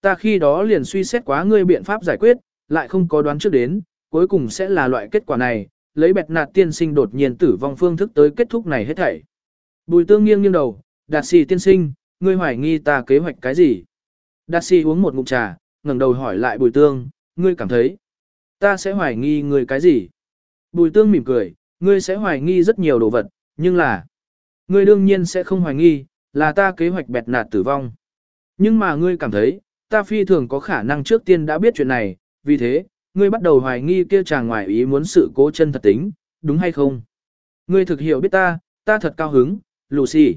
ta khi đó liền suy xét quá ngươi biện pháp giải quyết, lại không có đoán trước đến, cuối cùng sẽ là loại kết quả này, lấy bẹt nạt tiên sinh đột nhiên tử vong phương thức tới kết thúc này hết thảy. Bùi tương nghiêng nghiêng đầu, đạt sĩ tiên sinh, ngươi hoài nghi ta kế hoạch cái gì? Đạt sĩ uống một ngụm trà, ngẩng đầu hỏi lại bùi tương, ngươi cảm thấy, ta sẽ hoài nghi ngươi cái gì? Bùi tương mỉm cười, ngươi sẽ hoài nghi rất nhiều đồ vật, nhưng là, ngươi đương nhiên sẽ không hoài nghi, là ta kế hoạch bẹt nạt tử vong. Nhưng mà ngươi cảm thấy, ta phi thường có khả năng trước tiên đã biết chuyện này, vì thế, ngươi bắt đầu hoài nghi kia chàng ngoài ý muốn sự cố chân thật tính, đúng hay không? Ngươi thực hiểu biết ta, ta thật cao hứng, Lucy.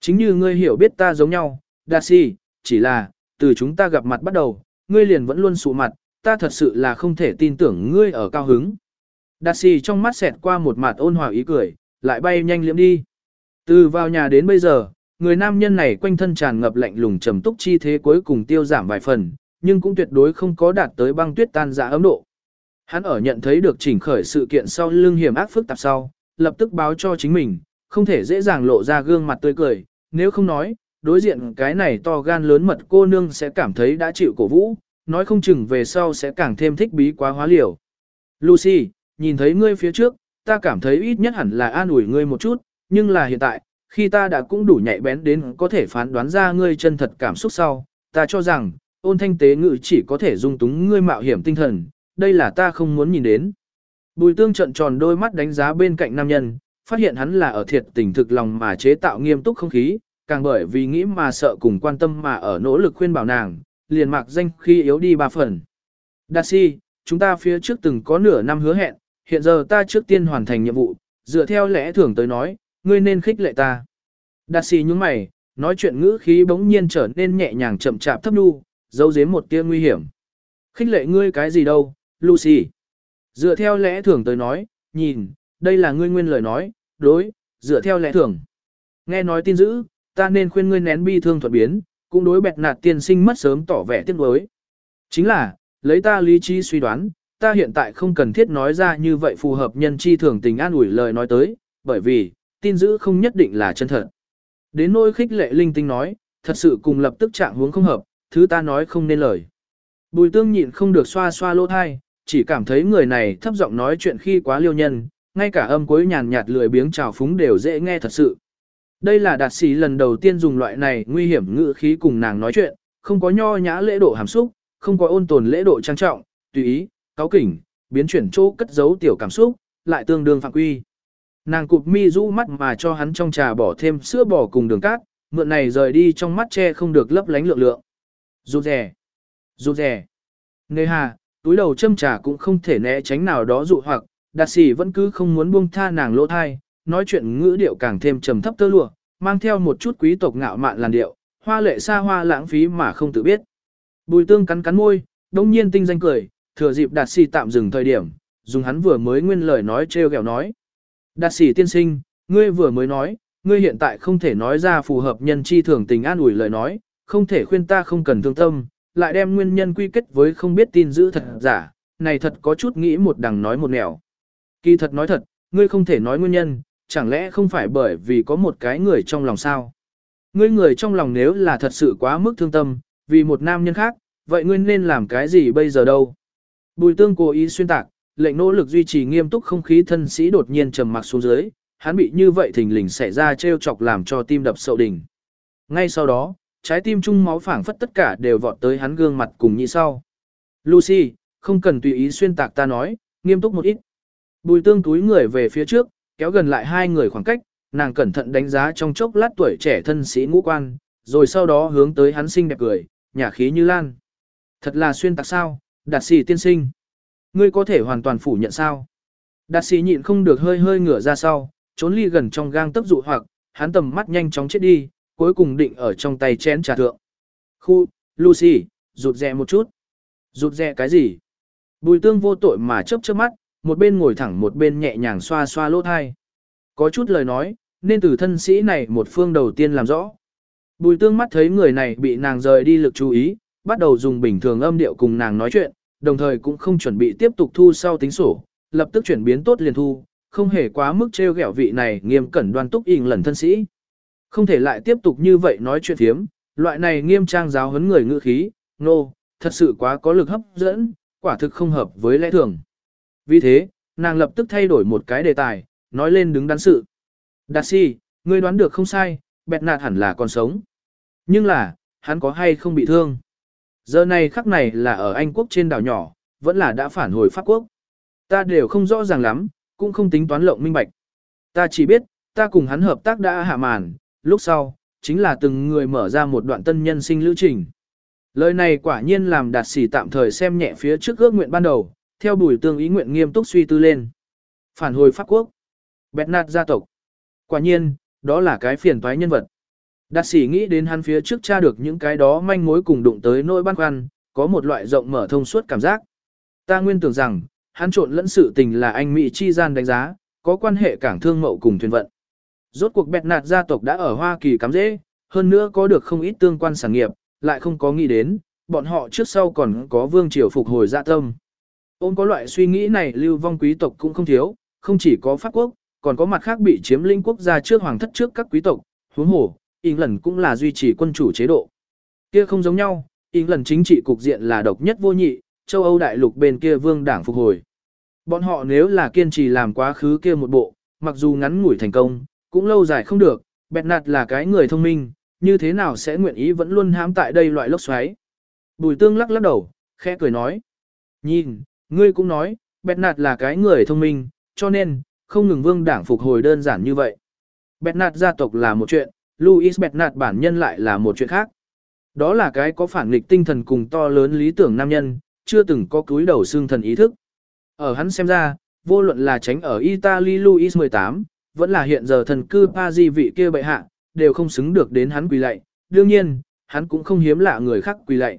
Chính như ngươi hiểu biết ta giống nhau, Darcy, chỉ là, từ chúng ta gặp mặt bắt đầu, ngươi liền vẫn luôn sụ mặt, ta thật sự là không thể tin tưởng ngươi ở cao hứng. Darcy trong mắt xẹt qua một mặt ôn hòa ý cười, lại bay nhanh liễm đi. Từ vào nhà đến bây giờ, người nam nhân này quanh thân tràn ngập lạnh lùng trầm túc chi thế cuối cùng tiêu giảm vài phần, nhưng cũng tuyệt đối không có đạt tới băng tuyết tan dã ấm độ. Hắn ở nhận thấy được chỉnh khởi sự kiện sau lưng hiểm ác phức tạp sau, lập tức báo cho chính mình, không thể dễ dàng lộ ra gương mặt tươi cười, nếu không nói, đối diện cái này to gan lớn mật cô nương sẽ cảm thấy đã chịu cổ vũ, nói không chừng về sau sẽ càng thêm thích bí quá hóa liều. Lucy, nhìn thấy ngươi phía trước, ta cảm thấy ít nhất hẳn là an ủi ngươi một chút, nhưng là hiện tại, khi ta đã cũng đủ nhạy bén đến có thể phán đoán ra ngươi chân thật cảm xúc sau, ta cho rằng, ôn thanh tế ngự chỉ có thể dung túng ngươi mạo hiểm tinh thần, đây là ta không muốn nhìn đến. Bùi tương trận tròn đôi mắt đánh giá bên cạnh nam nhân, phát hiện hắn là ở thiệt tình thực lòng mà chế tạo nghiêm túc không khí, càng bởi vì nghĩ mà sợ cùng quan tâm mà ở nỗ lực khuyên bảo nàng, liền mạc danh khi yếu đi ba phần. Darcy, chúng ta phía trước từng có nửa năm hứa hẹn, hiện giờ ta trước tiên hoàn thành nhiệm vụ, dựa theo lẽ thường tới nói, ngươi nên khích lệ ta. Darcy nhúng mày, nói chuyện ngữ khí bỗng nhiên trở nên nhẹ nhàng chậm chạp thấp đu, giấu giếm một tia nguy hiểm. Khích lệ ngươi cái gì đâu, Lucy. Dựa theo lẽ thường tới nói, nhìn, đây là ngươi nguyên lời nói, đối, dựa theo lẽ thường. Nghe nói tin dữ, ta nên khuyên ngươi nén bi thương thuận biến, cũng đối bẹt nạt tiên sinh mất sớm tỏ vẻ tiếc nuối. Chính là, lấy ta lý trí suy đoán, ta hiện tại không cần thiết nói ra như vậy phù hợp nhân chi thường tình an ủi lời nói tới, bởi vì, tin dữ không nhất định là chân thật. Đến nỗi khích lệ linh tinh nói, thật sự cùng lập tức trạng huống không hợp, thứ ta nói không nên lời. Bùi tương nhịn không được xoa xoa lỗ thai, chỉ cảm thấy người này thấp giọng nói chuyện khi quá liêu nhân, ngay cả âm cuối nhàn nhạt lười biếng trào phúng đều dễ nghe thật sự. Đây là đạt sĩ lần đầu tiên dùng loại này nguy hiểm ngữ khí cùng nàng nói chuyện, không có nho nhã lễ độ hàm xúc, không có ôn tồn lễ độ trang trọng, tùy ý, cáo kỉnh, biến chuyển chỗ cất giấu tiểu cảm xúc, lại tương đương phạm quy. Nàng cụp mi rũ mắt mà cho hắn trong trà bỏ thêm sữa bò cùng đường cát, mượn này rời đi trong mắt che không được lấp lánh lượng lượng. Rụt rẻ, rụt rẻ. Nề hà, túi đầu châm trà cũng không thể né tránh nào đó dụ hoặc, đạt sĩ vẫn cứ không muốn buông tha nàng lỗ thai, nói chuyện ngữ điệu càng thêm trầm thấp tơ lụa, mang theo một chút quý tộc ngạo mạn làn điệu, hoa lệ xa hoa lãng phí mà không tự biết. Bùi tương cắn cắn môi, đông nhiên tinh danh cười, thừa dịp đạt sĩ tạm dừng thời điểm, dùng hắn vừa mới nguyên lời nói treo gẹo nói. Đạt sĩ tiên sinh, ngươi vừa mới nói, ngươi hiện tại không thể nói ra phù hợp nhân chi thường tình an ủi lời nói, không thể khuyên ta không cần thương tâm, lại đem nguyên nhân quy kết với không biết tin giữ thật giả, này thật có chút nghĩ một đằng nói một nẻo. Kỳ thật nói thật, ngươi không thể nói nguyên nhân, chẳng lẽ không phải bởi vì có một cái người trong lòng sao? Ngươi người trong lòng nếu là thật sự quá mức thương tâm, vì một nam nhân khác, vậy ngươi nên làm cái gì bây giờ đâu? Bùi tương cố ý xuyên tạc, lệnh nỗ lực duy trì nghiêm túc không khí thân sĩ đột nhiên trầm mặc xuống dưới, hắn bị như vậy thình lình xảy ra trêu chọc làm cho tim đập sậu đỉnh. Ngay sau đó, trái tim chung máu phảng phất tất cả đều vọt tới hắn gương mặt cùng nhị sau. Lucy, không cần tùy ý xuyên tạc ta nói, nghiêm túc một ít. Bùi tương túi người về phía trước, kéo gần lại hai người khoảng cách, nàng cẩn thận đánh giá trong chốc lát tuổi trẻ thân sĩ ngũ quan, rồi sau đó hướng tới hắn xinh đẹp cười, nhả khí như lan. Thật là xuyên tạc sao, đạt sĩ tiên sinh. Ngươi có thể hoàn toàn phủ nhận sao. Đạt sĩ nhịn không được hơi hơi ngửa ra sau, trốn ly gần trong gang tấp dụ hoặc, hắn tầm mắt nhanh chóng chết đi, cuối cùng định ở trong tay chén trà thượng. Khu, Lucy, rụt rè một chút. Rụt rè cái gì? Bùi tương vô tội mà chớp chớp mắt, một bên ngồi thẳng một bên nhẹ nhàng xoa xoa lỗ thai. Có chút lời nói, nên từ thân sĩ này một phương đầu tiên làm rõ. Bùi tương mắt thấy người này bị nàng rời đi lực chú ý, bắt đầu dùng bình thường âm điệu cùng nàng nói chuyện, đồng thời cũng không chuẩn bị tiếp tục thu sau tính sổ, lập tức chuyển biến tốt liền thu, không hề quá mức treo gẹo vị này nghiêm cẩn đoan túc ỉn lần thân sĩ. Không thể lại tiếp tục như vậy nói chuyện thiếm, loại này nghiêm trang giáo huấn người ngữ khí, nô, no, thật sự quá có lực hấp dẫn, quả thực không hợp với lẽ thường. Vì thế, nàng lập tức thay đổi một cái đề tài, nói lên đứng đắn sự. Darcy, ngươi đoán được không sai, bẹt nạt hẳn là còn sống. Nhưng là, hắn có hay không bị thương? Giờ này khắc này là ở Anh quốc trên đảo nhỏ, vẫn là đã phản hồi Pháp quốc. Ta đều không rõ ràng lắm, cũng không tính toán lộng minh bạch. Ta chỉ biết, ta cùng hắn hợp tác đã hạ màn, lúc sau, chính là từng người mở ra một đoạn tân nhân sinh lữ trình. Lời này quả nhiên làm đạt sĩ tạm thời xem nhẹ phía trước ước nguyện ban đầu, theo bùi tương ý nguyện nghiêm túc suy tư lên. Phản hồi Pháp quốc. Bẹt nạt gia tộc. Quả nhiên, đó là cái phiền toái nhân vật. Đạt sĩ nghĩ đến hắn phía trước tra được những cái đó manh mối cùng đụng tới nỗi băn khoăn, có một loại rộng mở thông suốt cảm giác. Ta nguyên tưởng rằng, hắn trộn lẫn sự tình là anh Mỹ chi gian đánh giá, có quan hệ cảng thương mậu cùng thuyền vận. Rốt cuộc bẹt nạt gia tộc đã ở Hoa Kỳ cắm dễ, hơn nữa có được không ít tương quan sản nghiệp, lại không có nghĩ đến, bọn họ trước sau còn có vương triều phục hồi dạ tâm. Ôn có loại suy nghĩ này lưu vong quý tộc cũng không thiếu, không chỉ có Pháp quốc, còn có mặt khác bị chiếm lĩnh quốc gia trước hoàng thất trước các quý tộc, huống hồ, lần cũng là duy trì quân chủ chế độ. Kia không giống nhau, England chính trị cục diện là độc nhất vô nhị, châu Âu đại lục bên kia vương đảng phục hồi. Bọn họ nếu là kiên trì làm quá khứ kia một bộ, mặc dù ngắn ngủi thành công, cũng lâu dài không được, bẹt nạt là cái người thông minh, như thế nào sẽ nguyện ý vẫn luôn hám tại đây loại lốc xoáy. Bùi tương lắc lắc đầu, khẽ cười nói. Nhìn, ngươi cũng nói, bẹt nạt là cái người thông minh, cho nên, không ngừng vương đảng phục hồi đơn giản như vậy. Bẹt nạt gia tộc là một chuyện, Louis Bernard bản nhân lại là một chuyện khác. Đó là cái có phản nghịch tinh thần cùng to lớn lý tưởng nam nhân, chưa từng có cúi đầu xương thần ý thức. Ở hắn xem ra, vô luận là tránh ở Italy Louis 18, vẫn là hiện giờ thần cư Paris vị kia bệ hạ, đều không xứng được đến hắn quỳ lạy. Đương nhiên, hắn cũng không hiếm lạ người khác quỳ lạy.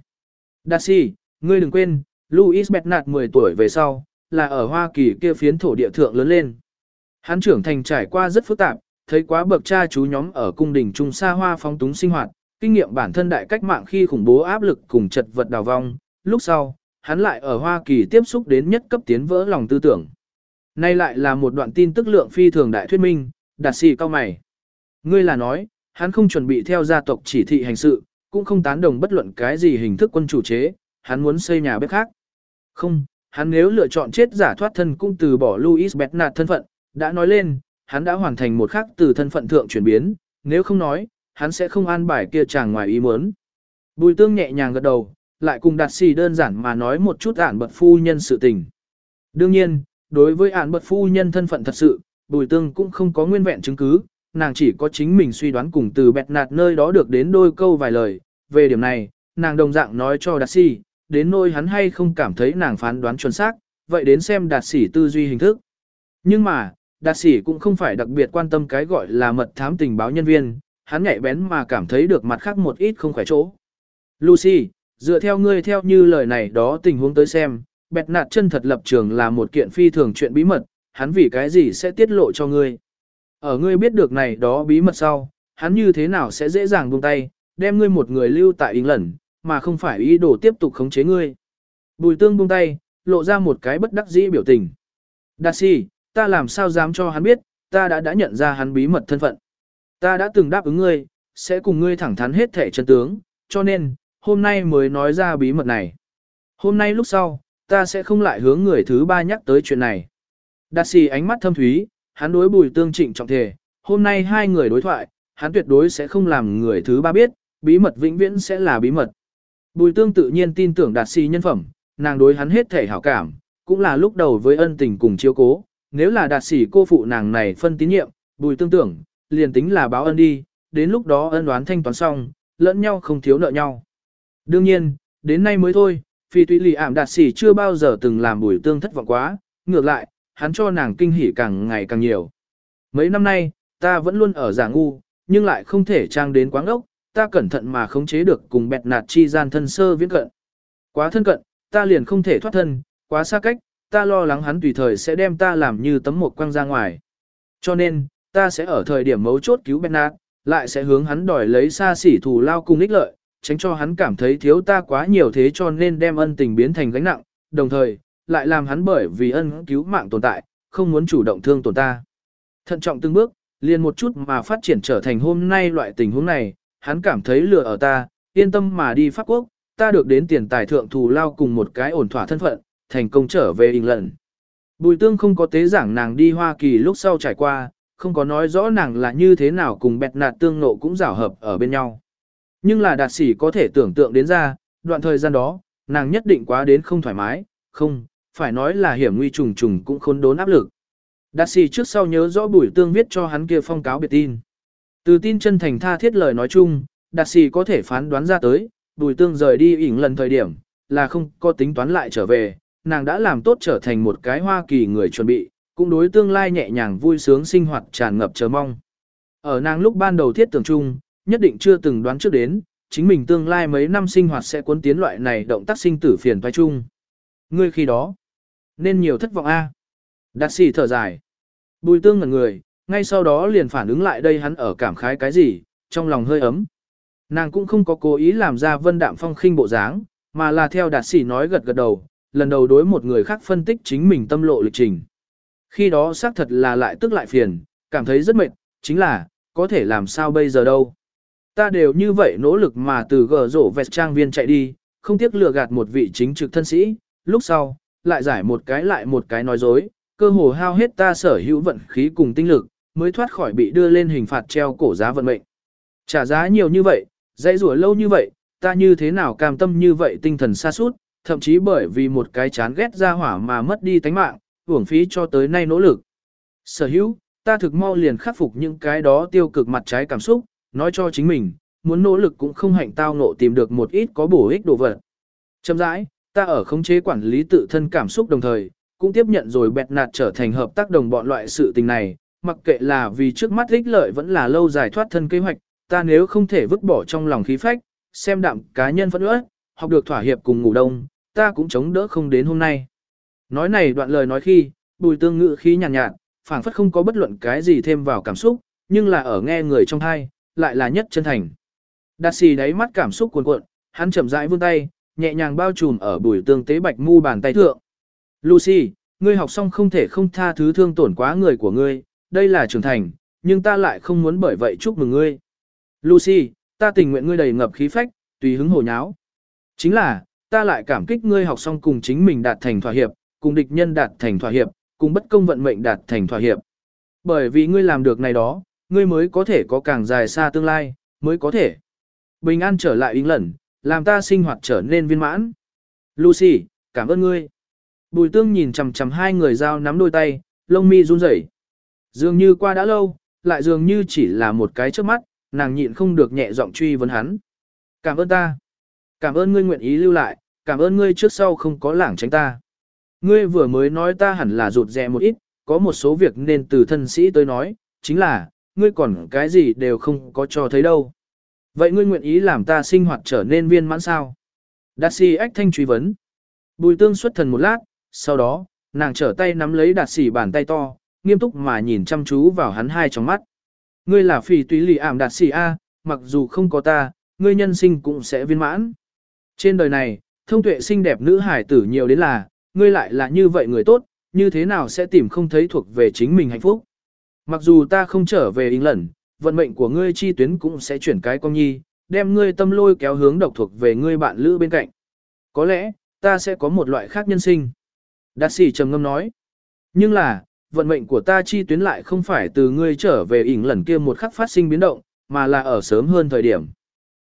Darcy, ngươi đừng quên, Louis Bernard 10 tuổi về sau, là ở Hoa Kỳ kia phiến thổ địa thượng lớn lên. Hắn trưởng thành trải qua rất phức tạp, thấy quá bậc cha chú nhóm ở cung đình trung xa hoa phóng túng sinh hoạt, kinh nghiệm bản thân đại cách mạng khi khủng bố áp lực cùng chật vật đào vong, lúc sau, hắn lại ở Hoa Kỳ tiếp xúc đến nhất cấp tiến vỡ lòng tư tưởng. Nay lại là một đoạn tin tức lượng phi thường đại thuyết minh, đạt sĩ cao mày. Ngươi là nói, hắn không chuẩn bị theo gia tộc chỉ thị hành sự, cũng không tán đồng bất luận cái gì hình thức quân chủ chế, hắn muốn xây nhà bếp khác. Không, hắn nếu lựa chọn chết giả thoát thân cũng từ bỏ Louis Bernard thân phận, đã nói lên, hắn đã hoàn thành một khắc từ thân phận thượng chuyển biến, nếu không nói, hắn sẽ không an bài kia chàng ngoài ý muốn. Bùi tương nhẹ nhàng gật đầu, lại cùng đạt xì đơn giản mà nói một chút ản bật phu nhân sự tình. Đương nhiên, đối với ản bật phu nhân thân phận thật sự, bùi tương cũng không có nguyên vẹn chứng cứ, nàng chỉ có chính mình suy đoán cùng từ bẹt nạt nơi đó được đến đôi câu vài lời. Về điểm này, nàng đồng dạng nói cho đạt xì, đến nôi hắn hay không cảm thấy nàng phán đoán chuẩn xác, vậy đến xem đạt xì tư duy hình thức. Nhưng mà, đạt sĩ cũng không phải đặc biệt quan tâm cái gọi là mật thám tình báo nhân viên, hắn nhạy bén mà cảm thấy được mặt khác một ít không khỏe chỗ. Lucy, dựa theo ngươi theo như lời này đó tình huống tới xem, bẹt nạt chân thật lập trường là một kiện phi thường chuyện bí mật, hắn vì cái gì sẽ tiết lộ cho ngươi. Ở ngươi biết được này đó bí mật sau, hắn như thế nào sẽ dễ dàng buông tay, đem ngươi một người lưu tại England, mà không phải ý đồ tiếp tục khống chế ngươi. Bùi tương buông tay, lộ ra một cái bất đắc dĩ biểu tình. Đạt sĩ ta làm sao dám cho hắn biết, ta đã đã nhận ra hắn bí mật thân phận. Ta đã từng đáp ứng ngươi, sẽ cùng ngươi thẳng thắn hết thể chân tướng, cho nên, hôm nay mới nói ra bí mật này. Hôm nay lúc sau, ta sẽ không lại hướng người thứ ba nhắc tới chuyện này. Đạt xì ánh mắt thâm thúy, hắn đối bùi tương trịnh trọng thể, hôm nay hai người đối thoại, hắn tuyệt đối sẽ không làm người thứ ba biết, bí mật vĩnh viễn sẽ là bí mật. Bùi tương tự nhiên tin tưởng đạt xì nhân phẩm, nàng đối hắn hết thể hảo cảm, cũng là lúc đầu với ân tình cùng chiếu cố, nếu là đạt sĩ cô phụ nàng này phân tín nhiệm, bùi tương tưởng, liền tính là báo ân đi, đến lúc đó ân đoán thanh toán xong, lẫn nhau không thiếu nợ nhau. Đương nhiên, đến nay mới thôi, phi tùy lì ảm đạt sĩ chưa bao giờ từng làm bùi tương thất vọng quá, ngược lại, hắn cho nàng kinh hỉ càng ngày càng nhiều. Mấy năm nay, ta vẫn luôn ở giả ngu, nhưng lại không thể trang đến quáng ốc, ta cẩn thận mà khống chế được cùng bẹt nạt chi gian thân sơ viễn cận. Quá thân cận, ta liền không thể thoát thân, quá xa cách, ta lo lắng hắn tùy thời sẽ đem ta làm như tấm một quăng ra ngoài. Cho nên, ta sẽ ở thời điểm mấu chốt cứu Bernard, lại sẽ hướng hắn đòi lấy xa xỉ thù lao cùng ích lợi, tránh cho hắn cảm thấy thiếu ta quá nhiều thế cho nên đem ân tình biến thành gánh nặng, đồng thời, lại làm hắn bởi vì ân cứu mạng tồn tại, không muốn chủ động thương tổn ta. Thận trọng từng bước, liền một chút mà phát triển trở thành hôm nay loại tình huống này, hắn cảm thấy lừa ở ta, yên tâm mà đi Pháp Quốc, ta được đến tiền tài thượng thù lao cùng một cái ổn thỏa thân phận, thành công trở về England. Bùi tương không có tế giảng nàng đi Hoa Kỳ lúc sau trải qua, không có nói rõ nàng là như thế nào cùng bẹt nạt tương nộ cũng rảo hợp ở bên nhau. Nhưng là đạt sĩ có thể tưởng tượng đến ra, đoạn thời gian đó, nàng nhất định quá đến không thoải mái, không, phải nói là hiểm nguy trùng trùng cũng khốn đốn áp lực. Đạt sĩ trước sau nhớ rõ bùi tương viết cho hắn kia phong cáo biệt tin. Từ tin chân thành tha thiết lời nói chung, đạt sĩ có thể phán đoán ra tới, bùi tương rời đi ỉn lần thời điểm, là không có tính toán lại trở về, nàng đã làm tốt trở thành một cái Hoa Kỳ người chuẩn bị, cũng đối tương lai nhẹ nhàng vui sướng sinh hoạt tràn ngập chờ mong. Ở nàng lúc ban đầu thiết tưởng chung, nhất định chưa từng đoán trước đến, chính mình tương lai mấy năm sinh hoạt sẽ cuốn tiến loại này động tác sinh tử phiền toái chung. Ngươi khi đó, nên nhiều thất vọng a. À. Đạt sĩ thở dài. Bùi tương ngẩn người, ngay sau đó liền phản ứng lại đây hắn ở cảm khái cái gì, trong lòng hơi ấm. Nàng cũng không có cố ý làm ra vân đạm phong khinh bộ dáng, mà là theo đạt sĩ nói gật gật đầu, lần đầu đối một người khác phân tích chính mình tâm lộ lịch trình. Khi đó xác thật là lại tức lại phiền, cảm thấy rất mệt, chính là, có thể làm sao bây giờ đâu. Ta đều như vậy nỗ lực mà từ gờ rổ vẹt trang viên chạy đi, không tiếc lừa gạt một vị chính trực thân sĩ, lúc sau, lại giải một cái lại một cái nói dối, cơ hồ hao hết ta sở hữu vận khí cùng tinh lực, mới thoát khỏi bị đưa lên hình phạt treo cổ giá vận mệnh. Trả giá nhiều như vậy, dãy rủa lâu như vậy, ta như thế nào cam tâm như vậy tinh thần xa suốt, thậm chí bởi vì một cái chán ghét ra hỏa mà mất đi tánh mạng, uổng phí cho tới nay nỗ lực. Sở hữu, ta thực mau liền khắc phục những cái đó tiêu cực mặt trái cảm xúc, nói cho chính mình, muốn nỗ lực cũng không hạnh tao ngộ tìm được một ít có bổ ích đồ vật. Chậm rãi, ta ở khống chế quản lý tự thân cảm xúc đồng thời, cũng tiếp nhận rồi bẹt nạt trở thành hợp tác đồng bọn loại sự tình này, mặc kệ là vì trước mắt ích lợi vẫn là lâu dài thoát thân kế hoạch, ta nếu không thể vứt bỏ trong lòng khí phách, xem đạm cá nhân phẫn ước, học được thỏa hiệp cùng ngủ đông, ta cũng chống đỡ không đến hôm nay. Nói này đoạn lời nói khi, bùi tương ngữ khí nhàn nhạt, nhạt phảng phất không có bất luận cái gì thêm vào cảm xúc, nhưng là ở nghe người trong thai, lại là nhất chân thành. Đạt xì đáy mắt cảm xúc cuồn cuộn, hắn chậm rãi vươn tay, nhẹ nhàng bao trùm ở bùi tương tế bạch mu bàn tay thượng. Lucy, ngươi học xong không thể không tha thứ thương tổn quá người của ngươi, đây là trưởng thành, nhưng ta lại không muốn bởi vậy chúc mừng ngươi. Lucy, ta tình nguyện ngươi đầy ngập khí phách, tùy hứng hồ nháo. Chính là, ta lại cảm kích ngươi học xong cùng chính mình đạt thành thỏa hiệp, cùng địch nhân đạt thành thỏa hiệp, cùng bất công vận mệnh đạt thành thỏa hiệp. Bởi vì ngươi làm được này đó, ngươi mới có thể có càng dài xa tương lai, mới có thể bình an trở lại ý lần, làm ta sinh hoạt trở nên viên mãn. Lucy, cảm ơn ngươi. Bùi tương nhìn chằm chằm hai người giao nắm đôi tay, lông mi run rẩy. Dường như qua đã lâu, lại dường như chỉ là một cái trước mắt, nàng nhịn không được nhẹ giọng truy vấn hắn. Cảm ơn ta. Cảm ơn ngươi nguyện ý lưu lại, cảm ơn ngươi trước sau không có lảng tránh ta. Ngươi vừa mới nói ta hẳn là rụt rè một ít, có một số việc nên từ thân sĩ tới nói, chính là, ngươi còn cái gì đều không có cho thấy đâu. Vậy ngươi nguyện ý làm ta sinh hoạt trở nên viên mãn sao? Đạt sĩ ách thanh truy vấn. Bùi tương xuất thần một lát, sau đó, nàng trở tay nắm lấy đạt sĩ bàn tay to, nghiêm túc mà nhìn chăm chú vào hắn hai trong mắt. Ngươi là phỉ tùy lì ảm đạt sĩ A, mặc dù không có ta, ngươi nhân sinh cũng sẽ viên mãn. Trên đời này, thông tuệ xinh đẹp nữ hải tử nhiều đến là, ngươi lại là như vậy người tốt, như thế nào sẽ tìm không thấy thuộc về chính mình hạnh phúc. Mặc dù ta không trở về Ý lần, vận mệnh của ngươi chi tuyến cũng sẽ chuyển cái con nhi, đem ngươi tâm lôi kéo hướng độc thuộc về ngươi bạn lữ bên cạnh. Có lẽ, ta sẽ có một loại khác nhân sinh. Đạt sĩ trầm ngâm nói. Nhưng là, vận mệnh của ta chi tuyến lại không phải từ ngươi trở về ỉn lần kia một khắc phát sinh biến động, mà là ở sớm hơn thời điểm.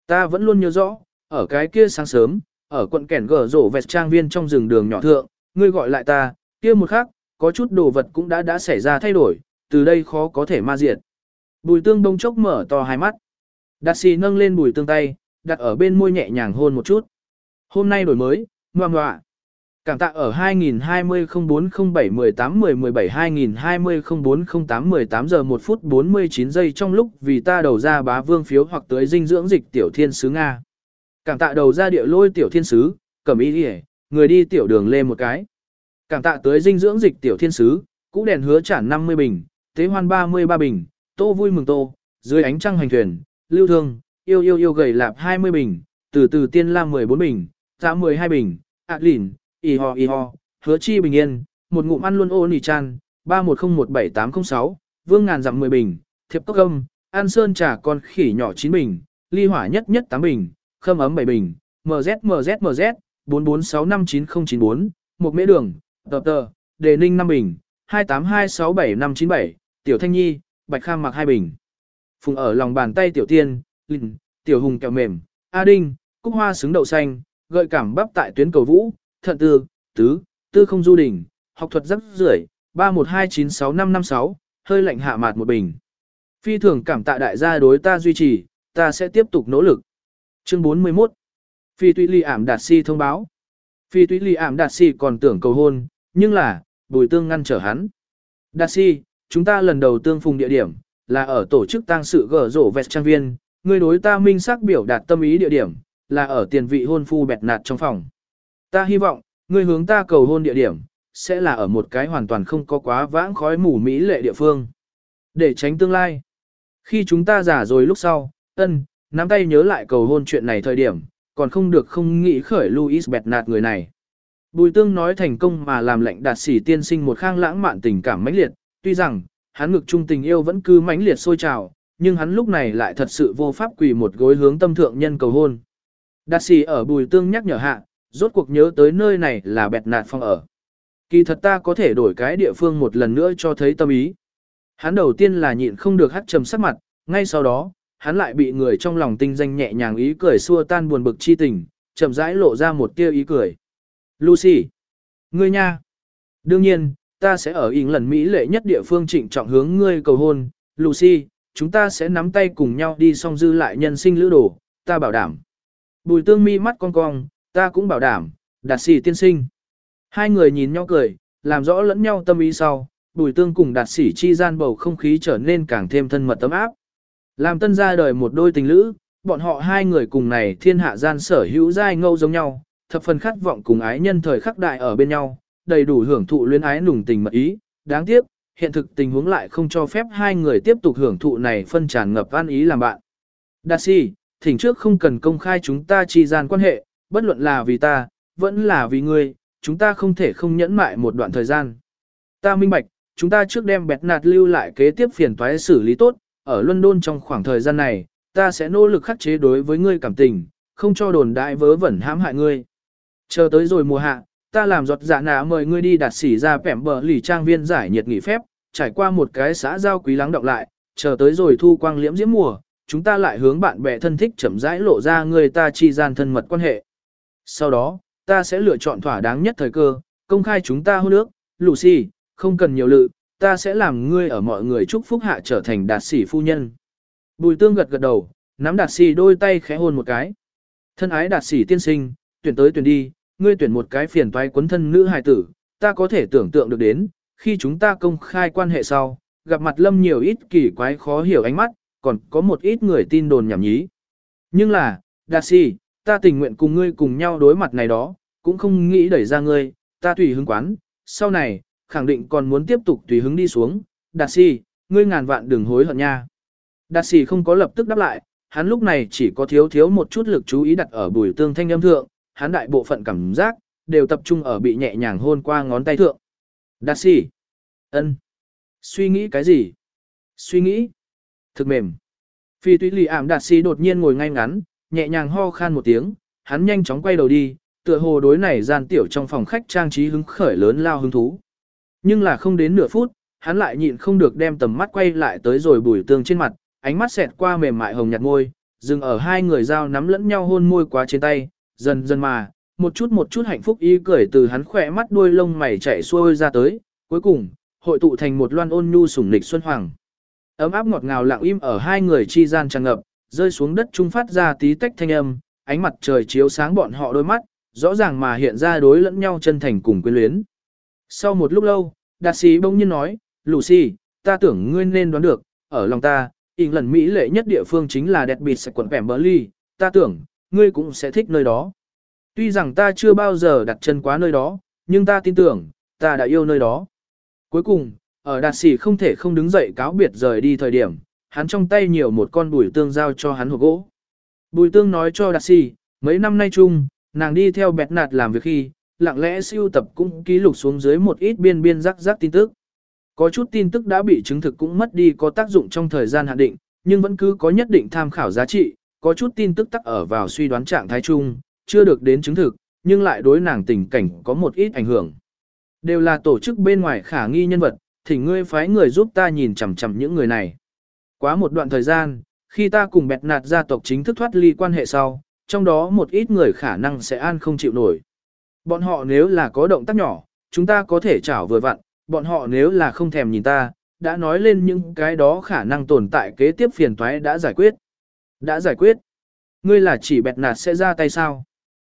Ta vẫn luôn nhớ rõ, ở cái kia sáng sớm, ở quận kẻn gở rổ vẹt trang viên trong rừng đường nhỏ thượng, ngươi gọi lại ta, kia một khắc, có chút đồ vật cũng đã đã xảy ra thay đổi, từ đây khó có thể ma diệt. Bùi tương đông chốc mở to hai mắt. Đạt xì nâng lên bùi tương tay, đặt ở bên môi nhẹ nhàng hôn một chút. Hôm nay đổi mới, ngoà ngoạ. Cảm tạ ở 2020-04-07-18-10-17-2020-04-08-18 giờ 1 phút 49 giây trong lúc vì ta đầu ra bá vương phiếu hoặc tới dinh dưỡng dịch tiểu thiên sứ Nga. Cảm tạ đầu ra địa lôi tiểu thiên sứ, cầm ý đi người đi tiểu đường lê một cái. Cảm tạ tới dinh dưỡng dịch tiểu thiên sứ, cũ đèn hứa trả 50 bình, tế hoan 33 bình, tô vui mừng tô, dưới ánh trăng hành thuyền, lưu thương, yêu yêu yêu gầy lạp 20 bình, từ từ tiên lam 14 bình, dạ 12 bình, ạ lìn, y ho y ho, hứa chi bình yên, một ngụm ăn luôn ô nì chan, 31017806, vương ngàn dặm 10 bình, thiệp cốc âm, an sơn trà con khỉ nhỏ 9 bình, ly hỏa nhất nhất 8 bình, khâm ấm bảy bình, MZMZMZ, 44659094, một mễ đường, tờ tờ, đề ninh 5 bình, 282679597, tiểu thanh nhi, bạch kham mặc 2 bình. Phùng ở lòng bàn tay tiểu tiên, linh, tiểu hùng kẹo mềm, A Đinh, cúc hoa xứng đậu xanh, gợi cảm bắp tại tuyến cầu vũ, thận tư, tứ, tư không du đỉnh, học thuật rất rưởi, 31296556, hơi lạnh hạ mạt một bình. Phi thường cảm tạ đại gia đối ta duy trì, ta sẽ tiếp tục nỗ lực. Chương 41 Phi Tuy Ly ảm đạt si thông báo. Phi Tuy Ly ảm đạt si còn tưởng cầu hôn, nhưng là, bùi tương ngăn trở hắn. Đạt si, chúng ta lần đầu tương phùng địa điểm, là ở tổ chức tang sự gở rổ vẹt trang viên, người đối ta minh xác biểu đạt tâm ý địa điểm, là ở tiền vị hôn phu bẹt nạt trong phòng. Ta hy vọng, người hướng ta cầu hôn địa điểm, sẽ là ở một cái hoàn toàn không có quá vãng khói mù mỹ lệ địa phương. Để tránh tương lai. Khi chúng ta giả rồi lúc sau, ân, nắm tay nhớ lại cầu hôn chuyện này thời điểm, còn không được không nghĩ khởi Louis nạt người này. Bùi tương nói thành công mà làm lệnh đạt sĩ tiên sinh một khang lãng mạn tình cảm mãnh liệt, tuy rằng, hắn ngực trung tình yêu vẫn cứ mãnh liệt sôi trào, nhưng hắn lúc này lại thật sự vô pháp quỳ một gối hướng tâm thượng nhân cầu hôn. Đạt sĩ ở bùi tương nhắc nhở hạ, rốt cuộc nhớ tới nơi này là bẹt nạt phong ở. Kỳ thật ta có thể đổi cái địa phương một lần nữa cho thấy tâm ý. Hắn đầu tiên là nhịn không được hắt trầm sắc mặt, ngay sau đó, hắn lại bị người trong lòng tinh danh nhẹ nhàng ý cười xua tan buồn bực chi tình, chậm rãi lộ ra một tia ý cười. Lucy! Ngươi nha! Đương nhiên, ta sẽ ở ỉn lần Mỹ lệ nhất địa phương trịnh trọng hướng ngươi cầu hôn. Lucy, chúng ta sẽ nắm tay cùng nhau đi song dư lại nhân sinh lữ đồ, ta bảo đảm. Bùi tương mi mắt cong cong, ta cũng bảo đảm, đạt sĩ tiên sinh. Hai người nhìn nhau cười, làm rõ lẫn nhau tâm ý sau, bùi tương cùng đạt sĩ chi gian bầu không khí trở nên càng thêm thân mật tấm áp. Làm tân ra đời một đôi tình lữ, bọn họ hai người cùng này thiên hạ gian sở hữu giai ngâu giống nhau, thập phần khát vọng cùng ái nhân thời khắc đại ở bên nhau, đầy đủ hưởng thụ luyến ái nùng tình mật ý. Đáng tiếc, hiện thực tình huống lại không cho phép hai người tiếp tục hưởng thụ này phân tràn ngập an ý làm bạn. Đạt si, thỉnh trước không cần công khai chúng ta chi gian quan hệ, bất luận là vì ta, vẫn là vì ngươi, chúng ta không thể không nhẫn mại một đoạn thời gian. Ta minh bạch, chúng ta trước đem bẹt nạt lưu lại kế tiếp phiền toái xử lý tốt, ở London trong khoảng thời gian này, ta sẽ nỗ lực khắc chế đối với ngươi cảm tình, không cho đồn đại vớ vẩn hãm hại ngươi. Chờ tới rồi mùa hạ, ta làm giọt dạ nã mời ngươi đi đặt xỉ ra pẻm bờ lì trang viên giải nhiệt nghỉ phép, trải qua một cái xã giao quý lắng động lại, chờ tới rồi thu quang liễm diễm mùa, chúng ta lại hướng bạn bè thân thích chậm rãi lộ ra người ta chi gian thân mật quan hệ. Sau đó, ta sẽ lựa chọn thỏa đáng nhất thời cơ, công khai chúng ta hôn ước, Lucy, không cần nhiều lự, ta sẽ làm ngươi ở mọi người chúc phúc hạ trở thành đạt sĩ phu nhân. Bùi tương gật gật đầu, nắm đạt sĩ đôi tay khẽ hôn một cái. Thân ái đạt sĩ tiên sinh, tuyển tới tuyển đi, ngươi tuyển một cái phiền toái quấn thân nữ hài tử, ta có thể tưởng tượng được đến, khi chúng ta công khai quan hệ sau, gặp mặt lâm nhiều ít kỳ quái khó hiểu ánh mắt, còn có một ít người tin đồn nhảm nhí. Nhưng là, đạt sĩ, ta tình nguyện cùng ngươi cùng nhau đối mặt này đó, cũng không nghĩ đẩy ra ngươi, ta tùy hứng quán, sau này, khẳng định còn muốn tiếp tục tùy hứng đi xuống, đạt si, ngươi ngàn vạn đừng hối hận nha. Đạt si không có lập tức đáp lại, hắn lúc này chỉ có thiếu thiếu một chút lực chú ý đặt ở bùi tương thanh âm thượng, hắn đại bộ phận cảm giác, đều tập trung ở bị nhẹ nhàng hôn qua ngón tay thượng. Đạt si, ân, suy nghĩ cái gì? Suy nghĩ, thực mềm. Phi Tuy lì ảm đạt si đột nhiên ngồi ngay ngắn, nhẹ nhàng ho khan một tiếng, hắn nhanh chóng quay đầu đi, tựa hồ đối này gian tiểu trong phòng khách trang trí hứng khởi lớn lao hứng thú. Nhưng là không đến nửa phút, hắn lại nhịn không được đem tầm mắt quay lại tới rồi bùi tương trên mặt, ánh mắt xẹt qua mềm mại hồng nhạt môi, dừng ở hai người giao nắm lẫn nhau hôn môi quá trên tay, dần dần mà, một chút một chút hạnh phúc y cười từ hắn khỏe mắt đuôi lông mày chạy xuôi ra tới, cuối cùng, hội tụ thành một loan ôn nhu sủng lịch xuân hoàng. Ấm áp ngọt ngào lặng im ở hai người chi gian tràn ngập, rơi xuống đất trung phát ra tí tách thanh âm, ánh mặt trời chiếu sáng bọn họ đôi mắt, rõ ràng mà hiện ra đối lẫn nhau chân thành cùng quyến luyến. Sau một lúc lâu, đạt sĩ bỗng nhiên nói, Lucy, ta tưởng ngươi nên đoán được, ở lòng ta, in lần Mỹ lệ nhất địa phương chính là đẹp bịt sạch quận vẻm bờ ly, ta tưởng, ngươi cũng sẽ thích nơi đó. Tuy rằng ta chưa bao giờ đặt chân quá nơi đó, nhưng ta tin tưởng, ta đã yêu nơi đó. Cuối cùng, ở đạt sĩ không thể không đứng dậy cáo biệt rời đi thời điểm, hắn trong tay nhiều một con bùi tương giao cho hắn hộp gỗ. Bùi tương nói cho đạt sĩ, mấy năm nay chung, nàng đi theo bẹt nạt làm việc khi, lặng lẽ siêu tập cũng ký lục xuống dưới một ít biên biên rắc rắc tin tức. Có chút tin tức đã bị chứng thực cũng mất đi có tác dụng trong thời gian hạn định, nhưng vẫn cứ có nhất định tham khảo giá trị, có chút tin tức tắc ở vào suy đoán trạng thái chung, chưa được đến chứng thực, nhưng lại đối nàng tình cảnh có một ít ảnh hưởng. Đều là tổ chức bên ngoài khả nghi nhân vật, thì ngươi phái người giúp ta nhìn chằm chằm những người này. Quá một đoạn thời gian, khi ta cùng bẹt nạt gia tộc chính thức thoát ly quan hệ sau, trong đó một ít người khả năng sẽ an không chịu nổi. Bọn họ nếu là có động tác nhỏ, chúng ta có thể chảo vừa vặn, bọn họ nếu là không thèm nhìn ta, đã nói lên những cái đó khả năng tồn tại kế tiếp phiền toái đã giải quyết. Đã giải quyết. Ngươi là chỉ bẹt nạt sẽ ra tay sao?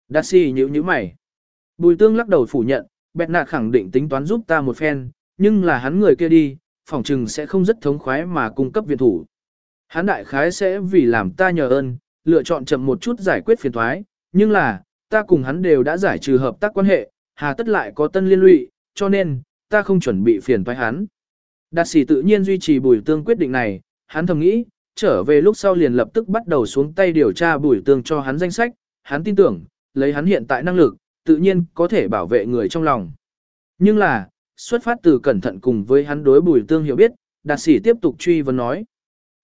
Đa si nhữ nhíu mày. Bùi tương lắc đầu phủ nhận, bẹt nạt khẳng định tính toán giúp ta một phen, nhưng là hắn người kia đi, phỏng chừng sẽ không rất thống khoái mà cung cấp viện thủ. Hắn đại khái sẽ vì làm ta nhờ ơn, lựa chọn chậm một chút giải quyết phiền thoái, nhưng là, ta cùng hắn đều đã giải trừ hợp tác quan hệ, hà tất lại có tân liên lụy, cho nên, ta không chuẩn bị phiền thoái hắn. Đạt sĩ tự nhiên duy trì bùi tương quyết định này, hắn thầm nghĩ, trở về lúc sau liền lập tức bắt đầu xuống tay điều tra bùi tương cho hắn danh sách, hắn tin tưởng, lấy hắn hiện tại năng lực, tự nhiên có thể bảo vệ người trong lòng. Nhưng là, xuất phát từ cẩn thận cùng với hắn đối bùi tương hiểu biết, đạt sĩ tiếp tục truy vấn nói.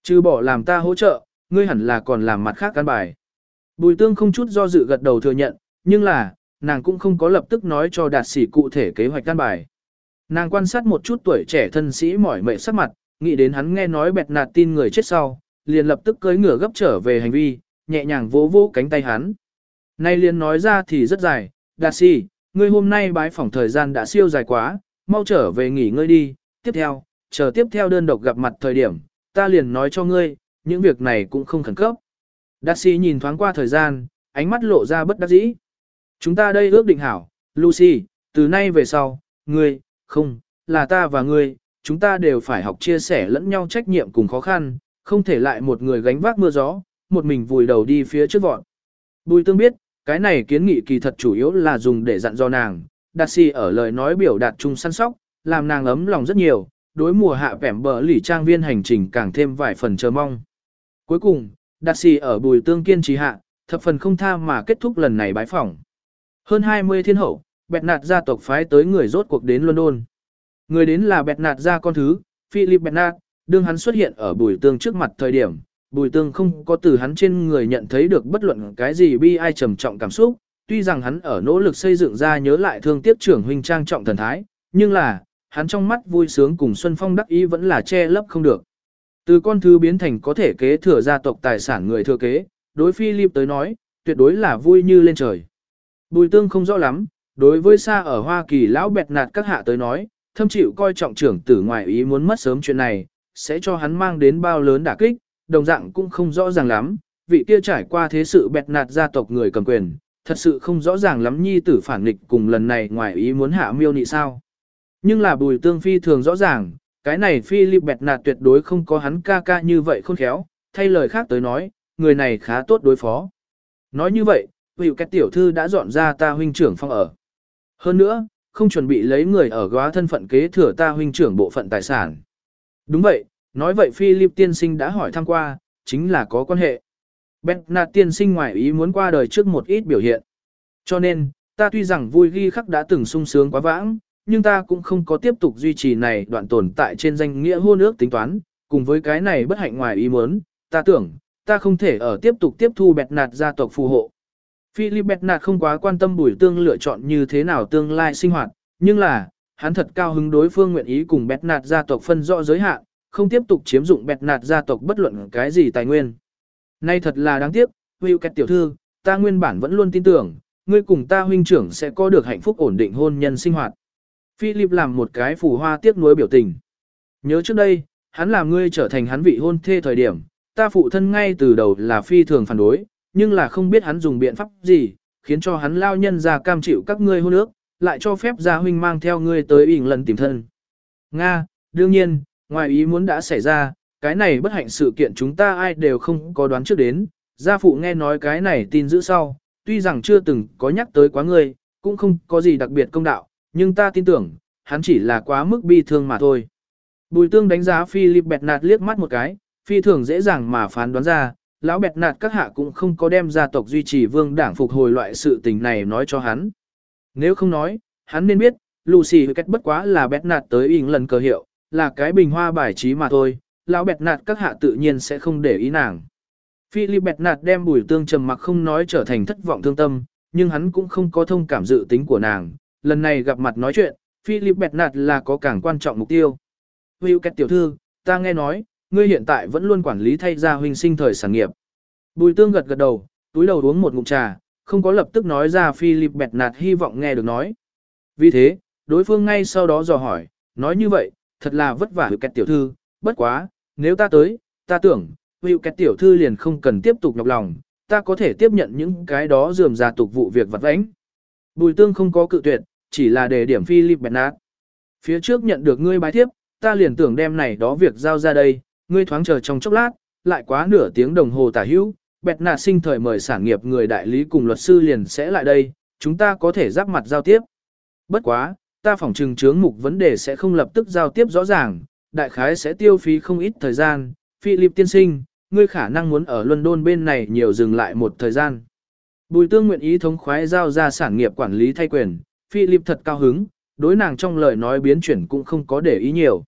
Trừ bỏ làm ta hỗ trợ, ngươi hẳn là còn làm mặt khác căn bài. Bùi tương không chút do dự gật đầu thừa nhận, nhưng là, nàng cũng không có lập tức nói cho đạt sĩ cụ thể kế hoạch căn bài. Nàng quan sát một chút tuổi trẻ thân sĩ mỏi mệt sắc mặt, nghĩ đến hắn nghe nói bẹt nạt tin người chết sau, liền lập tức cưỡi ngựa gấp trở về hành vi, nhẹ nhàng vỗ vỗ cánh tay hắn. Nay liền nói ra thì rất dài, đạt sĩ, ngươi hôm nay bái phỏng thời gian đã siêu dài quá, mau trở về nghỉ ngơi đi, tiếp theo, chờ tiếp theo đơn độc gặp mặt thời điểm, ta liền nói cho ngươi, những việc này cũng không khẩn cấp. Đắc sĩ nhìn thoáng qua thời gian, ánh mắt lộ ra bất đắc dĩ. Chúng ta đây ước định hảo, Lucy, từ nay về sau, ngươi, không, là ta và ngươi, chúng ta đều phải học chia sẻ lẫn nhau trách nhiệm cùng khó khăn, không thể lại một người gánh vác mưa gió, một mình vùi đầu đi phía trước vọn. Bùi tương biết, cái này kiến nghị kỳ thật chủ yếu là dùng để dặn do nàng, đạt si ở lời nói biểu đạt chung săn sóc, làm nàng ấm lòng rất nhiều, đối mùa hạ vẻm bờ lỉ trang viên hành trình càng thêm vài phần chờ mong. Cuối cùng, đặc sĩ ở bùi tương kiên trì hạ, thập phần không tha mà kết thúc lần này bái phỏng. Hơn 20 thiên hậu, bẹt nạt gia tộc phái tới người rốt cuộc đến London. Người đến là bẹt nạt gia con thứ, Philip Bernard, đương hắn xuất hiện ở bùi tương trước mặt thời điểm, bùi tương không có từ hắn trên người nhận thấy được bất luận cái gì bi ai trầm trọng cảm xúc, tuy rằng hắn ở nỗ lực xây dựng ra nhớ lại thương tiếc trưởng huynh trang trọng thần thái, nhưng là, hắn trong mắt vui sướng cùng Xuân Phong đắc ý vẫn là che lấp không được. Từ con thứ biến thành có thể kế thừa gia tộc tài sản người thừa kế, đối Philip tới nói, tuyệt đối là vui như lên trời. Bùi tương không rõ lắm, đối với xa ở Hoa Kỳ lão bẹt nạt các hạ tới nói, thâm chịu coi trọng trưởng tử ngoại ý muốn mất sớm chuyện này, sẽ cho hắn mang đến bao lớn đả kích, đồng dạng cũng không rõ ràng lắm, vị kia trải qua thế sự bẹt nạt gia tộc người cầm quyền, thật sự không rõ ràng lắm nhi tử phản nghịch cùng lần này ngoại ý muốn hạ miêu nị sao. Nhưng là bùi tương phi thường rõ ràng, cái này Philip bẹt nạt tuyệt đối không có hắn ca ca như vậy khôn khéo, thay lời khác tới nói, người này khá tốt đối phó. Nói như vậy, hữu cái tiểu thư đã dọn ra ta huynh trưởng phong ở. Hơn nữa, không chuẩn bị lấy người ở góa thân phận kế thừa ta huynh trưởng bộ phận tài sản. Đúng vậy, nói vậy Philip tiên sinh đã hỏi thăm qua, chính là có quan hệ. Bernard tiên sinh ngoài ý muốn qua đời trước một ít biểu hiện. Cho nên, ta tuy rằng vui ghi khắc đã từng sung sướng quá vãng, nhưng ta cũng không có tiếp tục duy trì này đoạn tồn tại trên danh nghĩa hôn ước tính toán, cùng với cái này bất hạnh ngoài ý muốn, ta tưởng, ta không thể ở tiếp tục tiếp thu Bernard gia tộc phù hộ. Philip Bernard không quá quan tâm bùi tương lựa chọn như thế nào tương lai sinh hoạt, nhưng là, hắn thật cao hứng đối phương nguyện ý cùng Bernard gia tộc phân rõ giới hạn, không tiếp tục chiếm dụng Bernard gia tộc bất luận cái gì tài nguyên. Nay thật là đáng tiếc, Will Kẹt tiểu thư, ta nguyên bản vẫn luôn tin tưởng, ngươi cùng ta huynh trưởng sẽ có được hạnh phúc ổn định hôn nhân sinh hoạt. Philip làm một cái phù hoa tiếc nuối biểu tình. Nhớ trước đây, hắn làm ngươi trở thành hắn vị hôn thê thời điểm, ta phụ thân ngay từ đầu là phi thường phản đối, nhưng là không biết hắn dùng biện pháp gì, khiến cho hắn lao nhân ra cam chịu các ngươi hôn ước, lại cho phép gia huynh mang theo ngươi tới ỉn lần tìm thân. Nga, đương nhiên, ngoài ý muốn đã xảy ra, cái này bất hạnh sự kiện chúng ta ai đều không có đoán trước đến, gia phụ nghe nói cái này tin giữ sau, tuy rằng chưa từng có nhắc tới quá ngươi, cũng không có gì đặc biệt công đạo, nhưng ta tin tưởng, hắn chỉ là quá mức bi thương mà thôi. Bùi tương đánh giá Philip Bernard liếc mắt một cái, phi thường dễ dàng mà phán đoán ra, lão bẹt nạt các hạ cũng không có đem gia tộc duy trì vương đảng phục hồi loại sự tình này nói cho hắn. Nếu không nói, hắn nên biết, Lucy cách bất quá là bẹt nạt tới ỉn lần cờ hiệu, là cái bình hoa bài trí mà thôi, lão bẹt nạt các hạ tự nhiên sẽ không để ý nàng. Philip bẹt nạt đem bùi tương trầm mặc không nói trở thành thất vọng thương tâm, nhưng hắn cũng không có thông cảm dự tính của nàng. Lần này gặp mặt nói chuyện, Philip Bernard là có càng quan trọng mục tiêu. Hữu kết tiểu thư, ta nghe nói, ngươi hiện tại vẫn luôn quản lý thay gia huynh sinh thời sản nghiệp. Bùi tương gật gật đầu, túi đầu uống một ngụm trà, không có lập tức nói ra Philip Bernard hy vọng nghe được nói. Vì thế, đối phương ngay sau đó dò hỏi, nói như vậy, thật là vất vả hữu kết tiểu thư, bất quá, nếu ta tới, ta tưởng, hữu kết tiểu thư liền không cần tiếp tục nhọc lòng, ta có thể tiếp nhận những cái đó dườm ra tục vụ việc vặt vãnh. Bùi tương không có cự tuyệt, chỉ là để điểm Philip Bernard. Phía trước nhận được ngươi bái thiếp, ta liền tưởng đem này đó việc giao ra đây, ngươi thoáng chờ trong chốc lát, lại quá nửa tiếng đồng hồ tả hữu, Bernard sinh thời mời sản nghiệp người đại lý cùng luật sư liền sẽ lại đây, chúng ta có thể giáp mặt giao tiếp. Bất quá, ta phỏng trừng chướng mục vấn đề sẽ không lập tức giao tiếp rõ ràng, đại khái sẽ tiêu phí không ít thời gian. Philip tiên sinh, ngươi khả năng muốn ở London bên này nhiều dừng lại một thời gian. Bùi tương nguyện ý thống khoái giao ra sản nghiệp quản lý thay quyền, Philip thật cao hứng, đối nàng trong lời nói biến chuyển cũng không có để ý nhiều.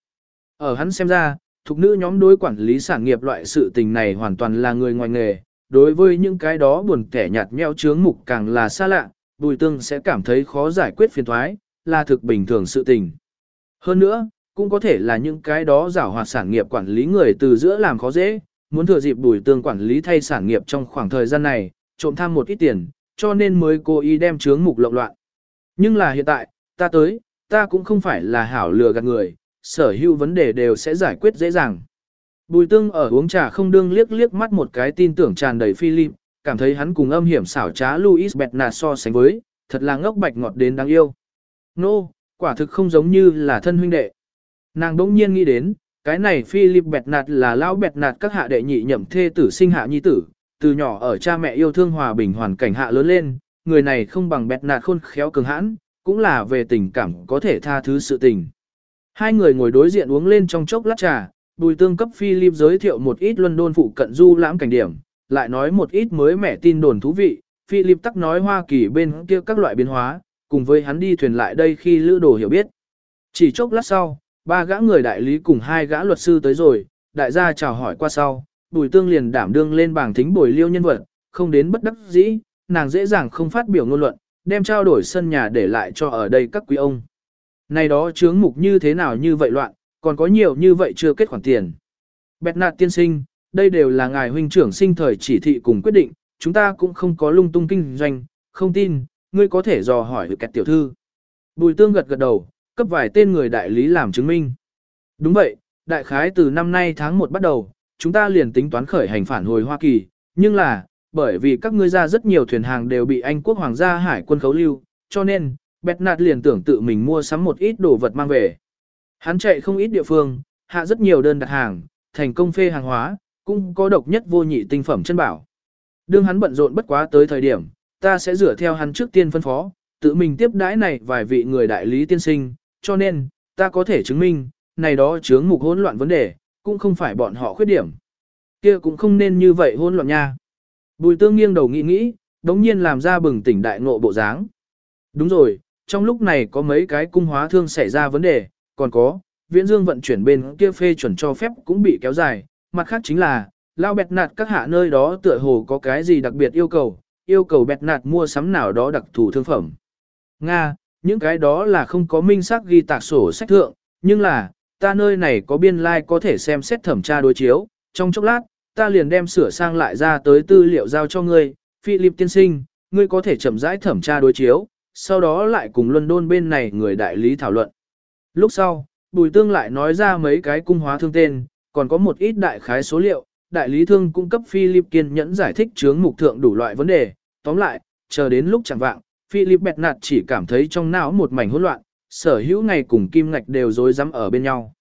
Ở hắn xem ra, thuộc nữ nhóm đối quản lý sản nghiệp loại sự tình này hoàn toàn là người ngoài nghề, đối với những cái đó buồn kẻ nhạt nhẽo chướng mục càng là xa lạ, bùi tương sẽ cảm thấy khó giải quyết phiền thoái, là thực bình thường sự tình. Hơn nữa, cũng có thể là những cái đó giảo hoạt sản nghiệp quản lý người từ giữa làm khó dễ, muốn thừa dịp bùi tương quản lý thay sản nghiệp trong khoảng thời gian này, trộm tham một ít tiền, cho nên mới cố ý đem chướng mục lộn loạn. Nhưng là hiện tại, ta tới, ta cũng không phải là hảo lừa gạt người, sở hữu vấn đề đều sẽ giải quyết dễ dàng. Bùi tương ở uống trà không đương liếc liếc mắt một cái tin tưởng tràn đầy Philip, cảm thấy hắn cùng âm hiểm xảo trá Louis Bernard so sánh với, thật là ngốc bạch ngọt đến đáng yêu. Nô, no, quả thực không giống như là thân huynh đệ. Nàng đỗng nhiên nghĩ đến, cái này Philip Bernard là lão Bernard các hạ đệ nhị nhậm thê tử sinh hạ nhi tử, từ nhỏ ở cha mẹ yêu thương hòa bình hoàn cảnh hạ lớn lên, người này không bằng Bernard khôn khéo cường hãn, cũng là về tình cảm có thể tha thứ sự tình. Hai người ngồi đối diện uống lên trong chốc lát trà, bùi tương cấp Philip giới thiệu một ít London phụ cận du lãm cảnh điểm, lại nói một ít mới mẻ tin đồn thú vị, Philip tắc nói Hoa Kỳ bên kia các loại biến hóa, cùng với hắn đi thuyền lại đây khi lữ đồ hiểu biết. Chỉ chốc lát sau, ba gã người đại lý cùng hai gã luật sư tới rồi, đại gia chào hỏi qua sau, bùi tương liền đảm đương lên bảng thính bồi liêu nhân vật, không đến bất đắc dĩ, nàng dễ dàng không phát biểu ngôn luận, đem trao đổi sân nhà để lại cho ở đây các quý ông. Này đó chướng mục như thế nào như vậy loạn, còn có nhiều như vậy chưa kết khoản tiền. Bẹt nạt tiên sinh, đây đều là ngài huynh trưởng sinh thời chỉ thị cùng quyết định, chúng ta cũng không có lung tung kinh doanh, không tin, ngươi có thể dò hỏi được kẹt tiểu thư. Bùi tương gật gật đầu, cấp vài tên người đại lý làm chứng minh. Đúng vậy, đại khái từ năm nay tháng 1 bắt đầu, chúng ta liền tính toán khởi hành phản hồi Hoa Kỳ, nhưng là, bởi vì các ngươi ra rất nhiều thuyền hàng đều bị Anh quốc hoàng gia hải quân khấu lưu, cho nên, Bẹt nạt liền tưởng tự mình mua sắm một ít đồ vật mang về. Hắn chạy không ít địa phương, hạ rất nhiều đơn đặt hàng, thành công phê hàng hóa, cũng có độc nhất vô nhị tinh phẩm chân bảo. Đương hắn bận rộn bất quá tới thời điểm, ta sẽ rửa theo hắn trước tiên phân phó, tự mình tiếp đãi này vài vị người đại lý tiên sinh, cho nên, ta có thể chứng minh, này đó chướng mục hỗn loạn vấn đề, cũng không phải bọn họ khuyết điểm. kia cũng không nên như vậy hỗn loạn nha. Bùi tương nghiêng đầu nghĩ nghĩ, đống nhiên làm ra bừng tỉnh đại ngộ bộ dáng. Đúng rồi, trong lúc này có mấy cái cung hóa thương xảy ra vấn đề, còn có, viễn dương vận chuyển bên kia phê chuẩn cho phép cũng bị kéo dài, mặt khác chính là, lao bẹt nạt các hạ nơi đó tựa hồ có cái gì đặc biệt yêu cầu, yêu cầu bẹt nạt mua sắm nào đó đặc thù thương phẩm. Nga, những cái đó là không có minh xác ghi tạc sổ sách thượng, nhưng là, ta nơi này có biên lai like có thể xem xét thẩm tra đối chiếu, trong chốc lát, ta liền đem sửa sang lại ra tới tư liệu giao cho ngươi, Philip tiên sinh, ngươi có thể chậm rãi thẩm tra đối chiếu, sau đó lại cùng London bên này người đại lý thảo luận. Lúc sau, Bùi Tương lại nói ra mấy cái cung hóa thương tên, còn có một ít đại khái số liệu, đại lý thương cung cấp Philip kiên nhẫn giải thích chướng mục thượng đủ loại vấn đề, tóm lại, chờ đến lúc chẳng vạng, Philip Bernard chỉ cảm thấy trong não một mảnh hỗn loạn, sở hữu ngày cùng kim ngạch đều rối rắm ở bên nhau.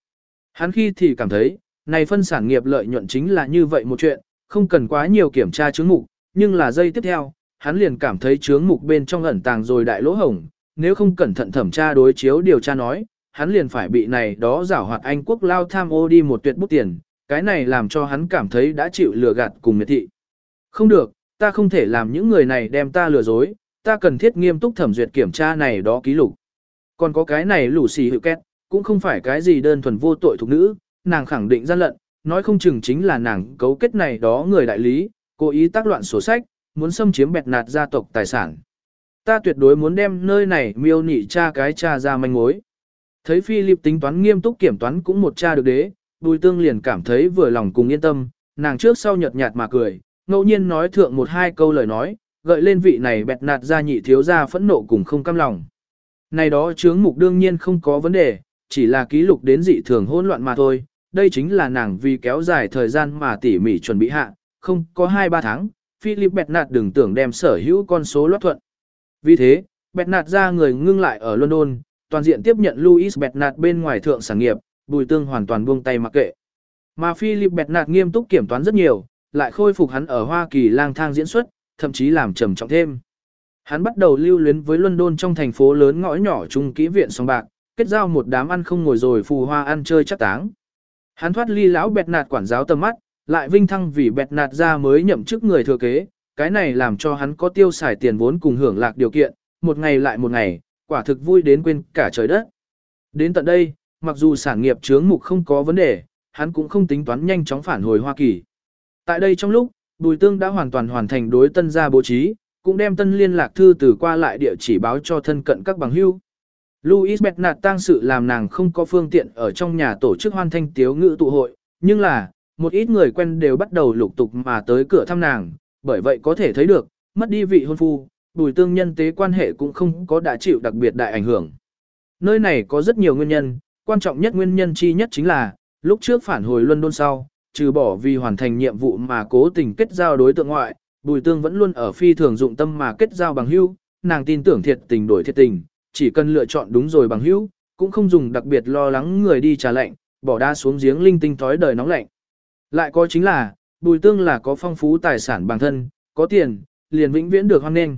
Hắn khi thì cảm thấy, này phân sản nghiệp lợi nhuận chính là như vậy một chuyện, không cần quá nhiều kiểm tra chứng mục, nhưng là giây tiếp theo, hắn liền cảm thấy chướng mục bên trong ẩn tàng rồi đại lỗ hổng, nếu không cẩn thận thẩm tra đối chiếu điều tra nói, hắn liền phải bị này đó giảo hoạt Anh quốc lao tham ô đi một tuyệt bút tiền, cái này làm cho hắn cảm thấy đã chịu lừa gạt cùng miệt thị. Không được, ta không thể làm những người này đem ta lừa dối, ta cần thiết nghiêm túc thẩm duyệt kiểm tra này đó ký lục. Còn có cái này lũ xì hữu két, cũng không phải cái gì đơn thuần vô tội thuộc nữ, nàng khẳng định gian lận, nói không chừng chính là nàng cấu kết này đó người đại lý, cố ý tác loạn sổ sách, muốn xâm chiếm bẹt nạt gia tộc tài sản. Ta tuyệt đối muốn đem nơi này miêu nị cha cái cha ra manh mối. Thấy Philip tính toán nghiêm túc kiểm toán cũng một cha được đế, Bùi Tương liền cảm thấy vừa lòng cùng yên tâm, nàng trước sau nhợt nhạt mà cười, ngẫu nhiên nói thượng một hai câu lời nói, gợi lên vị này bẹt nạt ra nhị thiếu ra phẫn nộ cùng không cam lòng. Này đó chướng mục đương nhiên không có vấn đề, chỉ là ký lục đến dị thường hỗn loạn mà thôi, đây chính là nàng vì kéo dài thời gian mà tỉ mỉ chuẩn bị hạ, không có 2-3 tháng, Philip Bernard đừng tưởng đem sở hữu con số loát thuận. Vì thế, Bernard ra người ngưng lại ở London, toàn diện tiếp nhận Louis Bernard bên ngoài thượng sản nghiệp, bùi tương hoàn toàn buông tay mặc kệ. Mà Philip Bernard nghiêm túc kiểm toán rất nhiều, lại khôi phục hắn ở Hoa Kỳ lang thang diễn xuất, thậm chí làm trầm trọng thêm. Hắn bắt đầu lưu luyến với London trong thành phố lớn ngõ nhỏ trung kỹ viện song bạc, kết giao một đám ăn không ngồi rồi phù hoa ăn chơi chắc táng. Hắn thoát ly lão bẹt nạt quản giáo tầm mắt, lại vinh thăng vì bẹt nạt ra mới nhậm chức người thừa kế, cái này làm cho hắn có tiêu xài tiền vốn cùng hưởng lạc điều kiện, một ngày lại một ngày, quả thực vui đến quên cả trời đất. Đến tận đây, mặc dù sản nghiệp chướng mục không có vấn đề, hắn cũng không tính toán nhanh chóng phản hồi Hoa Kỳ. Tại đây trong lúc, Bùi Tương đã hoàn toàn hoàn thành đối tân gia bố trí, cũng đem tân liên lạc thư từ qua lại địa chỉ báo cho thân cận các bằng hữu. Louis Bernard tang sự làm nàng không có phương tiện ở trong nhà tổ chức hoan thanh tiếu ngữ tụ hội, nhưng là, một ít người quen đều bắt đầu lục tục mà tới cửa thăm nàng, bởi vậy có thể thấy được, mất đi vị hôn phu, bùi tương nhân tế quan hệ cũng không có đã chịu đặc biệt đại ảnh hưởng. Nơi này có rất nhiều nguyên nhân, quan trọng nhất nguyên nhân chi nhất chính là, lúc trước phản hồi London sau, trừ bỏ vì hoàn thành nhiệm vụ mà cố tình kết giao đối tượng ngoại, bùi tương vẫn luôn ở phi thường dụng tâm mà kết giao bằng hữu, nàng tin tưởng thiệt tình đổi thiệt tình, chỉ cần lựa chọn đúng rồi bằng hữu, cũng không dùng đặc biệt lo lắng người đi trà lạnh, bỏ đa xuống giếng linh tinh thói đời nóng lạnh. Lại có chính là, bùi tương là có phong phú tài sản bản thân, có tiền, liền vĩnh viễn được hoan nghênh.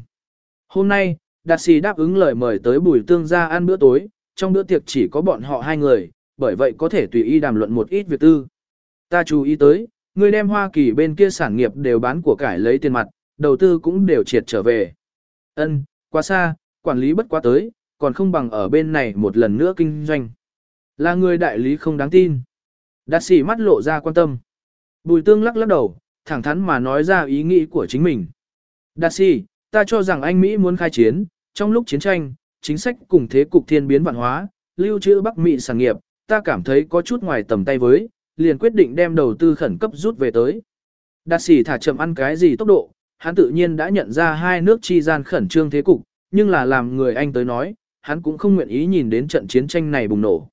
Hôm nay, Đạt Sĩ đáp ứng lời mời tới bùi tương ra ăn bữa tối, trong bữa tiệc chỉ có bọn họ hai người, bởi vậy có thể tùy ý đàm luận một ít việc tư. Ta chú ý tới, người đem Hoa Kỳ bên kia sản nghiệp đều bán của cải lấy tiền mặt, đầu tư cũng đều triệt trở về. Ân, quá xa, quản lý bất quá tới, còn không bằng ở bên này một lần nữa kinh doanh. Là người đại lý không đáng tin. Đạt sĩ mắt lộ ra quan tâm. Bùi tương lắc lắc đầu, thẳng thắn mà nói ra ý nghĩ của chính mình. Đạt sĩ, ta cho rằng anh Mỹ muốn khai chiến, trong lúc chiến tranh, chính sách cùng thế cục thiên biến vạn hóa, lưu trữ Bắc Mỹ sản nghiệp, ta cảm thấy có chút ngoài tầm tay với, liền quyết định đem đầu tư khẩn cấp rút về tới. Đạt sĩ thả chậm ăn cái gì tốc độ, hắn tự nhiên đã nhận ra hai nước chi gian khẩn trương thế cục, nhưng là làm người Anh tới nói, hắn cũng không nguyện ý nhìn đến trận chiến tranh này bùng nổ.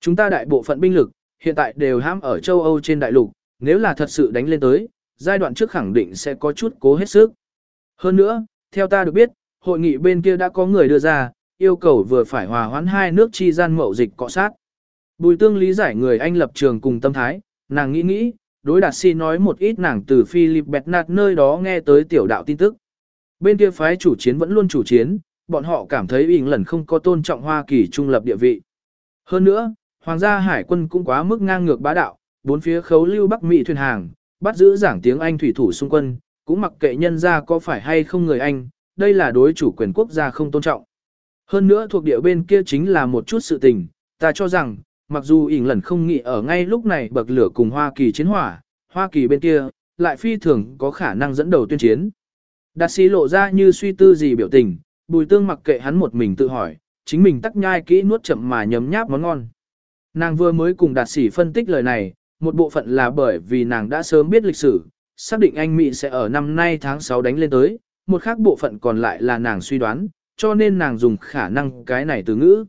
Chúng ta đại bộ phận binh lực, hiện tại đều hãm ở châu Âu trên đại lục, nếu là thật sự đánh lên tới, giai đoạn trước khẳng định sẽ có chút cố hết sức. Hơn nữa, theo ta được biết, hội nghị bên kia đã có người đưa ra, yêu cầu vừa phải hòa hoãn hai nước chi gian mậu dịch cọ sát. Bùi tương lý giải người Anh lập trường cùng tâm thái, nàng nghĩ nghĩ, đối đạt si nói một ít nàng từ Philip Bernard nơi đó nghe tới tiểu đạo tin tức. Bên kia phái chủ chiến vẫn luôn chủ chiến, bọn họ cảm thấy ỉn lần không có tôn trọng Hoa Kỳ trung lập địa vị. Hơn nữa, Hoàng gia hải quân cũng quá mức ngang ngược bá đạo, bốn phía khấu lưu Bắc Mỹ thuyền hàng, bắt giữ giảng tiếng Anh thủy thủ xung quân, cũng mặc kệ nhân gia có phải hay không người Anh, đây là đối chủ quyền quốc gia không tôn trọng. Hơn nữa thuộc địa bên kia chính là một chút sự tình, ta cho rằng, mặc dù ỉn lần không nghĩ ở ngay lúc này bậc lửa cùng Hoa Kỳ chiến hỏa, Hoa Kỳ bên kia, lại phi thường có khả năng dẫn đầu tuyên chiến. Đạt sĩ lộ ra như suy tư gì biểu tình, bùi tương mặc kệ hắn một mình tự hỏi, chính mình tắc nhai kỹ nuốt chậm mà nhấm nháp món ngon. Nàng vừa mới cùng đạt sĩ phân tích lời này, một bộ phận là bởi vì nàng đã sớm biết lịch sử, xác định anh Mỹ sẽ ở năm nay tháng 6 đánh lên tới, một khác bộ phận còn lại là nàng suy đoán, cho nên nàng dùng khả năng cái này từ ngữ.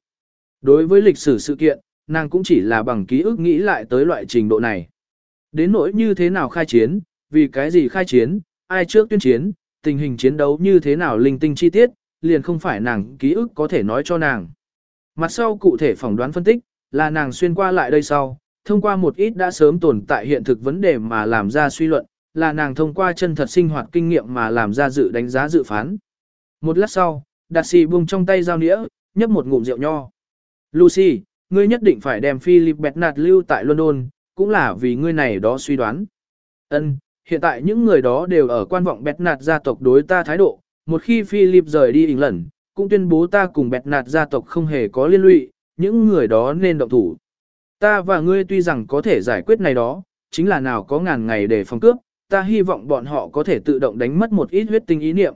Đối với lịch sử sự kiện, nàng cũng chỉ là bằng ký ức nghĩ lại tới loại trình độ này. Đến nỗi như thế nào khai chiến, vì cái gì khai chiến, ai trước tuyên chiến, tình hình chiến đấu như thế nào linh tinh chi tiết, liền không phải nàng ký ức có thể nói cho nàng. Mặt sau cụ thể phỏng đoán phân tích, là nàng xuyên qua lại đây sau, thông qua một ít đã sớm tồn tại hiện thực vấn đề mà làm ra suy luận, là nàng thông qua chân thật sinh hoạt kinh nghiệm mà làm ra dự đánh giá dự phán. Một lát sau, Đạt Sĩ buông trong tay dao nĩa, nhấp một ngụm rượu nho. Lucy, ngươi nhất định phải đem Philip Bernard lưu tại London, cũng là vì ngươi này đó suy đoán. Ân, hiện tại những người đó đều ở quan vọng Bernard gia tộc đối ta thái độ, một khi Philip rời đi England, cũng tuyên bố ta cùng bẹt nạt gia tộc không hề có liên lụy, những người đó nên động thủ. Ta và ngươi tuy rằng có thể giải quyết này đó, chính là nào có ngàn ngày để phòng cướp, ta hy vọng bọn họ có thể tự động đánh mất một ít huyết tinh ý niệm.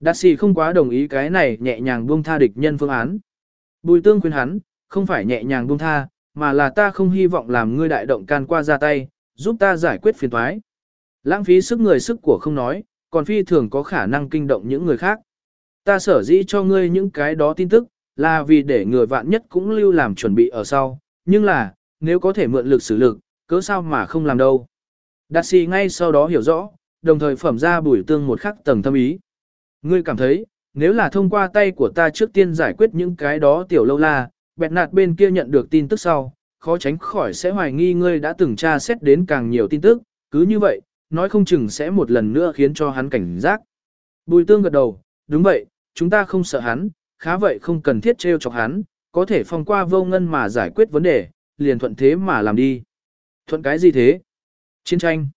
Đạt sĩ không quá đồng ý cái này nhẹ nhàng buông tha địch nhân phương án. Bùi tương khuyên hắn, không phải nhẹ nhàng buông tha, mà là ta không hy vọng làm ngươi đại động can qua ra tay, giúp ta giải quyết phiền toái. Lãng phí sức người sức của không nói, còn phi thường có khả năng kinh động những người khác. Ta sở dĩ cho ngươi những cái đó tin tức, là vì để người vạn nhất cũng lưu làm chuẩn bị ở sau, nhưng là, nếu có thể mượn lực sử lực, cớ sao mà không làm đâu. Đạt si ngay sau đó hiểu rõ, đồng thời phẩm ra bùi tương một khắc tầng thâm ý. Ngươi cảm thấy, nếu là thông qua tay của ta trước tiên giải quyết những cái đó tiểu lâu la, bẹt nạt bên kia nhận được tin tức sau, khó tránh khỏi sẽ hoài nghi ngươi đã từng tra xét đến càng nhiều tin tức, cứ như vậy, nói không chừng sẽ một lần nữa khiến cho hắn cảnh giác. Bùi tương gật đầu, đúng vậy, chúng ta không sợ hắn, khá vậy không cần thiết treo chọc hắn, có thể phong qua vô ngân mà giải quyết vấn đề, liền thuận thế mà làm đi. Thuận cái gì thế? Chiến tranh.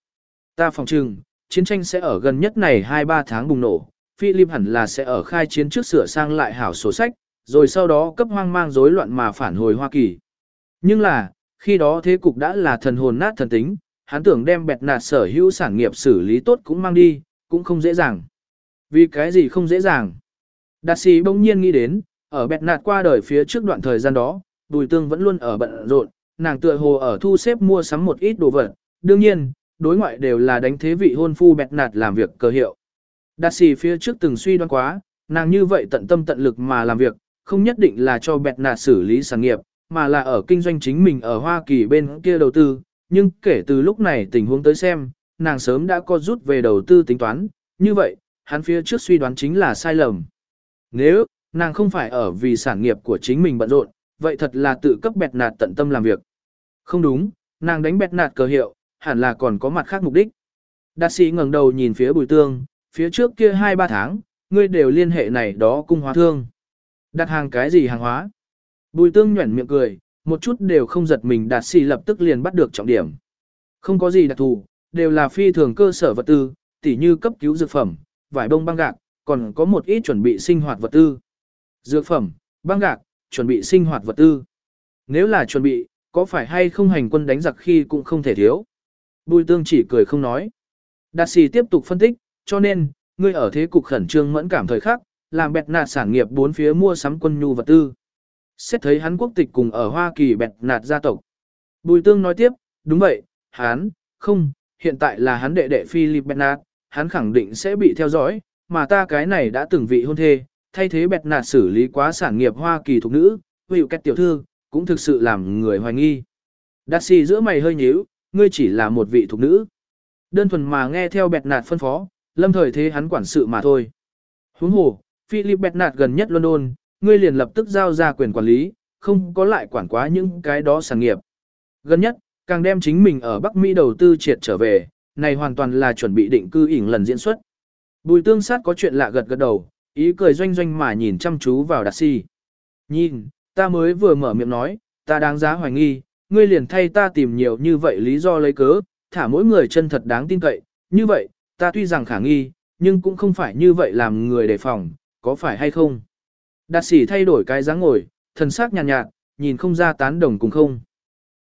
Ta phòng trừng, chiến tranh sẽ ở gần nhất này 2-3 tháng bùng nổ, Philip hẳn là sẽ ở khai chiến trước sửa sang lại hảo sổ sách, rồi sau đó cấp hoang mang rối loạn mà phản hồi Hoa Kỳ. Nhưng là, khi đó thế cục đã là thần hồn nát thần tính, hắn tưởng đem bẹt nạt sở hữu sản nghiệp xử lý tốt cũng mang đi, cũng không dễ dàng. Vì cái gì không dễ dàng? Đạt sĩ bỗng nhiên nghĩ đến, ở bẹt nạt qua đời phía trước đoạn thời gian đó, Bùi Tương vẫn luôn ở bận rộn, nàng tựa hồ ở thu xếp mua sắm một ít đồ vật. Đương nhiên, đối ngoại đều là đánh thế vị hôn phu bẹt nạt làm việc cơ hiệu. Đạt sĩ phía trước từng suy đoán quá, nàng như vậy tận tâm tận lực mà làm việc, không nhất định là cho bẹt nạt xử lý sản nghiệp, mà là ở kinh doanh chính mình ở Hoa Kỳ bên kia đầu tư. Nhưng kể từ lúc này tình huống tới xem, nàng sớm đã có rút về đầu tư tính toán, như vậy, hắn phía trước suy đoán chính là sai lầm. Nếu, nàng không phải ở vì sản nghiệp của chính mình bận rộn, vậy thật là tự cấp bẹt nạt tận tâm làm việc. Không đúng, nàng đánh bẹt nạt cờ hiệu, hẳn là còn có mặt khác mục đích. Đạt sĩ ngẩng đầu nhìn phía bùi tương, phía trước kia 2-3 tháng, ngươi đều liên hệ này đó cung hóa thương. Đặt hàng cái gì hàng hóa? Bùi tương nhuẩn miệng cười, một chút đều không giật mình đạt xì lập tức liền bắt được trọng điểm. Không có gì đặc thù, đều là phi thường cơ sở vật tư, tỉ như cấp cứu dược phẩm, vải bông băng gạc, còn có một ít chuẩn bị sinh hoạt vật tư. Dược phẩm, băng gạc, chuẩn bị sinh hoạt vật tư. Nếu là chuẩn bị, có phải hay không hành quân đánh giặc khi cũng không thể thiếu. Bùi tương chỉ cười không nói. Đạt sĩ tiếp tục phân tích, cho nên, ngươi ở thế cục khẩn trương mẫn cảm thời khắc, làm bẹt nạt sản nghiệp bốn phía mua sắm quân nhu vật tư. Xét thấy hắn quốc tịch cùng ở Hoa Kỳ bẹt nạt gia tộc. Bùi tương nói tiếp, đúng vậy, hắn, không, hiện tại là hắn đệ đệ Philip Bernard, hắn khẳng định sẽ bị theo dõi, mà ta cái này đã từng vị hôn thê, thay thế bẹt nạt xử lý quá sản nghiệp Hoa Kỳ thuộc nữ, hữu cách tiểu thư, cũng thực sự làm người hoài nghi. Đạt xì giữa mày hơi nhíu, ngươi chỉ là một vị thuộc nữ. Đơn thuần mà nghe theo bẹt nạt phân phó, lâm thời thế hắn quản sự mà thôi. Huống hồ, Philip bẹt nạt gần nhất London, ngươi liền lập tức giao ra quyền quản lý, không có lại quản quá những cái đó sản nghiệp. Gần nhất, càng đem chính mình ở Bắc Mỹ đầu tư triệt trở về, này hoàn toàn là chuẩn bị định cư ỉn lần diễn xuất. Bùi tương sát có chuyện lạ gật gật đầu, ý cười doanh doanh mà nhìn chăm chú vào đạt si. Nhìn, ta mới vừa mở miệng nói, ta đáng giá hoài nghi, ngươi liền thay ta tìm nhiều như vậy lý do lấy cớ, thả mỗi người chân thật đáng tin cậy, như vậy, ta tuy rằng khả nghi, nhưng cũng không phải như vậy làm người đề phòng, có phải hay không? Đạt sĩ thay đổi cái dáng ngồi, thần sắc nhàn nhạt, nhạt, nhìn không ra tán đồng cùng không.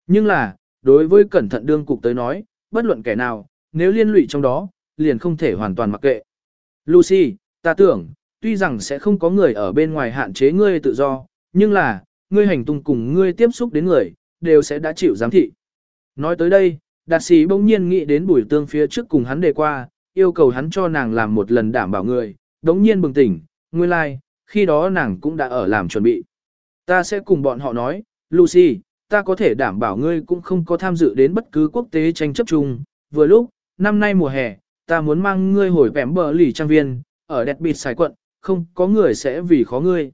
Nhưng là, đối với cẩn thận đương cục tới nói, bất luận kẻ nào, nếu liên lụy trong đó, liền không thể hoàn toàn mặc kệ. Lucy, ta tưởng, tuy rằng sẽ không có người ở bên ngoài hạn chế ngươi tự do, nhưng là, ngươi hành tung cùng ngươi tiếp xúc đến người, đều sẽ đã chịu giám thị. Nói tới đây, đạt sĩ bỗng nhiên nghĩ đến buổi tương phía trước cùng hắn đề qua, yêu cầu hắn cho nàng làm một lần đảm bảo người, đống nhiên bừng tỉnh, nguyên lai, like, khi đó nàng cũng đã ở làm chuẩn bị. Ta sẽ cùng bọn họ nói, Lucy, ta có thể đảm bảo ngươi cũng không có tham dự đến bất cứ quốc tế tranh chấp chung, vừa lúc, năm nay mùa hè, ta muốn mang ngươi hồi vẻm bờ lì trang viên, ở đẹp bịt xài quận, không có người sẽ vì khó ngươi.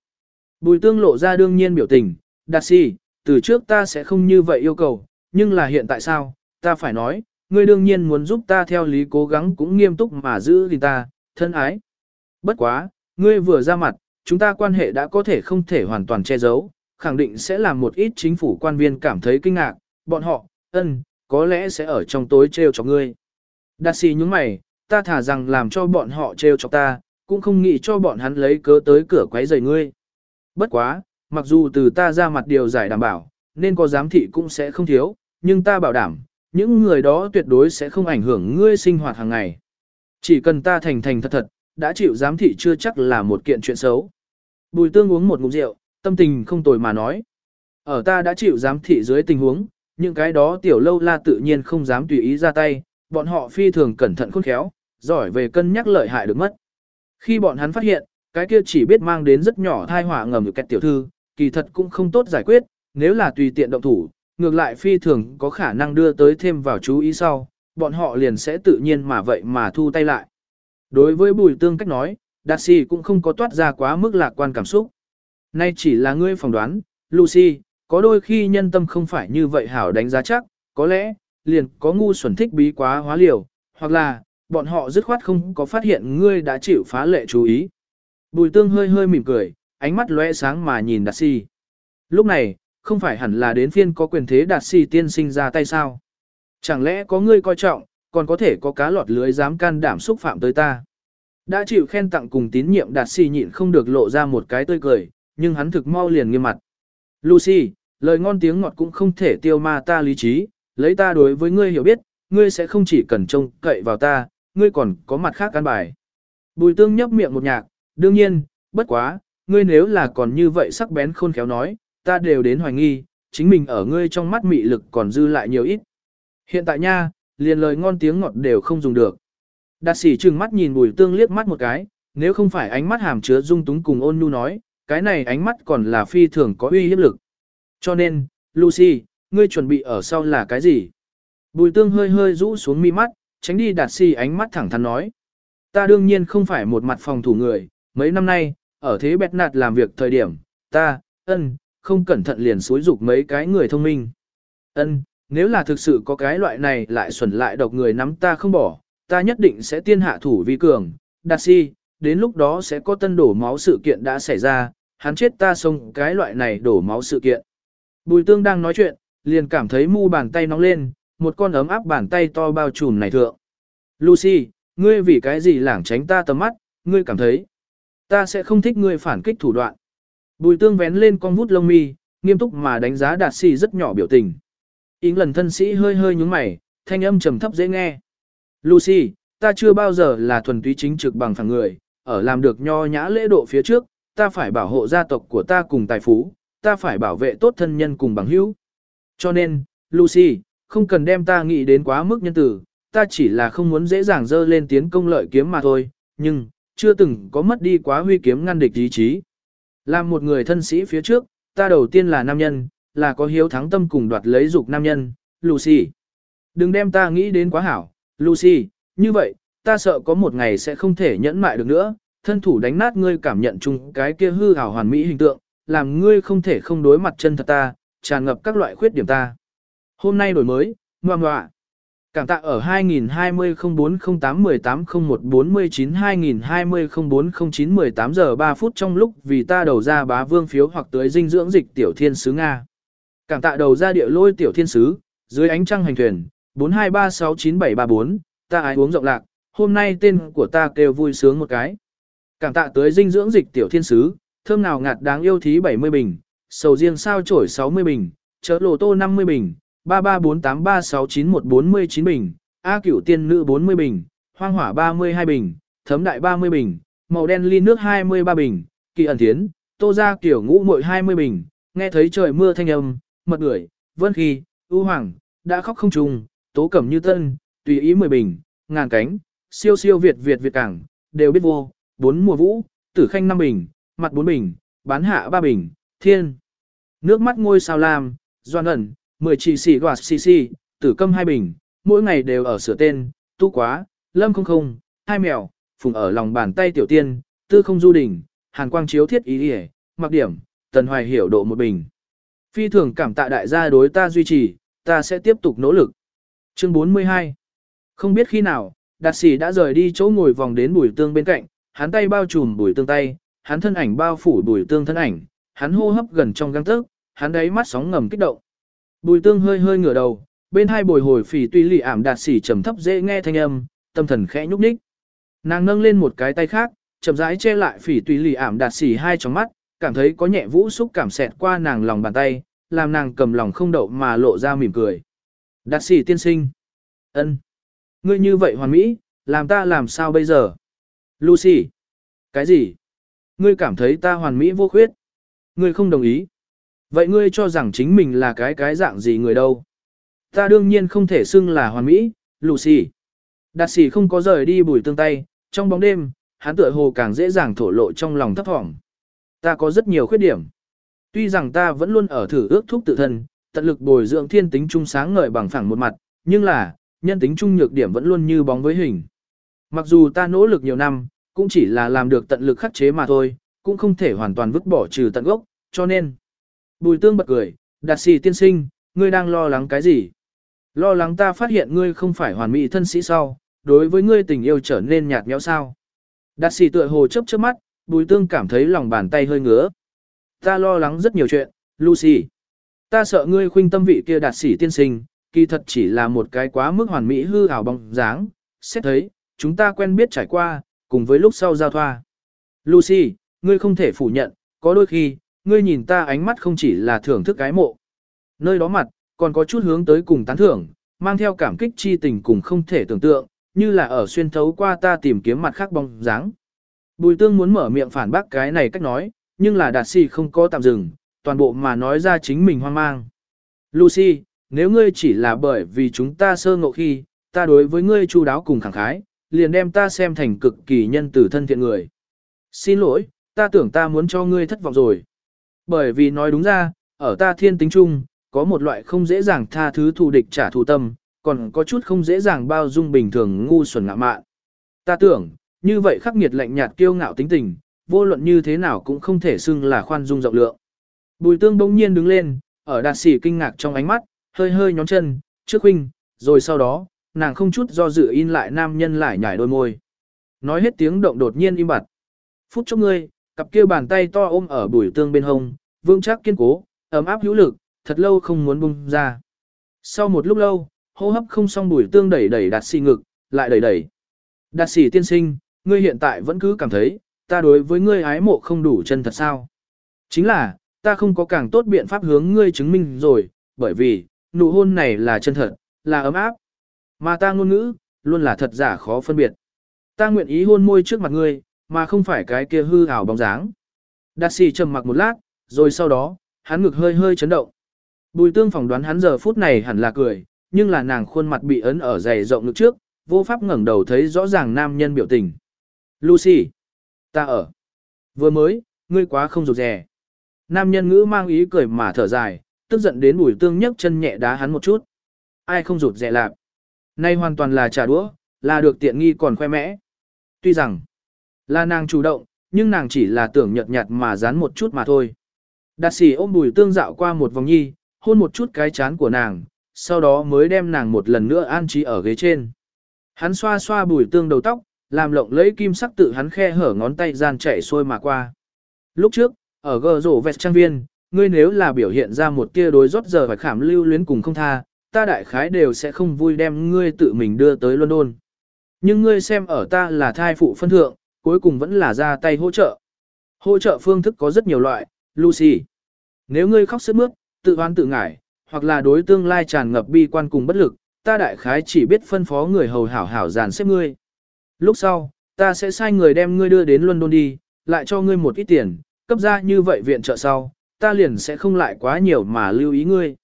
Bùi tương lộ ra đương nhiên biểu tình, đạt si, từ trước ta sẽ không như vậy yêu cầu, nhưng là hiện tại sao, ta phải nói, ngươi đương nhiên muốn giúp ta theo lý cố gắng cũng nghiêm túc mà giữ gìn ta, thân ái. Bất quá, ngươi vừa ra mặt, chúng ta quan hệ đã có thể không thể hoàn toàn che giấu, khẳng định sẽ làm một ít chính phủ quan viên cảm thấy kinh ngạc, bọn họ, ân, có lẽ sẽ ở trong tối treo cho ngươi. Đạt xì nhúng mày, ta thả rằng làm cho bọn họ treo cho ta, cũng không nghĩ cho bọn hắn lấy cớ tới cửa quấy rầy ngươi. Bất quá, mặc dù từ ta ra mặt điều giải đảm bảo, nên có giám thị cũng sẽ không thiếu, nhưng ta bảo đảm, những người đó tuyệt đối sẽ không ảnh hưởng ngươi sinh hoạt hàng ngày. Chỉ cần ta thành thành thật thật, đã chịu giám thị chưa chắc là một kiện chuyện xấu. Bùi tương uống một ngụm rượu, tâm tình không tồi mà nói. Ở ta đã chịu giám thị dưới tình huống, những cái đó tiểu lâu la tự nhiên không dám tùy ý ra tay, bọn họ phi thường cẩn thận khôn khéo, giỏi về cân nhắc lợi hại được mất. Khi bọn hắn phát hiện, cái kia chỉ biết mang đến rất nhỏ thai họa ngầm kẹt tiểu thư, kỳ thật cũng không tốt giải quyết, nếu là tùy tiện động thủ, ngược lại phi thường có khả năng đưa tới thêm vào chú ý sau, bọn họ liền sẽ tự nhiên mà vậy mà thu tay lại. Đối với bùi tương cách nói, Đạt Sĩ cũng không có toát ra quá mức lạc quan cảm xúc. Nay chỉ là ngươi phỏng đoán, Lucy, có đôi khi nhân tâm không phải như vậy hảo đánh giá chắc, có lẽ, liền có ngu xuẩn thích bí quá hóa liều, hoặc là, bọn họ dứt khoát không có phát hiện ngươi đã chịu phá lệ chú ý. Bùi tương hơi hơi mỉm cười, ánh mắt lóe sáng mà nhìn Đạt Si. Lúc này, không phải hẳn là đến phiên có quyền thế Đạt Si tiên sinh ra tay sao? Chẳng lẽ có ngươi coi trọng, còn có thể có cá lọt lưới dám can đảm xúc phạm tới ta? Đã chịu khen tặng cùng tín nhiệm Đạt Si nhịn không được lộ ra một cái tươi cười, nhưng hắn thực mau liền nghiêm mặt. Lucy, lời ngon tiếng ngọt cũng không thể tiêu ma ta lý trí, lấy ta đối với ngươi hiểu biết, ngươi sẽ không chỉ cần trông cậy vào ta, ngươi còn có mặt khác căn bài. Bùi tương nhấp miệng một nhạc, đương nhiên, bất quá, ngươi nếu là còn như vậy sắc bén khôn khéo nói, ta đều đến hoài nghi, chính mình ở ngươi trong mắt mị lực còn dư lại nhiều ít. Hiện tại nha, liền lời ngon tiếng ngọt đều không dùng được. Đạt sĩ trừng mắt nhìn bùi tương liếc mắt một cái, nếu không phải ánh mắt hàm chứa dung túng cùng ôn nhu nói, cái này ánh mắt còn là phi thường có uy hiếp lực. Cho nên, Lucy, ngươi chuẩn bị ở sau là cái gì? Bùi tương hơi hơi rũ xuống mi mắt, tránh đi đạt sĩ ánh mắt thẳng thắn nói. Ta đương nhiên không phải một mặt phòng thủ người, mấy năm nay, ở thế bẹt nạt làm việc thời điểm, ta, ân, không cẩn thận liền xối dục mấy cái người thông minh. Ân, nếu là thực sự có cái loại này lại xuẩn lại độc người nắm ta không bỏ, ta nhất định sẽ tiên hạ thủ vi cường, đạt si, đến lúc đó sẽ có tân đổ máu sự kiện đã xảy ra, hắn chết ta xong cái loại này đổ máu sự kiện. Bùi tương đang nói chuyện, liền cảm thấy mu bàn tay nóng lên, một con ấm áp bàn tay to bao trùm này thượng. Lucy, ngươi vì cái gì lảng tránh ta tầm mắt, ngươi cảm thấy. Ta sẽ không thích ngươi phản kích thủ đoạn. Bùi tương vén lên con vút lông mi, nghiêm túc mà đánh giá đạt si rất nhỏ biểu tình. Ính lần thân sĩ hơi hơi nhúng mày, thanh âm trầm thấp dễ nghe. Lucy, ta chưa bao giờ là thuần túy chính trực bằng phẳng người, ở làm được nho nhã lễ độ phía trước, ta phải bảo hộ gia tộc của ta cùng tài phú, ta phải bảo vệ tốt thân nhân cùng bằng hữu. Cho nên, Lucy, không cần đem ta nghĩ đến quá mức nhân tử, ta chỉ là không muốn dễ dàng dơ lên tiến công lợi kiếm mà thôi, nhưng, chưa từng có mất đi quá huy kiếm ngăn địch ý chí. Làm một người thân sĩ phía trước, ta đầu tiên là nam nhân, là có hiếu thắng tâm cùng đoạt lấy dục nam nhân, Lucy. Đừng đem ta nghĩ đến quá hảo, Lucy, như vậy, ta sợ có một ngày sẽ không thể nhẫn mại được nữa, thân thủ đánh nát ngươi cảm nhận chung cái kia hư hảo hoàn mỹ hình tượng, làm ngươi không thể không đối mặt chân thật ta, tràn ngập các loại khuyết điểm ta. Hôm nay đổi mới, ngoan ngoạ. Cảm tạ ở 2020-0408-18-18-01-49-2020-0409-18 giờ 3 phút trong lúc vì ta đầu ra bá vương phiếu hoặc tới dinh dưỡng dịch tiểu thiên sứ Nga. Cảm tạ đầu ra địa lôi tiểu thiên sứ, dưới ánh trăng hành thuyền, 42369734, ta ái uống rộng lạc, hôm nay tên của ta kêu vui sướng một cái. Cảm tạ tới dinh dưỡng dịch tiểu thiên sứ, thơm nào ngạt đáng yêu thí 70 bình, sầu riêng sao trổi 60 bình, chớ lộ tô 50 bình, 3348369149 bình, A cửu tiên nữ 40 bình, hoang hỏa 32 bình, thấm đại 30 bình, màu đen ly nước 23 bình, kỳ ẩn thiến, tô ra kiểu ngũ muội 20 bình, nghe thấy trời mưa thanh âm, mật người, vân khi, ưu hoàng, đã khóc không trùng, tố cẩm như tân, tùy ý 10 bình, ngàn cánh, siêu siêu Việt Việt Việt cảng, đều biết vô, bốn mùa vũ, tử khanh năm bình, mặt bốn bình, bán hạ ba bình, thiên. Nước mắt ngôi sao lam, doan ẩn, 10 chỉ xỉ gọt xì xì, tử câm hai bình, mỗi ngày đều ở sửa tên, tu quá, lâm không không, hai mèo, phùng ở lòng bàn tay tiểu tiên, tư không du đỉnh, hàn quang chiếu thiết ý hề, mặc điểm, tần hoài hiểu độ một bình. Phi thường cảm tạ đại gia đối ta duy trì, ta sẽ tiếp tục nỗ lực. Chương 42 Không biết khi nào, đạt sĩ đã rời đi chỗ ngồi vòng đến bùi tương bên cạnh, hắn tay bao trùm bùi tương tay, hắn thân ảnh bao phủ bùi tương thân ảnh, hắn hô hấp gần trong găng tức, hắn đáy mắt sóng ngầm kích động. Bùi tương hơi hơi ngửa đầu, bên hai bồi hồi phỉ tuy lì ảm đạt sĩ trầm thấp dễ nghe thanh âm, tâm thần khẽ nhúc nhích. Nàng nâng lên một cái tay khác, chậm rãi che lại phỉ tùy lì ảm đạt xỉ hai tròng mắt, cảm thấy có nhẹ vũ xúc cảm xẹt qua nàng lòng bàn tay, làm nàng cầm lòng không đậu mà lộ ra mỉm cười. Đạt sĩ tiên sinh. ân, Ngươi như vậy hoàn mỹ, làm ta làm sao bây giờ? Lucy. Cái gì? Ngươi cảm thấy ta hoàn mỹ vô khuyết? Ngươi không đồng ý. Vậy ngươi cho rằng chính mình là cái cái dạng gì người đâu? Ta đương nhiên không thể xưng là hoàn mỹ, Lucy. Đạt sĩ không có rời đi bùi tương tay, trong bóng đêm, hắn tựa hồ càng dễ dàng thổ lộ trong lòng thấp thỏm. Ta có rất nhiều khuyết điểm. Tuy rằng ta vẫn luôn ở thử ước thúc tự thân, tận lực bồi dưỡng thiên tính trung sáng ngời bằng phẳng một mặt, nhưng là, nhân tính trung nhược điểm vẫn luôn như bóng với hình. Mặc dù ta nỗ lực nhiều năm, cũng chỉ là làm được tận lực khắc chế mà thôi, cũng không thể hoàn toàn vứt bỏ trừ tận gốc, cho nên. Bùi tương bật cười, đạt sĩ tiên sinh, ngươi đang lo lắng cái gì? Lo lắng ta phát hiện ngươi không phải hoàn mỹ thân sĩ sau, đối với ngươi tình yêu trở nên nhạt nhẽo sao. Đạt sĩ tựa hồ chớp chớp mắt, bùi tương cảm thấy lòng bàn tay hơi ngứa. Ta lo lắng rất nhiều chuyện, Lucy. Ta sợ ngươi khuynh tâm vị kia đạt sĩ tiên sinh, kỳ thật chỉ là một cái quá mức hoàn mỹ hư ảo bóng dáng. Xét thấy, chúng ta quen biết trải qua, cùng với lúc sau giao thoa. Lucy, ngươi không thể phủ nhận, có đôi khi, ngươi nhìn ta ánh mắt không chỉ là thưởng thức cái mộ. Nơi đó mặt, còn có chút hướng tới cùng tán thưởng, mang theo cảm kích chi tình cùng không thể tưởng tượng, như là ở xuyên thấu qua ta tìm kiếm mặt khác bóng dáng. Bùi tương muốn mở miệng phản bác cái này cách nói, nhưng là đạt si không có tạm dừng, toàn bộ mà nói ra chính mình hoang mang. Lucy, nếu ngươi chỉ là bởi vì chúng ta sơ ngộ khi, ta đối với ngươi chu đáo cùng khẳng khái, liền đem ta xem thành cực kỳ nhân tử thân thiện người. Xin lỗi, ta tưởng ta muốn cho ngươi thất vọng rồi. Bởi vì nói đúng ra, ở ta thiên tính chung, có một loại không dễ dàng tha thứ thù địch trả thù tâm, còn có chút không dễ dàng bao dung bình thường ngu xuẩn ngạ mạn. Ta tưởng, như vậy khắc nghiệt lạnh nhạt kiêu ngạo tính tình, vô luận như thế nào cũng không thể xưng là khoan dung rộng lượng. Bùi tương bỗng nhiên đứng lên, ở đạt sĩ kinh ngạc trong ánh mắt, hơi hơi nhón chân, trước huynh, rồi sau đó, nàng không chút do dự in lại nam nhân lại nhảy đôi môi. Nói hết tiếng động đột nhiên im bặt. Phút chốc ngươi, cặp kia bàn tay to ôm ở bùi tương bên hông, vương chắc kiên cố, ấm áp hữu lực, thật lâu không muốn bung ra. Sau một lúc lâu, hô hấp không xong bùi tương đẩy đẩy đạt xì ngực, lại đẩy đẩy. Đạt xì tiên sinh, ngươi hiện tại vẫn cứ cảm thấy, ta đối với ngươi ái mộ không đủ chân thật sao. Chính là, ta không có càng tốt biện pháp hướng ngươi chứng minh rồi, bởi vì, nụ hôn này là chân thật, là ấm áp. Mà ta ngôn ngữ, luôn là thật giả khó phân biệt. Ta nguyện ý hôn môi trước mặt ngươi, mà không phải cái kia hư ảo bóng dáng. Đạt sĩ trầm mặc một lát, rồi sau đó, hắn ngực hơi hơi chấn động. Bùi tương phỏng đoán hắn giờ phút này hẳn là cười, nhưng là nàng khuôn mặt bị ấn ở dày rộng ngực trước, vô pháp ngẩng đầu thấy rõ ràng nam nhân biểu tình. Lucy, ta ở. Vừa mới, ngươi quá không rụt rè. Nam nhân ngữ mang ý cười mà thở dài, tức giận đến bùi tương nhấc chân nhẹ đá hắn một chút. Ai không rụt rè lạp. Nay hoàn toàn là trà đũa, là được tiện nghi còn khoe mẽ. Tuy rằng, là nàng chủ động, nhưng nàng chỉ là tưởng nhợt nhạt mà dán một chút mà thôi. Đạt sĩ ôm bùi tương dạo qua một vòng nhi, hôn một chút cái chán của nàng, sau đó mới đem nàng một lần nữa an trí ở ghế trên. Hắn xoa xoa bùi tương đầu tóc, làm lộng lấy kim sắc tự hắn khe hở ngón tay gian chạy xuôi mà qua. Lúc trước, ở gờ rổ vẹt trang viên, ngươi nếu là biểu hiện ra một tia đối rót giờ phải khảm lưu luyến cùng không tha, ta đại khái đều sẽ không vui đem ngươi tự mình đưa tới London. Nhưng ngươi xem ở ta là thai phụ phân thượng, cuối cùng vẫn là ra tay hỗ trợ. Hỗ trợ phương thức có rất nhiều loại, Lucy. Nếu ngươi khóc sức mướt, tự oan tự ngải, hoặc là đối tương lai tràn ngập bi quan cùng bất lực, ta đại khái chỉ biết phân phó người hầu hảo hảo dàn xếp ngươi. Lúc sau, ta sẽ sai người đem ngươi đưa đến London đi, lại cho ngươi một ít tiền, cấp ra như vậy viện trợ sau, ta liền sẽ không lại quá nhiều mà lưu ý ngươi.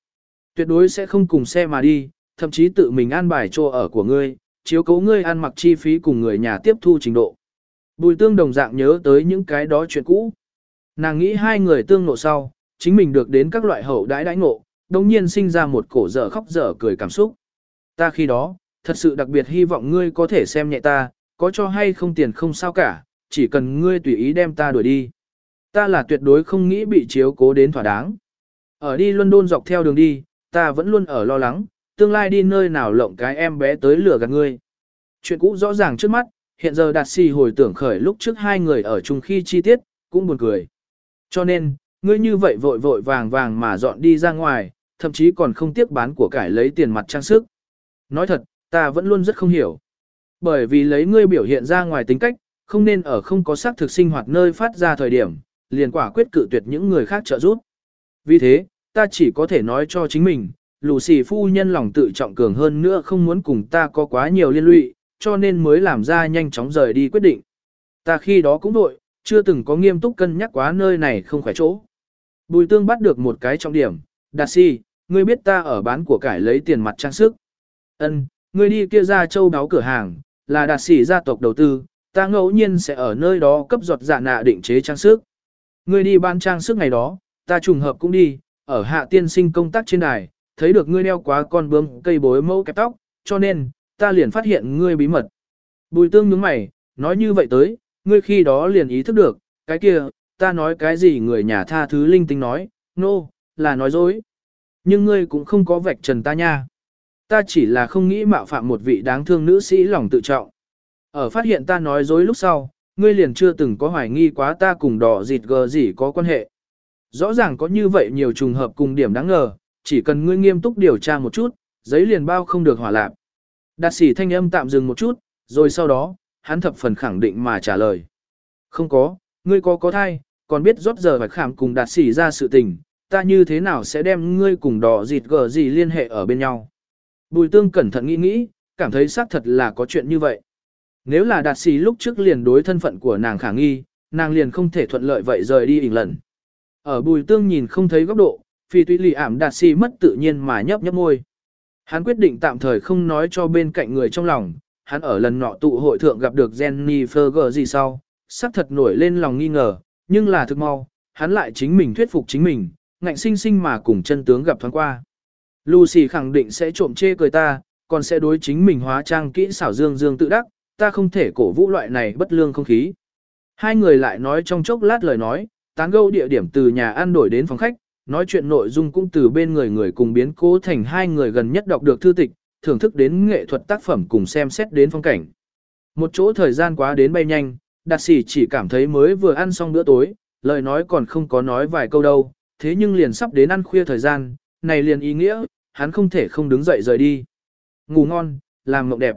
Tuyệt đối sẽ không cùng xe mà đi, thậm chí tự mình an bài chỗ ở của ngươi, chiếu cố ngươi ăn mặc chi phí cùng người nhà tiếp thu trình độ. Bùi tương đồng dạng nhớ tới những cái đó chuyện cũ. Nàng nghĩ hai người tương nộ sau, chính mình được đến các loại hậu đãi đãi ngộ, đồng nhiên sinh ra một cổ dở khóc dở cười cảm xúc. Ta khi đó, thật sự đặc biệt hy vọng ngươi có thể xem nhẹ ta, có cho hay không tiền không sao cả, chỉ cần ngươi tùy ý đem ta đuổi đi. Ta là tuyệt đối không nghĩ bị chiếu cố đến thỏa đáng. Ở đi London dọc theo đường đi, ta vẫn luôn ở lo lắng, tương lai đi nơi nào lộng cái em bé tới lửa gạt ngươi. Chuyện cũ rõ ràng trước mắt, hiện giờ đạt si hồi tưởng khởi lúc trước hai người ở chung khi chi tiết, cũng buồn cười. Cho nên, ngươi như vậy vội vội vàng vàng mà dọn đi ra ngoài, thậm chí còn không tiếc bán của cải lấy tiền mặt trang sức. Nói thật, ta vẫn luôn rất không hiểu. Bởi vì lấy ngươi biểu hiện ra ngoài tính cách, không nên ở không có xác thực sinh hoạt nơi phát ra thời điểm, liền quả quyết cự tuyệt những người khác trợ giúp. Vì thế, ta chỉ có thể nói cho chính mình, lù xì phu nhân lòng tự trọng cường hơn nữa không muốn cùng ta có quá nhiều liên lụy, cho nên mới làm ra nhanh chóng rời đi quyết định. ta khi đó cũng đội, chưa từng có nghiêm túc cân nhắc quá nơi này không khỏe chỗ. Bùi tương bắt được một cái trọng điểm, đạt si, ngươi biết ta ở bán của cải lấy tiền mặt trang sức. Ân, ngươi đi kia ra châu đáo cửa hàng, là đạt sĩ gia tộc đầu tư, ta ngẫu nhiên sẽ ở nơi đó cấp giọt dạ nạ định chế trang sức. Ngươi đi ban trang sức ngày đó, ta trùng hợp cũng đi, ở hạ tiên sinh công tác trên đài, thấy được ngươi đeo quá con bướm cây bối mẫu kẹp tóc, cho nên, ta liền phát hiện ngươi bí mật. Bùi tương nhướng mày, nói như vậy tới, ngươi khi đó liền ý thức được, cái kia, ta nói cái gì người nhà tha thứ linh tinh nói, nô, no, là nói dối. Nhưng ngươi cũng không có vạch trần ta nha. Ta chỉ là không nghĩ mạo phạm một vị đáng thương nữ sĩ lòng tự trọng. Ở phát hiện ta nói dối lúc sau, ngươi liền chưa từng có hoài nghi quá ta cùng đỏ dịt gờ gì có quan hệ. Rõ ràng có như vậy nhiều trùng hợp cùng điểm đáng ngờ, chỉ cần ngươi nghiêm túc điều tra một chút, giấy liền bao không được hỏa lạc. Đạt sĩ thanh âm tạm dừng một chút, rồi sau đó, hắn thập phần khẳng định mà trả lời. Không có, ngươi có có thai, còn biết rốt giờ phải khảm cùng đạt sĩ ra sự tình, ta như thế nào sẽ đem ngươi cùng đỏ dịt gờ gì liên hệ ở bên nhau. Bùi tương cẩn thận nghĩ nghĩ, cảm thấy xác thật là có chuyện như vậy. Nếu là đạt sĩ lúc trước liền đối thân phận của nàng khả nghi, nàng liền không thể thuận lợi vậy rời đi ỉnh lần. Ở bùi tương nhìn không thấy góc độ, phi tuy lì ảm đạt sĩ mất tự nhiên mà nhấp nhấp môi. Hắn quyết định tạm thời không nói cho bên cạnh người trong lòng, hắn ở lần nọ tụ hội thượng gặp được Jennifer Ferger gì sau, xác thật nổi lên lòng nghi ngờ, nhưng là thực mau, hắn lại chính mình thuyết phục chính mình, ngạnh sinh sinh mà cùng chân tướng gặp thoáng qua. Lucy khẳng định sẽ trộm chê cười ta, còn sẽ đối chính mình hóa trang kỹ xảo dương dương tự đắc, ta không thể cổ vũ loại này bất lương không khí. Hai người lại nói trong chốc lát lời nói, tán gẫu địa điểm từ nhà ăn đổi đến phòng khách, nói chuyện nội dung cũng từ bên người người cùng biến cố thành hai người gần nhất đọc được thư tịch, thưởng thức đến nghệ thuật tác phẩm cùng xem xét đến phong cảnh. Một chỗ thời gian quá đến bay nhanh, đạt sĩ chỉ cảm thấy mới vừa ăn xong bữa tối, lời nói còn không có nói vài câu đâu, thế nhưng liền sắp đến ăn khuya thời gian, này liền ý nghĩa, hắn không thể không đứng dậy rời đi. Ngủ ngon, làm mộng đẹp.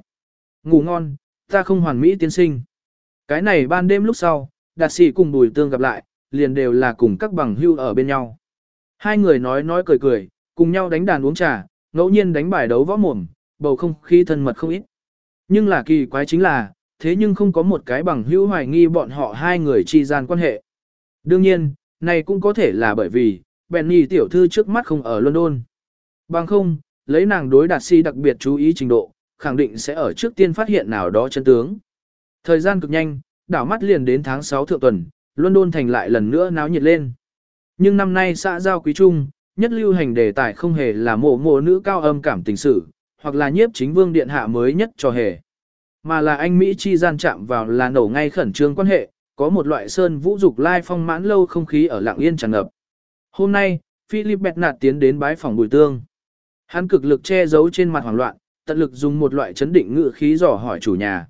Ngủ ngon, ta không hoàn mỹ tiến sinh. Cái này ban đêm lúc sau, đạt sĩ cùng bùi tương gặp lại, liền đều là cùng các bằng hưu ở bên nhau. Hai người nói nói cười cười, cùng nhau đánh đàn uống trà, ngẫu nhiên đánh bài đấu võ mồm, bầu không khí thân mật không ít. Nhưng là kỳ quái chính là, thế nhưng không có một cái bằng hữu hoài nghi bọn họ hai người chi gian quan hệ. Đương nhiên, này cũng có thể là bởi vì, Benny tiểu thư trước mắt không ở London. Bằng không, lấy nàng đối đạt si đặc biệt chú ý trình độ, khẳng định sẽ ở trước tiên phát hiện nào đó chân tướng. Thời gian cực nhanh, đảo mắt liền đến tháng 6 thượng tuần, London thành lại lần nữa náo nhiệt lên. Nhưng năm nay xã giao quý trung, nhất lưu hành đề tài không hề là mộ mộ nữ cao âm cảm tình sự, hoặc là nhiếp chính vương điện hạ mới nhất cho hề. Mà là anh Mỹ chi gian chạm vào là nổ ngay khẩn trương quan hệ, có một loại sơn vũ dục lai phong mãn lâu không khí ở lạng yên tràn ngập. Hôm nay, Philip Bernard tiến đến bái phòng bùi tương. Hắn cực lực che giấu trên mặt hoảng loạn, tận lực dùng một loại chấn định ngự khí dò hỏi chủ nhà.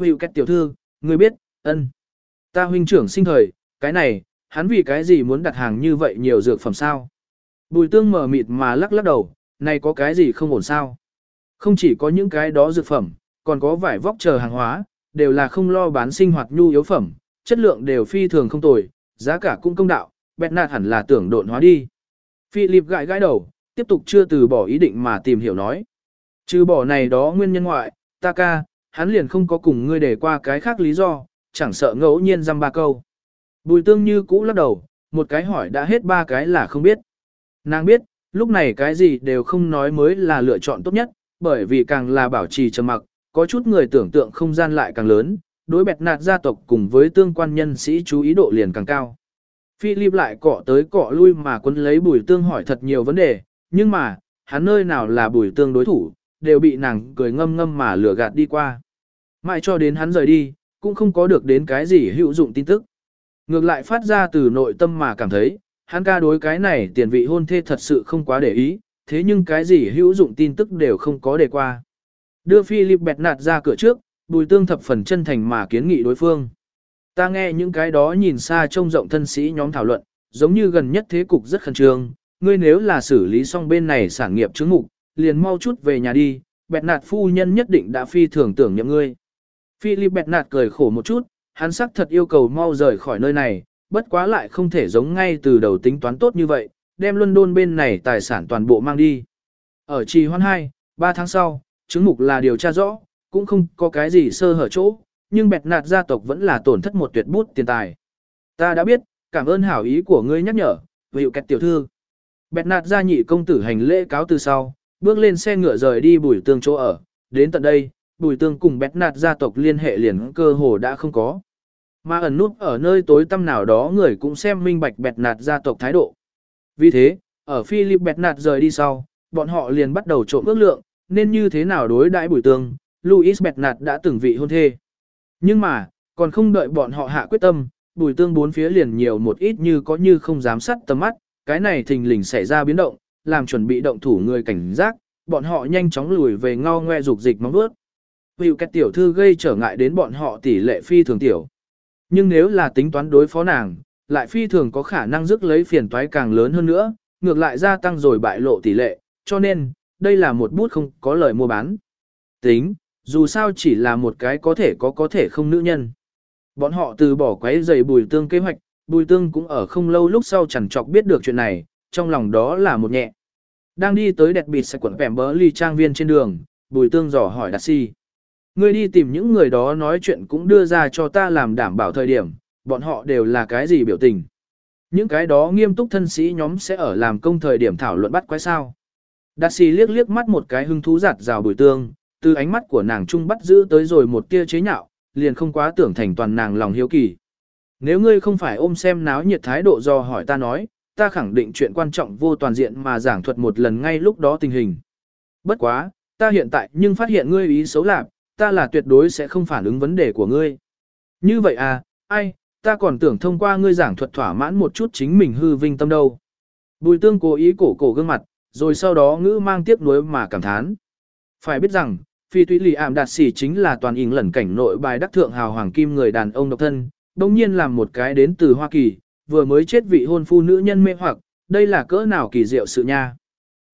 Hữu cách tiểu thư, người biết, ân. Ta huynh trưởng sinh thời, cái này, hắn vì cái gì muốn đặt hàng như vậy nhiều dược phẩm sao? Bùi tương mở mịt mà lắc lắc đầu, này có cái gì không ổn sao? Không chỉ có những cái đó dược phẩm, còn có vải vóc chờ hàng hóa, đều là không lo bán sinh hoạt nhu yếu phẩm, chất lượng đều phi thường không tồi, giá cả cũng công đạo, bẹt nạt hẳn là tưởng độn hóa đi. Philip gãi gãi đầu, tiếp tục chưa từ bỏ ý định mà tìm hiểu nói. Trừ bỏ này đó nguyên nhân ngoại, ta ca, hắn liền không có cùng ngươi để qua cái khác lý do, chẳng sợ ngẫu nhiên dăm ba câu. Bùi tương như cũ lắc đầu, một cái hỏi đã hết ba cái là không biết. Nàng biết, lúc này cái gì đều không nói mới là lựa chọn tốt nhất, bởi vì càng là bảo trì trầm mặc, có chút người tưởng tượng không gian lại càng lớn, đối bẹt nạt gia tộc cùng với tương quan nhân sĩ chú ý độ liền càng cao. Philip lại cọ tới cọ lui mà quân lấy bùi tương hỏi thật nhiều vấn đề, nhưng mà, hắn nơi nào là bùi tương đối thủ, đều bị nàng cười ngâm ngâm mà lừa gạt đi qua. Mãi cho đến hắn rời đi, cũng không có được đến cái gì hữu dụng tin tức. Ngược lại phát ra từ nội tâm mà cảm thấy, hắn ca đối cái này tiền vị hôn thê thật sự không quá để ý, thế nhưng cái gì hữu dụng tin tức đều không có để qua. Đưa Philip bẹt nạt ra cửa trước, bùi tương thập phần chân thành mà kiến nghị đối phương. Ta nghe những cái đó nhìn xa trông rộng thân sĩ nhóm thảo luận, giống như gần nhất thế cục rất khẩn trương, ngươi nếu là xử lý xong bên này sản nghiệp chứng mục, liền mau chút về nhà đi, bẹt nạt phu nhân nhất định đã phi thường tưởng nhậm ngươi. Philip bẹt nạt cười khổ một chút, hắn sắc thật yêu cầu mau rời khỏi nơi này, bất quá lại không thể giống ngay từ đầu tính toán tốt như vậy, đem London bên này tài sản toàn bộ mang đi. Ở trì hoan 2, 3 tháng sau, chứng mục là điều tra rõ, cũng không có cái gì sơ hở chỗ, nhưng bẹt nạt gia tộc vẫn là tổn thất một tuyệt bút tiền tài. Ta đã biết, cảm ơn hảo ý của ngươi nhắc nhở, hiệu kẹt tiểu thư. Bẹt nạt gia nhị công tử hành lễ cáo từ sau, bước lên xe ngựa rời đi bùi tương chỗ ở, đến tận đây, bùi tương cùng bẹt nạt gia tộc liên hệ liền cơ hồ đã không có. Mà ẩn nút ở nơi tối tăm nào đó người cũng xem minh bạch bẹt nạt gia tộc thái độ. Vì thế, ở Philip bẹt nạt rời đi sau, bọn họ liền bắt đầu trộm ước lượng, nên như thế nào đối đãi bùi tương, Louis bẹt nạt đã từng vị hôn thê. Nhưng mà, còn không đợi bọn họ hạ quyết tâm, bùi tương bốn phía liền nhiều một ít như có như không dám sắt tầm mắt, cái này thình lình xảy ra biến động, làm chuẩn bị động thủ người cảnh giác, bọn họ nhanh chóng lùi về ngao ngoe dục dịch mong bước. Hữu cái tiểu thư gây trở ngại đến bọn họ tỷ lệ phi thường tiểu. Nhưng nếu là tính toán đối phó nàng, lại phi thường có khả năng rước lấy phiền toái càng lớn hơn nữa, ngược lại gia tăng rồi bại lộ tỷ lệ, cho nên, đây là một bút không có lời mua bán. Tính, dù sao chỉ là một cái có thể có có thể không nữ nhân. Bọn họ từ bỏ quấy giày bùi tương kế hoạch, bùi tương cũng ở không lâu lúc sau chẳng chọc biết được chuyện này, trong lòng đó là một nhẹ. Đang đi tới đẹp bịt sạch quận vẻm bỡ ly trang viên trên đường, bùi tương dò hỏi đạt si. Ngươi đi tìm những người đó nói chuyện cũng đưa ra cho ta làm đảm bảo thời điểm, bọn họ đều là cái gì biểu tình. Những cái đó nghiêm túc thân sĩ nhóm sẽ ở làm công thời điểm thảo luận bắt quái sao. Đạt si liếc liếc mắt một cái hưng thú giặt rào bùi tương, từ ánh mắt của nàng trung bắt giữ tới rồi một tia chế nhạo, liền không quá tưởng thành toàn nàng lòng hiếu kỳ. Nếu ngươi không phải ôm xem náo nhiệt thái độ do hỏi ta nói, ta khẳng định chuyện quan trọng vô toàn diện mà giảng thuật một lần ngay lúc đó tình hình. Bất quá, ta hiện tại nhưng phát hiện ngươi ý xấu lạc, ta là tuyệt đối sẽ không phản ứng vấn đề của ngươi. Như vậy à, ai, ta còn tưởng thông qua ngươi giảng thuật thỏa mãn một chút chính mình hư vinh tâm đâu. Bùi tương cố ý cổ cổ gương mặt, rồi sau đó ngữ mang tiếc nuối mà cảm thán. Phải biết rằng, phi thúy lì ảm đạt xỉ chính là toàn hình lẩn cảnh nội bài đắc thượng hào hoàng kim người đàn ông độc thân, đồng nhiên làm một cái đến từ Hoa Kỳ, vừa mới chết vị hôn phu nữ nhân mê hoặc, đây là cỡ nào kỳ diệu sự nha.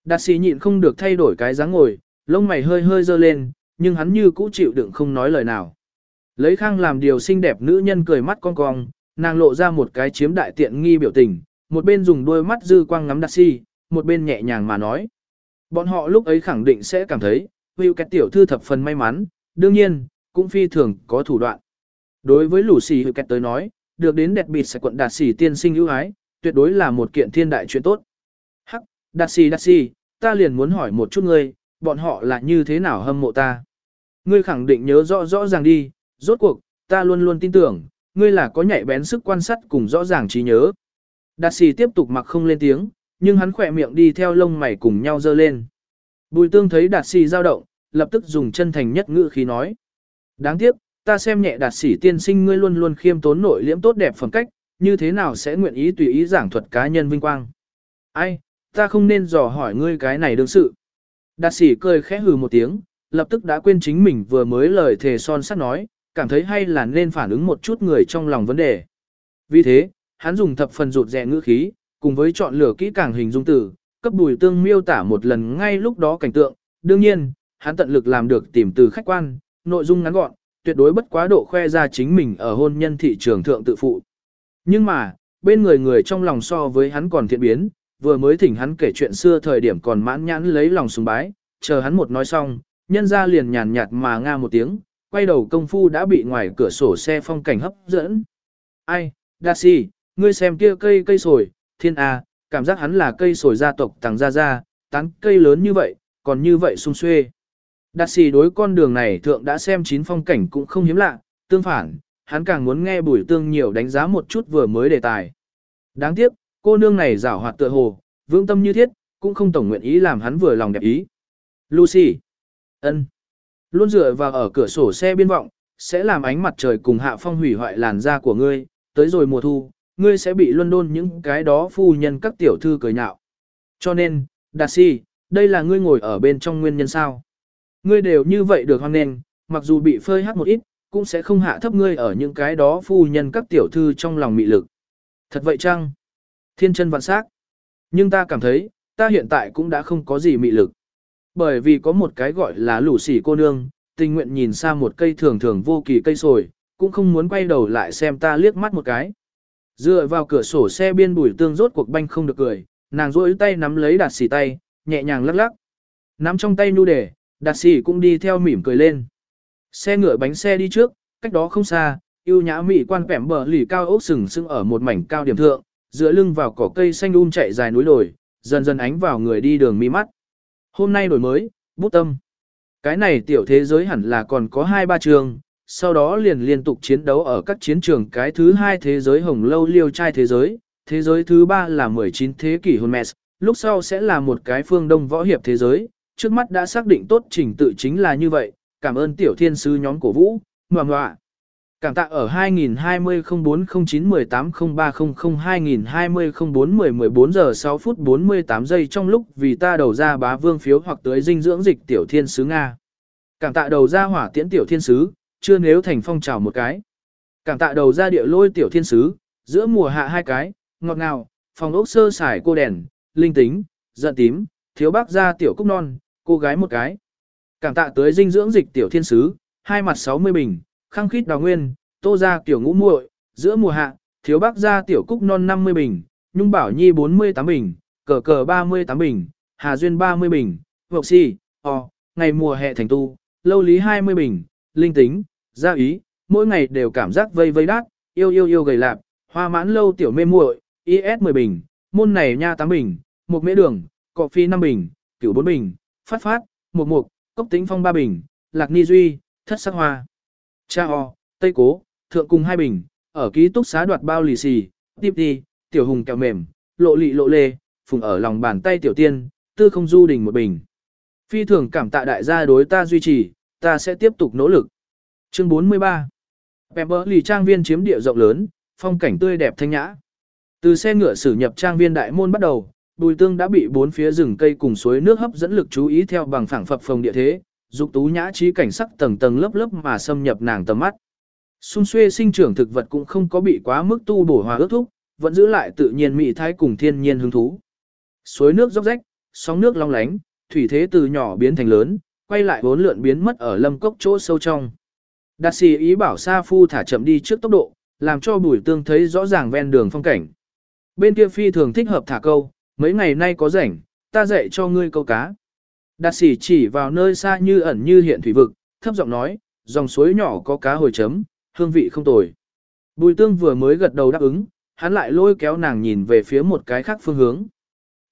Đạt sĩ nhịn không được thay đổi cái dáng ngồi, lông mày hơi hơi dơ lên, nhưng hắn như cũ chịu đựng không nói lời nào. Lấy khang làm điều xinh đẹp nữ nhân cười mắt cong cong, nàng lộ ra một cái chiếm đại tiện nghi biểu tình, một bên dùng đôi mắt dư quang ngắm Đạt sĩ một bên nhẹ nhàng mà nói. Bọn họ lúc ấy khẳng định sẽ cảm thấy, Hữu cái tiểu thư thập phần may mắn, đương nhiên, cũng phi thường có thủ đoạn. Đối với lũ xì Hữu Kẹt tới nói, được đến đẹp bịt sẽ quận đạt xì tiên sinh ưu ái, tuyệt đối là một kiện thiên đại chuyện tốt. Hắc, đạt xì đạt xì, ta liền muốn hỏi một chút ngươi, bọn họ là như thế nào hâm mộ ta. Ngươi khẳng định nhớ rõ rõ ràng đi, rốt cuộc, ta luôn luôn tin tưởng, ngươi là có nhạy bén sức quan sát cùng rõ ràng trí nhớ. Đạt xì tiếp tục mặc không lên tiếng, nhưng hắn khỏe miệng đi theo lông mày cùng nhau dơ lên. Bùi tương thấy đạt xì dao động, lập tức dùng chân thành nhất ngữ khí nói. Đáng tiếc, ta xem nhẹ đạt sĩ tiên sinh ngươi luôn luôn khiêm tốn nội liễm tốt đẹp phẩm cách, như thế nào sẽ nguyện ý tùy ý giảng thuật cá nhân vinh quang. Ai, ta không nên dò hỏi ngươi cái này đương sự. Đạt sĩ cười khẽ hừ một tiếng, lập tức đã quên chính mình vừa mới lời thề son sắt nói, cảm thấy hay là nên phản ứng một chút người trong lòng vấn đề. Vì thế, hắn dùng thập phần rụt rè ngữ khí, cùng với chọn lựa kỹ càng hình dung từ, cấp bùi tương miêu tả một lần ngay lúc đó cảnh tượng, đương nhiên, hắn tận lực làm được tìm từ khách quan, nội dung ngắn gọn, tuyệt đối bất quá độ khoe ra chính mình ở hôn nhân thị trường thượng tự phụ. Nhưng mà, bên người người trong lòng so với hắn còn thiện biến, vừa mới thỉnh hắn kể chuyện xưa thời điểm còn mãn nhãn lấy lòng sùng bái, chờ hắn một nói xong, nhân ra liền nhàn nhạt mà nga một tiếng, quay đầu công phu đã bị ngoài cửa sổ xe phong cảnh hấp dẫn. Ai, Darcy, ngươi xem kia cây cây sồi, thiên A, cảm giác hắn là cây sồi gia tộc tàng gia gia, tán cây lớn như vậy, còn như vậy sung xuê. Đạt sĩ đối con đường này thượng đã xem chín phong cảnh cũng không hiếm lạ, tương phản, hắn càng muốn nghe bùi tương nhiều đánh giá một chút vừa mới đề tài. Đáng tiếc, cô nương này giảo hoạt tựa hồ, vững tâm như thiết, cũng không tổng nguyện ý làm hắn vừa lòng đẹp ý. Lucy. ân, Luôn dựa vào ở cửa sổ xe biên vọng, sẽ làm ánh mặt trời cùng hạ phong hủy hoại làn da của ngươi, tới rồi mùa thu, ngươi sẽ bị London những cái đó phu nhân các tiểu thư cười nhạo. Cho nên, đạt sĩ đây là ngươi ngồi ở bên trong nguyên nhân sao. Ngươi đều như vậy được hoan nên, mặc dù bị phơi hát một ít, cũng sẽ không hạ thấp ngươi ở những cái đó phu nhân các tiểu thư trong lòng mị lực. Thật vậy chăng? Thiên chân vạn sắc. Nhưng ta cảm thấy, ta hiện tại cũng đã không có gì mị lực. Bởi vì có một cái gọi là lũ sỉ cô nương, tình nguyện nhìn xa một cây thường thường vô kỳ cây sồi, cũng không muốn quay đầu lại xem ta liếc mắt một cái. Dựa vào cửa sổ xe biên bùi tương rốt cuộc banh không được cười, nàng rỗi tay nắm lấy đạt xỉ tay, nhẹ nhàng lắc lắc. Nắm trong tay nu đề đạt sĩ cũng đi theo mỉm cười lên. Xe ngựa bánh xe đi trước, Cách đó không xa, yêu nhã mỹ quan vẻm bờ lì cao ốc sừng sững ở một mảnh cao điểm thượng, dựa lưng vào cỏ cây xanh um chạy dài núi đồi, dần dần ánh vào người đi đường mi mắt. Hôm nay đổi mới, bút tâm. Cái này tiểu thế giới hẳn là còn có hai ba trường, sau đó liền liên tục chiến đấu ở các chiến trường cái thứ hai thế giới hồng lâu liêu trai thế giới, thế giới thứ ba là 19 thế kỷ Hermes, lúc sau sẽ là một cái phương đông võ hiệp thế giới, trước mắt đã xác định tốt trình tự chính là như vậy, cảm ơn tiểu thiên sứ nhóm cổ vũ, ngoà ngoạ. Cảm tạ ở 2020-0409-180300-2020-04-10-14 giờ 6 phút 48 giây trong lúc vì ta đầu ra bá vương phiếu hoặc tới dinh dưỡng dịch tiểu thiên sứ Nga. Cảm tạ đầu ra hỏa tiễn tiểu thiên sứ, chưa nếu thành phong trào một cái. Cảm tạ đầu ra địa lôi tiểu thiên sứ, giữa mùa hạ hai cái, ngọt ngào, phòng ốc sơ sải cô đèn, linh tính, giận tím, thiếu bác ra tiểu cúc non, cô gái một cái. Cảm tạ tới dinh dưỡng dịch tiểu thiên sứ, hai mặt 60 bình, khăng khít đào nguyên, tô ra tiểu ngũ muội, giữa mùa hạ, thiếu bác ra tiểu cúc non 50 bình, nhung bảo nhi 48 bình, cờ cờ 38 bình, hà duyên 30 bình, vộc si, o, ngày mùa hè thành tu, lâu lý 20 bình, linh tính, gia ý, mỗi ngày đều cảm giác vây vây đát, yêu yêu yêu gầy lạp, hoa mãn lâu tiểu mê muội, IS 10 bình, môn này nha 8 bình, một mễ đường, cọ phi 5 bình, cửu 4 bình, phát phát, một mục, cốc tính phong ba bình, lạc ni duy, thất sắc hoa. Cha o, tây cố, thượng cùng hai bình, ở ký túc xá đoạt bao lì xì, tiếp đi, tiểu hùng kẹo mềm, lộ lị lộ lê, phùng ở lòng bàn tay tiểu tiên, tư không du đình một bình. Phi thường cảm tạ đại gia đối ta duy trì, ta sẽ tiếp tục nỗ lực. Chương 43 Pemberley trang viên chiếm địa rộng lớn, phong cảnh tươi đẹp thanh nhã. Từ xe ngựa sử nhập trang viên đại môn bắt đầu, Bùi Tương đã bị bốn phía rừng cây cùng suối nước hấp dẫn lực chú ý theo bằng phẳng phập phồng địa thế, dục tú nhã trí cảnh sắc tầng tầng lớp lớp mà xâm nhập nàng tầm mắt. Xung xuê sinh trưởng thực vật cũng không có bị quá mức tu bổ hòa ước thúc, vẫn giữ lại tự nhiên mỹ thái cùng thiên nhiên hứng thú. Suối nước róc rách, sóng nước long lánh, thủy thế từ nhỏ biến thành lớn, quay lại bốn lượn biến mất ở lâm cốc chỗ sâu trong. Đạt sĩ ý bảo Sa Phu thả chậm đi trước tốc độ, làm cho bùi tương thấy rõ ràng ven đường phong cảnh. Bên kia phi thường thích hợp thả câu, mấy ngày nay có rảnh, ta dạy cho ngươi câu cá. Đạt sĩ chỉ vào nơi xa như ẩn như hiện thủy vực, thấp giọng nói, dòng suối nhỏ có cá hồi chấm, hương vị không tồi. Bùi tương vừa mới gật đầu đáp ứng, hắn lại lôi kéo nàng nhìn về phía một cái khác phương hướng.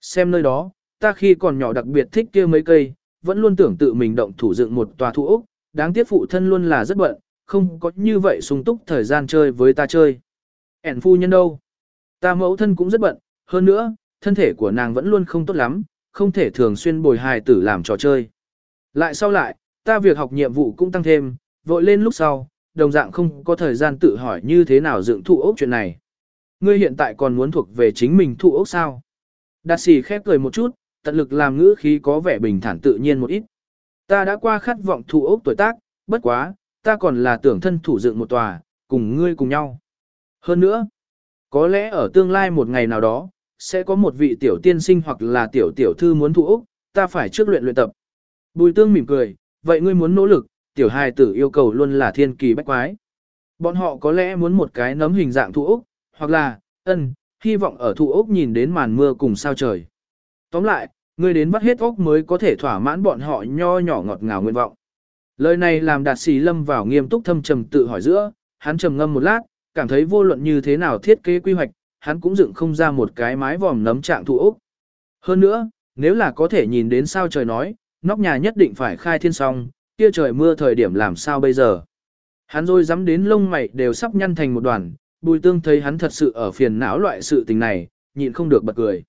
Xem nơi đó, ta khi còn nhỏ đặc biệt thích kia mấy cây, vẫn luôn tưởng tự mình động thủ dựng một tòa thu ốc, đáng tiếc phụ thân luôn là rất bận, không có như vậy sung túc thời gian chơi với ta chơi. Ẻn phu nhân đâu? Ta mẫu thân cũng rất bận, hơn nữa, thân thể của nàng vẫn luôn không tốt lắm, không thể thường xuyên bồi hài tử làm trò chơi. Lại sau lại, ta việc học nhiệm vụ cũng tăng thêm, vội lên lúc sau, đồng dạng không có thời gian tự hỏi như thế nào dựng thụ ốc chuyện này. Ngươi hiện tại còn muốn thuộc về chính mình thụ ốc sao? Đạt sĩ khép cười một chút, tận lực làm ngữ khí có vẻ bình thản tự nhiên một ít. Ta đã qua khát vọng thụ ốc tuổi tác, bất quá, ta còn là tưởng thân thủ dựng một tòa, cùng ngươi cùng nhau. Hơn nữa, có lẽ ở tương lai một ngày nào đó, sẽ có một vị tiểu tiên sinh hoặc là tiểu tiểu thư muốn thụ ốc, ta phải trước luyện luyện tập. Bùi tương mỉm cười, vậy ngươi muốn nỗ lực, tiểu hài tử yêu cầu luôn là thiên kỳ bách quái. Bọn họ có lẽ muốn một cái nấm hình dạng thụ ốc, hoặc là, ân, hy vọng ở thụ ốc nhìn đến màn mưa cùng sao trời. Tóm lại, ngươi đến bắt hết ốc mới có thể thỏa mãn bọn họ nho nhỏ ngọt ngào nguyện vọng. Lời này làm đạt sĩ lâm vào nghiêm túc thâm trầm tự hỏi giữa, hắn trầm ngâm một lát, cảm thấy vô luận như thế nào thiết kế quy hoạch, hắn cũng dựng không ra một cái mái vòm nấm trạng thụ ốc. Hơn nữa, nếu là có thể nhìn đến sao trời nói, nóc nhà nhất định phải khai thiên song, kia trời mưa thời điểm làm sao bây giờ. Hắn rồi dám đến lông mày đều sắp nhăn thành một đoàn, bùi tương thấy hắn thật sự ở phiền não loại sự tình này, nhịn không được bật cười.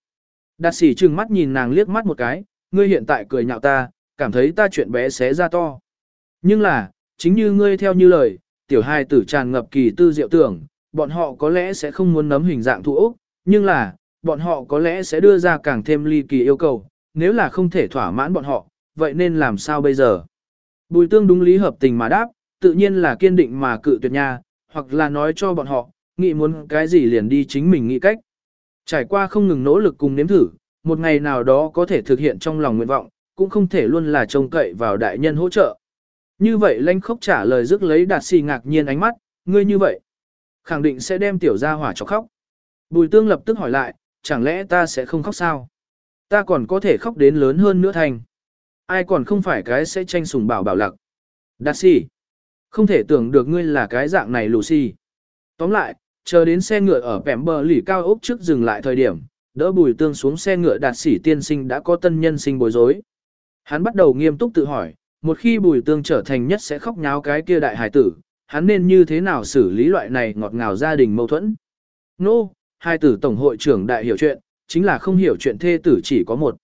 Đạt sĩ trừng mắt nhìn nàng liếc mắt một cái, ngươi hiện tại cười nhạo ta, cảm thấy ta chuyện bé xé ra to. Nhưng là, chính như ngươi theo như lời, tiểu hai tử tràn ngập kỳ tư diệu tưởng, bọn họ có lẽ sẽ không muốn nắm hình dạng thụ ốc, nhưng là, bọn họ có lẽ sẽ đưa ra càng thêm ly kỳ yêu cầu, nếu là không thể thỏa mãn bọn họ, vậy nên làm sao bây giờ? Bùi tương đúng lý hợp tình mà đáp, tự nhiên là kiên định mà cự tuyệt nha, hoặc là nói cho bọn họ, nghĩ muốn cái gì liền đi chính mình nghĩ cách. Trải qua không ngừng nỗ lực cùng nếm thử, một ngày nào đó có thể thực hiện trong lòng nguyện vọng, cũng không thể luôn là trông cậy vào đại nhân hỗ trợ. Như vậy lanh khốc trả lời rước lấy đạt xì ngạc nhiên ánh mắt, ngươi như vậy, khẳng định sẽ đem tiểu gia hỏa cho khóc. Bùi tương lập tức hỏi lại, chẳng lẽ ta sẽ không khóc sao? Ta còn có thể khóc đến lớn hơn nữa thành. Ai còn không phải cái sẽ tranh sủng bảo bảo lặc. Đạt xì. Không thể tưởng được ngươi là cái dạng này Lucy. Tóm lại, chờ đến xe ngựa ở vẻm bờ lỉ cao ốc trước dừng lại thời điểm, đỡ bùi tương xuống xe ngựa đạt sĩ tiên sinh đã có tân nhân sinh bối rối. Hắn bắt đầu nghiêm túc tự hỏi, một khi bùi tương trở thành nhất sẽ khóc nháo cái kia đại hải tử, hắn nên như thế nào xử lý loại này ngọt ngào gia đình mâu thuẫn. Nô, no, hai tử tổng hội trưởng đại hiểu chuyện, chính là không hiểu chuyện thê tử chỉ có một.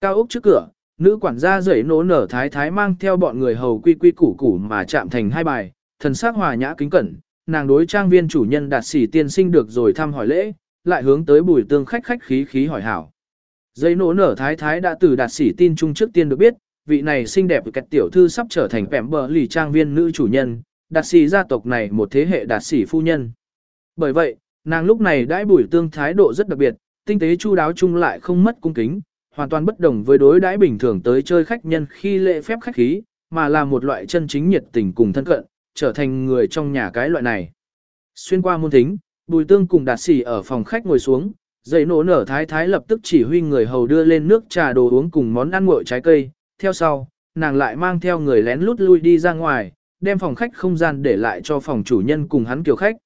Cao ốc trước cửa, nữ quản gia rẩy nổ nở thái thái mang theo bọn người hầu quy quy củ củ mà chạm thành hai bài, thần sắc hòa nhã kính cẩn, nàng đối trang viên chủ nhân đạt sĩ tiên sinh được rồi thăm hỏi lễ, lại hướng tới bùi tương khách khách khí khí hỏi hảo. Dây nổ nở thái thái đã từ đạt sĩ tin chung trước tiên được biết, vị này xinh đẹp kẹt tiểu thư sắp trở thành vẻm bờ lì trang viên nữ chủ nhân, đạt sĩ gia tộc này một thế hệ đạt sĩ phu nhân. Bởi vậy, nàng lúc này đãi bùi tương thái độ rất đặc biệt, tinh tế chu đáo chung lại không mất cung kính, hoàn toàn bất đồng với đối đãi bình thường tới chơi khách nhân khi lễ phép khách khí, mà là một loại chân chính nhiệt tình cùng thân cận, trở thành người trong nhà cái loại này. Xuyên qua môn thính, bùi tương cùng đạt sĩ ở phòng khách ngồi xuống, dậy nổ nở thái thái lập tức chỉ huy người hầu đưa lên nước trà đồ uống cùng món ăn nguội trái cây, theo sau, nàng lại mang theo người lén lút lui đi ra ngoài, đem phòng khách không gian để lại cho phòng chủ nhân cùng hắn kiều khách.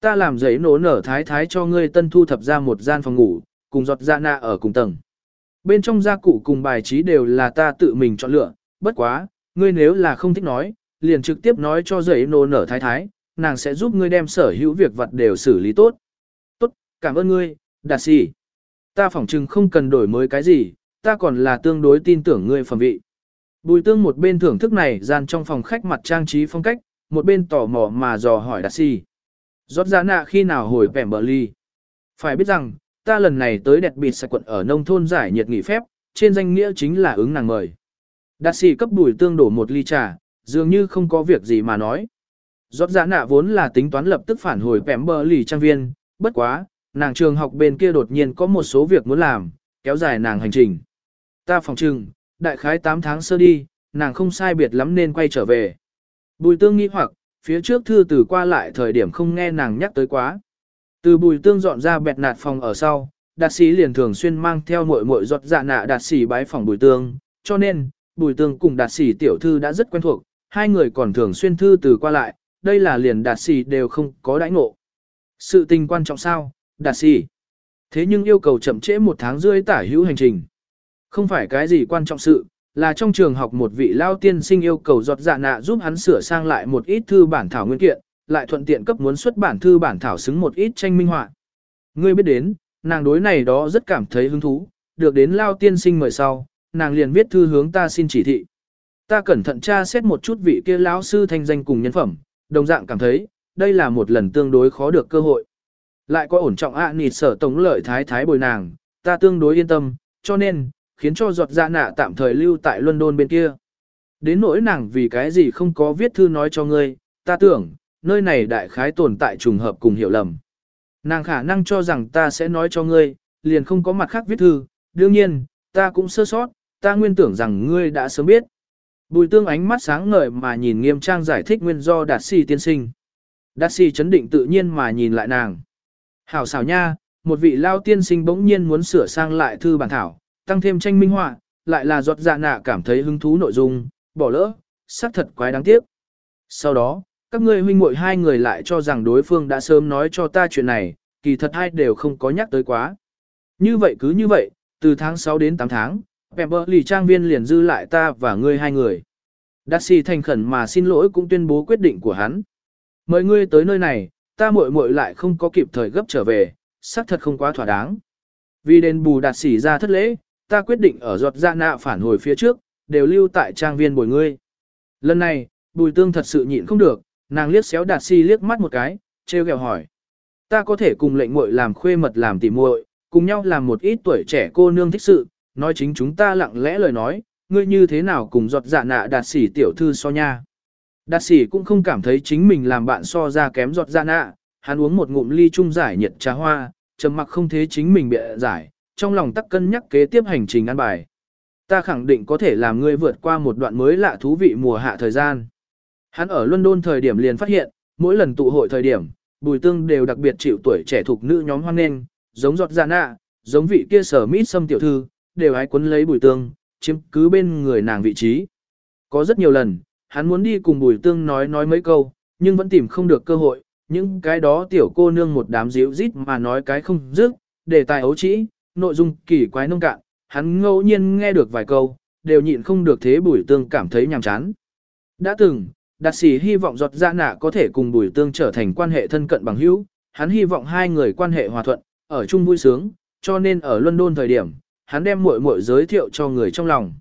Ta làm giấy nổ nở thái thái cho ngươi tân thu thập ra một gian phòng ngủ, cùng giọt ra nạ ở cùng tầng. Bên trong gia cụ cùng bài trí đều là ta tự mình chọn lựa, bất quá, ngươi nếu là không thích nói, liền trực tiếp nói cho giấy nổ nở thái thái, nàng sẽ giúp ngươi đem sở hữu việc vật đều xử lý tốt. Tốt, cảm ơn ngươi, đạt sĩ. Ta phỏng chừng không cần đổi mới cái gì, ta còn là tương đối tin tưởng ngươi phẩm vị. Bùi tương một bên thưởng thức này gian trong phòng khách mặt trang trí phong cách, một bên tò mò mà dò hỏi đạt Si. Rót ra nạ khi nào hồi vẻm bờ ly. Phải biết rằng, ta lần này tới đẹp bịt sạch quận ở nông thôn giải nhiệt nghỉ phép, trên danh nghĩa chính là ứng nàng mời. Đạt Si cấp bùi tương đổ một ly trà, dường như không có việc gì mà nói. Rót ra nạ vốn là tính toán lập tức phản hồi vẻm bờ ly trang viên, bất quá, nàng trường học bên kia đột nhiên có một số việc muốn làm, kéo dài nàng hành trình. Ta phòng trừng, đại khái 8 tháng sơ đi, nàng không sai biệt lắm nên quay trở về. Bùi tương nghĩ hoặc, phía trước thư từ qua lại thời điểm không nghe nàng nhắc tới quá. Từ bùi tương dọn ra bẹt nạt phòng ở sau, đạt sĩ liền thường xuyên mang theo muội muội giọt dạ nạ đạt sĩ bái phòng bùi tương, cho nên, bùi tương cùng đạt sĩ tiểu thư đã rất quen thuộc, hai người còn thường xuyên thư từ qua lại, đây là liền đạt sĩ đều không có đãi ngộ. Sự tình quan trọng sao, đạt sĩ. Thế nhưng yêu cầu chậm trễ một tháng rưỡi tả hữu hành trình. Không phải cái gì quan trọng sự, là trong trường học một vị lao tiên sinh yêu cầu giọt dạ nạ giúp hắn sửa sang lại một ít thư bản thảo nguyên kiện, lại thuận tiện cấp muốn xuất bản thư bản thảo xứng một ít tranh minh họa. Ngươi biết đến, nàng đối này đó rất cảm thấy hứng thú, được đến lao tiên sinh mời sau, nàng liền viết thư hướng ta xin chỉ thị. Ta cẩn thận tra xét một chút vị kia lão sư thanh danh cùng nhân phẩm, đồng dạng cảm thấy, đây là một lần tương đối khó được cơ hội. Lại có ổn trọng ạ à nịt sở tống lợi thái thái bồi nàng, ta tương đối yên tâm, cho nên, khiến cho giọt dạ nạ tạm thời lưu tại London bên kia. Đến nỗi nàng vì cái gì không có viết thư nói cho ngươi, ta tưởng, nơi này đại khái tồn tại trùng hợp cùng hiểu lầm. Nàng khả năng cho rằng ta sẽ nói cho ngươi, liền không có mặt khác viết thư, đương nhiên, ta cũng sơ sót, ta nguyên tưởng rằng ngươi đã sớm biết. Bùi tương ánh mắt sáng ngời mà nhìn nghiêm trang giải thích nguyên do đạt si tiên sinh. Đạt si chấn định tự nhiên mà nhìn lại nàng. Hảo xảo nha, một vị lao tiên sinh bỗng nhiên muốn sửa sang lại thư bản thảo, tăng thêm tranh minh họa, lại là giọt dạ nạ cảm thấy hứng thú nội dung, bỏ lỡ, xác thật quái đáng tiếc. Sau đó, các ngươi huynh muội hai người lại cho rằng đối phương đã sớm nói cho ta chuyện này, kỳ thật hai đều không có nhắc tới quá. Như vậy cứ như vậy, từ tháng 6 đến 8 tháng, Pemberley trang viên liền dư lại ta và ngươi hai người. Darcy thành khẩn mà xin lỗi cũng tuyên bố quyết định của hắn. Mời ngươi tới nơi này, ta muội muội lại không có kịp thời gấp trở về, xác thật không quá thỏa đáng. Vì đền bù đạt sĩ ra thất lễ, ta quyết định ở giọt dạ nạ phản hồi phía trước, đều lưu tại trang viên bồi ngươi. Lần này, bùi tương thật sự nhịn không được, nàng liếc xéo đạt si liếc mắt một cái, treo kẹo hỏi. Ta có thể cùng lệnh muội làm khuê mật làm tỉ muội, cùng nhau làm một ít tuổi trẻ cô nương thích sự, nói chính chúng ta lặng lẽ lời nói, ngươi như thế nào cùng giọt dạ nạ đạt sĩ tiểu thư so nha. Đạt sĩ cũng không cảm thấy chính mình làm bạn so ra kém giọt dạ nạ, hắn uống một ngụm ly chung giải nhiệt trà hoa, trầm mặc không thế chính mình bị giải, trong lòng tắc cân nhắc kế tiếp hành trình ăn bài. Ta khẳng định có thể làm ngươi vượt qua một đoạn mới lạ thú vị mùa hạ thời gian. Hắn ở London thời điểm liền phát hiện, mỗi lần tụ hội thời điểm, bùi tương đều đặc biệt chịu tuổi trẻ thuộc nữ nhóm hoan nghênh, giống giọt dạ nạ, giống vị kia sở mít xâm tiểu thư, đều hái quấn lấy bùi tương, chiếm cứ bên người nàng vị trí. Có rất nhiều lần, hắn muốn đi cùng bùi tương nói nói mấy câu, nhưng vẫn tìm không được cơ hội, những cái đó tiểu cô nương một đám díu rít mà nói cái không dứt, đề tài ấu trĩ, nội dung kỳ quái nông cạn, hắn ngẫu nhiên nghe được vài câu, đều nhịn không được thế bùi tương cảm thấy nhàm chán. Đã từng, đạt sĩ hy vọng giọt ra nạ có thể cùng bùi tương trở thành quan hệ thân cận bằng hữu, hắn hy vọng hai người quan hệ hòa thuận, ở chung vui sướng, cho nên ở London thời điểm, hắn đem muội muội giới thiệu cho người trong lòng.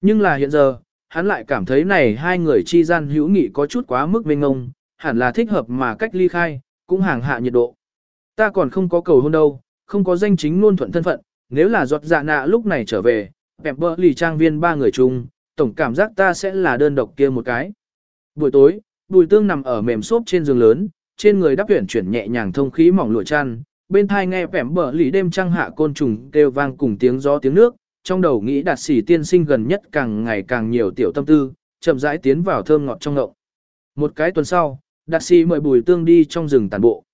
Nhưng là hiện giờ, hắn lại cảm thấy này hai người chi gian hữu nghị có chút quá mức mênh ngông, hẳn là thích hợp mà cách ly khai, cũng hàng hạ nhiệt độ. Ta còn không có cầu hôn đâu, không có danh chính luôn thuận thân phận, nếu là giọt dạ nạ lúc này trở về, bẹp bơ lì trang viên ba người chung, tổng cảm giác ta sẽ là đơn độc kia một cái. Buổi tối, bùi tương nằm ở mềm xốp trên giường lớn, trên người đắp tuyển chuyển nhẹ nhàng thông khí mỏng lụa chăn, bên thai nghe vẻm bơ lì đêm trăng hạ côn trùng kêu vang cùng tiếng gió tiếng nước, trong đầu nghĩ đạt sĩ tiên sinh gần nhất càng ngày càng nhiều tiểu tâm tư, chậm rãi tiến vào thơm ngọt trong ngậu Một cái tuần sau, đạt sĩ mời bùi tương đi trong rừng tàn bộ.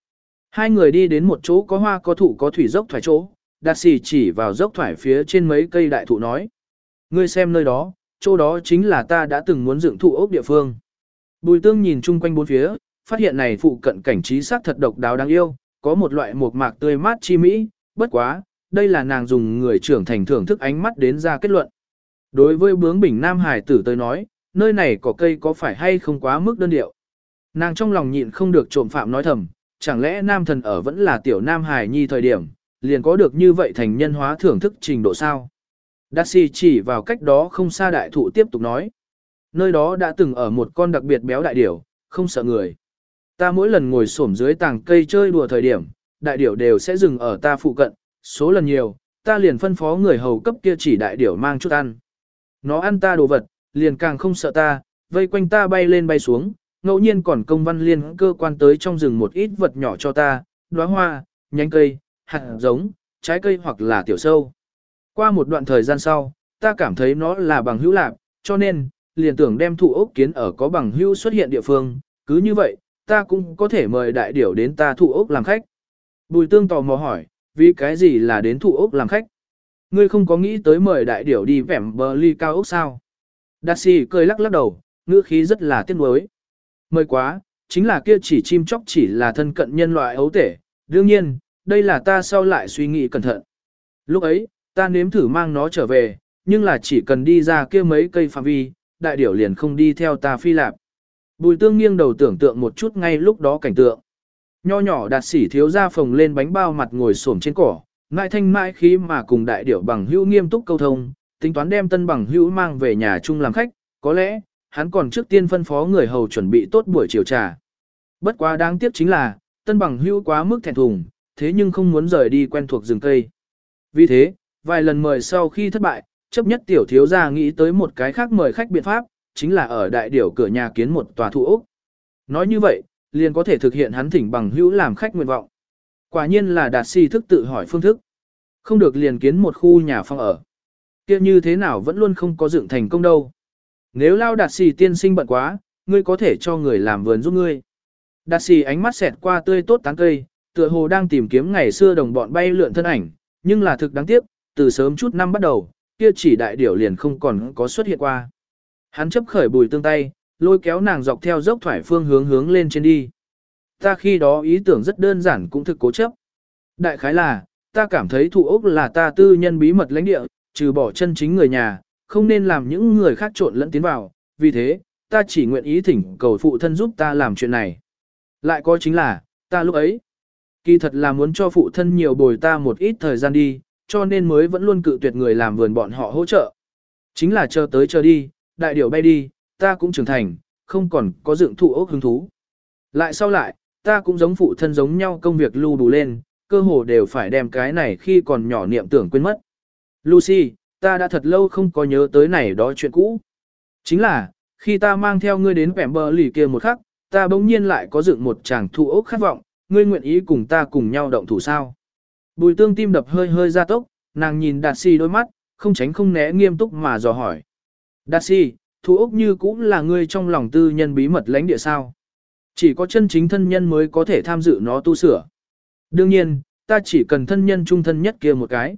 Hai người đi đến một chỗ có hoa có thụ có thủy dốc thoải chỗ, đạt xì chỉ vào dốc thoải phía trên mấy cây đại thụ nói. Ngươi xem nơi đó, chỗ đó chính là ta đã từng muốn dựng thụ ốc địa phương. Bùi tương nhìn chung quanh bốn phía, phát hiện này phụ cận cảnh trí sắc thật độc đáo đáng yêu, có một loại mộc mạc tươi mát chi mỹ, bất quá, đây là nàng dùng người trưởng thành thưởng thức ánh mắt đến ra kết luận. Đối với bướng bình Nam Hải tử tới nói, nơi này có cây có phải hay không quá mức đơn điệu. Nàng trong lòng nhịn không được trộm phạm nói thầm, chẳng lẽ Nam thần ở vẫn là tiểu Nam Hải nhi thời điểm, liền có được như vậy thành nhân hóa thưởng thức trình độ sao. Darcy chỉ vào cách đó không xa đại thụ tiếp tục nói. Nơi đó đã từng ở một con đặc biệt béo đại điểu, không sợ người. Ta mỗi lần ngồi xổm dưới tảng cây chơi đùa thời điểm, đại điểu đều sẽ dừng ở ta phụ cận, số lần nhiều, ta liền phân phó người hầu cấp kia chỉ đại điểu mang chút ăn. Nó ăn ta đồ vật, liền càng không sợ ta, vây quanh ta bay lên bay xuống, ngẫu nhiên còn công văn liên cơ quan tới trong rừng một ít vật nhỏ cho ta, đóa hoa, nhánh cây, hạt giống, trái cây hoặc là tiểu sâu. Qua một đoạn thời gian sau, ta cảm thấy nó là bằng hữu lạc, cho nên, liền tưởng đem thụ ốc kiến ở có bằng hữu xuất hiện địa phương, cứ như vậy, ta cũng có thể mời đại điểu đến ta thụ ốc làm khách. Bùi tương tò mò hỏi, vì cái gì là đến thụ ốc làm khách? Ngươi không có nghĩ tới mời đại điểu đi vẻm bờ ly cao ốc sao? Đạt cười lắc lắc đầu, ngữ khí rất là tiếc nuối. Mời quá, chính là kia chỉ chim chóc chỉ là thân cận nhân loại ấu tể. Đương nhiên, đây là ta sau lại suy nghĩ cẩn thận. Lúc ấy, ta nếm thử mang nó trở về, nhưng là chỉ cần đi ra kia mấy cây phạm vi, đại điểu liền không đi theo ta phi lạp. Bùi tương nghiêng đầu tưởng tượng một chút ngay lúc đó cảnh tượng. Nho nhỏ đạt sỉ thiếu ra phồng lên bánh bao mặt ngồi xổm trên cỏ, ngại thanh mãi khí mà cùng đại điểu bằng hữu nghiêm túc câu thông, tính toán đem tân bằng hữu mang về nhà chung làm khách, có lẽ, hắn còn trước tiên phân phó người hầu chuẩn bị tốt buổi chiều trà. Bất quá đáng tiếc chính là, tân bằng hữu quá mức thẹn thùng, thế nhưng không muốn rời đi quen thuộc rừng cây. Vì thế, vài lần mời sau khi thất bại, chấp nhất tiểu thiếu gia nghĩ tới một cái khác mời khách biện pháp, chính là ở đại điểu cửa nhà kiến một tòa thụ ốc. Nói như vậy, liền có thể thực hiện hắn thỉnh bằng hữu làm khách nguyện vọng. Quả nhiên là đạt si thức tự hỏi phương thức. Không được liền kiến một khu nhà phong ở. kia như thế nào vẫn luôn không có dựng thành công đâu. Nếu lao đạt si tiên sinh bận quá, ngươi có thể cho người làm vườn giúp ngươi. Đạt si ánh mắt xẹt qua tươi tốt tán cây, tựa hồ đang tìm kiếm ngày xưa đồng bọn bay lượn thân ảnh, nhưng là thực đáng tiếc, từ sớm chút năm bắt đầu, kia chỉ đại điểu liền không còn có xuất hiện qua. Hắn chấp khởi bùi tương tay, lôi kéo nàng dọc theo dốc thoải phương hướng hướng lên trên đi. Ta khi đó ý tưởng rất đơn giản cũng thực cố chấp. Đại khái là, ta cảm thấy thụ ốc là ta tư nhân bí mật lãnh địa, trừ bỏ chân chính người nhà, không nên làm những người khác trộn lẫn tiến vào, vì thế, ta chỉ nguyện ý thỉnh cầu phụ thân giúp ta làm chuyện này. Lại có chính là, ta lúc ấy, kỳ thật là muốn cho phụ thân nhiều bồi ta một ít thời gian đi, cho nên mới vẫn luôn cự tuyệt người làm vườn bọn họ hỗ trợ. Chính là chờ tới chờ đi, đại điểu bay đi, ta cũng trưởng thành, không còn có dựng thụ ốc hứng thú. Lại sau lại, ta cũng giống phụ thân giống nhau công việc lưu đủ lên, cơ hồ đều phải đem cái này khi còn nhỏ niệm tưởng quên mất. Lucy, ta đã thật lâu không có nhớ tới này đó chuyện cũ. Chính là, khi ta mang theo ngươi đến vẻm bờ lì kia một khắc, ta bỗng nhiên lại có dựng một chàng thụ ốc khát vọng, ngươi nguyện ý cùng ta cùng nhau động thủ sao. Bùi tương tim đập hơi hơi ra tốc, nàng nhìn đạt si đôi mắt, không tránh không né nghiêm túc mà dò hỏi. Đạt si, thụ ốc như cũng là ngươi trong lòng tư nhân bí mật lãnh địa sao. Chỉ có chân chính thân nhân mới có thể tham dự nó tu sửa. Đương nhiên, ta chỉ cần thân nhân trung thân nhất kia một cái.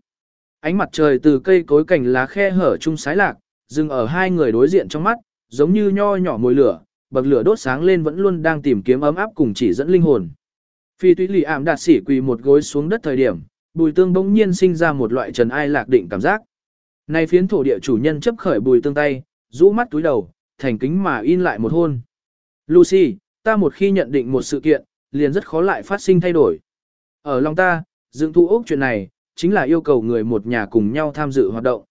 Ánh mặt trời từ cây cối cảnh lá khe hở chung sái lạc, dừng ở hai người đối diện trong mắt, giống như nho nhỏ mồi lửa, bậc lửa đốt sáng lên vẫn luôn đang tìm kiếm ấm áp cùng chỉ dẫn linh hồn. Phi túy lì ảm đạt sỉ quỳ một gối xuống đất thời điểm, bùi tương bỗng nhiên sinh ra một loại trần ai lạc định cảm giác. Này phiến thổ địa chủ nhân chấp khởi bùi tương tay, rũ mắt túi đầu, thành kính mà in lại một hôn. Lucy, ta một khi nhận định một sự kiện, liền rất khó lại phát sinh thay đổi. Ở lòng ta, dựng thu ốc chuyện này, chính là yêu cầu người một nhà cùng nhau tham dự hoạt động.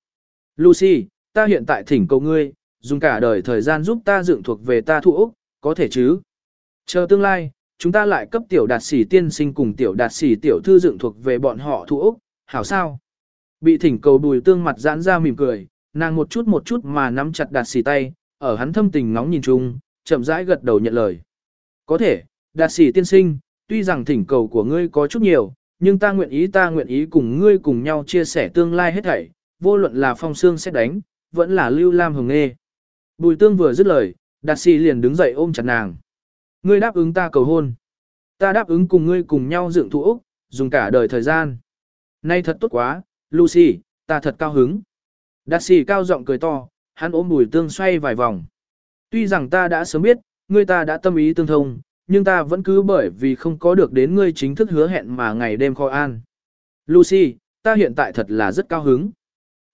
Lucy, ta hiện tại thỉnh cầu ngươi, dùng cả đời thời gian giúp ta dựng thuộc về ta thu Úc, có thể chứ? Chờ tương lai, chúng ta lại cấp tiểu đạt sĩ tiên sinh cùng tiểu đạt sĩ tiểu thư dựng thuộc về bọn họ thu Úc, hảo sao? Bị thỉnh cầu bùi tương mặt giãn ra mỉm cười, nàng một chút một chút mà nắm chặt đạt sĩ tay, ở hắn thâm tình ngóng nhìn chung, chậm rãi gật đầu nhận lời. Có thể, đạt sĩ tiên sinh, tuy rằng thỉnh cầu của ngươi có chút nhiều, nhưng ta nguyện ý ta nguyện ý cùng ngươi cùng nhau chia sẻ tương lai hết thảy, vô luận là phong xương sẽ đánh, vẫn là lưu lam hồng nghe Bùi tương vừa dứt lời, đạt sĩ liền đứng dậy ôm chặt nàng. Ngươi đáp ứng ta cầu hôn. Ta đáp ứng cùng ngươi cùng nhau dựng thủ Úc, dùng cả đời thời gian. Nay thật tốt quá, Lucy, ta thật cao hứng. Đạt sĩ cao giọng cười to, hắn ôm bùi tương xoay vài vòng. Tuy rằng ta đã sớm biết, ngươi ta đã tâm ý tương thông, nhưng ta vẫn cứ bởi vì không có được đến ngươi chính thức hứa hẹn mà ngày đêm khó an. Lucy, ta hiện tại thật là rất cao hứng.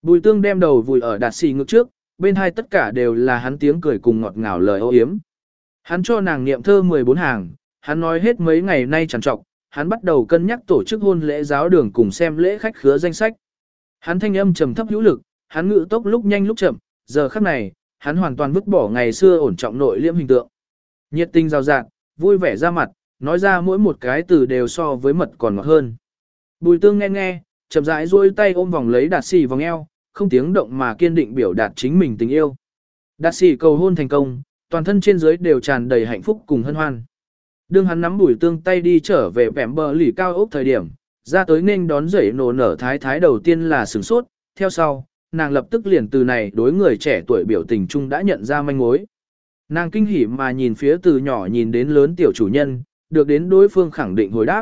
Bùi tương đem đầu vùi ở đạt xì ngực trước, bên hai tất cả đều là hắn tiếng cười cùng ngọt ngào lời ô yếm. Hắn cho nàng niệm thơ 14 hàng, hắn nói hết mấy ngày nay trằn trọc, hắn bắt đầu cân nhắc tổ chức hôn lễ giáo đường cùng xem lễ khách khứa danh sách. Hắn thanh âm trầm thấp hữu lực, hắn ngự tốc lúc nhanh lúc chậm, giờ khắc này, hắn hoàn toàn vứt bỏ ngày xưa ổn trọng nội liễm hình tượng. Nhiệt tình rào rạt, vui vẻ ra mặt, nói ra mỗi một cái từ đều so với mật còn ngọt hơn. Bùi tương nghe nghe, chậm rãi duỗi tay ôm vòng lấy đạt xì vòng eo, không tiếng động mà kiên định biểu đạt chính mình tình yêu. Đạt xì cầu hôn thành công, toàn thân trên dưới đều tràn đầy hạnh phúc cùng hân hoan. Đương hắn nắm bùi tương tay đi trở về vẻm bờ lỉ cao ốc thời điểm, ra tới nên đón dậy nổ nở thái thái đầu tiên là sửng sốt, theo sau, nàng lập tức liền từ này đối người trẻ tuổi biểu tình chung đã nhận ra manh mối. Nàng kinh hỉ mà nhìn phía từ nhỏ nhìn đến lớn tiểu chủ nhân, được đến đối phương khẳng định hồi đáp.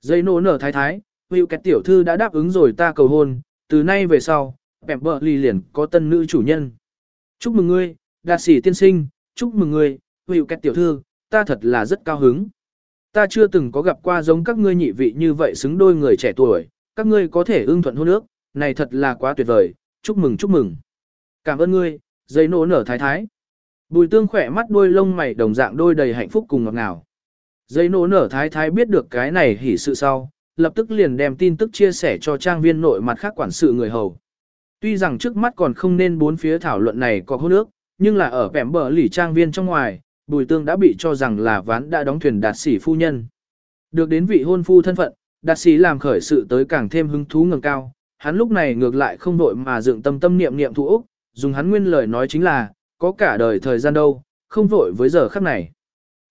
Dây nổ nở thái thái, hữu kẹt tiểu thư đã đáp ứng rồi ta cầu hôn, từ nay về sau, bẹp bờ ly liền có tân nữ chủ nhân. Chúc mừng ngươi, đạt sĩ tiên sinh, chúc mừng ngươi, hữu kẹt tiểu thư, ta thật là rất cao hứng. Ta chưa từng có gặp qua giống các ngươi nhị vị như vậy xứng đôi người trẻ tuổi, các ngươi có thể ưng thuận hôn ước, này thật là quá tuyệt vời, chúc mừng chúc mừng. Cảm ơn ngươi, dây nổ nở thái thái. Bùi tương khỏe mắt đôi lông mày đồng dạng đôi đầy hạnh phúc cùng ngọt ngào. Dây nổ nở thái thái biết được cái này hỉ sự sau, lập tức liền đem tin tức chia sẻ cho trang viên nội mặt khác quản sự người hầu. Tuy rằng trước mắt còn không nên bốn phía thảo luận này có hôn nước, nhưng là ở vẻm bờ lỉ trang viên trong ngoài, bùi tương đã bị cho rằng là ván đã đóng thuyền đạt sĩ phu nhân. Được đến vị hôn phu thân phận, đạt sĩ làm khởi sự tới càng thêm hứng thú ngầm cao, hắn lúc này ngược lại không đội mà dựng tâm tâm niệm niệm thủ Úc, dùng hắn nguyên lời nói chính là, có cả đời thời gian đâu, không vội với giờ khắc này.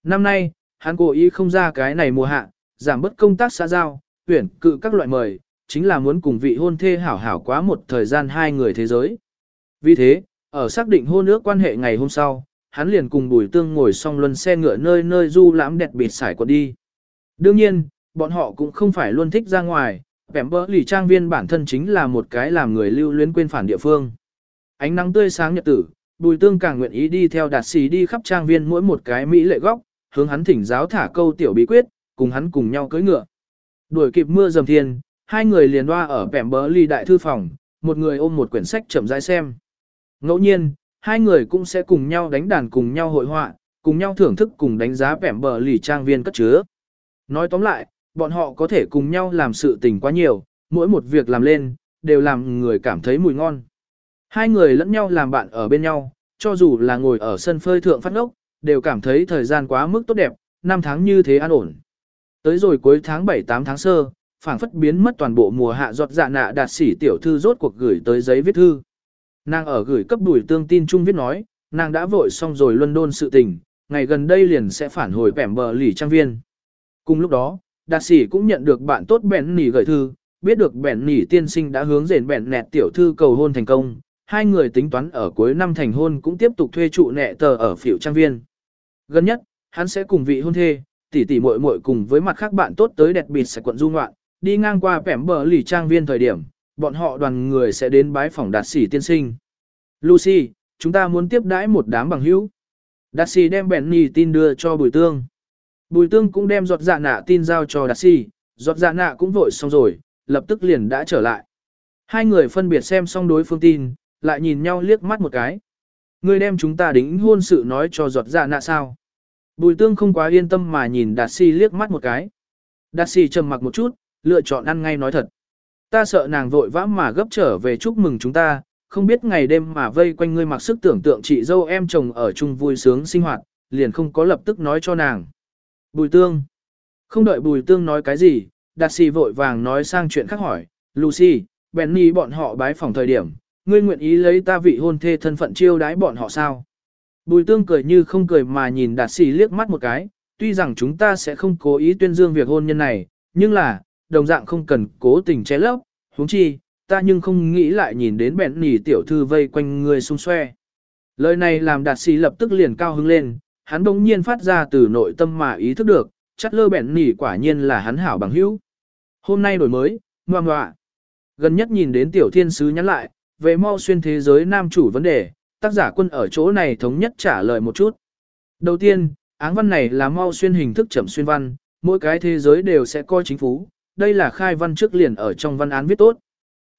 Năm nay, hắn cố ý không ra cái này mùa hạ, giảm bớt công tác xã giao, tuyển cự các loại mời, chính là muốn cùng vị hôn thê hảo hảo quá một thời gian hai người thế giới. Vì thế, ở xác định hôn ước quan hệ ngày hôm sau, hắn liền cùng Bùi Tương ngồi xong luân xe ngựa nơi nơi du lãm đẹp bịt xài quần đi. Đương nhiên, bọn họ cũng không phải luôn thích ra ngoài, Vẻm bỡ lì trang viên bản thân chính là một cái làm người lưu luyến quên phản địa phương. Ánh nắng tươi sáng nhật tử, Bùi Tương càng nguyện ý đi theo đạt sĩ đi khắp trang viên mỗi một cái mỹ lệ góc, hướng hắn thỉnh giáo thả câu tiểu bí quyết, cùng hắn cùng nhau cưỡi ngựa. Đuổi kịp mưa dầm thiên, hai người liền loa ở vẻm bờ lì đại thư phòng, một người ôm một quyển sách chậm rãi xem. Ngẫu nhiên, hai người cũng sẽ cùng nhau đánh đàn cùng nhau hội họa, cùng nhau thưởng thức cùng đánh giá vẻm bờ lì trang viên cất chứa. Nói tóm lại, bọn họ có thể cùng nhau làm sự tình quá nhiều, mỗi một việc làm lên, đều làm người cảm thấy mùi ngon. Hai người lẫn nhau làm bạn ở bên nhau, cho dù là ngồi ở sân phơi thượng phát ngốc, đều cảm thấy thời gian quá mức tốt đẹp, năm tháng như thế an ổn. Tới rồi cuối tháng 7-8 tháng sơ, phảng phất biến mất toàn bộ mùa hạ giọt dạ nạ đạt sĩ tiểu thư rốt cuộc gửi tới giấy viết thư. Nàng ở gửi cấp đuổi tương tin chung viết nói, nàng đã vội xong rồi London sự tình, ngày gần đây liền sẽ phản hồi bẻm bờ lì trang viên. Cùng lúc đó, đạt sĩ cũng nhận được bạn tốt bèn nỉ gửi thư, biết được bèn nỉ tiên sinh đã hướng rền bèn nẹt tiểu thư cầu hôn thành công, hai người tính toán ở cuối năm thành hôn cũng tiếp tục thuê trụ nẹ tờ ở phiểu trang viên. Gần nhất, hắn sẽ cùng vị hôn thê, tỷ tỷ muội muội cùng với mặt khác bạn tốt tới đẹp bịt sẽ quận du ngoạn, đi ngang qua vẻm bờ lì trang viên thời điểm, bọn họ đoàn người sẽ đến bái phòng đạt sĩ tiên sinh. Lucy, chúng ta muốn tiếp đãi một đám bằng hữu. Đạt sĩ đem bèn nì tin đưa cho bùi tương. Bùi tương cũng đem giọt dạ nạ tin giao cho đạt sĩ, giọt dạ nạ cũng vội xong rồi, lập tức liền đã trở lại. Hai người phân biệt xem xong đối phương tin, lại nhìn nhau liếc mắt một cái. Người đem chúng ta đính hôn sự nói cho giọt dạ nạ sao. Bùi tương không quá yên tâm mà nhìn đạt si liếc mắt một cái. Đạt si trầm mặc một chút, lựa chọn ăn ngay nói thật. Ta sợ nàng vội vã mà gấp trở về chúc mừng chúng ta, không biết ngày đêm mà vây quanh ngươi mặc sức tưởng tượng chị dâu em chồng ở chung vui sướng sinh hoạt, liền không có lập tức nói cho nàng. Bùi tương. Không đợi bùi tương nói cái gì, đạt si vội vàng nói sang chuyện khác hỏi, Lucy, Benny bọn họ bái phòng thời điểm, ngươi nguyện ý lấy ta vị hôn thê thân phận chiêu đái bọn họ sao? Bùi tương cười như không cười mà nhìn đạt sĩ liếc mắt một cái, tuy rằng chúng ta sẽ không cố ý tuyên dương việc hôn nhân này, nhưng là, đồng dạng không cần cố tình che lấp, huống chi, ta nhưng không nghĩ lại nhìn đến bẹn nỉ tiểu thư vây quanh người xung xoe. Lời này làm đạt sĩ lập tức liền cao hứng lên, hắn bỗng nhiên phát ra từ nội tâm mà ý thức được, chắc lơ bẹn nỉ quả nhiên là hắn hảo bằng hữu. Hôm nay đổi mới, ngoan ngoạ. Gần nhất nhìn đến tiểu thiên sứ nhắn lại, về mau xuyên thế giới nam chủ vấn đề, tác giả quân ở chỗ này thống nhất trả lời một chút. Đầu tiên, áng văn này là mau xuyên hình thức chậm xuyên văn, mỗi cái thế giới đều sẽ coi chính phủ, đây là khai văn trước liền ở trong văn án viết tốt.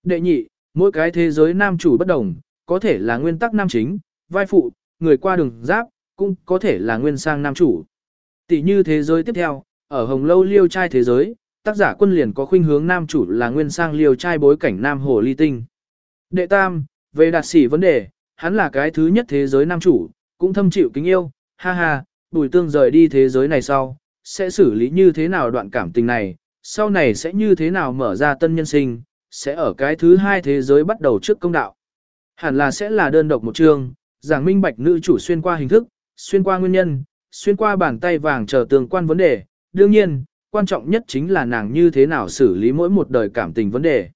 Đệ nhị, mỗi cái thế giới nam chủ bất đồng, có thể là nguyên tắc nam chính, vai phụ, người qua đường giáp, cũng có thể là nguyên sang nam chủ. Tỷ như thế giới tiếp theo, ở Hồng Lâu Liêu trai thế giới, tác giả quân liền có khuynh hướng nam chủ là nguyên sang liêu trai bối cảnh nam hồ ly tinh. Đệ tam, về đạt sĩ vấn đề, hắn là cái thứ nhất thế giới nam chủ, cũng thâm chịu kính yêu, ha ha, bùi tương rời đi thế giới này sau, sẽ xử lý như thế nào đoạn cảm tình này, sau này sẽ như thế nào mở ra tân nhân sinh, sẽ ở cái thứ hai thế giới bắt đầu trước công đạo. Hẳn là sẽ là đơn độc một chương, giảng minh bạch nữ chủ xuyên qua hình thức, xuyên qua nguyên nhân, xuyên qua bàn tay vàng chờ tương quan vấn đề. Đương nhiên, quan trọng nhất chính là nàng như thế nào xử lý mỗi một đời cảm tình vấn đề.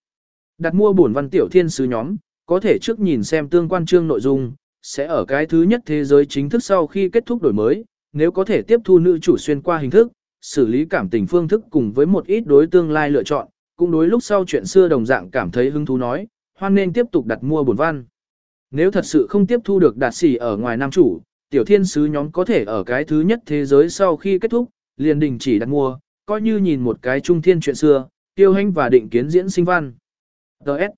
Đặt mua bổn văn tiểu thiên sứ nhóm, có thể trước nhìn xem tương quan chương nội dung, sẽ ở cái thứ nhất thế giới chính thức sau khi kết thúc đổi mới, nếu có thể tiếp thu nữ chủ xuyên qua hình thức, xử lý cảm tình phương thức cùng với một ít đối tương lai lựa chọn, cũng đối lúc sau chuyện xưa đồng dạng cảm thấy hứng thú nói, hoan nên tiếp tục đặt mua bổn văn. Nếu thật sự không tiếp thu được đạt xỉ ở ngoài nam chủ, tiểu thiên sứ nhóm có thể ở cái thứ nhất thế giới sau khi kết thúc, liền đình chỉ đặt mua, coi như nhìn một cái trung thiên chuyện xưa, tiêu hành và định kiến diễn sinh văn ts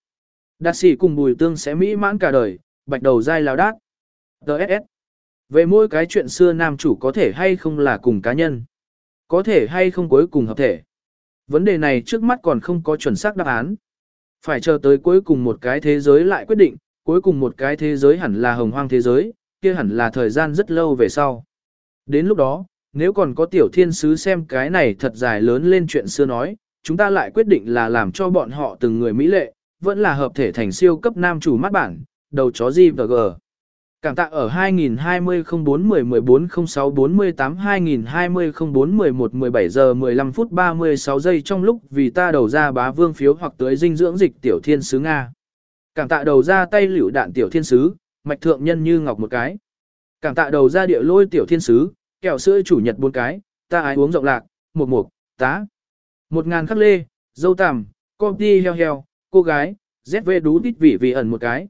Đạt sĩ cùng bùi tương sẽ mỹ mãn cả đời, bạch đầu dai lao đát. ts Về mỗi cái chuyện xưa nam chủ có thể hay không là cùng cá nhân. Có thể hay không cuối cùng hợp thể. Vấn đề này trước mắt còn không có chuẩn xác đáp án. Phải chờ tới cuối cùng một cái thế giới lại quyết định, cuối cùng một cái thế giới hẳn là hồng hoang thế giới, kia hẳn là thời gian rất lâu về sau. Đến lúc đó, nếu còn có tiểu thiên sứ xem cái này thật dài lớn lên chuyện xưa nói, chúng ta lại quyết định là làm cho bọn họ từng người mỹ lệ, vẫn là hợp thể thành siêu cấp nam chủ mắt bản, đầu chó GVG. và gờ. Cảm tạ ở 2020 04 10 14 06 48 2020 04 11 17 giờ 15 phút 36 giây trong lúc vì ta đầu ra bá vương phiếu hoặc tới dinh dưỡng dịch tiểu thiên sứ Nga. Cảm tạ đầu ra tay liễu đạn tiểu thiên sứ, mạch thượng nhân như ngọc một cái. Cảm tạ đầu ra địa lôi tiểu thiên sứ, kẹo sữa chủ nhật bốn cái, ta ái uống rộng lạc, một mục, tá. Một ngàn khắc lê, dâu tằm, công ty heo heo, cô gái, ZV đú tít vị vị ẩn một cái.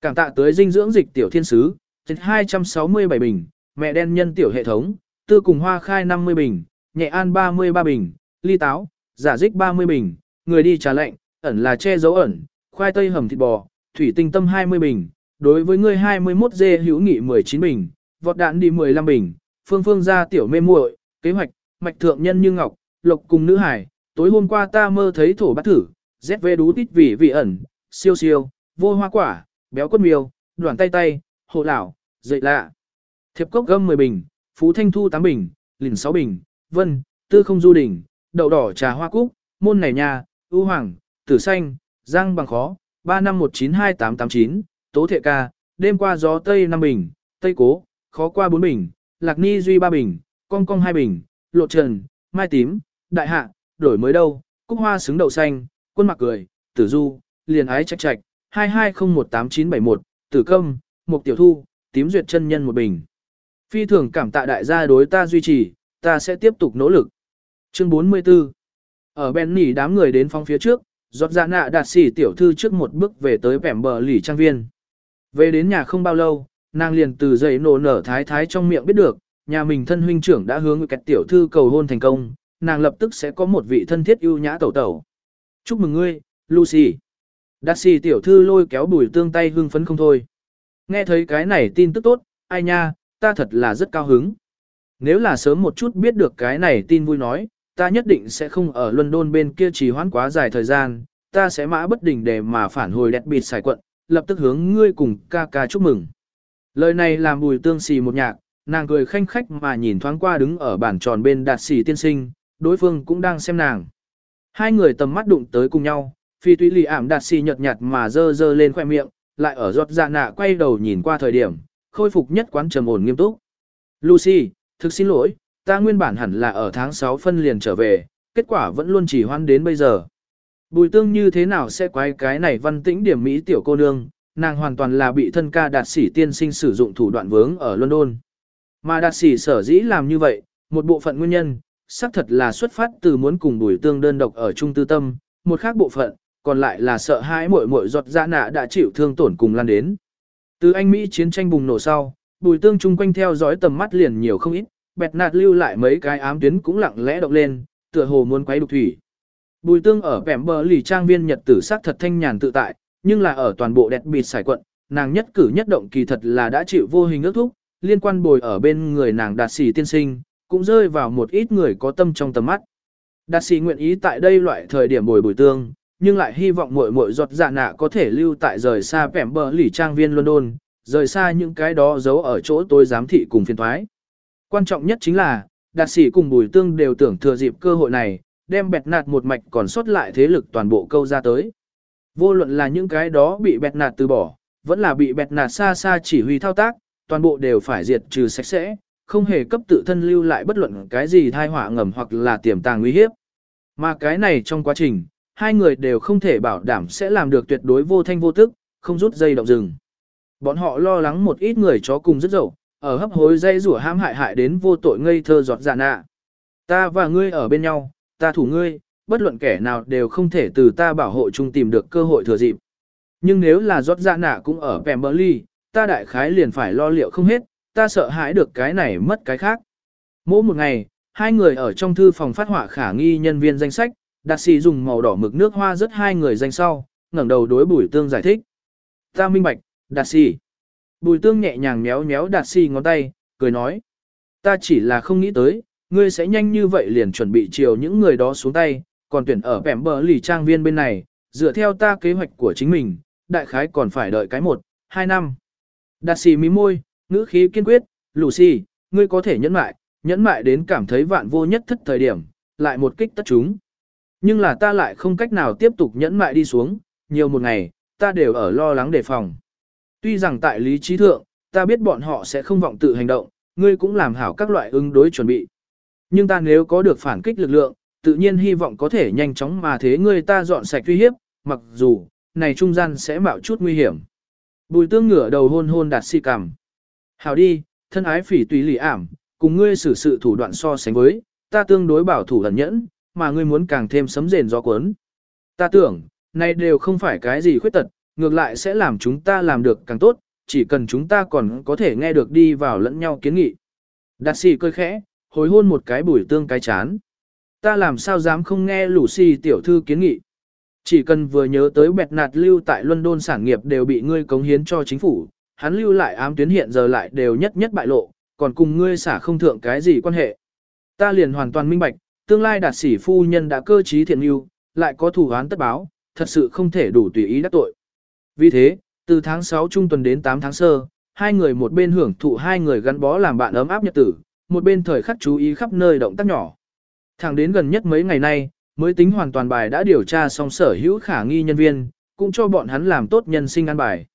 Cảm tạ tới dinh dưỡng dịch tiểu thiên sứ, 267 bình, mẹ đen nhân tiểu hệ thống, tư cùng hoa khai 50 bình, nhẹ an 33 bình, ly táo, giả dích 30 bình, người đi trà lệnh, ẩn là che dấu ẩn, khoai tây hầm thịt bò, thủy tinh tâm 20 bình, đối với người 21 dê hữu nghị 19 bình, vọt đạn đi 15 bình, phương phương ra tiểu mê muội, kế hoạch, mạch thượng nhân như ngọc, lộc cùng nữ hải, tối hôm qua ta mơ thấy thổ bát thử, rét ZV đú tít vị vị ẩn, siêu siêu, vô hoa quả, béo quất miêu, đoàn tay tay, hộ lão, dậy lạ. Thiệp cốc gâm 10 bình, phú thanh thu 8 bình, lìn 6 bình, vân, tư không du đỉnh, đậu đỏ trà hoa cúc, môn này nhà, ưu hoàng, tử xanh, giang bằng khó, 35192889, tố thệ ca, đêm qua gió tây 5 bình, tây cố, khó qua 4 bình, lạc ni duy 3 bình, cong cong 2 bình, lộ trần, mai tím, đại hạ, đổi mới đâu, cúc hoa xứng đậu xanh, quân mặc cười, tử du, liền ái trạch trạch, 22018971, tử câm, mục tiểu thu, tím duyệt chân nhân một bình. Phi thường cảm tạ đại gia đối ta duy trì, ta sẽ tiếp tục nỗ lực. Chương 44 Ở bên nỉ đám người đến phong phía trước, giọt dạ nạ đạt xỉ tiểu thư trước một bước về tới vẻm bờ lỉ trang viên. Về đến nhà không bao lâu, nàng liền từ dậy nổ nở thái thái trong miệng biết được, nhà mình thân huynh trưởng đã hướng kẹt tiểu thư cầu hôn thành công, nàng lập tức sẽ có một vị thân thiết ưu nhã tẩu tẩu. Chúc mừng ngươi, Lucy. Darcy tiểu thư lôi kéo bùi tương tay hưng phấn không thôi. Nghe thấy cái này tin tức tốt, ai nha, ta thật là rất cao hứng. Nếu là sớm một chút biết được cái này tin vui nói, ta nhất định sẽ không ở London bên kia trì hoãn quá dài thời gian, ta sẽ mã bất đình để mà phản hồi đẹp bịt xài quận, lập tức hướng ngươi cùng ca ca chúc mừng. Lời này làm bùi tương xì một nhạc, nàng cười khanh khách mà nhìn thoáng qua đứng ở bàn tròn bên đạt xì tiên sinh, đối phương cũng đang xem nàng. Hai người tầm mắt đụng tới cùng nhau, phi túy lì ảm đạt xì nhợt nhạt mà dơ dơ lên khoẻ miệng, lại ở giọt dạ nạ quay đầu nhìn qua thời điểm, khôi phục nhất quán trầm ổn nghiêm túc. Lucy, thực xin lỗi, ta nguyên bản hẳn là ở tháng 6 phân liền trở về, kết quả vẫn luôn chỉ hoan đến bây giờ. Bùi tương như thế nào sẽ quay cái này văn tĩnh điểm mỹ tiểu cô nương, nàng hoàn toàn là bị thân ca đạt sĩ tiên sinh sử dụng thủ đoạn vướng ở London. Mà đạt sĩ sở dĩ làm như vậy, một bộ phận nguyên nhân, xác thật là xuất phát từ muốn cùng bùi tương đơn độc ở trung tư tâm, một khác bộ phận, còn lại là sợ hãi muội muội giọt dạ nạ đã chịu thương tổn cùng lan đến. Từ Anh Mỹ chiến tranh bùng nổ sau, bùi tương chung quanh theo dõi tầm mắt liền nhiều không ít, bẹt nạt lưu lại mấy cái ám tuyến cũng lặng lẽ động lên, tựa hồ muốn quấy đục thủy. Bùi tương ở vẻm bờ lì trang viên nhật tử sắc thật thanh nhàn tự tại, nhưng là ở toàn bộ đẹp bịt xài quận, nàng nhất cử nhất động kỳ thật là đã chịu vô hình ước thúc, liên quan bồi ở bên người nàng đạt sĩ tiên sinh, cũng rơi vào một ít người có tâm trong tầm mắt. Đạt sĩ nguyện ý tại đây loại thời điểm bồi bùi tương, nhưng lại hy vọng muội muội giọt dạ nạ có thể lưu tại rời xa vẻm bờ lì trang viên London, rời xa những cái đó giấu ở chỗ tôi giám thị cùng phiền thoái. Quan trọng nhất chính là, đạt sĩ cùng bùi tương đều tưởng thừa dịp cơ hội này, đem bẹt nạt một mạch còn sót lại thế lực toàn bộ câu ra tới. Vô luận là những cái đó bị bẹt nạt từ bỏ, vẫn là bị bẹt nạt xa xa chỉ huy thao tác, toàn bộ đều phải diệt trừ sạch sẽ, không hề cấp tự thân lưu lại bất luận cái gì thai họa ngầm hoặc là tiềm tàng nguy hiếp. Mà cái này trong quá trình, hai người đều không thể bảo đảm sẽ làm được tuyệt đối vô thanh vô tức, không rút dây động rừng. Bọn họ lo lắng một ít người chó cùng rất dậu, ở hấp hối dây rủa ham hại hại đến vô tội ngây thơ giọt dạ nạ. Ta và ngươi ở bên nhau, ta thủ ngươi, bất luận kẻ nào đều không thể từ ta bảo hộ chung tìm được cơ hội thừa dịp. Nhưng nếu là giọt dạ nạ cũng ở Pemberley, ta đại khái liền phải lo liệu không hết, ta sợ hãi được cái này mất cái khác. Mỗi một ngày, hai người ở trong thư phòng phát họa khả nghi nhân viên danh sách, đạt sĩ dùng màu đỏ mực nước hoa rất hai người danh sau, ngẩng đầu đối bùi tương giải thích. Ta minh bạch, đạt sĩ. Bùi tương nhẹ nhàng méo méo đạt sĩ ngón tay, cười nói. Ta chỉ là không nghĩ tới, ngươi sẽ nhanh như vậy liền chuẩn bị chiều những người đó xuống tay, còn tuyển ở bẻm bờ lì trang viên bên này, dựa theo ta kế hoạch của chính mình, đại khái còn phải đợi cái một, hai năm. Đạt sĩ mí môi, ngữ khí kiên quyết, Lucy, ngươi có thể nhẫn mại, nhẫn mại đến cảm thấy vạn vô nhất thất thời điểm, lại một kích tất chúng. Nhưng là ta lại không cách nào tiếp tục nhẫn mại đi xuống, nhiều một ngày, ta đều ở lo lắng đề phòng. Tuy rằng tại lý trí thượng, ta biết bọn họ sẽ không vọng tự hành động, ngươi cũng làm hảo các loại ứng đối chuẩn bị. Nhưng ta nếu có được phản kích lực lượng, tự nhiên hy vọng có thể nhanh chóng mà thế ngươi ta dọn sạch uy hiếp, mặc dù, này trung gian sẽ mạo chút nguy hiểm. Bùi tương ngửa đầu hôn hôn đạt si cằm. Hảo đi, thân ái phỉ tùy lì ảm, cùng ngươi xử sự thủ đoạn so sánh với, ta tương đối bảo thủ ẩn nhẫn, mà ngươi muốn càng thêm sấm rền gió cuốn. Ta tưởng, này đều không phải cái gì khuyết tật, ngược lại sẽ làm chúng ta làm được càng tốt, chỉ cần chúng ta còn có thể nghe được đi vào lẫn nhau kiến nghị. Đạt sĩ cười khẽ, hối hôn một cái bùi tương cái chán. Ta làm sao dám không nghe lũ si tiểu thư kiến nghị. Chỉ cần vừa nhớ tới bẹt nạt lưu tại London sản nghiệp đều bị ngươi cống hiến cho chính phủ, hắn lưu lại ám tuyến hiện giờ lại đều nhất nhất bại lộ, còn cùng ngươi xả không thượng cái gì quan hệ. Ta liền hoàn toàn minh bạch, tương lai đạt sĩ phu nhân đã cơ trí thiện yêu, lại có thủ án tất báo, thật sự không thể đủ tùy ý đắc tội. Vì thế, từ tháng 6 trung tuần đến 8 tháng sơ, hai người một bên hưởng thụ hai người gắn bó làm bạn ấm áp nhật tử, một bên thời khắc chú ý khắp nơi động tác nhỏ. Thẳng đến gần nhất mấy ngày nay, mới tính hoàn toàn bài đã điều tra xong sở hữu khả nghi nhân viên, cũng cho bọn hắn làm tốt nhân sinh an bài.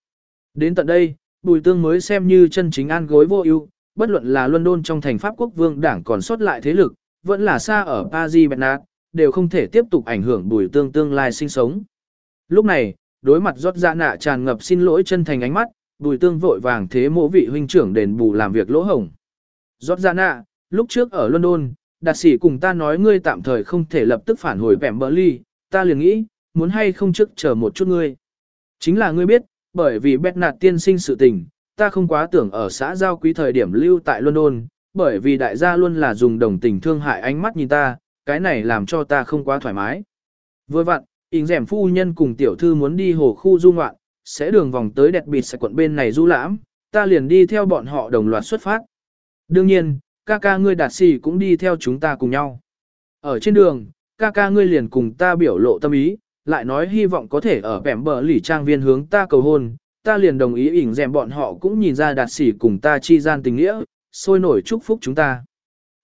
Đến tận đây, Bùi Tương mới xem như chân chính an gối vô ưu, bất luận là London trong thành Pháp quốc vương đảng còn sót lại thế lực, vẫn là xa ở Paris Bernard, đều không thể tiếp tục ảnh hưởng Bùi Tương tương lai sinh sống. Lúc này, đối mặt rót ra nạ tràn ngập xin lỗi chân thành ánh mắt, Bùi Tương vội vàng thế mỗ vị huynh trưởng đền bù làm việc lỗ hổng. Rót ra nạ, lúc trước ở London, đạt sĩ cùng ta nói ngươi tạm thời không thể lập tức phản hồi vẻm bờ ly, ta liền nghĩ, muốn hay không trước chờ một chút ngươi. Chính là ngươi biết, bởi vì bét nạt tiên sinh sự tình, ta không quá tưởng ở xã giao quý thời điểm lưu tại London, bởi vì đại gia luôn là dùng đồng tình thương hại ánh mắt nhìn ta, cái này làm cho ta không quá thoải mái. Vừa vặn, ỉn rẻm phu nhân cùng tiểu thư muốn đi hồ khu du ngoạn, sẽ đường vòng tới đẹp bịt sạch quận bên này du lãm, ta liền đi theo bọn họ đồng loạt xuất phát. Đương nhiên, ca ca ngươi đạt xì cũng đi theo chúng ta cùng nhau. Ở trên đường, ca ca ngươi liền cùng ta biểu lộ tâm ý, lại nói hy vọng có thể ở bẻm bờ lỉ trang viên hướng ta cầu hôn, ta liền đồng ý ỉn dèm bọn họ cũng nhìn ra đạt sỉ cùng ta chi gian tình nghĩa, sôi nổi chúc phúc chúng ta.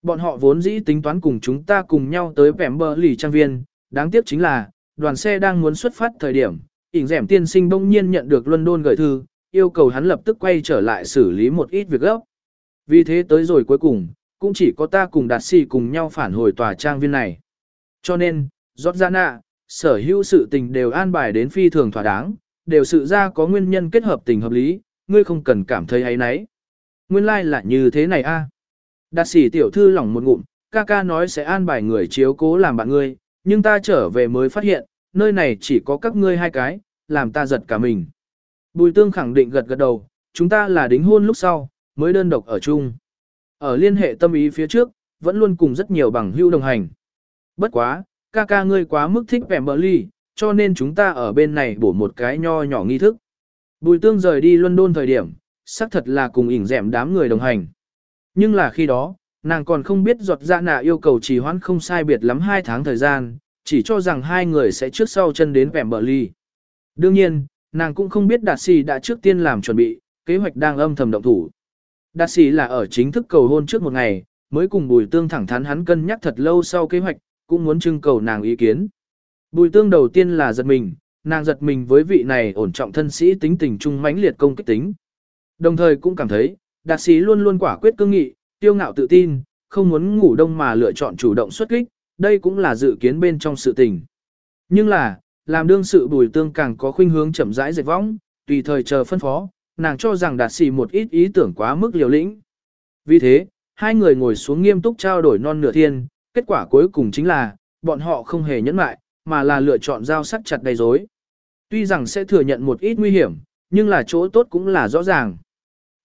Bọn họ vốn dĩ tính toán cùng chúng ta cùng nhau tới bẻm bờ lỉ trang viên, đáng tiếc chính là, đoàn xe đang muốn xuất phát thời điểm, ỉn dèm tiên sinh bỗng nhiên nhận được London gửi thư, yêu cầu hắn lập tức quay trở lại xử lý một ít việc gấp. Vì thế tới rồi cuối cùng, cũng chỉ có ta cùng đạt sỉ cùng nhau phản hồi tòa trang viên này. Cho nên, rót ra nạ, sở hữu sự tình đều an bài đến phi thường thỏa đáng, đều sự ra có nguyên nhân kết hợp tình hợp lý, ngươi không cần cảm thấy ấy nấy. Nguyên lai like là như thế này a. Đạt sĩ tiểu thư lỏng một ngụm, ca ca nói sẽ an bài người chiếu cố làm bạn ngươi, nhưng ta trở về mới phát hiện, nơi này chỉ có các ngươi hai cái, làm ta giật cả mình. Bùi tương khẳng định gật gật đầu, chúng ta là đính hôn lúc sau, mới đơn độc ở chung. Ở liên hệ tâm ý phía trước, vẫn luôn cùng rất nhiều bằng hữu đồng hành. Bất quá, ca ca ngươi quá mức thích vẻ bờ ly, cho nên chúng ta ở bên này bổ một cái nho nhỏ nghi thức. Bùi tương rời đi London thời điểm, xác thật là cùng ỉn dẹm đám người đồng hành. Nhưng là khi đó, nàng còn không biết giọt dạ nạ yêu cầu trì hoãn không sai biệt lắm hai tháng thời gian, chỉ cho rằng hai người sẽ trước sau chân đến vẻ bờ ly. Đương nhiên, nàng cũng không biết đạt sĩ đã trước tiên làm chuẩn bị, kế hoạch đang âm thầm động thủ. Đạt sĩ là ở chính thức cầu hôn trước một ngày, mới cùng bùi tương thẳng thắn hắn cân nhắc thật lâu sau kế hoạch, cũng muốn trưng cầu nàng ý kiến. Bùi tương đầu tiên là giật mình, nàng giật mình với vị này ổn trọng thân sĩ tính tình trung mãnh liệt công kích tính. Đồng thời cũng cảm thấy, đạt sĩ luôn luôn quả quyết cương nghị, tiêu ngạo tự tin, không muốn ngủ đông mà lựa chọn chủ động xuất kích, đây cũng là dự kiến bên trong sự tình. Nhưng là, làm đương sự bùi tương càng có khuynh hướng chậm rãi dệt võng, tùy thời chờ phân phó, nàng cho rằng đạt sĩ một ít ý tưởng quá mức liều lĩnh. Vì thế, hai người ngồi xuống nghiêm túc trao đổi non nửa thiên, kết quả cuối cùng chính là, bọn họ không hề nhẫn mại, mà là lựa chọn giao sắt chặt đầy dối. Tuy rằng sẽ thừa nhận một ít nguy hiểm, nhưng là chỗ tốt cũng là rõ ràng.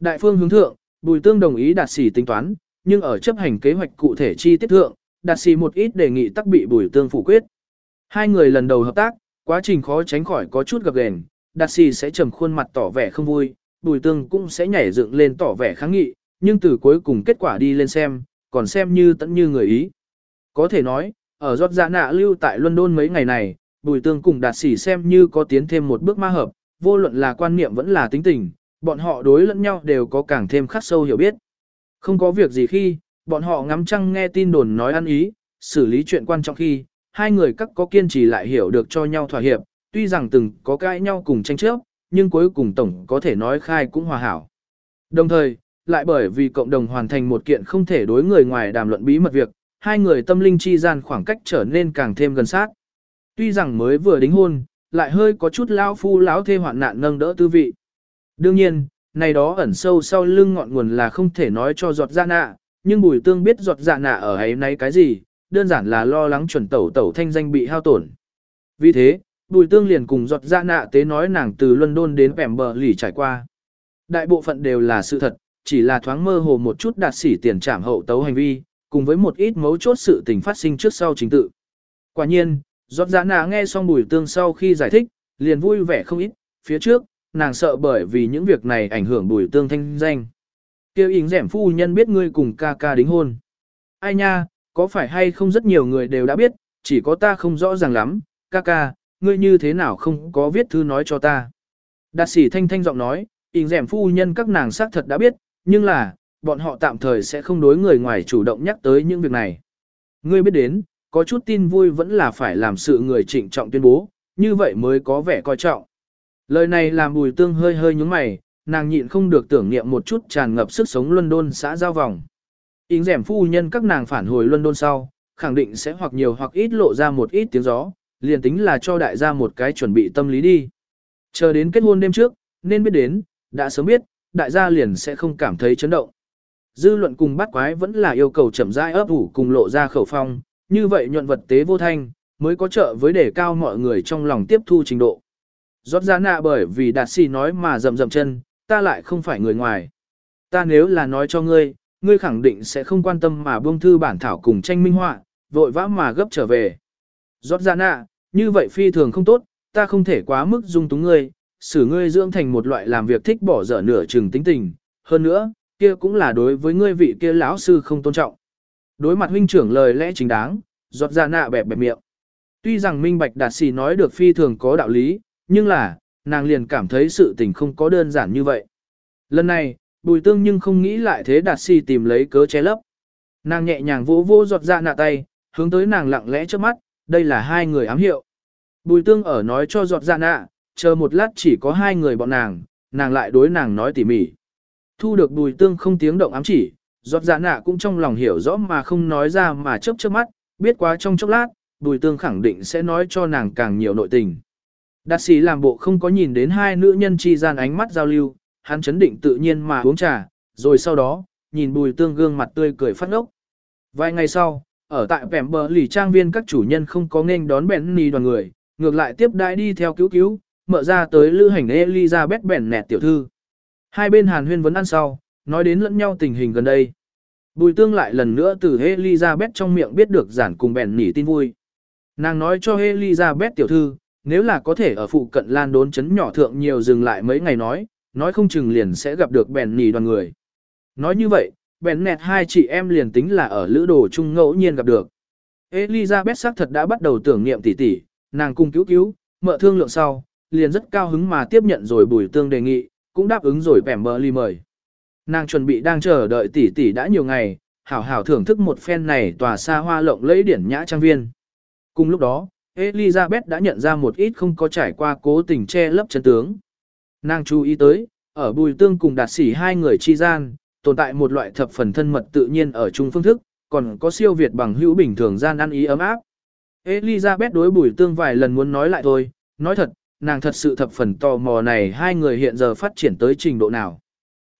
Đại phương hướng thượng, Bùi Tương đồng ý đạt xỉ tính toán, nhưng ở chấp hành kế hoạch cụ thể chi tiết thượng, đạt xỉ một ít đề nghị tắc bị Bùi Tương phủ quyết. Hai người lần đầu hợp tác, quá trình khó tránh khỏi có chút gặp gền, đạt xỉ sẽ trầm khuôn mặt tỏ vẻ không vui, Bùi Tương cũng sẽ nhảy dựng lên tỏ vẻ kháng nghị, nhưng từ cuối cùng kết quả đi lên xem, còn xem như tận như người ý. Có thể nói, ở giọt dạ nạ lưu tại London mấy ngày này, Bùi Tương cùng Đạt sĩ xem như có tiến thêm một bước ma hợp, vô luận là quan niệm vẫn là tính tình, bọn họ đối lẫn nhau đều có càng thêm khắc sâu hiểu biết. Không có việc gì khi, bọn họ ngắm trăng nghe tin đồn nói ăn ý, xử lý chuyện quan trọng khi, hai người các có kiên trì lại hiểu được cho nhau thỏa hiệp, tuy rằng từng có cãi nhau cùng tranh chấp, nhưng cuối cùng tổng có thể nói khai cũng hòa hảo. Đồng thời, lại bởi vì cộng đồng hoàn thành một kiện không thể đối người ngoài đàm luận bí mật việc, hai người tâm linh chi gian khoảng cách trở nên càng thêm gần sát. Tuy rằng mới vừa đính hôn, lại hơi có chút lão phu lão thê hoạn nạn nâng đỡ tư vị. Đương nhiên, này đó ẩn sâu sau lưng ngọn nguồn là không thể nói cho giọt dạ nạ, nhưng bùi tương biết giọt dạ nạ ở ấy nấy cái gì, đơn giản là lo lắng chuẩn tẩu tẩu thanh danh bị hao tổn. Vì thế, bùi tương liền cùng giọt dạ nạ tế nói nàng từ London đến Vẻm bờ lỉ trải qua. Đại bộ phận đều là sự thật, chỉ là thoáng mơ hồ một chút đạt sỉ tiền trảm hậu tấu hành vi, cùng với một ít mấu chốt sự tình phát sinh trước sau chính tự. Quả nhiên, giọt dạ giã nà nghe xong bùi tương sau khi giải thích, liền vui vẻ không ít, phía trước, nàng sợ bởi vì những việc này ảnh hưởng bùi tương thanh danh. Kêu ính rẻm phu nhân biết ngươi cùng ca ca đính hôn. Ai nha, có phải hay không rất nhiều người đều đã biết, chỉ có ta không rõ ràng lắm, ca ca, ngươi như thế nào không có viết thư nói cho ta. Đạt sĩ thanh thanh giọng nói, ính rẻm phu nhân các nàng xác thật đã biết, nhưng là, bọn họ tạm thời sẽ không đối người ngoài chủ động nhắc tới những việc này. Ngươi biết đến, có chút tin vui vẫn là phải làm sự người trịnh trọng tuyên bố, như vậy mới có vẻ coi trọng. Lời này làm bùi tương hơi hơi nhúng mày, nàng nhịn không được tưởng niệm một chút tràn ngập sức sống London xã giao vòng. Ính rẻm phu nhân các nàng phản hồi London sau, khẳng định sẽ hoặc nhiều hoặc ít lộ ra một ít tiếng gió, liền tính là cho đại gia một cái chuẩn bị tâm lý đi. Chờ đến kết hôn đêm trước, nên biết đến, đã sớm biết, đại gia liền sẽ không cảm thấy chấn động. Dư luận cùng bắt quái vẫn là yêu cầu chậm rãi ấp ủ cùng lộ ra khẩu phong, như vậy nhuận vật tế vô thanh, mới có trợ với đề cao mọi người trong lòng tiếp thu trình độ. Giọt ra nạ bởi vì đạt xì nói mà rầm rầm chân, ta lại không phải người ngoài. Ta nếu là nói cho ngươi, ngươi khẳng định sẽ không quan tâm mà buông thư bản thảo cùng tranh minh họa, vội vã mà gấp trở về. Giọt ra nạ, như vậy phi thường không tốt, ta không thể quá mức dung túng ngươi, xử ngươi dưỡng thành một loại làm việc thích bỏ dở nửa chừng tính tình. Hơn nữa, kia cũng là đối với ngươi vị kia lão sư không tôn trọng. Đối mặt huynh trưởng lời lẽ chính đáng, giọt ra nạ bẹp bẹp miệng. Tuy rằng minh bạch đạt xì nói được phi thường có đạo lý, nhưng là, nàng liền cảm thấy sự tình không có đơn giản như vậy. Lần này, bùi tương nhưng không nghĩ lại thế đạt xì tìm lấy cớ che lấp. Nàng nhẹ nhàng vỗ vỗ giọt ra nạ tay, hướng tới nàng lặng lẽ trước mắt, đây là hai người ám hiệu. Bùi tương ở nói cho giọt ra nạ, chờ một lát chỉ có hai người bọn nàng, nàng lại đối nàng nói tỉ mỉ. Thu được bùi tương không tiếng động ám chỉ, giọt dạ nạ cũng trong lòng hiểu rõ mà không nói ra mà chớp chớp mắt, biết quá trong chốc lát, bùi tương khẳng định sẽ nói cho nàng càng nhiều nội tình. Đạt sĩ làm bộ không có nhìn đến hai nữ nhân chi gian ánh mắt giao lưu, hắn chấn định tự nhiên mà uống trà, rồi sau đó, nhìn bùi tương gương mặt tươi cười phát ngốc. Vài ngày sau, ở tại vẻm bờ lì trang viên các chủ nhân không có nên đón bèn nì đoàn người, ngược lại tiếp đãi đi theo cứu cứu, mở ra tới lữ hành Elizabeth bèn nẹt tiểu thư. Hai bên hàn huyên vấn ăn sau, nói đến lẫn nhau tình hình gần đây. Bùi tương lại lần nữa từ Elizabeth trong miệng biết được giản cùng bèn nỉ tin vui. Nàng nói cho Elizabeth tiểu thư, nếu là có thể ở phụ cận lan đốn chấn nhỏ thượng nhiều dừng lại mấy ngày nói, nói không chừng liền sẽ gặp được bèn nỉ đoàn người. Nói như vậy, bèn nẹt hai chị em liền tính là ở lữ đồ chung ngẫu nhiên gặp được. Elizabeth xác thật đã bắt đầu tưởng niệm tỷ tỷ, nàng cung cứu cứu, mợ thương lượng sau, liền rất cao hứng mà tiếp nhận rồi bùi tương đề nghị, cũng đáp ứng rồi bẻm bờ ly mời. Nàng chuẩn bị đang chờ đợi tỷ tỷ đã nhiều ngày, hảo hảo thưởng thức một phen này tòa xa hoa lộng lẫy điển nhã trang viên. Cùng lúc đó, Elizabeth đã nhận ra một ít không có trải qua cố tình che lấp chân tướng. Nàng chú ý tới, ở bùi tương cùng đạt sỉ hai người chi gian, tồn tại một loại thập phần thân mật tự nhiên ở chung phương thức, còn có siêu việt bằng hữu bình thường gian ăn ý ấm áp. Elizabeth đối bùi tương vài lần muốn nói lại thôi, nói thật, nàng thật sự thập phần tò mò này hai người hiện giờ phát triển tới trình độ nào.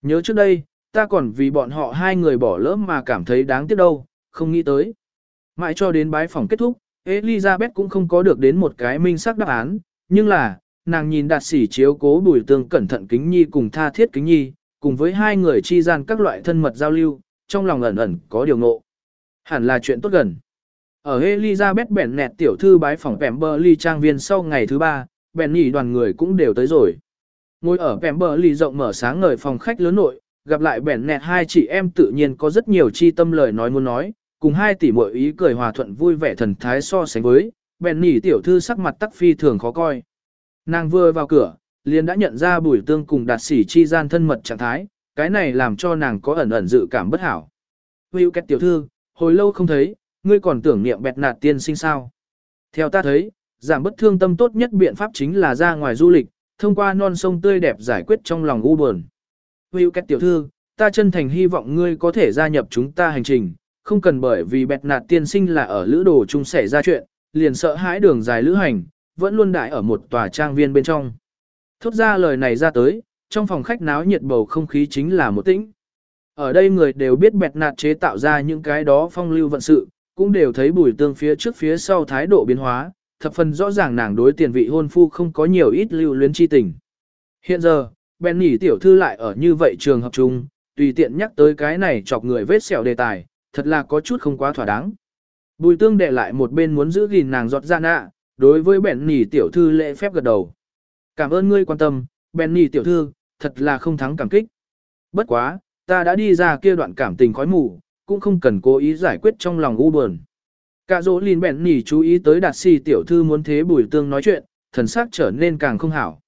Nhớ trước đây, ta còn vì bọn họ hai người bỏ lỡ mà cảm thấy đáng tiếc đâu, không nghĩ tới. Mãi cho đến bái phòng kết thúc, Elizabeth cũng không có được đến một cái minh xác đáp án, nhưng là, nàng nhìn đạt sỉ chiếu cố bùi tương cẩn thận kính nhi cùng tha thiết kính nhi, cùng với hai người chi gian các loại thân mật giao lưu, trong lòng ẩn ẩn có điều ngộ. Hẳn là chuyện tốt gần. Ở Elizabeth bẻn nẹt tiểu thư bái phòng Pemberley trang viên sau ngày thứ ba, bèn nhỉ đoàn người cũng đều tới rồi. Ngồi ở Pemberley rộng mở sáng ngời phòng khách lớn nội, gặp lại bèn nẹt hai chị em tự nhiên có rất nhiều chi tâm lời nói muốn nói, cùng hai tỷ muội ý cười hòa thuận vui vẻ thần thái so sánh với, bèn nhỉ tiểu thư sắc mặt tắc phi thường khó coi. Nàng vừa vào cửa, liền đã nhận ra bùi tương cùng đạt sỉ chi gian thân mật trạng thái, cái này làm cho nàng có ẩn ẩn dự cảm bất hảo. Hữu kết tiểu thư, hồi lâu không thấy, ngươi còn tưởng niệm bẹt nạt tiên sinh sao. Theo ta thấy, giảm bất thương tâm tốt nhất biện pháp chính là ra ngoài du lịch, thông qua non sông tươi đẹp giải quyết trong lòng u buồn. Hữu kết tiểu thư, ta chân thành hy vọng ngươi có thể gia nhập chúng ta hành trình, không cần bởi vì bẹt nạt tiên sinh là ở lữ đồ chung xảy ra chuyện, liền sợ hãi đường dài lữ hành, vẫn luôn đại ở một tòa trang viên bên trong. Thốt ra lời này ra tới, trong phòng khách náo nhiệt bầu không khí chính là một tĩnh. Ở đây người đều biết bẹt nạt chế tạo ra những cái đó phong lưu vận sự, cũng đều thấy bùi tương phía trước phía sau thái độ biến hóa, thập phần rõ ràng nàng đối tiền vị hôn phu không có nhiều ít lưu luyến chi tình. Hiện giờ, Benny tiểu thư lại ở như vậy trường hợp chung, tùy tiện nhắc tới cái này chọc người vết sẹo đề tài, thật là có chút không quá thỏa đáng. Bùi tương đệ lại một bên muốn giữ gìn nàng giọt ra nạ, đối với Benny tiểu thư lễ phép gật đầu. Cảm ơn ngươi quan tâm, Benny tiểu thư, thật là không thắng cảm kích. Bất quá, ta đã đi ra kia đoạn cảm tình khói mù, cũng không cần cố ý giải quyết trong lòng u buồn. Cả dỗ lìn bèn nỉ chú ý tới đạt si tiểu thư muốn thế bùi tương nói chuyện, thần sắc trở nên càng không hảo.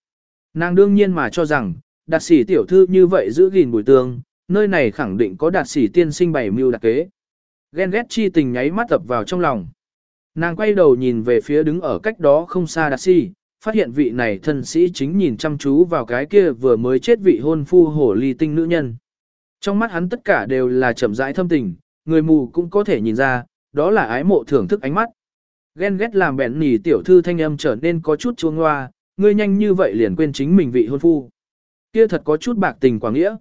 Nàng đương nhiên mà cho rằng, đạt sĩ tiểu thư như vậy giữ gìn bùi tương, nơi này khẳng định có đạt sĩ tiên sinh bày mưu đặc kế. Ghen ghét chi tình nháy mắt tập vào trong lòng. Nàng quay đầu nhìn về phía đứng ở cách đó không xa đạt sĩ, phát hiện vị này thân sĩ chính nhìn chăm chú vào cái kia vừa mới chết vị hôn phu hổ ly tinh nữ nhân. Trong mắt hắn tất cả đều là chậm rãi thâm tình, người mù cũng có thể nhìn ra, đó là ái mộ thưởng thức ánh mắt. Ghen ghét làm bèn nỉ tiểu thư thanh âm trở nên có chút chuông hoa, ngươi nhanh như vậy liền quên chính mình vị hôn phu. Kia thật có chút bạc tình quả nghĩa.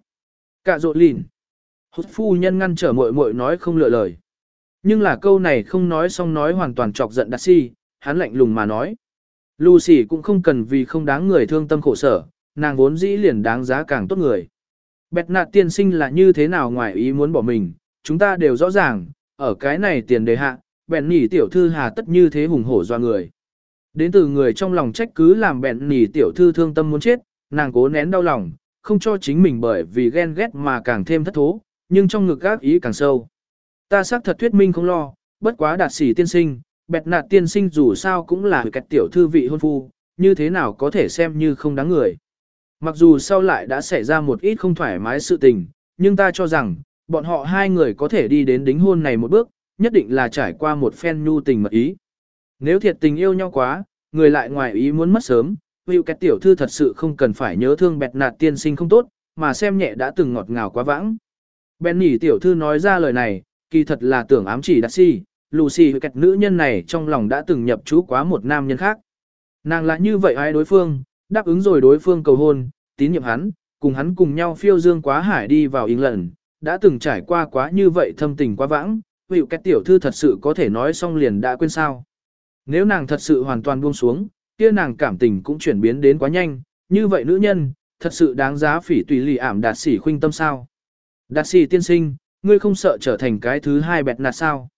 Cả rộn lìn. Hốt phu nhân ngăn trở muội muội nói không lựa lời. Nhưng là câu này không nói xong nói hoàn toàn chọc giận Đạt Si, hắn lạnh lùng mà nói. Lucy cũng không cần vì không đáng người thương tâm khổ sở, nàng vốn dĩ liền đáng giá càng tốt người. Bẹt nạt tiên sinh là như thế nào ngoài ý muốn bỏ mình, chúng ta đều rõ ràng, ở cái này tiền đề hạ, bẹn nỉ tiểu thư hà tất như thế hùng hổ doa người. Đến từ người trong lòng trách cứ làm bẹn nỉ tiểu thư thương tâm muốn chết, nàng cố nén đau lòng, không cho chính mình bởi vì ghen ghét mà càng thêm thất thố, nhưng trong ngực gác ý càng sâu. Ta xác thật thuyết minh không lo, bất quá đạt sĩ tiên sinh, bẹt nạt tiên sinh dù sao cũng là kẹt tiểu thư vị hôn phu, như thế nào có thể xem như không đáng người. Mặc dù sau lại đã xảy ra một ít không thoải mái sự tình, nhưng ta cho rằng, bọn họ hai người có thể đi đến đính hôn này một bước, nhất định là trải qua một phen nhu tình mật ý. Nếu thiệt tình yêu nhau quá, người lại ngoài ý muốn mất sớm, Hữu cái tiểu thư thật sự không cần phải nhớ thương bẹt nạt tiên sinh không tốt, mà xem nhẹ đã từng ngọt ngào quá vãng. Benny tiểu thư nói ra lời này, kỳ thật là tưởng ám chỉ đặc si, Lucy kẹt nữ nhân này trong lòng đã từng nhập chú quá một nam nhân khác. Nàng là như vậy ai đối phương, đáp ứng rồi đối phương cầu hôn, tín nhiệm hắn, cùng hắn cùng nhau phiêu dương quá hải đi vào England, đã từng trải qua quá như vậy thâm tình quá vãng, hữu cái tiểu thư thật sự có thể nói xong liền đã quên sao. Nếu nàng thật sự hoàn toàn buông xuống, kia nàng cảm tình cũng chuyển biến đến quá nhanh, như vậy nữ nhân, thật sự đáng giá phỉ tùy lì ảm đạt sỉ khuynh tâm sao. Đạt sỉ tiên sinh, ngươi không sợ trở thành cái thứ hai bẹt nạt sao.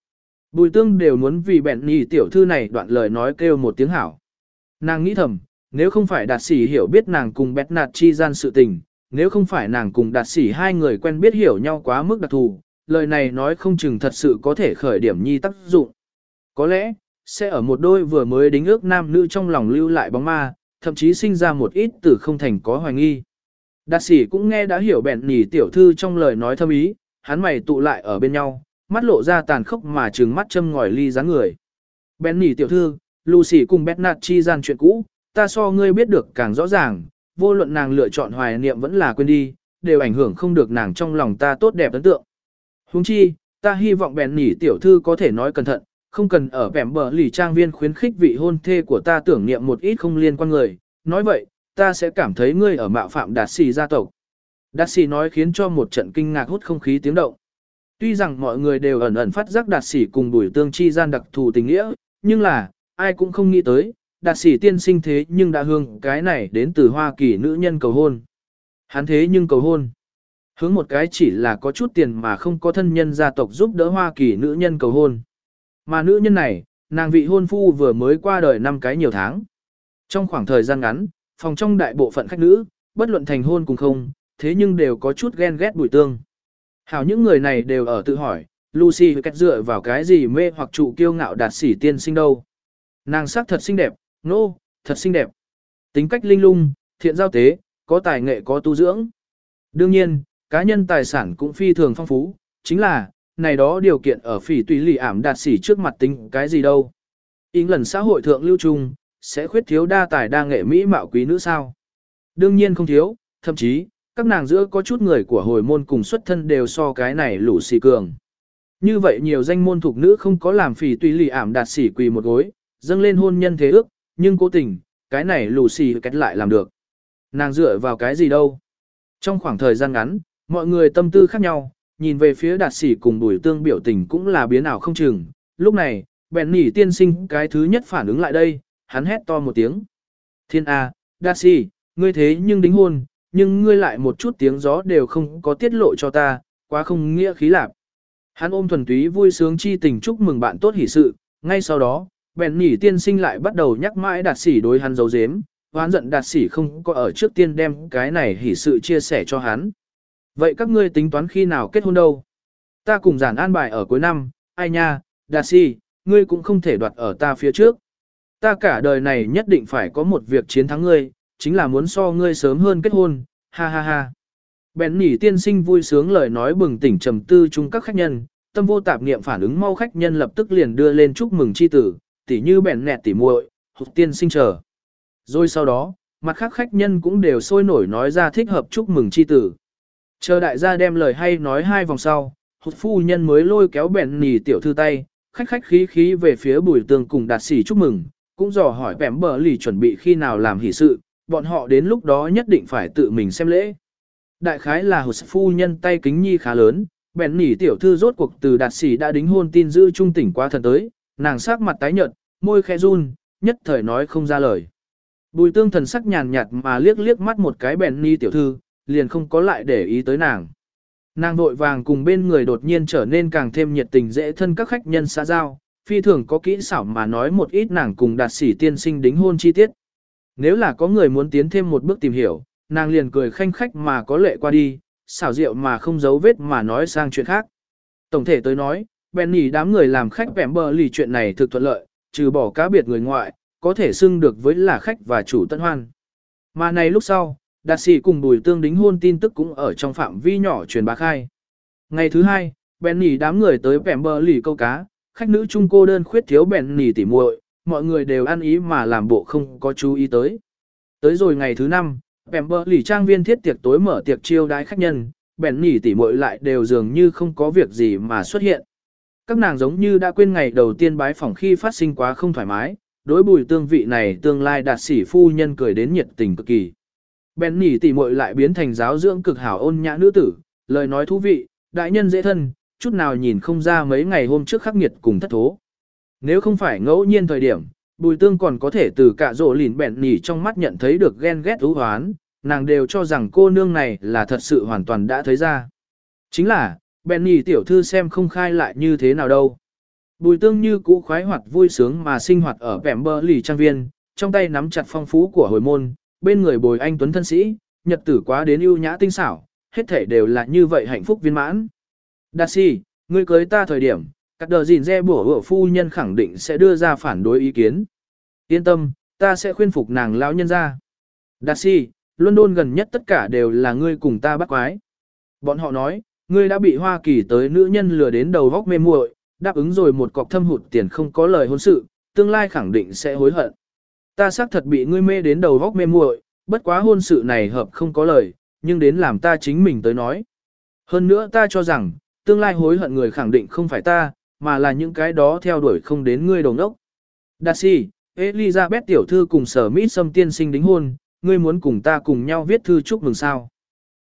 Bùi tương đều muốn vì bẹn nhì tiểu thư này đoạn lời nói kêu một tiếng hảo. Nàng nghĩ thầm, nếu không phải đạt sỉ hiểu biết nàng cùng bẹt nạt chi gian sự tình, nếu không phải nàng cùng đạt sỉ hai người quen biết hiểu nhau quá mức đặc thù, lời này nói không chừng thật sự có thể khởi điểm nhi tác dụng. Có lẽ, sẽ ở một đôi vừa mới đính ước nam nữ trong lòng lưu lại bóng ma, thậm chí sinh ra một ít từ không thành có hoài nghi. Đạt sĩ cũng nghe đã hiểu bẹn nhỉ tiểu thư trong lời nói thâm ý, hắn mày tụ lại ở bên nhau, mắt lộ ra tàn khốc mà trừng mắt châm ngòi ly dáng người. Bẹn nhỉ tiểu thư, Lucy cùng Bernard chi gian chuyện cũ, ta so ngươi biết được càng rõ ràng, vô luận nàng lựa chọn hoài niệm vẫn là quên đi, đều ảnh hưởng không được nàng trong lòng ta tốt đẹp ấn tượng. Huống chi, ta hy vọng bèn nỉ tiểu thư có thể nói cẩn thận, không cần ở vẻm bờ lì trang viên khuyến khích vị hôn thê của ta tưởng niệm một ít không liên quan người, nói vậy, ta sẽ cảm thấy ngươi ở mạo phạm đạt xì gia tộc. Đạt xì nói khiến cho một trận kinh ngạc hút không khí tiếng động. Tuy rằng mọi người đều ẩn ẩn phát giác đạt sĩ cùng bùi tương chi gian đặc thù tình nghĩa, nhưng là, ai cũng không nghĩ tới, đạt sĩ tiên sinh thế nhưng đã hương cái này đến từ Hoa Kỳ nữ nhân cầu hôn. Hắn thế nhưng cầu hôn. Hướng một cái chỉ là có chút tiền mà không có thân nhân gia tộc giúp đỡ Hoa Kỳ nữ nhân cầu hôn. Mà nữ nhân này, nàng vị hôn phu vừa mới qua đời năm cái nhiều tháng. Trong khoảng thời gian ngắn, phòng trong đại bộ phận khách nữ, bất luận thành hôn cùng không, thế nhưng đều có chút ghen ghét bùi tương. Hảo những người này đều ở tự hỏi, Lucy cách dựa vào cái gì mê hoặc trụ kiêu ngạo đạt sĩ tiên sinh đâu. Nàng sắc thật xinh đẹp, nô, no, thật xinh đẹp. Tính cách linh lung, thiện giao tế, có tài nghệ có tu dưỡng. Đương nhiên, cá nhân tài sản cũng phi thường phong phú, chính là, này đó điều kiện ở phỉ tùy lì ảm đạt xỉ trước mặt tính cái gì đâu. Ý lần xã hội thượng lưu trung, sẽ khuyết thiếu đa tài đa nghệ mỹ mạo quý nữ sao. Đương nhiên không thiếu, thậm chí, các nàng giữa có chút người của hồi môn cùng xuất thân đều so cái này lũ xì cường. Như vậy nhiều danh môn thuộc nữ không có làm phỉ tùy lì ảm đạt xỉ quỳ một gối, dâng lên hôn nhân thế ước, nhưng cố tình, cái này lũ xì kết lại làm được. Nàng dựa vào cái gì đâu. Trong khoảng thời gian ngắn, mọi người tâm tư khác nhau, nhìn về phía đạt sĩ cùng bùi tương biểu tình cũng là biến ảo không chừng. Lúc này, bèn nỉ tiên sinh cái thứ nhất phản ứng lại đây, hắn hét to một tiếng. Thiên A, đạt sĩ, ngươi thế nhưng đính hôn, nhưng ngươi lại một chút tiếng gió đều không có tiết lộ cho ta, quá không nghĩa khí lạc. Hắn ôm thuần túy vui sướng chi tình chúc mừng bạn tốt hỷ sự, ngay sau đó, bèn nỉ tiên sinh lại bắt đầu nhắc mãi đạt sĩ đối hắn giấu dếm, hoán giận đạt sĩ không có ở trước tiên đem cái này hỉ sự chia sẻ cho hắn. Vậy các ngươi tính toán khi nào kết hôn đâu? Ta cùng giản an bài ở cuối năm, ai nha, Đạt sĩ, ngươi cũng không thể đoạt ở ta phía trước. Ta cả đời này nhất định phải có một việc chiến thắng ngươi, chính là muốn so ngươi sớm hơn kết hôn, ha ha ha. Bèn nỉ tiên sinh vui sướng lời nói bừng tỉnh trầm tư chung các khách nhân, tâm vô tạp niệm phản ứng mau khách nhân lập tức liền đưa lên chúc mừng chi tử, tỉ như bèn nẹt tỉ muội, hụt tiên sinh chờ. Rồi sau đó, mặt khác khách nhân cũng đều sôi nổi nói ra thích hợp chúc mừng chi tử. Chờ đại gia đem lời hay nói hai vòng sau, hụt phu nhân mới lôi kéo bèn nì tiểu thư tay, khách khách khí khí về phía bùi tường cùng đạt xỉ chúc mừng, cũng dò hỏi bẻm bờ lì chuẩn bị khi nào làm hỷ sự, bọn họ đến lúc đó nhất định phải tự mình xem lễ. Đại khái là hụt phu nhân tay kính nhi khá lớn, bèn nỉ tiểu thư rốt cuộc từ đạt xỉ đã đính hôn tin giữ trung tỉnh qua thần tới, nàng sắc mặt tái nhợt, môi khẽ run, nhất thời nói không ra lời. Bùi tương thần sắc nhàn nhạt mà liếc liếc mắt một cái bèn ni tiểu thư, liền không có lại để ý tới nàng. Nàng vội vàng cùng bên người đột nhiên trở nên càng thêm nhiệt tình dễ thân các khách nhân xã giao, phi thường có kỹ xảo mà nói một ít nàng cùng đạt sĩ tiên sinh đính hôn chi tiết. Nếu là có người muốn tiến thêm một bước tìm hiểu, nàng liền cười khanh khách mà có lệ qua đi, xảo rượu mà không giấu vết mà nói sang chuyện khác. Tổng thể tới nói, Benny đám người làm khách vẻm bờ lì chuyện này thực thuận lợi, trừ bỏ cá biệt người ngoại, có thể xưng được với là khách và chủ tân hoan. Mà này lúc sau, đạt sĩ cùng bùi tương đính hôn tin tức cũng ở trong phạm vi nhỏ truyền bá khai. Ngày thứ hai, Benny đám người tới vẻm bờ lì câu cá, khách nữ trung cô đơn khuyết thiếu Benny tỉ muội, mọi người đều ăn ý mà làm bộ không có chú ý tới. Tới rồi ngày thứ năm, vẻm bờ lì trang viên thiết tiệc tối mở tiệc chiêu đái khách nhân, Benny tỉ muội lại đều dường như không có việc gì mà xuất hiện. Các nàng giống như đã quên ngày đầu tiên bái phỏng khi phát sinh quá không thoải mái, đối bùi tương vị này tương lai đạt sĩ phu nhân cười đến nhiệt tình cực kỳ. Bèn nỉ tỉ muội lại biến thành giáo dưỡng cực hảo ôn nhã nữ tử, lời nói thú vị, đại nhân dễ thân, chút nào nhìn không ra mấy ngày hôm trước khắc nghiệt cùng thất thố. Nếu không phải ngẫu nhiên thời điểm, bùi tương còn có thể từ cả rộ lìn bẹn nỉ trong mắt nhận thấy được ghen ghét thú hoán, nàng đều cho rằng cô nương này là thật sự hoàn toàn đã thấy ra. Chính là, Benny tiểu thư xem không khai lại như thế nào đâu. Bùi tương như cũ khoái hoạt vui sướng mà sinh hoạt ở vẻm bờ lì trang viên, trong tay nắm chặt phong phú của hồi môn, bên người bồi anh tuấn thân sĩ, nhật tử quá đến ưu nhã tinh xảo, hết thể đều là như vậy hạnh phúc viên mãn. Đa si, ngươi cưới ta thời điểm, các đờ gìn re bổ vợ phu nhân khẳng định sẽ đưa ra phản đối ý kiến. Yên tâm, ta sẽ khuyên phục nàng lão nhân ra. Đa si, London gần nhất tất cả đều là ngươi cùng ta bắt quái. Bọn họ nói, Ngươi đã bị Hoa Kỳ tới nữ nhân lừa đến đầu vóc mê muội, đáp ứng rồi một cọc thâm hụt tiền không có lời hôn sự, tương lai khẳng định sẽ hối hận. Ta xác thật bị ngươi mê đến đầu vóc mê muội, bất quá hôn sự này hợp không có lời, nhưng đến làm ta chính mình tới nói. Hơn nữa ta cho rằng, tương lai hối hận người khẳng định không phải ta, mà là những cái đó theo đuổi không đến ngươi đồng đốc. Darcy, Elizabeth tiểu thư cùng sở Mỹ xâm tiên sinh đính hôn, ngươi muốn cùng ta cùng nhau viết thư chúc mừng sao.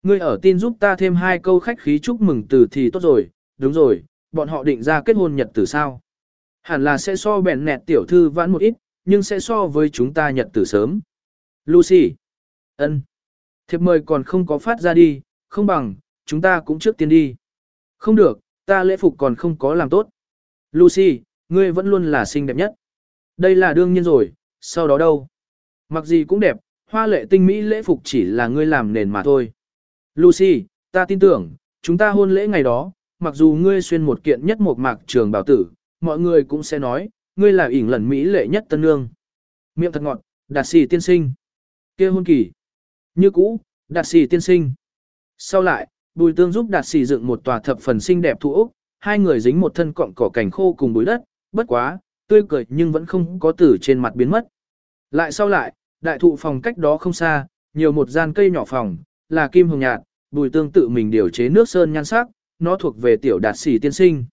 Ngươi ở tin giúp ta thêm hai câu khách khí chúc mừng từ thì tốt rồi, đúng rồi, bọn họ định ra kết hôn nhật tử sao. Hẳn là sẽ so bèn nẹt tiểu thư vãn một ít, nhưng sẽ so với chúng ta nhật tử sớm. Lucy. ân, Thiệp mời còn không có phát ra đi, không bằng, chúng ta cũng trước tiên đi. Không được, ta lễ phục còn không có làm tốt. Lucy, ngươi vẫn luôn là xinh đẹp nhất. Đây là đương nhiên rồi, sau đó đâu? Mặc gì cũng đẹp, hoa lệ tinh mỹ lễ phục chỉ là ngươi làm nền mà thôi. Lucy, ta tin tưởng, chúng ta hôn lễ ngày đó, mặc dù ngươi xuyên một kiện nhất một mạc trường bảo tử, mọi người cũng sẽ nói, ngươi là ỉn lần Mỹ lệ nhất tân nương. Miệng thật ngọt, đạt sĩ tiên sinh. kia hôn kỳ. Như cũ, đạt sĩ tiên sinh. Sau lại, bùi tương giúp đạt sĩ dựng một tòa thập phần xinh đẹp thủ Úc, hai người dính một thân cọng cỏ cảnh khô cùng bụi đất, bất quá, tươi cười nhưng vẫn không có tử trên mặt biến mất. Lại sau lại, đại thụ phòng cách đó không xa, nhiều một gian cây nhỏ phòng, là kim hồng nhạt, bùi tương tự mình điều chế nước sơn nhan sắc, nó thuộc về tiểu đạt sĩ tiên sinh.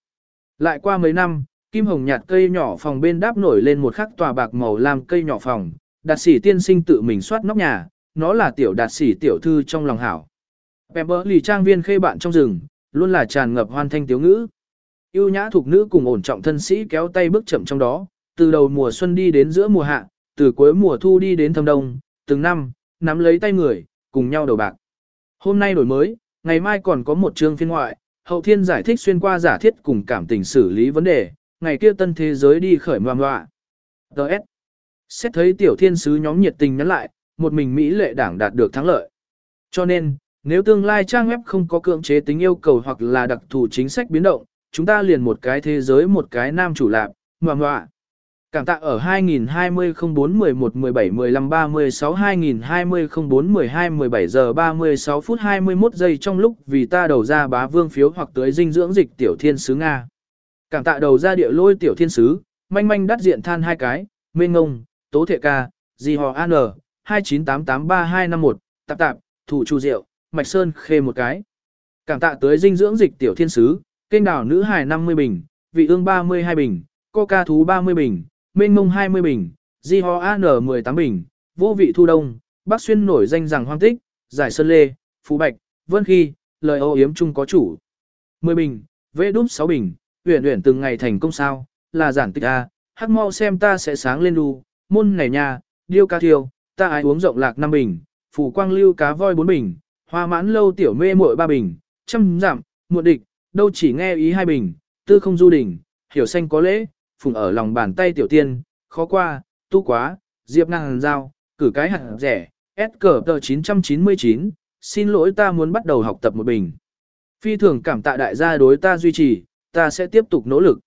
Lại qua mấy năm, kim hồng nhạt cây nhỏ phòng bên đáp nổi lên một khắc tòa bạc màu lam cây nhỏ phòng, đạt sĩ tiên sinh tự mình soát nóc nhà, nó là tiểu đạt sĩ tiểu thư trong lòng hảo. Pemberley lì trang viên khê bạn trong rừng, luôn là tràn ngập hoan thanh tiếu ngữ. Yêu nhã thuộc nữ cùng ổn trọng thân sĩ kéo tay bước chậm trong đó, từ đầu mùa xuân đi đến giữa mùa hạ, từ cuối mùa thu đi đến thâm đông, từng năm, nắm lấy tay người, cùng nhau đầu bạc. Hôm nay đổi mới, ngày mai còn có một chương phiên ngoại, hậu thiên giải thích xuyên qua giả thiết cùng cảm tình xử lý vấn đề, ngày kia tân thế giới đi khởi ngoan ngoạ. Đợt. Xét thấy tiểu thiên sứ nhóm nhiệt tình nhắn lại, một mình Mỹ lệ đảng đạt được thắng lợi. Cho nên, nếu tương lai trang web không có cưỡng chế tính yêu cầu hoặc là đặc thù chính sách biến động, chúng ta liền một cái thế giới một cái nam chủ lạc, ngoan ngoạ. Cảm tạ ở 2020 04 11 17 15 36 2020 04 12 17 giờ 36 phút 21 giây trong lúc vì ta đầu ra bá vương phiếu hoặc tới dinh dưỡng dịch tiểu thiên sứ Nga. Cảm tạ đầu ra địa lôi tiểu thiên sứ, manh manh đắt diện than hai cái, mê ngông, tố thệ ca, di hò an, 298835251, tạp tạp, thủ chu rượu, mạch sơn khê một cái. Cảm tạ tới dinh dưỡng dịch tiểu thiên sứ, kênh đảo nữ hài 50 bình, vị ương 32 bình, coca thú 30 bình mênh mông 20 bình, di ho an 18 bình, vô vị thu đông, bác xuyên nổi danh rằng hoang tích, giải sơn lê, phú bạch, vân khi, lời ô yếm chung có chủ. 10 bình, vê đúp 6 bình, huyền huyền từng ngày thành công sao, là giản tịch A, hắc mau xem ta sẽ sáng lên đu, môn này nha, điêu ca thiêu, ta ái uống rộng lạc 5 bình, phủ quang lưu cá voi 4 bình, hoa mãn lâu tiểu mê muội 3 bình, trăm giảm, muộn địch, đâu chỉ nghe ý hai bình, tư không du đỉnh, hiểu xanh có lễ, phùng ở lòng bàn tay tiểu tiên, khó qua, tu quá, diệp nàng giao, cử cái hạt rẻ, S cờ tờ 999, xin lỗi ta muốn bắt đầu học tập một bình. Phi thường cảm tạ đại gia đối ta duy trì, ta sẽ tiếp tục nỗ lực.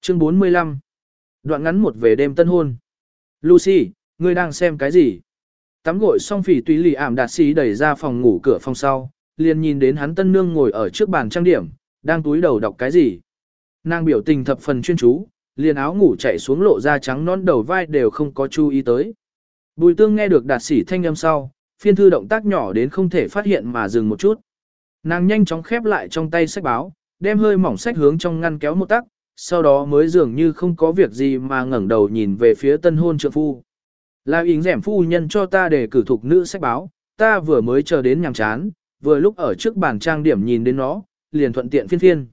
Chương 45 Đoạn ngắn một về đêm tân hôn. Lucy, ngươi đang xem cái gì? Tắm gội xong phỉ tùy lì ảm đạt sĩ đẩy ra phòng ngủ cửa phòng sau, liền nhìn đến hắn tân nương ngồi ở trước bàn trang điểm, đang túi đầu đọc cái gì. Nàng biểu tình thập phần chuyên chú, liền áo ngủ chạy xuống lộ ra trắng non đầu vai đều không có chú ý tới. Bùi tương nghe được đạt sĩ thanh âm sau, phiên thư động tác nhỏ đến không thể phát hiện mà dừng một chút. Nàng nhanh chóng khép lại trong tay sách báo, đem hơi mỏng sách hướng trong ngăn kéo một tắc, sau đó mới dường như không có việc gì mà ngẩng đầu nhìn về phía tân hôn trượng phu. Là yến rẻm phu nhân cho ta để cử thục nữ sách báo, ta vừa mới chờ đến nhàm chán, vừa lúc ở trước bàn trang điểm nhìn đến nó, liền thuận tiện phiên phiên.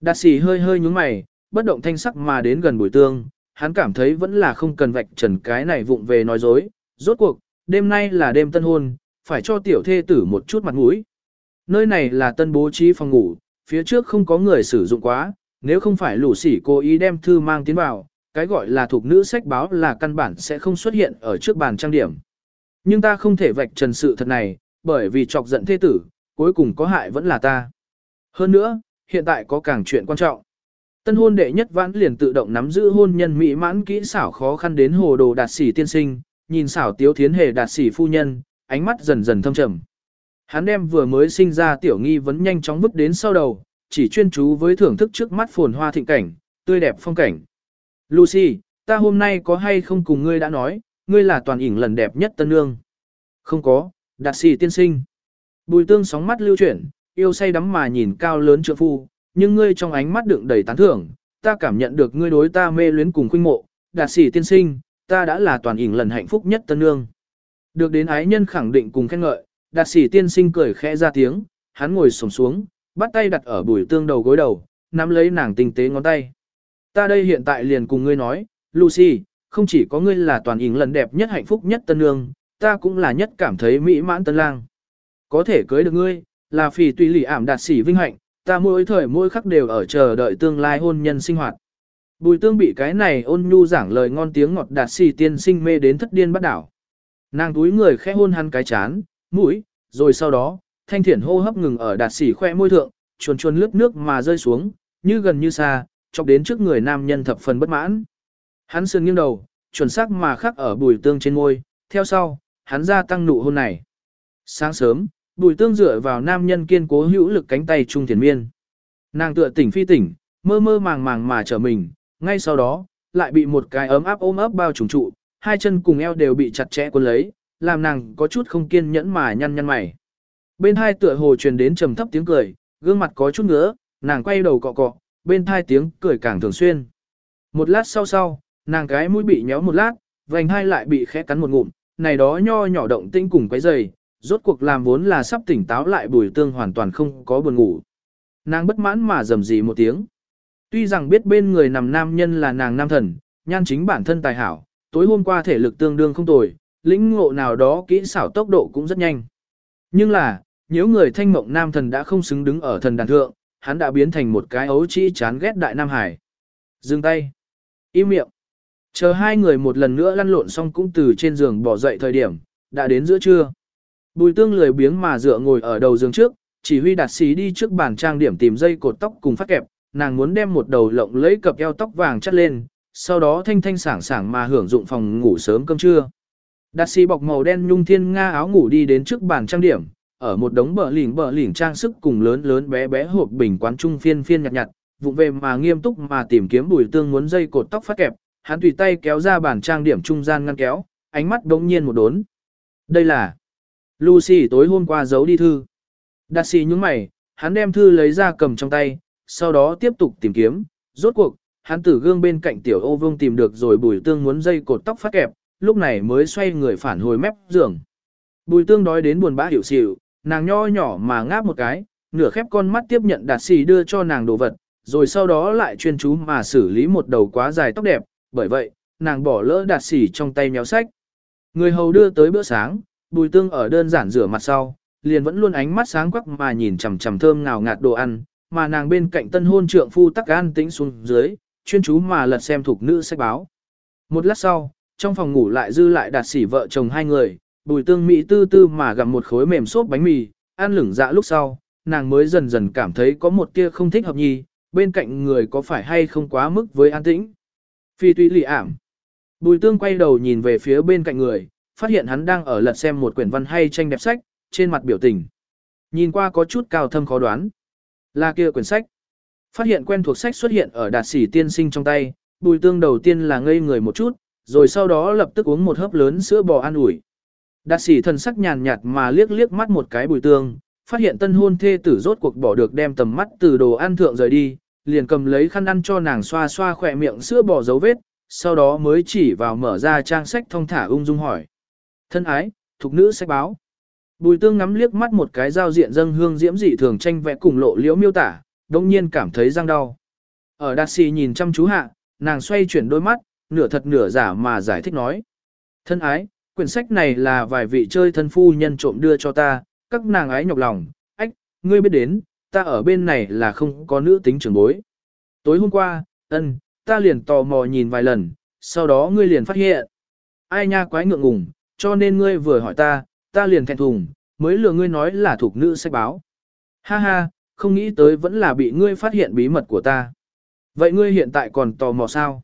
Đạt sĩ hơi hơi nhúng mày, bất động thanh sắc mà đến gần bùi tương, hắn cảm thấy vẫn là không cần vạch trần cái này vụng về nói dối, rốt cuộc, đêm nay là đêm tân hôn, phải cho tiểu thê tử một chút mặt mũi. Nơi này là tân bố trí phòng ngủ, phía trước không có người sử dụng quá, nếu không phải lũ sỉ cố ý đem thư mang tiến vào, cái gọi là thuộc nữ sách báo là căn bản sẽ không xuất hiện ở trước bàn trang điểm. Nhưng ta không thể vạch trần sự thật này, bởi vì chọc giận thê tử, cuối cùng có hại vẫn là ta. Hơn nữa, hiện tại có càng chuyện quan trọng. Tân hôn đệ nhất vãn liền tự động nắm giữ hôn nhân mỹ mãn kỹ xảo khó khăn đến hồ đồ đạt sĩ tiên sinh, nhìn xảo tiếu thiến hề đạt sĩ phu nhân, ánh mắt dần dần thâm trầm. Hắn đem vừa mới sinh ra tiểu nghi vấn nhanh chóng vứt đến sau đầu, chỉ chuyên chú với thưởng thức trước mắt phồn hoa thịnh cảnh, tươi đẹp phong cảnh. Lucy, ta hôm nay có hay không cùng ngươi đã nói, ngươi là toàn ỉn lần đẹp nhất tân nương. Không có, đạt sĩ tiên sinh. Bùi tương sóng mắt lưu chuyển, yêu say đắm mà nhìn cao lớn trượng phu, nhưng ngươi trong ánh mắt đựng đầy tán thưởng, ta cảm nhận được ngươi đối ta mê luyến cùng khuynh mộ, đạt sĩ tiên sinh, ta đã là toàn ỉn lần hạnh phúc nhất tân nương. Được đến ái nhân khẳng định cùng khen ngợi, đạt sĩ tiên sinh cười khẽ ra tiếng, hắn ngồi sổng xuống, bắt tay đặt ở bùi tương đầu gối đầu, nắm lấy nàng tinh tế ngón tay. Ta đây hiện tại liền cùng ngươi nói, Lucy, không chỉ có ngươi là toàn ỉn lần đẹp nhất hạnh phúc nhất tân nương, ta cũng là nhất cảm thấy mỹ mãn tân lang. Có thể cưới được ngươi, là phì tùy lì ảm đạt sĩ vinh hạnh, ta mỗi thời mỗi khắc đều ở chờ đợi tương lai hôn nhân sinh hoạt. Bùi tương bị cái này ôn nhu giảng lời ngon tiếng ngọt đạt xì tiên sinh mê đến thất điên bắt đảo. Nàng túi người khẽ hôn hắn cái chán, mũi, rồi sau đó, thanh thiển hô hấp ngừng ở đạt xì khoe môi thượng, chuồn chuồn lướt nước mà rơi xuống, như gần như xa, chọc đến trước người nam nhân thập phần bất mãn. Hắn sườn nghiêng đầu, chuẩn xác mà khắc ở bùi tương trên môi, theo sau, hắn ra tăng nụ hôn này. Sáng sớm, bùi tương dựa vào nam nhân kiên cố hữu lực cánh tay trung thiền miên. Nàng tựa tỉnh phi tỉnh, mơ mơ màng màng mà trở mình, ngay sau đó, lại bị một cái ấm áp ôm ấp bao trùng trụ, hai chân cùng eo đều bị chặt chẽ cuốn lấy, làm nàng có chút không kiên nhẫn mà nhăn nhăn mày. Bên hai tựa hồ truyền đến trầm thấp tiếng cười, gương mặt có chút ngứa, nàng quay đầu cọ cọ, bên hai tiếng cười càng thường xuyên. Một lát sau sau, nàng cái mũi bị nhéo một lát, vành hai lại bị khẽ cắn một ngụm, này đó nho nhỏ động tinh cùng quấy dày, rốt cuộc làm vốn là sắp tỉnh táo lại bùi tương hoàn toàn không có buồn ngủ. Nàng bất mãn mà rầm rì một tiếng. Tuy rằng biết bên người nằm nam nhân là nàng nam thần, nhan chính bản thân tài hảo, tối hôm qua thể lực tương đương không tồi, lĩnh ngộ nào đó kỹ xảo tốc độ cũng rất nhanh. Nhưng là, nếu người thanh mộng nam thần đã không xứng đứng ở thần đàn thượng, hắn đã biến thành một cái ấu trĩ chán ghét đại nam hải. Dừng tay. Im miệng. Chờ hai người một lần nữa lăn lộn xong cũng từ trên giường bỏ dậy thời điểm, đã đến giữa trưa. Bùi tương lười biếng mà dựa ngồi ở đầu giường trước, chỉ huy đạt xí đi trước bàn trang điểm tìm dây cột tóc cùng phát kẹp, nàng muốn đem một đầu lộng lấy cặp eo tóc vàng chắt lên, sau đó thanh thanh sảng sảng mà hưởng dụng phòng ngủ sớm cơm trưa. Đạt xí bọc màu đen nhung thiên nga áo ngủ đi đến trước bàn trang điểm, ở một đống bờ lỉnh bờ lỉnh trang sức cùng lớn lớn bé bé hộp bình quán trung phiên phiên nhặt nhặt, vụng về mà nghiêm túc mà tìm kiếm bùi tương muốn dây cột tóc phát kẹp, hắn tùy tay kéo ra bàn trang điểm trung gian ngăn kéo, ánh mắt đống nhiên một đốn. Đây là Lucy tối hôm qua giấu đi thư. Đạt sĩ nhúng mày, hắn đem thư lấy ra cầm trong tay, sau đó tiếp tục tìm kiếm, rốt cuộc, hắn từ gương bên cạnh tiểu ô vương tìm được rồi bùi tương muốn dây cột tóc phát kẹp, lúc này mới xoay người phản hồi mép giường. Bùi tương đói đến buồn bã hiểu xỉu, nàng nho nhỏ mà ngáp một cái, nửa khép con mắt tiếp nhận đạt sĩ đưa cho nàng đồ vật, rồi sau đó lại chuyên chú mà xử lý một đầu quá dài tóc đẹp, bởi vậy, nàng bỏ lỡ đạt sĩ trong tay méo sách. Người hầu đưa tới bữa sáng, bùi tương ở đơn giản rửa mặt sau, liền vẫn luôn ánh mắt sáng quắc mà nhìn chằm chằm thơm ngào ngạt đồ ăn, mà nàng bên cạnh tân hôn trượng phu tắc an tĩnh xuống dưới, chuyên chú mà lật xem thuộc nữ sách báo. Một lát sau, trong phòng ngủ lại dư lại đạt sỉ vợ chồng hai người, bùi tương mỹ tư tư mà gặm một khối mềm xốp bánh mì, ăn lửng dạ lúc sau, nàng mới dần dần cảm thấy có một tia không thích hợp nhì, bên cạnh người có phải hay không quá mức với an tĩnh. Phi tùy lì ảm. Bùi tương quay đầu nhìn về phía bên cạnh người, phát hiện hắn đang ở lật xem một quyển văn hay tranh đẹp sách, trên mặt biểu tình. Nhìn qua có chút cao thâm khó đoán. Là kia quyển sách. Phát hiện quen thuộc sách xuất hiện ở đạt sĩ tiên sinh trong tay, bùi tương đầu tiên là ngây người một chút, rồi sau đó lập tức uống một hớp lớn sữa bò ăn ủi. Đạt sĩ thần sắc nhàn nhạt mà liếc liếc mắt một cái bùi tương, phát hiện tân hôn thê tử rốt cuộc bỏ được đem tầm mắt từ đồ ăn thượng rời đi, liền cầm lấy khăn ăn cho nàng xoa xoa khỏe miệng sữa bò dấu vết, sau đó mới chỉ vào mở ra trang sách thông thả ung dung hỏi. Thân ái, thục nữ sách báo. Bùi tương ngắm liếc mắt một cái giao diện dâng hương diễm dị thường tranh vẽ cùng lộ liễu miêu tả, đông nhiên cảm thấy răng đau. Ở đạt xì nhìn chăm chú hạ, nàng xoay chuyển đôi mắt, nửa thật nửa giả mà giải thích nói. Thân ái, quyển sách này là vài vị chơi thân phu nhân trộm đưa cho ta, các nàng ái nhọc lòng, ách, ngươi biết đến, ta ở bên này là không có nữ tính trưởng bối. Tối hôm qua, ân, ta liền tò mò nhìn vài lần, sau đó ngươi liền phát hiện. Ai nha quái ngượng ngùng, cho nên ngươi vừa hỏi ta, ta liền thẹn thùng, mới lừa ngươi nói là thuộc nữ sách báo. Ha ha, không nghĩ tới vẫn là bị ngươi phát hiện bí mật của ta. Vậy ngươi hiện tại còn tò mò sao?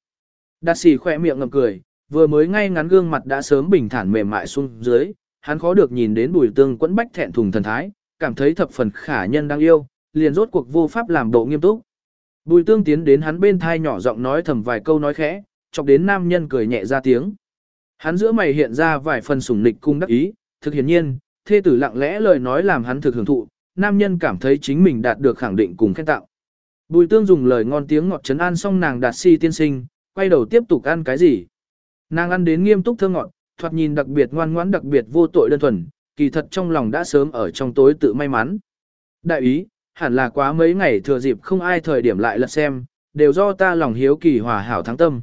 Đạt sĩ khỏe miệng ngầm cười, vừa mới ngay ngắn gương mặt đã sớm bình thản mềm mại xuống dưới, hắn khó được nhìn đến bùi tương quẫn bách thẹn thùng thần thái, cảm thấy thập phần khả nhân đang yêu, liền rốt cuộc vô pháp làm độ nghiêm túc. Bùi tương tiến đến hắn bên thai nhỏ giọng nói thầm vài câu nói khẽ, chọc đến nam nhân cười nhẹ ra tiếng. Hắn giữa mày hiện ra vài phần sủng nịch cung đắc ý, thực hiển nhiên, thê tử lặng lẽ lời nói làm hắn thực hưởng thụ, nam nhân cảm thấy chính mình đạt được khẳng định cùng khen tạo. Bùi tương dùng lời ngon tiếng ngọt chấn an xong nàng đạt si tiên sinh, quay đầu tiếp tục ăn cái gì. Nàng ăn đến nghiêm túc thơ ngọt, thoạt nhìn đặc biệt ngoan ngoãn đặc biệt vô tội đơn thuần, kỳ thật trong lòng đã sớm ở trong tối tự may mắn. Đại ý, hẳn là quá mấy ngày thừa dịp không ai thời điểm lại lật xem, đều do ta lòng hiếu kỳ hòa hảo thắng tâm.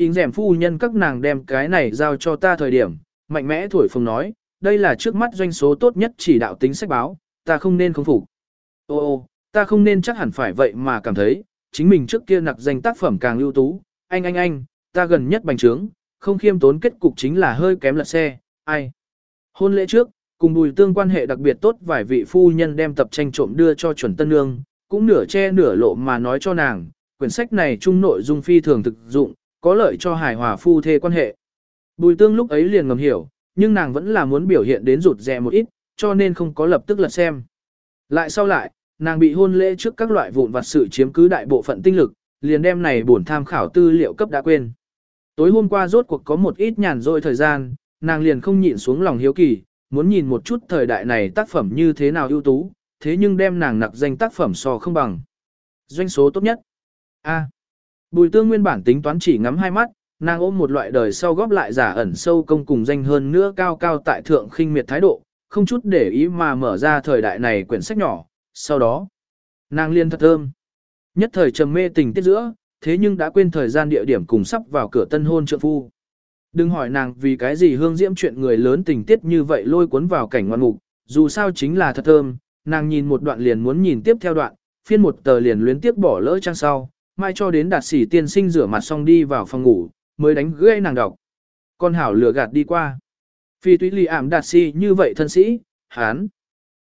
Ính rèm phu nhân các nàng đem cái này giao cho ta thời điểm, mạnh mẽ thổi phồng nói, đây là trước mắt doanh số tốt nhất chỉ đạo tính sách báo, ta không nên không phục. Ô ô, ta không nên chắc hẳn phải vậy mà cảm thấy, chính mình trước kia nặc danh tác phẩm càng ưu tú, anh anh anh, ta gần nhất bành trướng, không khiêm tốn kết cục chính là hơi kém lật xe, ai. Hôn lễ trước, cùng bùi tương quan hệ đặc biệt tốt vài vị phu nhân đem tập tranh trộm đưa cho chuẩn tân nương, cũng nửa che nửa lộ mà nói cho nàng, quyển sách này trung nội dung phi thường thực dụng, có lợi cho hài hòa phu thê quan hệ. Bùi tương lúc ấy liền ngầm hiểu, nhưng nàng vẫn là muốn biểu hiện đến rụt rè một ít, cho nên không có lập tức lật xem. Lại sau lại, nàng bị hôn lễ trước các loại vụn vặt sự chiếm cứ đại bộ phận tinh lực, liền đem này buồn tham khảo tư liệu cấp đã quên. Tối hôm qua rốt cuộc có một ít nhàn rỗi thời gian, nàng liền không nhịn xuống lòng hiếu kỳ, muốn nhìn một chút thời đại này tác phẩm như thế nào ưu tú, thế nhưng đem nàng nặc danh tác phẩm so không bằng. Doanh số tốt nhất. A. Bùi tương nguyên bản tính toán chỉ ngắm hai mắt, nàng ôm một loại đời sau góp lại giả ẩn sâu công cùng danh hơn nữa cao cao tại thượng khinh miệt thái độ, không chút để ý mà mở ra thời đại này quyển sách nhỏ, sau đó, nàng liên thật thơm. Nhất thời trầm mê tình tiết giữa, thế nhưng đã quên thời gian địa điểm cùng sắp vào cửa tân hôn trượng phu. Đừng hỏi nàng vì cái gì hương diễm chuyện người lớn tình tiết như vậy lôi cuốn vào cảnh ngoan mục, dù sao chính là thật thơm, nàng nhìn một đoạn liền muốn nhìn tiếp theo đoạn, phiên một tờ liền luyến tiếp bỏ lỡ trang sau, mai cho đến đạt sĩ tiên sinh rửa mặt xong đi vào phòng ngủ, mới đánh gây nàng đọc. Con hảo lừa gạt đi qua. Phi túy lì ảm đạt sĩ như vậy thân sĩ, hán.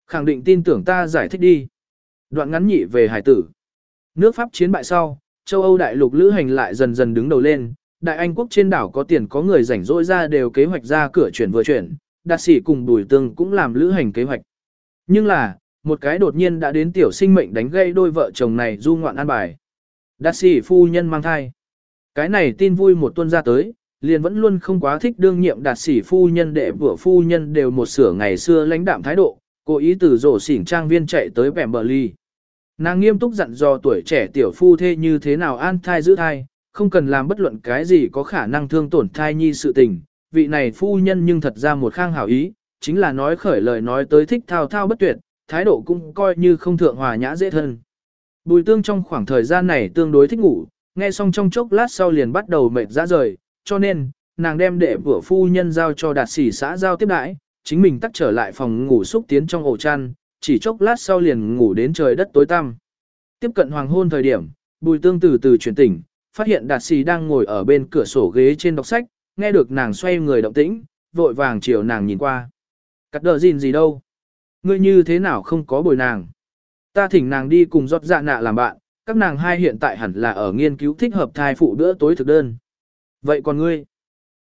Khẳng định tin tưởng ta giải thích đi. Đoạn ngắn nhị về hải tử. Nước Pháp chiến bại sau, châu Âu đại lục lữ hành lại dần dần đứng đầu lên. Đại Anh quốc trên đảo có tiền có người rảnh rỗi ra đều kế hoạch ra cửa chuyển vừa chuyển. Đạt sĩ cùng bùi tương cũng làm lữ hành kế hoạch. Nhưng là, một cái đột nhiên đã đến tiểu sinh mệnh đánh gây đôi vợ chồng này du ngoạn an bài. Đạt sĩ phu nhân mang thai. Cái này tin vui một tuần ra tới, liền vẫn luôn không quá thích đương nhiệm đạt sĩ phu nhân đệ vừa phu nhân đều một sửa ngày xưa lãnh đạm thái độ, cố ý từ rổ xỉn trang viên chạy tới bẻm bờ ly. Nàng nghiêm túc dặn dò tuổi trẻ tiểu phu thê như thế nào an thai giữ thai, không cần làm bất luận cái gì có khả năng thương tổn thai nhi sự tình. Vị này phu nhân nhưng thật ra một khang hảo ý, chính là nói khởi lời nói tới thích thao thao bất tuyệt, thái độ cũng coi như không thượng hòa nhã dễ thân. Bùi tương trong khoảng thời gian này tương đối thích ngủ, nghe xong trong chốc lát sau liền bắt đầu mệt ra rời, cho nên, nàng đem đệ vừa phu nhân giao cho đạt sĩ xã giao tiếp đãi, chính mình tắt trở lại phòng ngủ xúc tiến trong ổ chăn, chỉ chốc lát sau liền ngủ đến trời đất tối tăm. Tiếp cận hoàng hôn thời điểm, bùi tương từ từ chuyển tỉnh, phát hiện đạt sĩ đang ngồi ở bên cửa sổ ghế trên đọc sách, nghe được nàng xoay người động tĩnh, vội vàng chiều nàng nhìn qua. Cắt đờ gìn gì đâu? Ngươi như thế nào không có bồi nàng? Ta thỉnh nàng đi cùng giọt dạ nạ làm bạn, các nàng hai hiện tại hẳn là ở nghiên cứu thích hợp thai phụ bữa tối thực đơn. Vậy còn ngươi?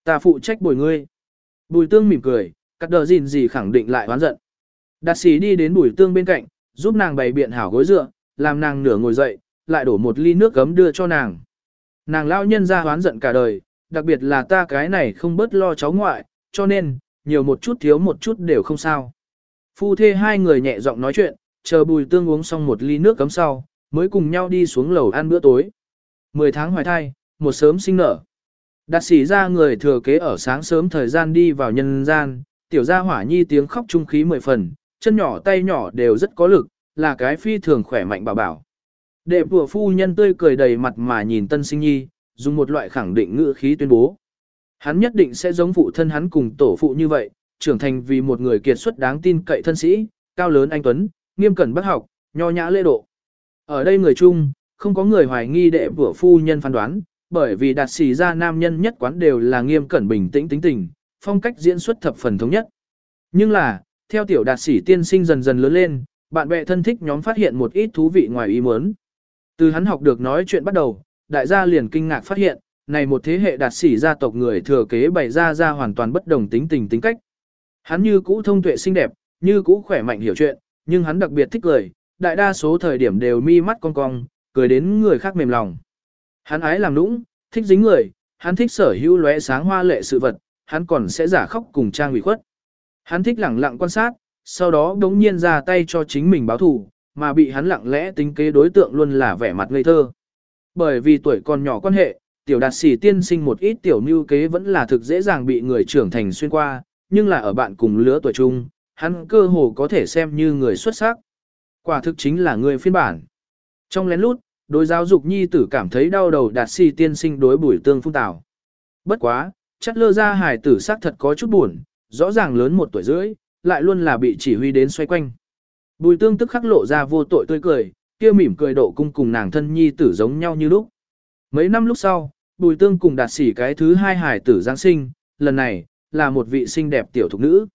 Ta phụ trách bồi ngươi. Bùi tương mỉm cười, cắt đờ gìn gì khẳng định lại oán giận. Đạt sĩ đi đến bùi tương bên cạnh, giúp nàng bày biện hảo gối dựa, làm nàng nửa ngồi dậy, lại đổ một ly nước gấm đưa cho nàng. Nàng lao nhân ra hoán giận cả đời, đặc biệt là ta cái này không bớt lo cháu ngoại, cho nên, nhiều một chút thiếu một chút đều không sao. Phu thê hai người nhẹ giọng nói chuyện, chờ bùi tương uống xong một ly nước cấm sau, mới cùng nhau đi xuống lầu ăn bữa tối. Mười tháng hoài thai, một sớm sinh nở. Đạt sĩ ra người thừa kế ở sáng sớm thời gian đi vào nhân gian, tiểu gia hỏa nhi tiếng khóc trung khí mười phần, chân nhỏ tay nhỏ đều rất có lực, là cái phi thường khỏe mạnh bảo bảo. Đệ của phu nhân tươi cười đầy mặt mà nhìn tân sinh nhi, dùng một loại khẳng định ngữ khí tuyên bố. Hắn nhất định sẽ giống phụ thân hắn cùng tổ phụ như vậy, trưởng thành vì một người kiệt xuất đáng tin cậy thân sĩ, cao lớn anh Tuấn, nghiêm cẩn bác học, nho nhã lễ độ. Ở đây người chung, không có người hoài nghi đệ của phu nhân phán đoán, bởi vì đạt sĩ ra nam nhân nhất quán đều là nghiêm cẩn bình tĩnh tính tình, phong cách diễn xuất thập phần thống nhất. Nhưng là, theo tiểu đạt sĩ tiên sinh dần dần lớn lên, bạn bè thân thích nhóm phát hiện một ít thú vị ngoài ý muốn. Từ hắn học được nói chuyện bắt đầu, đại gia liền kinh ngạc phát hiện, này một thế hệ đạt sĩ gia tộc người thừa kế bày ra ra hoàn toàn bất đồng tính tình tính cách. Hắn như cũ thông tuệ xinh đẹp, như cũ khỏe mạnh hiểu chuyện, nhưng hắn đặc biệt thích cười, đại đa số thời điểm đều mi mắt cong cong, cười đến người khác mềm lòng. Hắn ái làm nũng, thích dính người, hắn thích sở hữu lóe sáng hoa lệ sự vật, hắn còn sẽ giả khóc cùng trang ủy khuất. Hắn thích lẳng lặng quan sát, sau đó đống nhiên ra tay cho chính mình báo thù, mà bị hắn lặng lẽ tính kế đối tượng luôn là vẻ mặt ngây thơ. Bởi vì tuổi còn nhỏ quan hệ, tiểu đạt sĩ tiên sinh một ít tiểu mưu kế vẫn là thực dễ dàng bị người trưởng thành xuyên qua, nhưng là ở bạn cùng lứa tuổi chung, hắn cơ hồ có thể xem như người xuất sắc. Quả thực chính là người phiên bản. Trong lén lút, đối giáo dục nhi tử cảm thấy đau đầu đạt sĩ tiên sinh đối bùi tương phung tảo. Bất quá, chắc lơ ra hài tử xác thật có chút buồn, rõ ràng lớn một tuổi rưỡi, lại luôn là bị chỉ huy đến xoay quanh. Bùi tương tức khắc lộ ra vô tội tươi cười, kia mỉm cười độ cung cùng nàng thân nhi tử giống nhau như lúc. Mấy năm lúc sau, bùi tương cùng đạt sỉ cái thứ hai hải tử Giáng sinh, lần này, là một vị xinh đẹp tiểu thục nữ.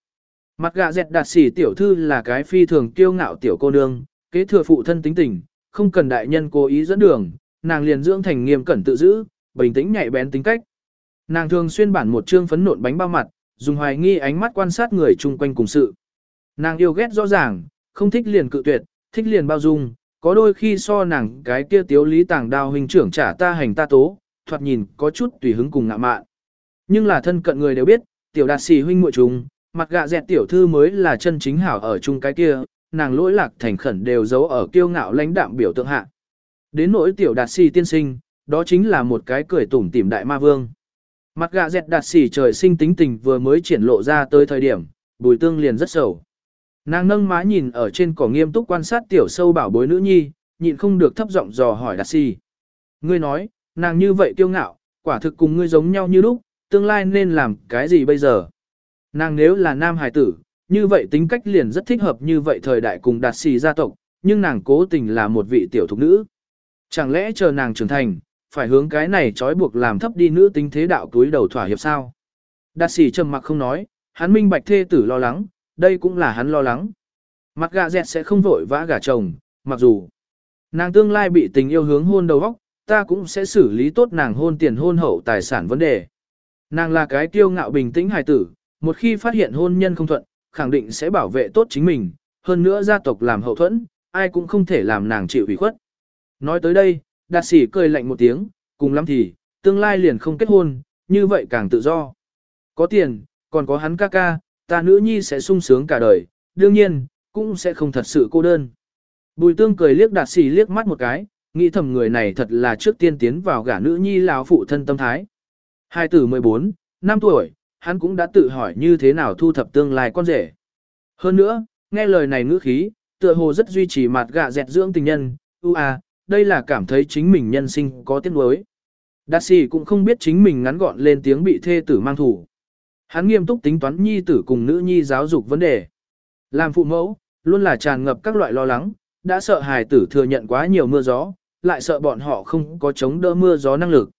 Mặt gạ dẹt đạt sỉ tiểu thư là cái phi thường kiêu ngạo tiểu cô nương, kế thừa phụ thân tính tình, không cần đại nhân cố ý dẫn đường, nàng liền dưỡng thành nghiêm cẩn tự giữ, bình tĩnh nhạy bén tính cách. Nàng thường xuyên bản một trương phấn nộn bánh bao mặt, dùng hoài nghi ánh mắt quan sát người chung quanh cùng sự. Nàng yêu ghét rõ ràng, không thích liền cự tuyệt, thích liền bao dung, có đôi khi so nàng cái kia tiếu lý tàng đao huynh trưởng trả ta hành ta tố, thoạt nhìn có chút tùy hứng cùng ngạ mạn. Nhưng là thân cận người đều biết, tiểu đạt sĩ huynh muội chúng, mặt gạ dẹt tiểu thư mới là chân chính hảo ở chung cái kia, nàng lỗi lạc thành khẩn đều giấu ở kiêu ngạo lãnh đạm biểu tượng hạ. Đến nỗi tiểu đạt sĩ tiên sinh, đó chính là một cái cười tủm tỉm đại ma vương. Mặt gạ dẹt đạt sĩ trời sinh tính tình vừa mới triển lộ ra tới thời điểm, bùi tương liền rất sầu. Nàng nâng má nhìn ở trên cỏ nghiêm túc quan sát tiểu sâu bảo bối nữ nhi, nhịn không được thấp giọng dò hỏi đạt sĩ. Ngươi nói, nàng như vậy kiêu ngạo, quả thực cùng ngươi giống nhau như lúc, tương lai nên làm cái gì bây giờ? Nàng nếu là nam hài tử, như vậy tính cách liền rất thích hợp như vậy thời đại cùng đạt xì gia tộc, nhưng nàng cố tình là một vị tiểu thục nữ. Chẳng lẽ chờ nàng trưởng thành, phải hướng cái này trói buộc làm thấp đi nữ tính thế đạo túi đầu thỏa hiệp sao? Đạt xì trầm mặc không nói, hắn minh bạch thê tử lo lắng, đây cũng là hắn lo lắng. Mặt gà dẹt sẽ không vội vã gả chồng, mặc dù nàng tương lai bị tình yêu hướng hôn đầu óc, ta cũng sẽ xử lý tốt nàng hôn tiền hôn hậu tài sản vấn đề. Nàng là cái kiêu ngạo bình tĩnh hài tử, một khi phát hiện hôn nhân không thuận, khẳng định sẽ bảo vệ tốt chính mình, hơn nữa gia tộc làm hậu thuẫn, ai cũng không thể làm nàng chịu ủy khuất. Nói tới đây, đạt sĩ cười lạnh một tiếng, cùng lắm thì, tương lai liền không kết hôn, như vậy càng tự do. Có tiền, còn có hắn ca ca, ta nữ nhi sẽ sung sướng cả đời, đương nhiên, cũng sẽ không thật sự cô đơn. Bùi tương cười liếc đạt sĩ liếc mắt một cái, nghĩ thầm người này thật là trước tiên tiến vào gả nữ nhi lão phụ thân tâm thái. Hai tử 14, năm tuổi, hắn cũng đã tự hỏi như thế nào thu thập tương lai con rể. Hơn nữa, nghe lời này ngữ khí, tựa hồ rất duy trì mặt gạ dẹt dưỡng tình nhân, u à, đây là cảm thấy chính mình nhân sinh có tiếc nuối. Darcy cũng không biết chính mình ngắn gọn lên tiếng bị thê tử mang thủ. Hắn nghiêm túc tính toán nhi tử cùng nữ nhi giáo dục vấn đề. Làm phụ mẫu, luôn là tràn ngập các loại lo lắng, đã sợ hài tử thừa nhận quá nhiều mưa gió, lại sợ bọn họ không có chống đỡ mưa gió năng lực.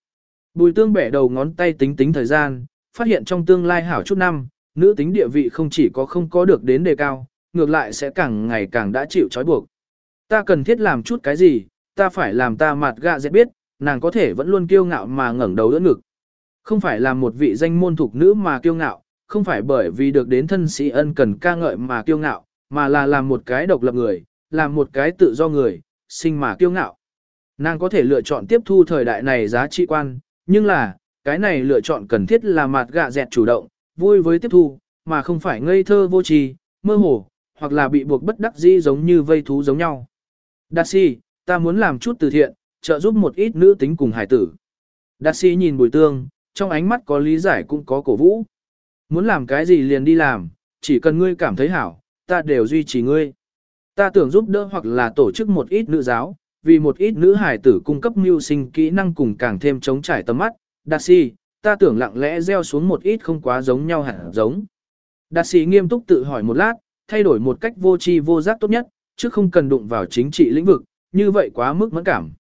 Bùi tương bẻ đầu ngón tay tính tính thời gian, phát hiện trong tương lai hảo chút năm, nữ tính địa vị không chỉ có không có được đến đề cao, ngược lại sẽ càng ngày càng đã chịu trói buộc. Ta cần thiết làm chút cái gì, ta phải làm ta mặt gạ dẹt biết, nàng có thể vẫn luôn kiêu ngạo mà ngẩng đầu đỡ ngực. Không phải làm một vị danh môn thuộc nữ mà kiêu ngạo, không phải bởi vì được đến thân sĩ ân cần ca ngợi mà kiêu ngạo, mà là làm một cái độc lập người, làm một cái tự do người, sinh mà kiêu ngạo. Nàng có thể lựa chọn tiếp thu thời đại này giá trị quan, nhưng là, cái này lựa chọn cần thiết là mặt gạ dẹt chủ động, vui với tiếp thu, mà không phải ngây thơ vô tri, mơ hồ, hoặc là bị buộc bất đắc dĩ giống như vây thú giống nhau. Darcy, ta muốn làm chút từ thiện, trợ giúp một ít nữ tính cùng hải tử. Darcy nhìn bùi tương, trong ánh mắt có lý giải cũng có cổ vũ. Muốn làm cái gì liền đi làm, chỉ cần ngươi cảm thấy hảo, ta đều duy trì ngươi. Ta tưởng giúp đỡ hoặc là tổ chức một ít nữ giáo, vì một ít nữ hải tử cung cấp mưu sinh kỹ năng cùng càng thêm chống trải tầm mắt. Đạt sĩ, ta tưởng lặng lẽ gieo xuống một ít không quá giống nhau hẳn giống. Đạt sĩ nghiêm túc tự hỏi một lát, thay đổi một cách vô tri vô giác tốt nhất, chứ không cần đụng vào chính trị lĩnh vực, như vậy quá mức mẫn cảm.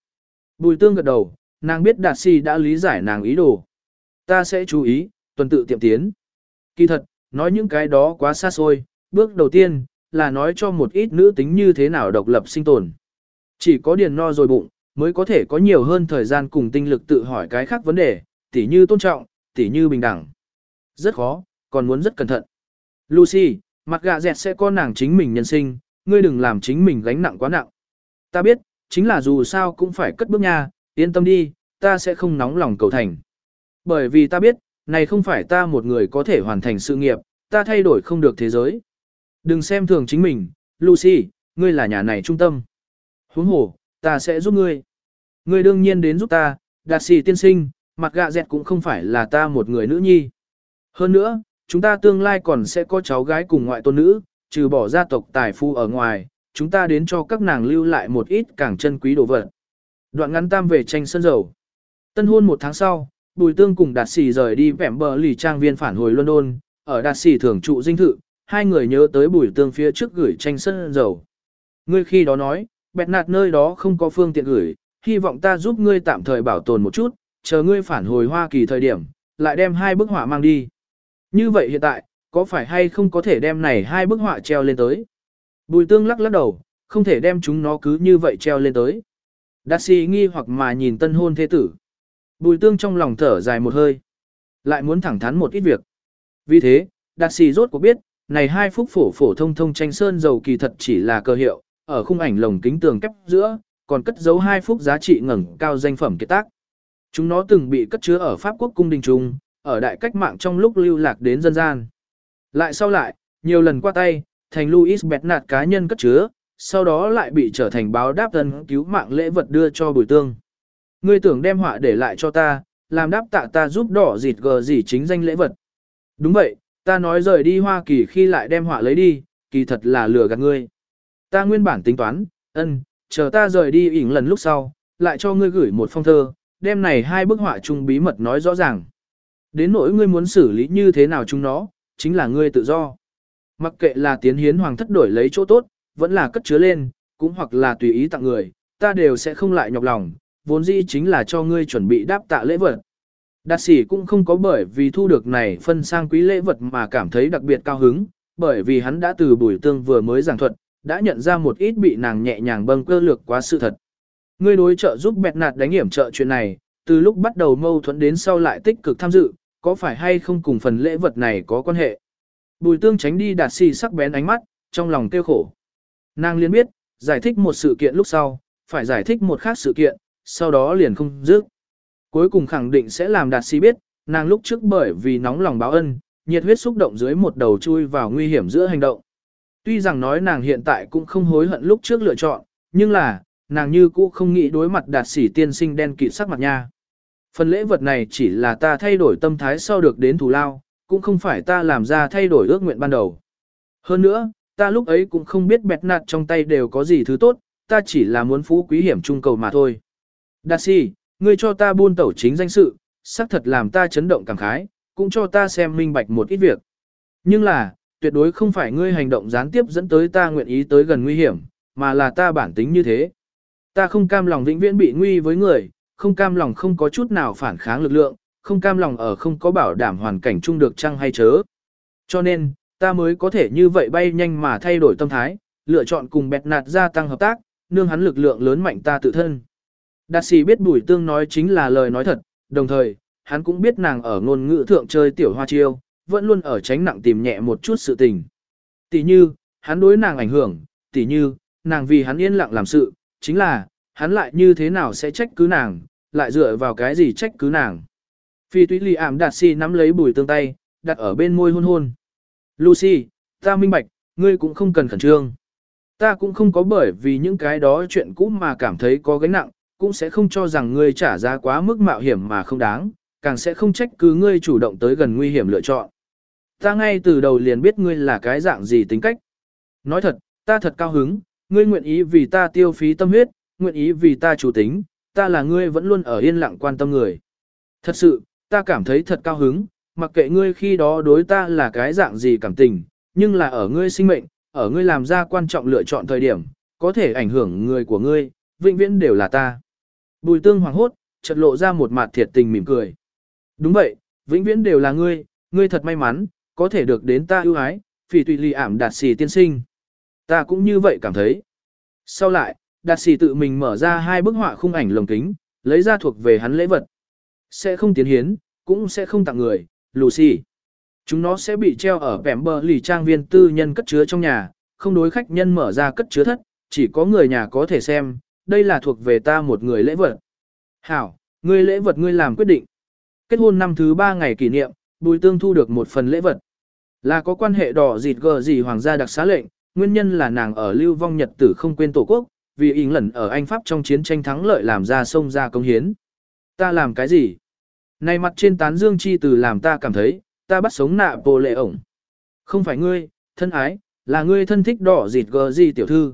Bùi tương gật đầu, nàng biết đạt sĩ đã lý giải nàng ý đồ. Ta sẽ chú ý, tuần tự tiệm tiến. Kỳ thật, nói những cái đó quá xa xôi, bước đầu tiên, là nói cho một ít nữ tính như thế nào độc lập sinh tồn. Chỉ có điền no rồi bụng, mới có thể có nhiều hơn thời gian cùng tinh lực tự hỏi cái khác vấn đề, tỉ như tôn trọng, tỉ như bình đẳng. Rất khó, còn muốn rất cẩn thận. Lucy, mặt gạ dẹt sẽ có nàng chính mình nhân sinh, ngươi đừng làm chính mình gánh nặng quá nặng. Ta biết, chính là dù sao cũng phải cất bước nha, yên tâm đi, ta sẽ không nóng lòng cầu thành. Bởi vì ta biết, này không phải ta một người có thể hoàn thành sự nghiệp, ta thay đổi không được thế giới. Đừng xem thường chính mình, Lucy, ngươi là nhà này trung tâm. Huống hồ, ta sẽ giúp ngươi. Ngươi đương nhiên đến giúp ta, đạt sĩ tiên sinh, mặt gạ dẹt cũng không phải là ta một người nữ nhi. Hơn nữa, chúng ta tương lai còn sẽ có cháu gái cùng ngoại tôn nữ, trừ bỏ gia tộc tài phu ở ngoài, chúng ta đến cho các nàng lưu lại một ít càng chân quý đồ vật. Đoạn ngắn tam về tranh sân dầu. Tân hôn một tháng sau, Bùi Tương cùng Đạt Sĩ rời đi vẻm bờ lì trang viên phản hồi London, ở Đạt Sĩ thưởng trụ dinh thự, hai người nhớ tới Bùi Tương phía trước gửi tranh sân dầu. Ngươi khi đó nói, bẹt nạt nơi đó không có phương tiện gửi, hy vọng ta giúp ngươi tạm thời bảo tồn một chút, chờ ngươi phản hồi Hoa Kỳ thời điểm, lại đem hai bức họa mang đi. Như vậy hiện tại, có phải hay không có thể đem này hai bức họa treo lên tới? Bùi tương lắc lắc đầu, không thể đem chúng nó cứ như vậy treo lên tới. Đạt si nghi hoặc mà nhìn tân hôn thế tử. Bùi tương trong lòng thở dài một hơi. Lại muốn thẳng thắn một ít việc. Vì thế, đạt sĩ rốt cuộc biết, này hai phúc phổ phổ thông thông tranh sơn dầu kỳ thật chỉ là cơ hiệu, ở khung ảnh lồng kính tường kép giữa, còn cất giấu hai phúc giá trị ngẩng cao danh phẩm kiệt tác. Chúng nó từng bị cất chứa ở Pháp quốc cung đình trung, ở đại cách mạng trong lúc lưu lạc đến dân gian. Lại sau lại, nhiều lần qua tay, thành Louis Bernard cá nhân cất chứa, sau đó lại bị trở thành báo đáp thân cứu mạng lễ vật đưa cho bùi tương. Ngươi tưởng đem họa để lại cho ta, làm đáp tạ ta giúp đỏ dịt gờ gì chính danh lễ vật. Đúng vậy, ta nói rời đi Hoa Kỳ khi lại đem họa lấy đi, kỳ thật là lừa gạt ngươi. Ta nguyên bản tính toán, ân, chờ ta rời đi ỉn lần lúc sau, lại cho ngươi gửi một phong thơ, đem này hai bức họa chung bí mật nói rõ ràng. Đến nỗi ngươi muốn xử lý như thế nào chúng nó, chính là ngươi tự do. Mặc kệ là tiến hiến hoàng thất đổi lấy chỗ tốt, vẫn là cất chứa lên, cũng hoặc là tùy ý tặng người, ta đều sẽ không lại nhọc lòng, vốn dĩ chính là cho ngươi chuẩn bị đáp tạ lễ vật. Đạt sĩ cũng không có bởi vì thu được này phân sang quý lễ vật mà cảm thấy đặc biệt cao hứng, bởi vì hắn đã từ buổi tương vừa mới giảng thuật, đã nhận ra một ít bị nàng nhẹ nhàng bâng cơ lược quá sự thật. Ngươi đối trợ giúp bẹt nạt đánh hiểm trợ chuyện này, từ lúc bắt đầu mâu thuẫn đến sau lại tích cực tham dự, có phải hay không cùng phần lễ vật này có quan hệ. Bùi tương tránh đi đạt xì sắc bén ánh mắt, trong lòng tiêu khổ. Nàng liên biết, giải thích một sự kiện lúc sau, phải giải thích một khác sự kiện, sau đó liền không dứt. Cuối cùng khẳng định sẽ làm đạt xì biết, nàng lúc trước bởi vì nóng lòng báo ân, nhiệt huyết xúc động dưới một đầu chui vào nguy hiểm giữa hành động. Tuy rằng nói nàng hiện tại cũng không hối hận lúc trước lựa chọn, nhưng là, nàng như cũ không nghĩ đối mặt đạt sĩ tiên sinh đen kịt sắc mặt nha. Phần lễ vật này chỉ là ta thay đổi tâm thái sau được đến thù lao, cũng không phải ta làm ra thay đổi ước nguyện ban đầu. Hơn nữa, ta lúc ấy cũng không biết bẹt nạt trong tay đều có gì thứ tốt, ta chỉ là muốn phú quý hiểm trung cầu mà thôi. Đạt sĩ, ngươi cho ta buôn tẩu chính danh sự, xác thật làm ta chấn động cảm khái, cũng cho ta xem minh bạch một ít việc. Nhưng là, tuyệt đối không phải ngươi hành động gián tiếp dẫn tới ta nguyện ý tới gần nguy hiểm, mà là ta bản tính như thế. Ta không cam lòng vĩnh viễn bị nguy với người, không cam lòng không có chút nào phản kháng lực lượng, không cam lòng ở không có bảo đảm hoàn cảnh chung được chăng hay chớ. Cho nên, ta mới có thể như vậy bay nhanh mà thay đổi tâm thái, lựa chọn cùng bẹt nạt gia tăng hợp tác, nương hắn lực lượng lớn mạnh ta tự thân. Đạt sĩ biết bùi tương nói chính là lời nói thật, đồng thời, hắn cũng biết nàng ở ngôn ngữ thượng chơi tiểu hoa chiêu, vẫn luôn ở tránh nặng tìm nhẹ một chút sự tình. Tỷ như, hắn đối nàng ảnh hưởng, tỷ như, nàng vì hắn yên lặng làm sự, chính là, hắn lại như thế nào sẽ trách cứ nàng, lại dựa vào cái gì trách cứ nàng. Phi túy lì ảm đạt si nắm lấy bùi tương tay, đặt ở bên môi hôn hôn. Lucy, ta minh bạch, ngươi cũng không cần khẩn trương. Ta cũng không có bởi vì những cái đó chuyện cũ mà cảm thấy có gánh nặng, cũng sẽ không cho rằng ngươi trả giá quá mức mạo hiểm mà không đáng, càng sẽ không trách cứ ngươi chủ động tới gần nguy hiểm lựa chọn. Ta ngay từ đầu liền biết ngươi là cái dạng gì tính cách. Nói thật, ta thật cao hứng, ngươi nguyện ý vì ta tiêu phí tâm huyết, nguyện ý vì ta chủ tính, ta là ngươi vẫn luôn ở yên lặng quan tâm người. Thật sự, ta cảm thấy thật cao hứng, mặc kệ ngươi khi đó đối ta là cái dạng gì cảm tình, nhưng là ở ngươi sinh mệnh, ở ngươi làm ra quan trọng lựa chọn thời điểm, có thể ảnh hưởng người của ngươi, vĩnh viễn đều là ta. Bùi tương hoàng hốt, chợt lộ ra một mặt thiệt tình mỉm cười. Đúng vậy, vĩnh viễn đều là ngươi, ngươi thật may mắn, có thể được đến ta ưu ái, phỉ tùy lì ảm đạt xì tiên sinh. Ta cũng như vậy cảm thấy. Sau lại, đạt sĩ tự mình mở ra hai bức họa khung ảnh lồng kính, lấy ra thuộc về hắn lễ vật. Sẽ không tiến hiến, cũng sẽ không tặng người, Lucy. Chúng nó sẽ bị treo ở vẻm bờ lì trang viên tư nhân cất chứa trong nhà, không đối khách nhân mở ra cất chứa thất, chỉ có người nhà có thể xem, đây là thuộc về ta một người lễ vật. Hảo, ngươi lễ vật ngươi làm quyết định. Kết hôn năm thứ ba ngày kỷ niệm, Bùi Tương thu được một phần lễ vật. Là có quan hệ đỏ dịt gờ gì hoàng gia đặc xá lệnh, nguyên nhân là nàng ở lưu vong nhật tử không quên tổ quốc, vì ỉn lẩn ở Anh Pháp trong chiến tranh thắng lợi làm ra sông ra công hiến. Ta làm cái gì? Này mặt trên tán dương chi từ làm ta cảm thấy, ta bắt sống nạ bồ lệ ổng. Không phải ngươi, thân ái, là ngươi thân thích đỏ dịt gờ gì tiểu thư.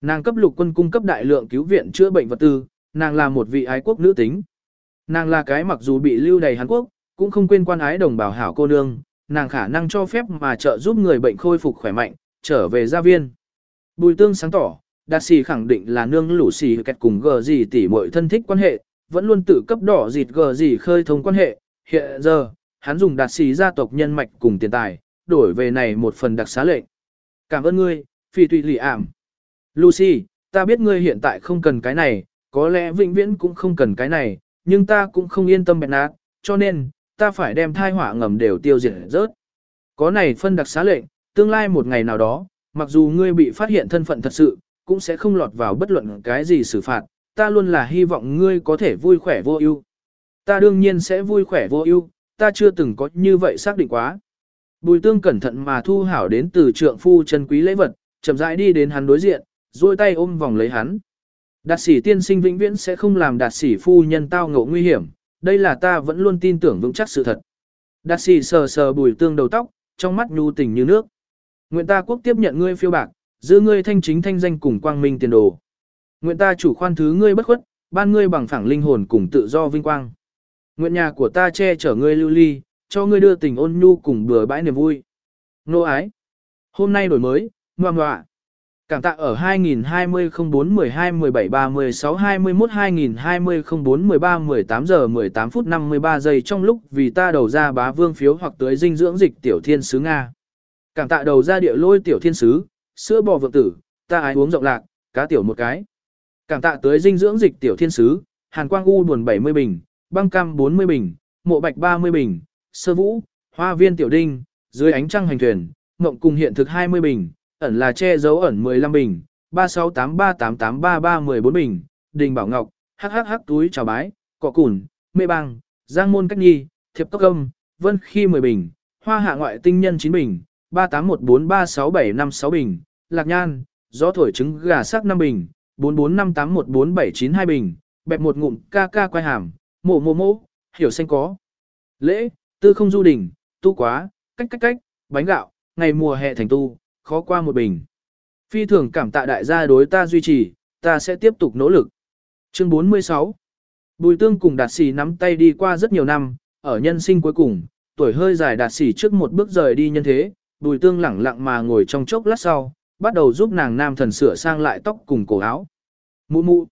Nàng cấp lục quân cung cấp đại lượng cứu viện chữa bệnh vật tư, nàng là một vị ái quốc nữ tính. Nàng là cái mặc dù bị lưu đầy Hàn Quốc, cũng không quên quan ái đồng bào hảo cô nương, nàng khả năng cho phép mà trợ giúp người bệnh khôi phục khỏe mạnh, trở về gia viên. Bùi tương sáng tỏ, Đạt Sĩ khẳng định là nương lũ xì kẹt cùng gờ gì tỉ muội thân thích quan hệ, vẫn luôn tự cấp đỏ dịt gờ gì khơi thông quan hệ. Hiện giờ, hắn dùng Đạt Sĩ gia tộc nhân mạch cùng tiền tài, đổi về này một phần đặc xá lệnh. Cảm ơn ngươi, phi tùy lì ảm. Lucy, ta biết ngươi hiện tại không cần cái này, có lẽ vĩnh viễn cũng không cần cái này, nhưng ta cũng không yên tâm bẹn nát, cho nên, ta phải đem thai họa ngầm đều tiêu diệt rớt. Có này phân đặc xá lệnh, tương lai một ngày nào đó, mặc dù ngươi bị phát hiện thân phận thật sự, cũng sẽ không lọt vào bất luận cái gì xử phạt, ta luôn là hy vọng ngươi có thể vui khỏe vô ưu. Ta đương nhiên sẽ vui khỏe vô ưu, ta chưa từng có như vậy xác định quá. Bùi tương cẩn thận mà thu hảo đến từ trượng phu chân quý lễ vật, chậm rãi đi đến hắn đối diện, duỗi tay ôm vòng lấy hắn. Đạt sĩ tiên sinh vĩnh viễn sẽ không làm đạt sĩ phu nhân tao ngộ nguy hiểm, đây là ta vẫn luôn tin tưởng vững chắc sự thật. Đạt sĩ sờ sờ bùi tương đầu tóc, trong mắt nhu tình như nước. Nguyện ta quốc tiếp nhận ngươi phiêu bạc, giữ ngươi thanh chính thanh danh cùng quang minh tiền đồ. Nguyện ta chủ khoan thứ ngươi bất khuất, ban ngươi bằng phẳng linh hồn cùng tự do vinh quang. Nguyện nhà của ta che chở ngươi lưu ly, cho ngươi đưa tình ôn nhu cùng bừa bãi niềm vui. Nô ái. Hôm nay đổi mới, ngoan ngoạ. Cảm tạ ở 2020 04 12 17 36 21 2020 04 13 18 giờ 18 phút 53 giây trong lúc vì ta đầu ra bá vương phiếu hoặc tới dinh dưỡng dịch tiểu thiên sứ Nga. Cảm tạ đầu ra địa lôi tiểu thiên sứ, sữa bò vượng tử, ta ái uống rộng lạc, cá tiểu một cái. Cảm tạ tới dinh dưỡng dịch tiểu thiên sứ, hàn quang u buồn 70 bình, băng cam 40 bình, mộ bạch 30 bình, sơ vũ, hoa viên tiểu đinh, dưới ánh trăng hành thuyền, mộng cùng hiện thực 20 bình ẩn là che giấu ẩn 15 bình, 3683883314 bình, đình bảo ngọc, hắc hắc hắc túi chào bái, cọ cùn, mê băng, giang môn cách nhi, thiệp cốc âm, vân khi 10 bình, hoa hạ ngoại tinh nhân 9 bình, 3814367556 bình, lạc nhan, gió thổi trứng gà sắc 5 bình, 4458147292 bình, bẹp một ngụm ca ca quay hàm, mổ mổ mổ, hiểu xanh có. Lễ, tư không du đỉnh, tu quá, cách cách cách, bánh gạo, ngày mùa hè thành tu, khó qua một bình. Phi thường cảm tạ đại gia đối ta duy trì, ta sẽ tiếp tục nỗ lực. Chương 46 Bùi tương cùng đạt sĩ nắm tay đi qua rất nhiều năm, ở nhân sinh cuối cùng, tuổi hơi dài đạt sĩ trước một bước rời đi nhân thế, bùi tương lẳng lặng mà ngồi trong chốc lát sau, bắt đầu giúp nàng nam thần sửa sang lại tóc cùng cổ áo. Mụ mụ,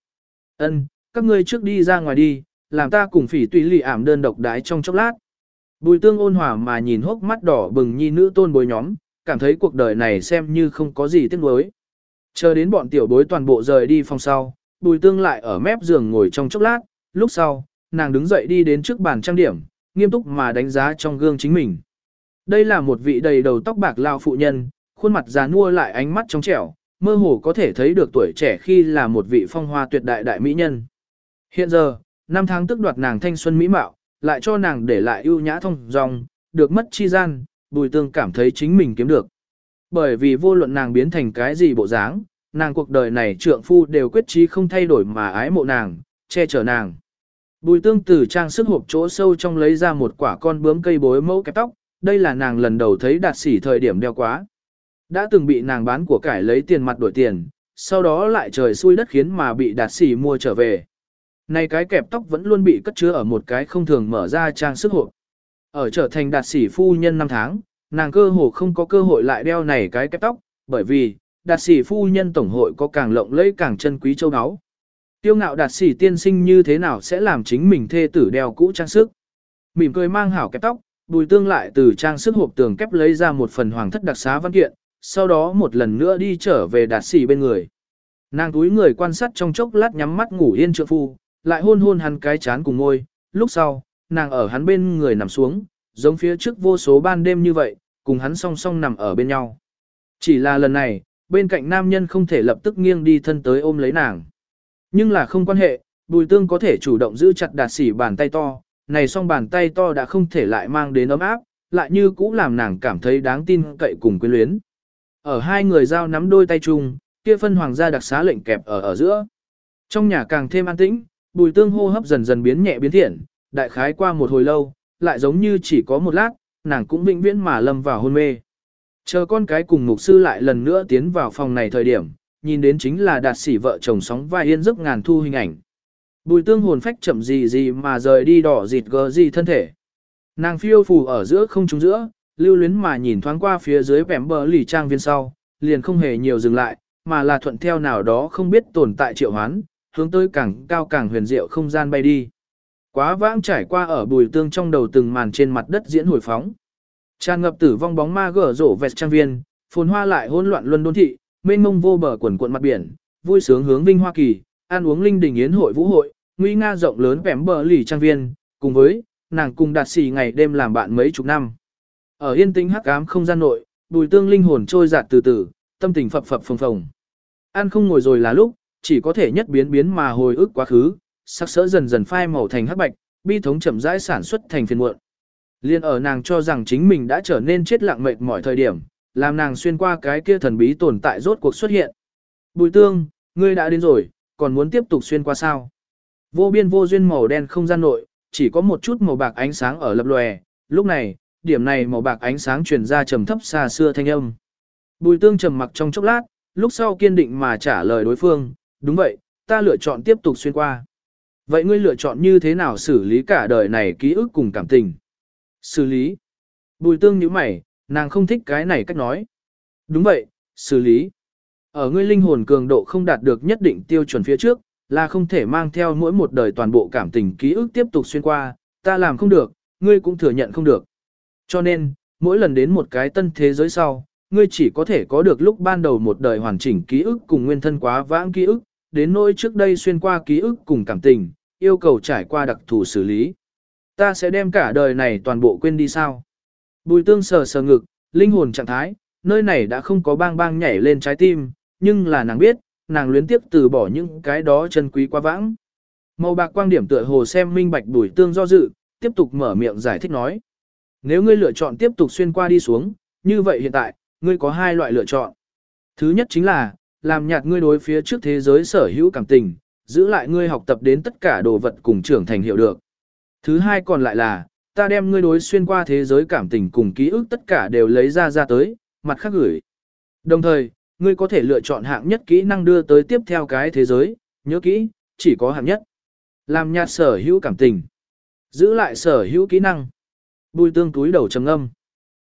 ân, các ngươi trước đi ra ngoài đi, làm ta cùng phỉ tùy lì ảm đơn độc đái trong chốc lát. Bùi tương ôn hòa mà nhìn hốc mắt đỏ bừng nhi nữ tôn bối nhóm, cảm thấy cuộc đời này xem như không có gì tiếc nuối. Chờ đến bọn tiểu bối toàn bộ rời đi phòng sau, bùi tương lại ở mép giường ngồi trong chốc lát, lúc sau, nàng đứng dậy đi đến trước bàn trang điểm, nghiêm túc mà đánh giá trong gương chính mình. Đây là một vị đầy đầu tóc bạc lao phụ nhân, khuôn mặt già nua lại ánh mắt trong trẻo, mơ hồ có thể thấy được tuổi trẻ khi là một vị phong hoa tuyệt đại đại mỹ nhân. Hiện giờ, năm tháng tức đoạt nàng thanh xuân mỹ mạo, lại cho nàng để lại ưu nhã thông dòng, được mất chi gian, bùi tương cảm thấy chính mình kiếm được. Bởi vì vô luận nàng biến thành cái gì bộ dáng, nàng cuộc đời này trượng phu đều quyết chí không thay đổi mà ái mộ nàng, che chở nàng. Bùi tương từ trang sức hộp chỗ sâu trong lấy ra một quả con bướm cây bối mẫu kẹp tóc, đây là nàng lần đầu thấy đạt sỉ thời điểm đeo quá. Đã từng bị nàng bán của cải lấy tiền mặt đổi tiền, sau đó lại trời xui đất khiến mà bị đạt sỉ mua trở về. Này cái kẹp tóc vẫn luôn bị cất chứa ở một cái không thường mở ra trang sức hộp. Ở trở thành đạt sỉ phu nhân năm tháng, nàng cơ hồ không có cơ hội lại đeo này cái kẹp tóc, bởi vì, đạt sỉ phu nhân tổng hội có càng lộng lẫy càng chân quý châu áo. Tiêu ngạo đạt sỉ tiên sinh như thế nào sẽ làm chính mình thê tử đeo cũ trang sức. Mỉm cười mang hảo kẹp tóc, bùi tương lại từ trang sức hộp tường kép lấy ra một phần hoàng thất đặc xá văn kiện, sau đó một lần nữa đi trở về đạt sỉ bên người. Nàng túi người quan sát trong chốc lát nhắm mắt ngủ yên trượng phu, lại hôn hôn hắn cái chán cùng ngôi, lúc sau, nàng ở hắn bên người nằm xuống, giống phía trước vô số ban đêm như vậy, cùng hắn song song nằm ở bên nhau. Chỉ là lần này, bên cạnh nam nhân không thể lập tức nghiêng đi thân tới ôm lấy nàng. Nhưng là không quan hệ, bùi tương có thể chủ động giữ chặt đạt sỉ bàn tay to, này song bàn tay to đã không thể lại mang đến ấm áp, lại như cũ làm nàng cảm thấy đáng tin cậy cùng quyến luyến. Ở hai người giao nắm đôi tay chung, kia phân hoàng gia đặc xá lệnh kẹp ở ở giữa. Trong nhà càng thêm an tĩnh, bùi tương hô hấp dần dần biến nhẹ biến thiện, đại khái qua một hồi lâu, lại giống như chỉ có một lát, nàng cũng vĩnh viễn mà lâm vào hôn mê. Chờ con cái cùng mục sư lại lần nữa tiến vào phòng này thời điểm, nhìn đến chính là đạt sĩ vợ chồng sóng vai yên giấc ngàn thu hình ảnh. Bùi tương hồn phách chậm gì gì mà rời đi đỏ dịt gờ gì thân thể. Nàng phiêu phù ở giữa không trung giữa, lưu luyến mà nhìn thoáng qua phía dưới bẻm bờ lì trang viên sau, liền không hề nhiều dừng lại, mà là thuận theo nào đó không biết tồn tại triệu hoán, hướng tới càng cao càng huyền diệu không gian bay đi. Quá vãng trải qua ở bùi tương trong đầu từng màn trên mặt đất diễn hồi phóng. Tràn ngập tử vong bóng ma gở rổ vẹt trang viên, phồn hoa lại hỗn loạn luân đôn thị, mênh mông vô bờ quần cuộn mặt biển, vui sướng hướng vinh hoa kỳ, ăn uống linh đình yến hội vũ hội, nguy nga rộng lớn vẻm bờ lì trang viên, cùng với nàng cùng đạt xì ngày đêm làm bạn mấy chục năm. Ở yên tĩnh hắc ám không gian nội, bùi tương linh hồn trôi dạt từ từ, tâm tình phập phập phồng phồng. Ăn không ngồi rồi là lúc, chỉ có thể nhất biến biến mà hồi ức quá khứ, sắc sỡ dần dần phai màu thành hắc bạch, bi thống chậm rãi sản xuất thành phiền muộn. Liên ở nàng cho rằng chính mình đã trở nên chết lặng mệt mọi thời điểm, làm nàng xuyên qua cái kia thần bí tồn tại rốt cuộc xuất hiện. Bùi tương, ngươi đã đến rồi, còn muốn tiếp tục xuyên qua sao? Vô biên vô duyên màu đen không gian nội, chỉ có một chút màu bạc ánh sáng ở lập lòe, lúc này, điểm này màu bạc ánh sáng truyền ra trầm thấp xa xưa thanh âm. Bùi tương trầm mặc trong chốc lát, lúc sau kiên định mà trả lời đối phương, đúng vậy, ta lựa chọn tiếp tục xuyên qua. Vậy ngươi lựa chọn như thế nào xử lý cả đời này ký ức cùng cảm tình? Xử lý. Bùi tương như mày, nàng không thích cái này cách nói. Đúng vậy, xử lý. Ở ngươi linh hồn cường độ không đạt được nhất định tiêu chuẩn phía trước, là không thể mang theo mỗi một đời toàn bộ cảm tình ký ức tiếp tục xuyên qua, ta làm không được, ngươi cũng thừa nhận không được. Cho nên, mỗi lần đến một cái tân thế giới sau, ngươi chỉ có thể có được lúc ban đầu một đời hoàn chỉnh ký ức cùng nguyên thân quá vãng ký ức, đến nỗi trước đây xuyên qua ký ức cùng cảm tình, yêu cầu trải qua đặc thù xử lý. Ta sẽ đem cả đời này toàn bộ quên đi sao? Bùi tương sờ sờ ngực, linh hồn trạng thái, nơi này đã không có bang bang nhảy lên trái tim, nhưng là nàng biết, nàng luyến tiếp từ bỏ những cái đó chân quý quá vãng. Màu bạc quang điểm tựa hồ xem minh bạch đuổi tương do dự, tiếp tục mở miệng giải thích nói. Nếu ngươi lựa chọn tiếp tục xuyên qua đi xuống, như vậy hiện tại, ngươi có hai loại lựa chọn. Thứ nhất chính là, làm nhạt ngươi đối phía trước thế giới sở hữu cảm tình, giữ lại ngươi học tập đến tất cả đồ vật cùng trưởng thành hiệu được. Thứ hai còn lại là, ta đem ngươi đối xuyên qua thế giới cảm tình cùng ký ức tất cả đều lấy ra ra tới, mặt khác gửi. Đồng thời, ngươi có thể lựa chọn hạng nhất kỹ năng đưa tới tiếp theo cái thế giới, nhớ kỹ, chỉ có hạng nhất. Làm nhạt sở hữu cảm tình. Giữ lại sở hữu kỹ năng. Bùi tương túi đầu trầm âm.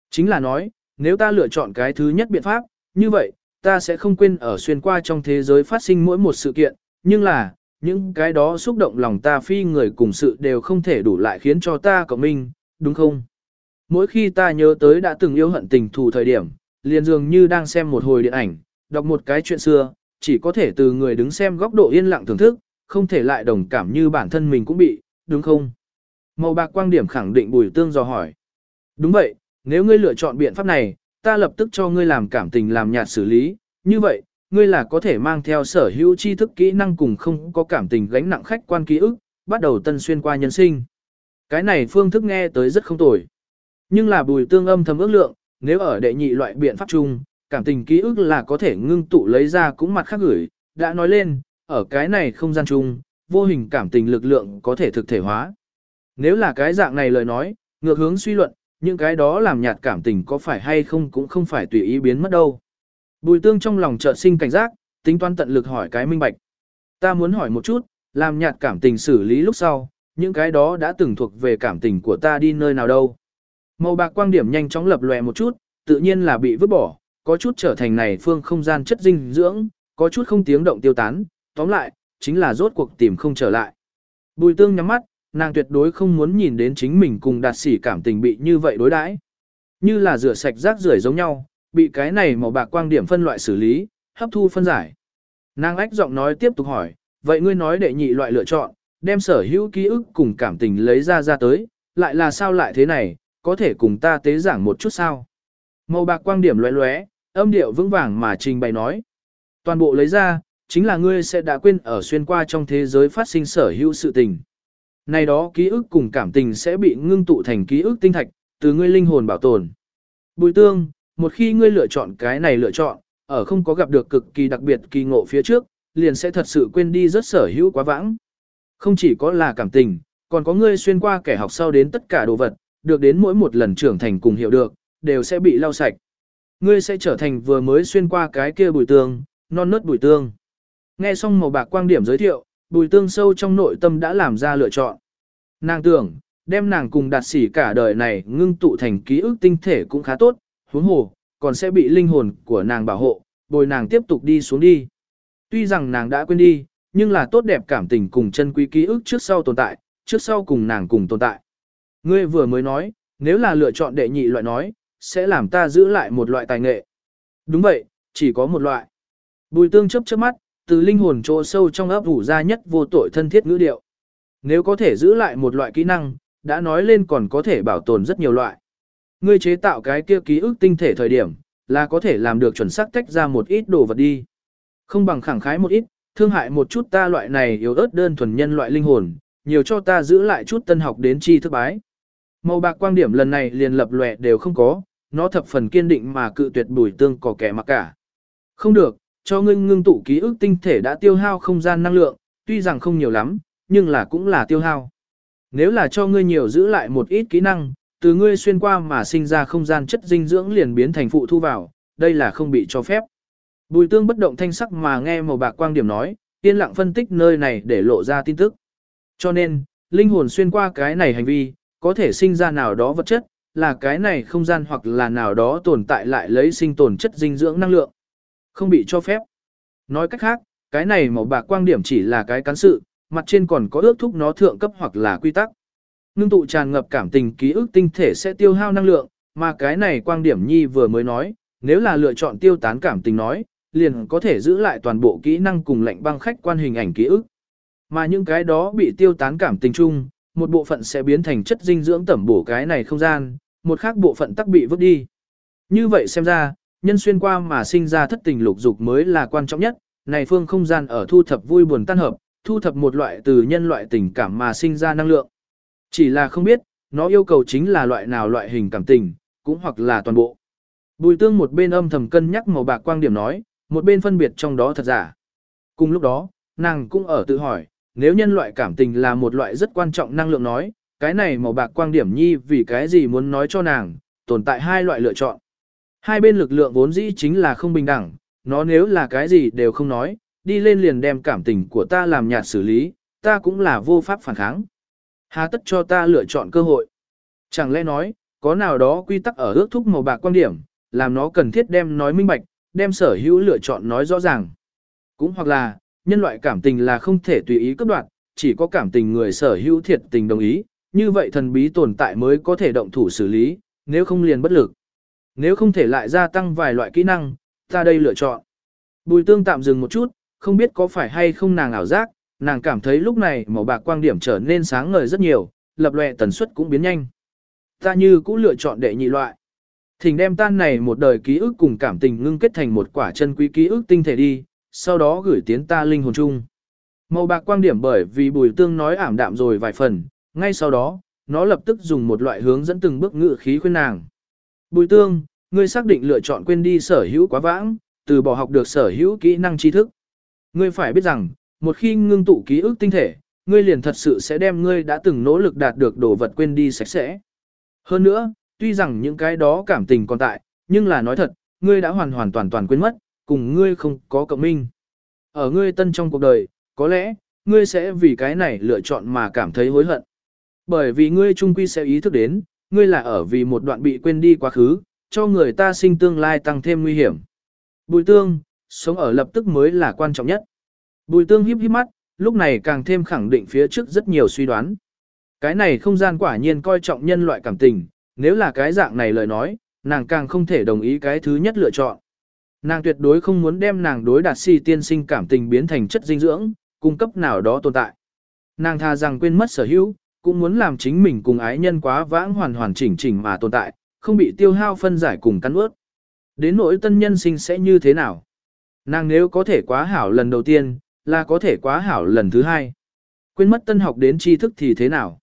Chính là nói, nếu ta lựa chọn cái thứ nhất biện pháp, như vậy, ta sẽ không quên ở xuyên qua trong thế giới phát sinh mỗi một sự kiện, nhưng là, những cái đó xúc động lòng ta phi người cùng sự đều không thể đủ lại khiến cho ta cộng minh, đúng không? Mỗi khi ta nhớ tới đã từng yêu hận tình thù thời điểm, liền dường như đang xem một hồi điện ảnh, đọc một cái chuyện xưa, chỉ có thể từ người đứng xem góc độ yên lặng thưởng thức, không thể lại đồng cảm như bản thân mình cũng bị, đúng không? Màu bạc quang điểm khẳng định bùi tương dò hỏi. Đúng vậy, nếu ngươi lựa chọn biện pháp này, ta lập tức cho ngươi làm cảm tình làm nhạt xử lý, như vậy, ngươi là có thể mang theo sở hữu tri thức kỹ năng cùng không có cảm tình gánh nặng khách quan ký ức, bắt đầu tân xuyên qua nhân sinh. Cái này phương thức nghe tới rất không tồi. Nhưng là bùi tương âm thầm ước lượng, nếu ở đệ nhị loại biện pháp chung, cảm tình ký ức là có thể ngưng tụ lấy ra cũng mặt khác gửi, đã nói lên, ở cái này không gian chung, vô hình cảm tình lực lượng có thể thực thể hóa. Nếu là cái dạng này lời nói, ngược hướng suy luận, những cái đó làm nhạt cảm tình có phải hay không cũng không phải tùy ý biến mất đâu. Bùi tương trong lòng chợt sinh cảnh giác, tính toán tận lực hỏi cái minh bạch. Ta muốn hỏi một chút, làm nhạt cảm tình xử lý lúc sau, những cái đó đã từng thuộc về cảm tình của ta đi nơi nào đâu. Màu bạc quang điểm nhanh chóng lập lòe một chút, tự nhiên là bị vứt bỏ, có chút trở thành này phương không gian chất dinh dưỡng, có chút không tiếng động tiêu tán, tóm lại, chính là rốt cuộc tìm không trở lại. Bùi tương nhắm mắt, nàng tuyệt đối không muốn nhìn đến chính mình cùng đạt sỉ cảm tình bị như vậy đối đãi, Như là rửa sạch rác rưởi giống nhau, bị cái này màu bạc quang điểm phân loại xử lý, hấp thu phân giải. Nàng ách giọng nói tiếp tục hỏi, vậy ngươi nói đệ nhị loại lựa chọn, đem sở hữu ký ức cùng cảm tình lấy ra ra tới, lại là sao lại thế này, có thể cùng ta tế giảng một chút sao? Màu bạc quang điểm lóe lóe, âm điệu vững vàng mà trình bày nói. Toàn bộ lấy ra, chính là ngươi sẽ đã quên ở xuyên qua trong thế giới phát sinh sở hữu sự tình. Này đó ký ức cùng cảm tình sẽ bị ngưng tụ thành ký ức tinh thạch, từ ngươi linh hồn bảo tồn. Bùi tương, một khi ngươi lựa chọn cái này lựa chọn, ở không có gặp được cực kỳ đặc biệt kỳ ngộ phía trước, liền sẽ thật sự quên đi rất sở hữu quá vãng. Không chỉ có là cảm tình, còn có ngươi xuyên qua kẻ học sau đến tất cả đồ vật, được đến mỗi một lần trưởng thành cùng hiểu được, đều sẽ bị lau sạch. Ngươi sẽ trở thành vừa mới xuyên qua cái kia bùi tương, non nớt bùi tương. Nghe xong màu bạc quang điểm giới thiệu, bùi tương sâu trong nội tâm đã làm ra lựa chọn. Nàng tưởng, đem nàng cùng đạt sỉ cả đời này ngưng tụ thành ký ức tinh thể cũng khá tốt, huống hồ, còn sẽ bị linh hồn của nàng bảo hộ, bồi nàng tiếp tục đi xuống đi. Tuy rằng nàng đã quên đi, nhưng là tốt đẹp cảm tình cùng chân quý ký ức trước sau tồn tại, trước sau cùng nàng cùng tồn tại. Ngươi vừa mới nói, nếu là lựa chọn đệ nhị loại nói, sẽ làm ta giữ lại một loại tài nghệ. Đúng vậy, chỉ có một loại. Bùi tương chấp chớp mắt, từ linh hồn chỗ sâu trong ấp ủ ra nhất vô tội thân thiết ngữ điệu. Nếu có thể giữ lại một loại kỹ năng, đã nói lên còn có thể bảo tồn rất nhiều loại. Ngươi chế tạo cái kia ký ức tinh thể thời điểm, là có thể làm được chuẩn xác tách ra một ít đồ vật đi. Không bằng khẳng khái một ít, thương hại một chút ta loại này yếu ớt đơn thuần nhân loại linh hồn, nhiều cho ta giữ lại chút tân học đến chi thức bái. Màu bạc quang điểm lần này liền lập lòe đều không có, nó thập phần kiên định mà cự tuyệt bùi tương có kẻ mặc cả. Không được, cho ngươi ngưng tụ ký ức tinh thể đã tiêu hao không gian năng lượng, tuy rằng không nhiều lắm, nhưng là cũng là tiêu hao. Nếu là cho ngươi nhiều giữ lại một ít kỹ năng, từ ngươi xuyên qua mà sinh ra không gian chất dinh dưỡng liền biến thành phụ thu vào, đây là không bị cho phép. Bùi tương bất động thanh sắc mà nghe màu bạc quang điểm nói, yên lặng phân tích nơi này để lộ ra tin tức. Cho nên, linh hồn xuyên qua cái này hành vi, có thể sinh ra nào đó vật chất, là cái này không gian hoặc là nào đó tồn tại lại lấy sinh tồn chất dinh dưỡng năng lượng. Không bị cho phép. Nói cách khác, cái này màu bạc quang điểm chỉ là cái cán sự, mặt trên còn có ước thúc nó thượng cấp hoặc là quy tắc. Ngưng tụ tràn ngập cảm tình ký ức tinh thể sẽ tiêu hao năng lượng, mà cái này quang điểm nhi vừa mới nói, nếu là lựa chọn tiêu tán cảm tình nói, liền có thể giữ lại toàn bộ kỹ năng cùng lệnh băng khách quan hình ảnh ký ức. Mà những cái đó bị tiêu tán cảm tình chung, một bộ phận sẽ biến thành chất dinh dưỡng tẩm bổ cái này không gian, một khác bộ phận tắc bị vứt đi. Như vậy xem ra, nhân xuyên qua mà sinh ra thất tình lục dục mới là quan trọng nhất, này phương không gian ở thu thập vui buồn tan hợp, thu thập một loại từ nhân loại tình cảm mà sinh ra năng lượng. Chỉ là không biết, nó yêu cầu chính là loại nào loại hình cảm tình, cũng hoặc là toàn bộ. Bùi tương một bên âm thầm cân nhắc màu bạc quang điểm nói, một bên phân biệt trong đó thật giả. Cùng lúc đó, nàng cũng ở tự hỏi, nếu nhân loại cảm tình là một loại rất quan trọng năng lượng nói, cái này màu bạc quang điểm nhi vì cái gì muốn nói cho nàng, tồn tại hai loại lựa chọn. Hai bên lực lượng vốn dĩ chính là không bình đẳng, nó nếu là cái gì đều không nói, đi lên liền đem cảm tình của ta làm nhạt xử lý, ta cũng là vô pháp phản kháng. Hà tất cho ta lựa chọn cơ hội. Chẳng lẽ nói, có nào đó quy tắc ở ước thúc màu bạc quan điểm, làm nó cần thiết đem nói minh bạch, đem sở hữu lựa chọn nói rõ ràng. Cũng hoặc là, nhân loại cảm tình là không thể tùy ý cấp đoạn, chỉ có cảm tình người sở hữu thiệt tình đồng ý, như vậy thần bí tồn tại mới có thể động thủ xử lý, nếu không liền bất lực. Nếu không thể lại gia tăng vài loại kỹ năng, ta đây lựa chọn. Bùi tương tạm dừng một chút, không biết có phải hay không nàng ảo giác, nàng cảm thấy lúc này màu bạc quang điểm trở nên sáng ngời rất nhiều, lập lệ tần suất cũng biến nhanh. Ta như cũng lựa chọn đệ nhị loại. Thỉnh đem tan này một đời ký ức cùng cảm tình ngưng kết thành một quả chân quý ký ức tinh thể đi, sau đó gửi tiến ta linh hồn chung. Màu bạc quang điểm bởi vì bùi tương nói ảm đạm rồi vài phần, ngay sau đó, nó lập tức dùng một loại hướng dẫn từng bước ngự khí khuyên nàng. Bùi tương, ngươi xác định lựa chọn quên đi sở hữu quá vãng, từ bỏ học được sở hữu kỹ năng tri thức. Ngươi phải biết rằng, một khi ngưng tụ ký ức tinh thể, ngươi liền thật sự sẽ đem ngươi đã từng nỗ lực đạt được đồ vật quên đi sạch sẽ. Hơn nữa, tuy rằng những cái đó cảm tình còn tại, nhưng là nói thật, ngươi đã hoàn hoàn toàn toàn quên mất, cùng ngươi không có cộng minh. Ở ngươi tân trong cuộc đời, có lẽ, ngươi sẽ vì cái này lựa chọn mà cảm thấy hối hận. Bởi vì ngươi trung quy sẽ ý thức đến, ngươi là ở vì một đoạn bị quên đi quá khứ, cho người ta sinh tương lai tăng thêm nguy hiểm. Bùi tương, sống ở lập tức mới là quan trọng nhất. Bùi tương híp híp mắt, lúc này càng thêm khẳng định phía trước rất nhiều suy đoán. Cái này không gian quả nhiên coi trọng nhân loại cảm tình, nếu là cái dạng này lời nói, nàng càng không thể đồng ý cái thứ nhất lựa chọn. Nàng tuyệt đối không muốn đem nàng đối đạt si tiên sinh cảm tình biến thành chất dinh dưỡng, cung cấp nào đó tồn tại. Nàng tha rằng quên mất sở hữu, cũng muốn làm chính mình cùng ái nhân quá vãng hoàn hoàn chỉnh chỉnh mà tồn tại, không bị tiêu hao phân giải cùng cắn ướt. Đến nỗi tân nhân sinh sẽ như thế nào? Nàng nếu có thể quá hảo lần đầu tiên, là có thể quá hảo lần thứ hai. Quên mất tân học đến tri thức thì thế nào?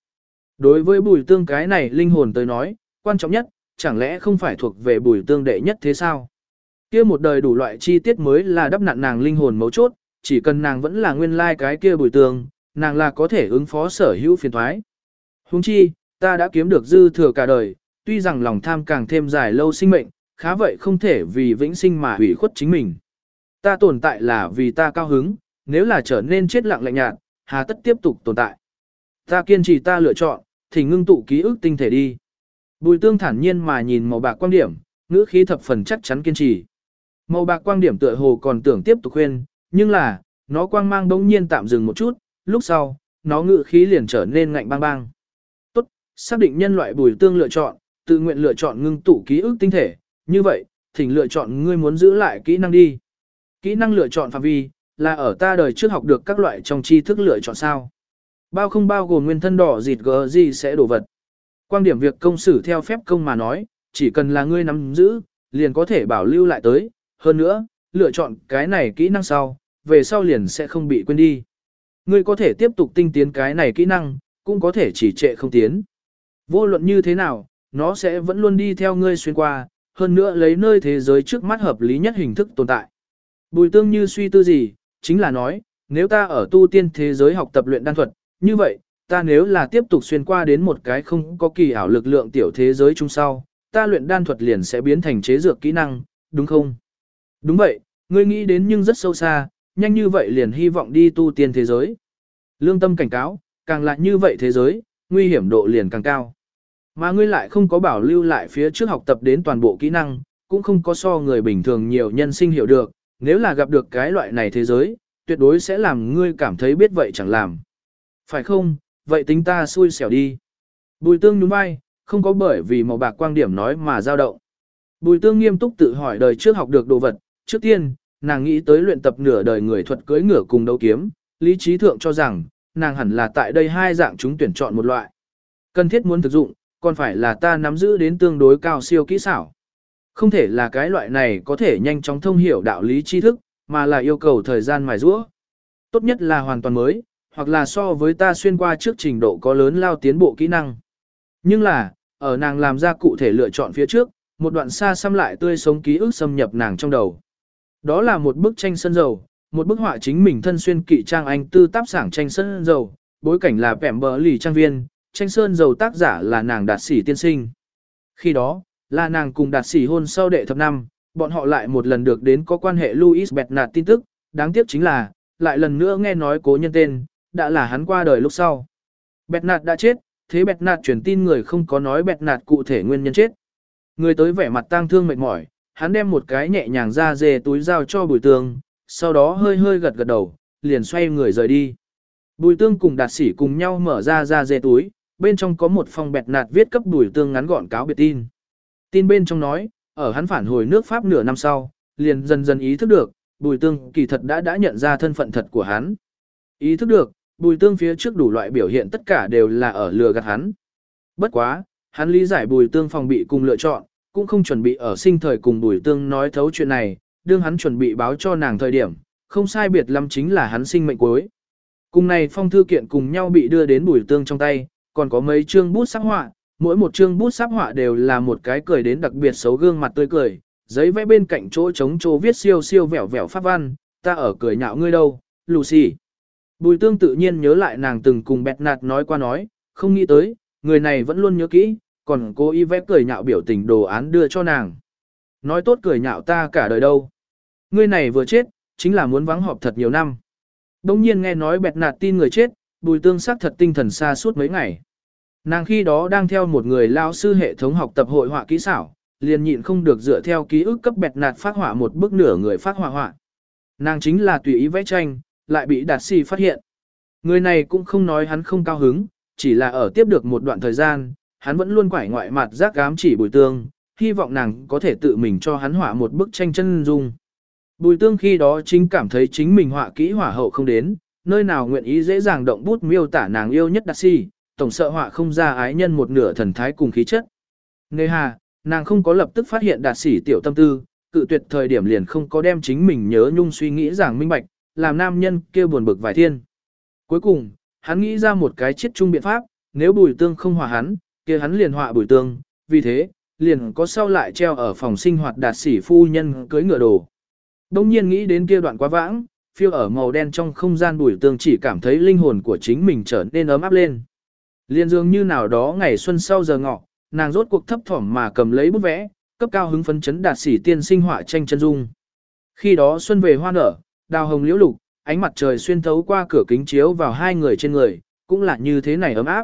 Đối với bùi tương cái này linh hồn tới nói, quan trọng nhất, chẳng lẽ không phải thuộc về bùi tương đệ nhất thế sao? Kia một đời đủ loại chi tiết mới là đắp nặn nàng linh hồn mấu chốt, chỉ cần nàng vẫn là nguyên lai like cái kia bùi tương, nàng là có thể ứng phó sở hữu phiền thoái. Huống chi, ta đã kiếm được dư thừa cả đời, tuy rằng lòng tham càng thêm dài lâu sinh mệnh, khá vậy không thể vì vĩnh sinh mà hủy khuất chính mình. Ta tồn tại là vì ta cao hứng, nếu là trở nên chết lặng lạnh nhạt, hà tất tiếp tục tồn tại. Ta kiên trì ta lựa chọn, thì ngưng tụ ký ức tinh thể đi. Bùi tương thản nhiên mà nhìn màu bạc quan điểm, ngữ khí thập phần chắc chắn kiên trì. Màu bạc quang điểm tựa hồ còn tưởng tiếp tục khuyên, nhưng là, nó quang mang đống nhiên tạm dừng một chút, lúc sau, nó ngự khí liền trở nên ngạnh bang bang. Tốt, xác định nhân loại bùi tương lựa chọn, tự nguyện lựa chọn ngưng tụ ký ức tinh thể, như vậy, thỉnh lựa chọn ngươi muốn giữ lại kỹ năng đi. Kỹ năng lựa chọn phạm vi, là ở ta đời trước học được các loại trong tri thức lựa chọn sao. Bao không bao gồm nguyên thân đỏ dịt gờ gì sẽ đổ vật. Quan điểm việc công xử theo phép công mà nói, chỉ cần là ngươi nắm giữ, liền có thể bảo lưu lại tới, hơn nữa, lựa chọn cái này kỹ năng sau, về sau liền sẽ không bị quên đi. Ngươi có thể tiếp tục tinh tiến cái này kỹ năng, cũng có thể chỉ trệ không tiến. Vô luận như thế nào, nó sẽ vẫn luôn đi theo ngươi xuyên qua, hơn nữa lấy nơi thế giới trước mắt hợp lý nhất hình thức tồn tại. Bùi tương như suy tư gì, chính là nói, nếu ta ở tu tiên thế giới học tập luyện đan thuật, như vậy, ta nếu là tiếp tục xuyên qua đến một cái không có kỳ ảo lực lượng tiểu thế giới chung sau, ta luyện đan thuật liền sẽ biến thành chế dược kỹ năng, đúng không? Đúng vậy, ngươi nghĩ đến nhưng rất sâu xa, nhanh như vậy liền hy vọng đi tu tiên thế giới. Lương tâm cảnh cáo, càng lại như vậy thế giới, nguy hiểm độ liền càng cao. Mà ngươi lại không có bảo lưu lại phía trước học tập đến toàn bộ kỹ năng, cũng không có so người bình thường nhiều nhân sinh hiểu được, nếu là gặp được cái loại này thế giới, tuyệt đối sẽ làm ngươi cảm thấy biết vậy chẳng làm. Phải không, vậy tính ta xui xẻo đi. Bùi tương nhún vai, không có bởi vì màu bạc quang điểm nói mà dao động. Bùi tương nghiêm túc tự hỏi đời trước học được đồ vật, trước tiên, nàng nghĩ tới luyện tập nửa đời người thuật cưỡi ngựa cùng đấu kiếm, lý trí thượng cho rằng, nàng hẳn là tại đây hai dạng chúng tuyển chọn một loại. Cần thiết muốn thực dụng, còn phải là ta nắm giữ đến tương đối cao siêu kỹ xảo. Không thể là cái loại này có thể nhanh chóng thông hiểu đạo lý tri thức, mà là yêu cầu thời gian mài rũa. Tốt nhất là hoàn toàn mới, hoặc là so với ta xuyên qua trước trình độ có lớn lao tiến bộ kỹ năng. Nhưng là, ở nàng làm ra cụ thể lựa chọn phía trước, một đoạn xa xăm lại tươi sống ký ức xâm nhập nàng trong đầu. Đó là một bức tranh sân dầu, một bức họa chính mình thân xuyên kỵ trang anh tư táp sảng tranh sân dầu, bối cảnh là vẻm bờ lì trang viên, tranh sơn dầu tác giả là nàng đạt sĩ tiên sinh. Khi đó, là nàng cùng đạt sĩ hôn sau đệ thập năm, bọn họ lại một lần được đến có quan hệ Louis Bernard tin tức, đáng tiếc chính là, lại lần nữa nghe nói cố nhân tên, đã là hắn qua đời lúc sau. Bernard đã chết, thế Bernard truyền tin người không có nói Bernard cụ thể nguyên nhân chết. Người tới vẻ mặt tang thương mệt mỏi, hắn đem một cái nhẹ nhàng ra dê túi giao cho bùi tương, sau đó hơi hơi gật gật đầu, liền xoay người rời đi. Bùi tương cùng đạt sĩ cùng nhau mở ra ra dê túi, bên trong có một phong bẹt nạt viết cấp bùi tương ngắn gọn cáo biệt tin. Tin bên trong nói, ở hắn phản hồi nước Pháp nửa năm sau, liền dần dần ý thức được, bùi tương kỳ thật đã đã nhận ra thân phận thật của hắn. Ý thức được, bùi tương phía trước đủ loại biểu hiện tất cả đều là ở lừa gạt hắn. Bất quá, hắn lý giải bùi tương phòng bị cùng lựa chọn, cũng không chuẩn bị ở sinh thời cùng bùi tương nói thấu chuyện này, đương hắn chuẩn bị báo cho nàng thời điểm, không sai biệt lắm chính là hắn sinh mệnh cuối. Cùng này phong thư kiện cùng nhau bị đưa đến bùi tương trong tay, còn có mấy chương bút sắc họa, mỗi một chương bút sắc họa đều là một cái cười đến đặc biệt xấu gương mặt tươi cười, giấy vẽ bên cạnh chỗ trống chỗ viết siêu siêu vẻo vẻo pháp văn, ta ở cười nhạo ngươi đâu, Lucy. Bùi tương tự nhiên nhớ lại nàng từng cùng bẹt nạt nói qua nói, không nghĩ tới, người này vẫn luôn nhớ kỹ, còn cố ý vẽ cười nhạo biểu tình đồ án đưa cho nàng. Nói tốt cười nhạo ta cả đời đâu. Người này vừa chết, chính là muốn vắng họp thật nhiều năm. Đông nhiên nghe nói bẹt nạt tin người chết, bùi tương sắc thật tinh thần xa suốt mấy ngày. Nàng khi đó đang theo một người lao sư hệ thống học tập hội họa kỹ xảo, liền nhịn không được dựa theo ký ức cấp bẹt nạt phát họa một bức nửa người phát họa họa. Nàng chính là tùy ý vẽ tranh, lại bị đạt si phát hiện. Người này cũng không nói hắn không cao hứng, chỉ là ở tiếp được một đoạn thời gian, hắn vẫn luôn quải ngoại mặt giác gám chỉ bùi tương, hy vọng nàng có thể tự mình cho hắn họa một bức tranh chân dung. Bùi tương khi đó chính cảm thấy chính mình họa kỹ hỏa hậu không đến, nơi nào nguyện ý dễ dàng động bút miêu tả nàng yêu nhất đặc si, tổng sợ họa không ra ái nhân một nửa thần thái cùng khí chất. Nề hà, nàng không có lập tức phát hiện đạt sĩ tiểu tâm tư, cự tuyệt thời điểm liền không có đem chính mình nhớ nhung suy nghĩ rằng minh bạch, làm nam nhân kêu buồn bực vài thiên. Cuối cùng, hắn nghĩ ra một cái chiết chung biện pháp, nếu bùi tương không hòa hắn, kia hắn liền họa bùi tương, vì thế, liền có sau lại treo ở phòng sinh hoạt đạt sĩ phu nhân cưới ngựa đồ. Đông nhiên nghĩ đến kia đoạn quá vãng, phiêu ở màu đen trong không gian bùi tương chỉ cảm thấy linh hồn của chính mình trở nên ấm áp lên. Liên dường như nào đó ngày xuân sau giờ ngọ, nàng rốt cuộc thấp thỏm mà cầm lấy bút vẽ, cấp cao hứng phấn chấn đạt sĩ tiên sinh họa tranh chân dung. Khi đó xuân về hoa nở, đào hồng liễu lục, ánh mặt trời xuyên thấu qua cửa kính chiếu vào hai người trên người, cũng là như thế này ấm áp.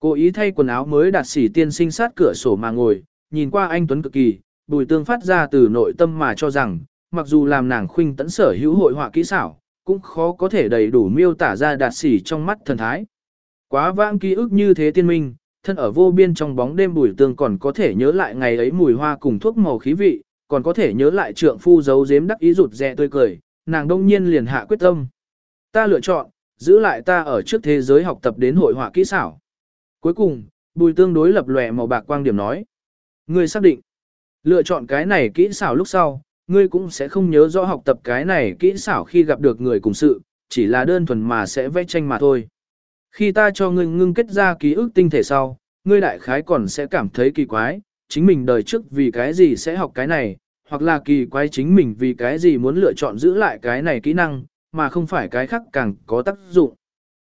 Cô ý thay quần áo mới đạt sĩ tiên sinh sát cửa sổ mà ngồi, nhìn qua anh Tuấn cực kỳ, bùi tương phát ra từ nội tâm mà cho rằng, mặc dù làm nàng khuynh tẫn sở hữu hội họa kỹ xảo, cũng khó có thể đầy đủ miêu tả ra đạt sĩ trong mắt thần thái. Quá vãng ký ức như thế tiên minh, thân ở vô biên trong bóng đêm bùi tương còn có thể nhớ lại ngày ấy mùi hoa cùng thuốc màu khí vị, còn có thể nhớ lại trượng phu giấu giếm đắc ý rụt rè tươi cười, nàng đông nhiên liền hạ quyết tâm. Ta lựa chọn, giữ lại ta ở trước thế giới học tập đến hội họa kỹ xảo. Cuối cùng, bùi tương đối lập lòe màu bạc quang điểm nói. Ngươi xác định, lựa chọn cái này kỹ xảo lúc sau, ngươi cũng sẽ không nhớ rõ học tập cái này kỹ xảo khi gặp được người cùng sự, chỉ là đơn thuần mà sẽ vẽ tranh mà thôi. Khi ta cho ngươi ngưng kết ra ký ức tinh thể sau, ngươi đại khái còn sẽ cảm thấy kỳ quái, chính mình đời trước vì cái gì sẽ học cái này, hoặc là kỳ quái chính mình vì cái gì muốn lựa chọn giữ lại cái này kỹ năng, mà không phải cái khác càng có tác dụng.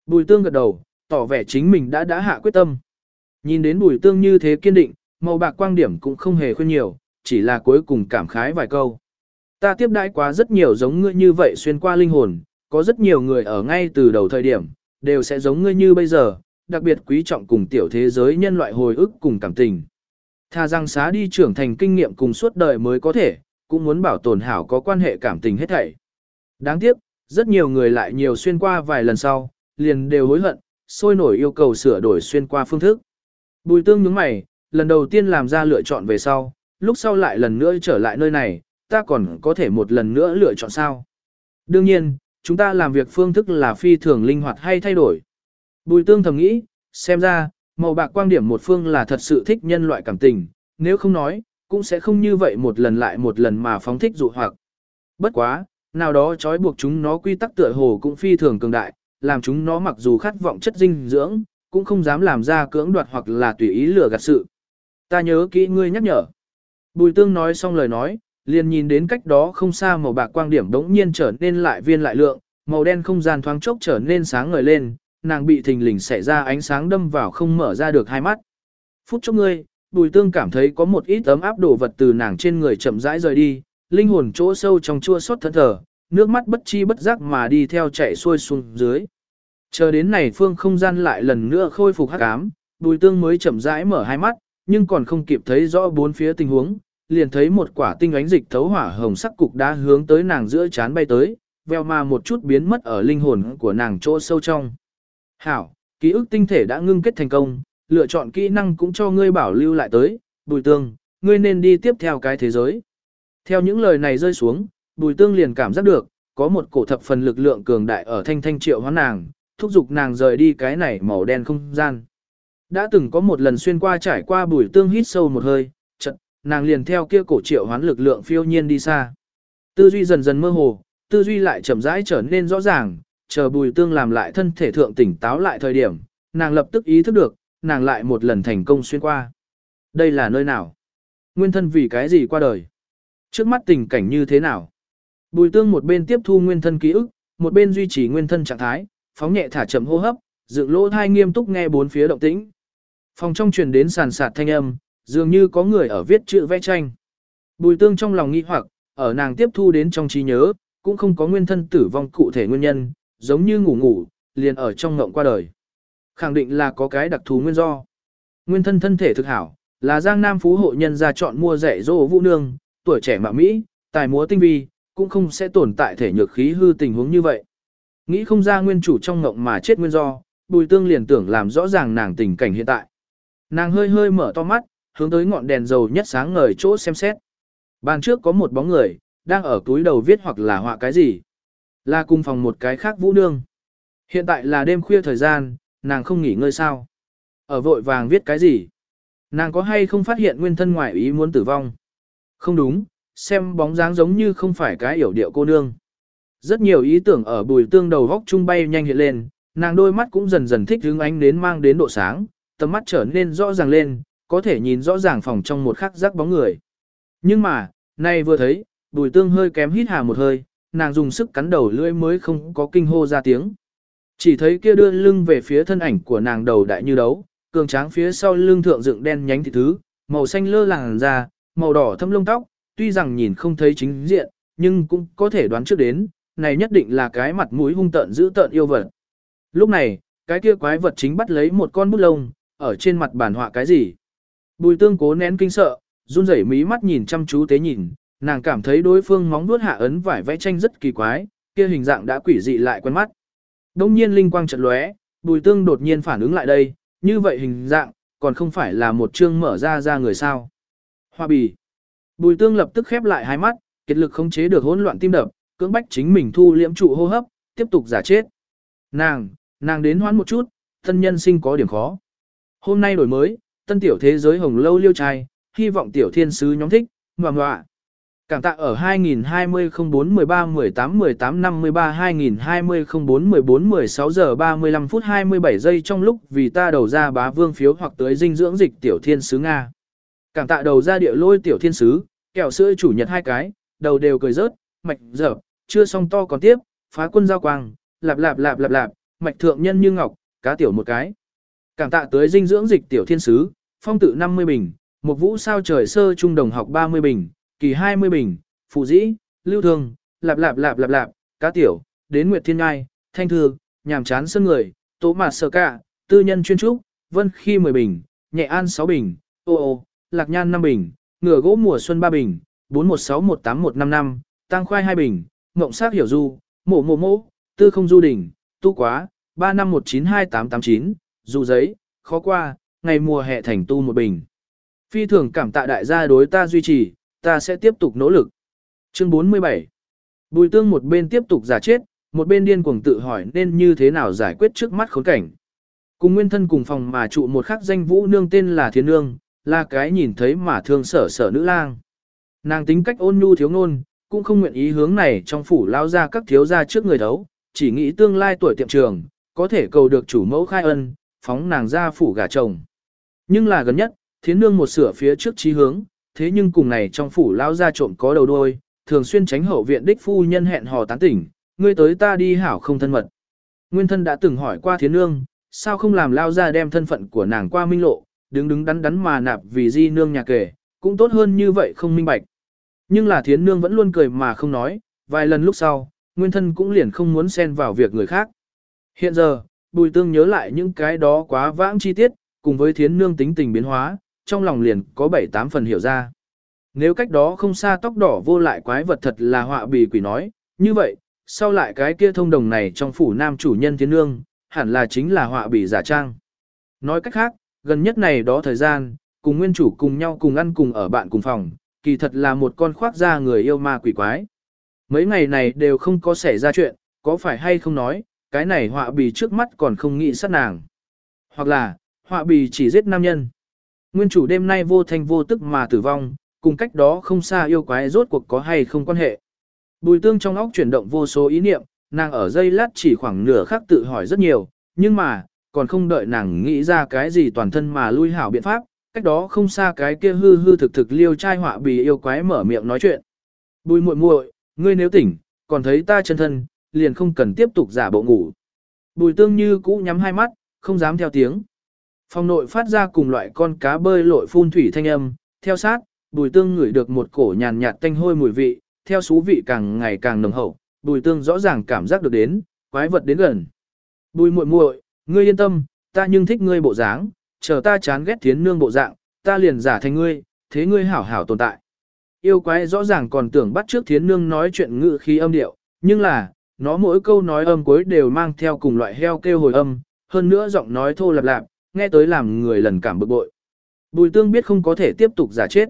Bùi tương gật đầu, tỏ vẻ chính mình đã đã hạ quyết tâm. Nhìn đến bùi tương như thế kiên định, màu bạc quang điểm cũng không hề khuyên nhiều, chỉ là cuối cùng cảm khái vài câu. Ta tiếp đãi quá rất nhiều giống ngươi như vậy xuyên qua linh hồn, có rất nhiều người ở ngay từ đầu thời điểm, đều sẽ giống ngươi như bây giờ, đặc biệt quý trọng cùng tiểu thế giới nhân loại hồi ức cùng cảm tình. Tha rằng xá đi trưởng thành kinh nghiệm cùng suốt đời mới có thể, cũng muốn bảo tồn hảo có quan hệ cảm tình hết thảy. Đáng tiếc, rất nhiều người lại nhiều xuyên qua vài lần sau, liền đều hối hận, sôi nổi yêu cầu sửa đổi xuyên qua phương thức. Bùi tương nhướng mày, lần đầu tiên làm ra lựa chọn về sau, lúc sau lại lần nữa trở lại nơi này, ta còn có thể một lần nữa lựa chọn sao. Đương nhiên, chúng ta làm việc phương thức là phi thường linh hoạt hay thay đổi. Bùi tương thầm nghĩ, xem ra, màu bạc quan điểm một phương là thật sự thích nhân loại cảm tình, nếu không nói, cũng sẽ không như vậy một lần lại một lần mà phóng thích dụ hoặc. Bất quá, nào đó trói buộc chúng nó quy tắc tựa hồ cũng phi thường cường đại, làm chúng nó mặc dù khát vọng chất dinh dưỡng, cũng không dám làm ra cưỡng đoạt hoặc là tùy ý lừa gạt sự. Ta nhớ kỹ ngươi nhắc nhở. Bùi tương nói xong lời nói, liền nhìn đến cách đó không xa màu bạc quang điểm đống nhiên trở nên lại viên lại lượng, màu đen không gian thoáng chốc trở nên sáng ngời lên, nàng bị thình lình xẻ ra ánh sáng đâm vào không mở ra được hai mắt. Phút chốc ngươi, bùi tương cảm thấy có một ít ấm áp đổ vật từ nàng trên người chậm rãi rời đi, linh hồn chỗ sâu trong chua xót thẫn thờ, nước mắt bất chi bất giác mà đi theo chạy xuôi xuống dưới. Chờ đến này phương không gian lại lần nữa khôi phục hắc ám, bùi tương mới chậm rãi mở hai mắt, nhưng còn không kịp thấy rõ bốn phía tình huống, liền thấy một quả tinh ánh dịch thấu hỏa hồng sắc cục đá hướng tới nàng giữa chán bay tới, veo mà một chút biến mất ở linh hồn của nàng chỗ sâu trong. Hảo, ký ức tinh thể đã ngưng kết thành công, lựa chọn kỹ năng cũng cho ngươi bảo lưu lại tới, bùi tương, ngươi nên đi tiếp theo cái thế giới. Theo những lời này rơi xuống, bùi tương liền cảm giác được, có một cổ thập phần lực lượng cường đại ở thanh thanh triệu hóa nàng, thúc giục nàng rời đi cái này màu đen không gian. Đã từng có một lần xuyên qua trải qua bùi tương hít sâu một hơi, chật, nàng liền theo kia cổ triệu hoán lực lượng phiêu nhiên đi xa. Tư duy dần dần mơ hồ, tư duy lại chậm rãi trở nên rõ ràng, chờ bùi tương làm lại thân thể thượng tỉnh táo lại thời điểm, nàng lập tức ý thức được, nàng lại một lần thành công xuyên qua. Đây là nơi nào? Nguyên thân vì cái gì qua đời? Trước mắt tình cảnh như thế nào? Bùi tương một bên tiếp thu nguyên thân ký ức, một bên duy trì nguyên thân trạng thái, phóng nhẹ thả chậm hô hấp, dựng lỗ thai nghiêm túc nghe bốn phía động tĩnh. Phòng trong truyền đến sàn sạt thanh âm, dường như có người ở viết chữ vẽ tranh. Bùi tương trong lòng nghi hoặc, ở nàng tiếp thu đến trong trí nhớ, cũng không có nguyên thân tử vong cụ thể nguyên nhân, giống như ngủ ngủ, liền ở trong ngộng qua đời. Khẳng định là có cái đặc thù nguyên do. Nguyên thân thân thể thực hảo, là giang nam phú hộ nhân ra chọn mua rẻ rô vũ nương, tuổi trẻ mạ Mỹ, tài múa tinh vi, cũng không sẽ tồn tại thể nhược khí hư tình huống như vậy. Nghĩ không ra nguyên chủ trong ngộng mà chết nguyên do, bùi tương liền tưởng làm rõ ràng nàng tình cảnh hiện tại. Nàng hơi hơi mở to mắt, hướng tới ngọn đèn dầu nhất sáng ngời chỗ xem xét. Bàn trước có một bóng người, đang ở túi đầu viết hoặc là họa cái gì. Là cùng phòng một cái khác vũ nương. Hiện tại là đêm khuya thời gian, nàng không nghỉ ngơi sao. Ở vội vàng viết cái gì? Nàng có hay không phát hiện nguyên thân ngoại ý muốn tử vong? Không đúng, xem bóng dáng giống như không phải cái yểu điệu cô nương. Rất nhiều ý tưởng ở bùi tương đầu góc trung bay nhanh hiện lên, nàng đôi mắt cũng dần dần thích hướng ánh đến mang đến độ sáng, tầm mắt trở nên rõ ràng lên, có thể nhìn rõ ràng phòng trong một khắc rắc bóng người. Nhưng mà, nay vừa thấy, bùi tương hơi kém hít hà một hơi, nàng dùng sức cắn đầu lưỡi mới không có kinh hô ra tiếng. Chỉ thấy kia đưa lưng về phía thân ảnh của nàng đầu đại như đấu, cường tráng phía sau lưng thượng dựng đen nhánh thịt thứ, màu xanh lơ làng ra màu đỏ thâm lông tóc, tuy rằng nhìn không thấy chính diện, nhưng cũng có thể đoán trước đến, này nhất định là cái mặt mũi hung tợn giữ tợn yêu vật. Lúc này, cái kia quái vật chính bắt lấy một con bút lông, ở trên mặt bản họa cái gì. Bùi tương cố nén kinh sợ, run rẩy mí mắt nhìn chăm chú tế nhìn, nàng cảm thấy đối phương móng vuốt hạ ấn vải vẽ tranh rất kỳ quái, kia hình dạng đã quỷ dị lại quen mắt. Đông nhiên linh quang chợt lóe, bùi tương đột nhiên phản ứng lại đây, như vậy hình dạng, còn không phải là một chương mở ra ra người sao. Hoa bì. Bùi tương lập tức khép lại hai mắt, kết lực không chế được hỗn loạn tim đập, cưỡng bách chính mình thu liễm trụ hô hấp, tiếp tục giả chết. Nàng, nàng đến hoán một chút, thân nhân sinh có điểm khó. Hôm nay đổi mới, tân tiểu thế giới hồng lâu liêu trai, hy vọng tiểu thiên sứ nhóm thích, ngoà ngoạ. Cảm tạ ở 2020 04 13 18 18 53 2020 04 14 16 giờ 35 phút 27 giây trong lúc vì ta đầu ra bá vương phiếu hoặc tới dinh dưỡng dịch tiểu thiên sứ Nga. Cảm tạ đầu ra địa lôi tiểu thiên sứ, kẹo sữa chủ nhật hai cái, đầu đều cười rớt, mạch dở, chưa xong to còn tiếp, phá quân giao quang, lạp lạp lạp lạp lạp, mạch thượng nhân như ngọc, cá tiểu một cái. Cảm tạ tới dinh dưỡng dịch tiểu thiên sứ, phong tự 50 bình, một vũ sao trời sơ trung đồng học 30 bình, kỳ 20 bình, phụ dĩ, lưu thương, lạp lạp lạp lạp lạp, cá tiểu, đến nguyệt thiên ngai, thanh thư, nhàm chán sân người, tố mạt sơ cả, tư nhân chuyên trúc, vân khi 10 bình, nhẹ an 6 bình, ô ô, lạc nhan 5 bình, ngựa gỗ mùa xuân 3 bình, 41618155, tăng khoai 2 bình, mộng sát hiểu du, mộ mộ mộ, tư không du đỉnh, tu quá, 35192889, dù giấy, khó qua, ngày mùa hè thành tu một bình. Phi thường cảm tạ đại gia đối ta duy trì, ta sẽ tiếp tục nỗ lực. Chương 47 Bùi tương một bên tiếp tục giả chết, một bên điên cuồng tự hỏi nên như thế nào giải quyết trước mắt khốn cảnh. Cùng nguyên thân cùng phòng mà trụ một khắc danh vũ nương tên là thiên nương, là cái nhìn thấy mà thương sở sở nữ lang. Nàng tính cách ôn nhu thiếu ngôn, cũng không nguyện ý hướng này trong phủ lao ra các thiếu gia trước người đấu, chỉ nghĩ tương lai tuổi tiệm trường, có thể cầu được chủ mẫu khai ân, phóng nàng ra phủ gả chồng. Nhưng là gần nhất, thiến nương một sửa phía trước trí hướng, thế nhưng cùng này trong phủ lao ra trộm có đầu đuôi, thường xuyên tránh hậu viện đích phu nhân hẹn hò tán tỉnh, ngươi tới ta đi hảo không thân mật. Nguyên thân đã từng hỏi qua thiến nương, sao không làm lao ra đem thân phận của nàng qua minh lộ, đứng đứng đắn đắn mà nạp vì di nương nhà kể, cũng tốt hơn như vậy không minh bạch. Nhưng là thiến nương vẫn luôn cười mà không nói, vài lần lúc sau, nguyên thân cũng liền không muốn xen vào việc người khác. Hiện giờ, Bùi tương nhớ lại những cái đó quá vãng chi tiết, cùng với thiến nương tính tình biến hóa, trong lòng liền có bảy tám phần hiểu ra. Nếu cách đó không xa tóc đỏ vô lại quái vật thật là họa bì quỷ nói, như vậy, sau lại cái kia thông đồng này trong phủ nam chủ nhân thiến nương, hẳn là chính là họa bì giả trang. Nói cách khác, gần nhất này đó thời gian, cùng nguyên chủ cùng nhau cùng ăn cùng ở bạn cùng phòng, kỳ thật là một con khoác da người yêu ma quỷ quái. Mấy ngày này đều không có xảy ra chuyện, có phải hay không nói, cái này họa bì trước mắt còn không nghĩ sát nàng. Hoặc là, họa bì chỉ giết nam nhân. Nguyên chủ đêm nay vô thanh vô tức mà tử vong, cùng cách đó không xa yêu quái rốt cuộc có hay không quan hệ. Bùi tương trong óc chuyển động vô số ý niệm, nàng ở dây lát chỉ khoảng nửa khắc tự hỏi rất nhiều, nhưng mà, còn không đợi nàng nghĩ ra cái gì toàn thân mà lui hảo biện pháp, cách đó không xa cái kia hư hư thực thực liêu trai họa bì yêu quái mở miệng nói chuyện. Bùi muội muội, ngươi nếu tỉnh, còn thấy ta chân thân, liền không cần tiếp tục giả bộ ngủ. Bùi tương như cũ nhắm hai mắt, không dám theo tiếng. Phòng nội phát ra cùng loại con cá bơi lội phun thủy thanh âm, theo sát, bùi tương ngửi được một cổ nhàn nhạt tanh hôi mùi vị, theo số vị càng ngày càng nồng hậu, bùi tương rõ ràng cảm giác được đến, quái vật đến gần. Bùi muội muội, ngươi yên tâm, ta nhưng thích ngươi bộ dáng, chờ ta chán ghét thiến nương bộ dạng, ta liền giả thành ngươi, thế ngươi hảo hảo tồn tại. Yêu quái rõ ràng còn tưởng bắt trước thiến nương nói chuyện ngự khí âm điệu, nhưng là, nó mỗi câu nói âm cuối đều mang theo cùng loại heo kêu hồi âm, hơn nữa giọng nói thô lạp lạp, nghe tới làm người lần cảm bực bội. Bùi tương biết không có thể tiếp tục giả chết.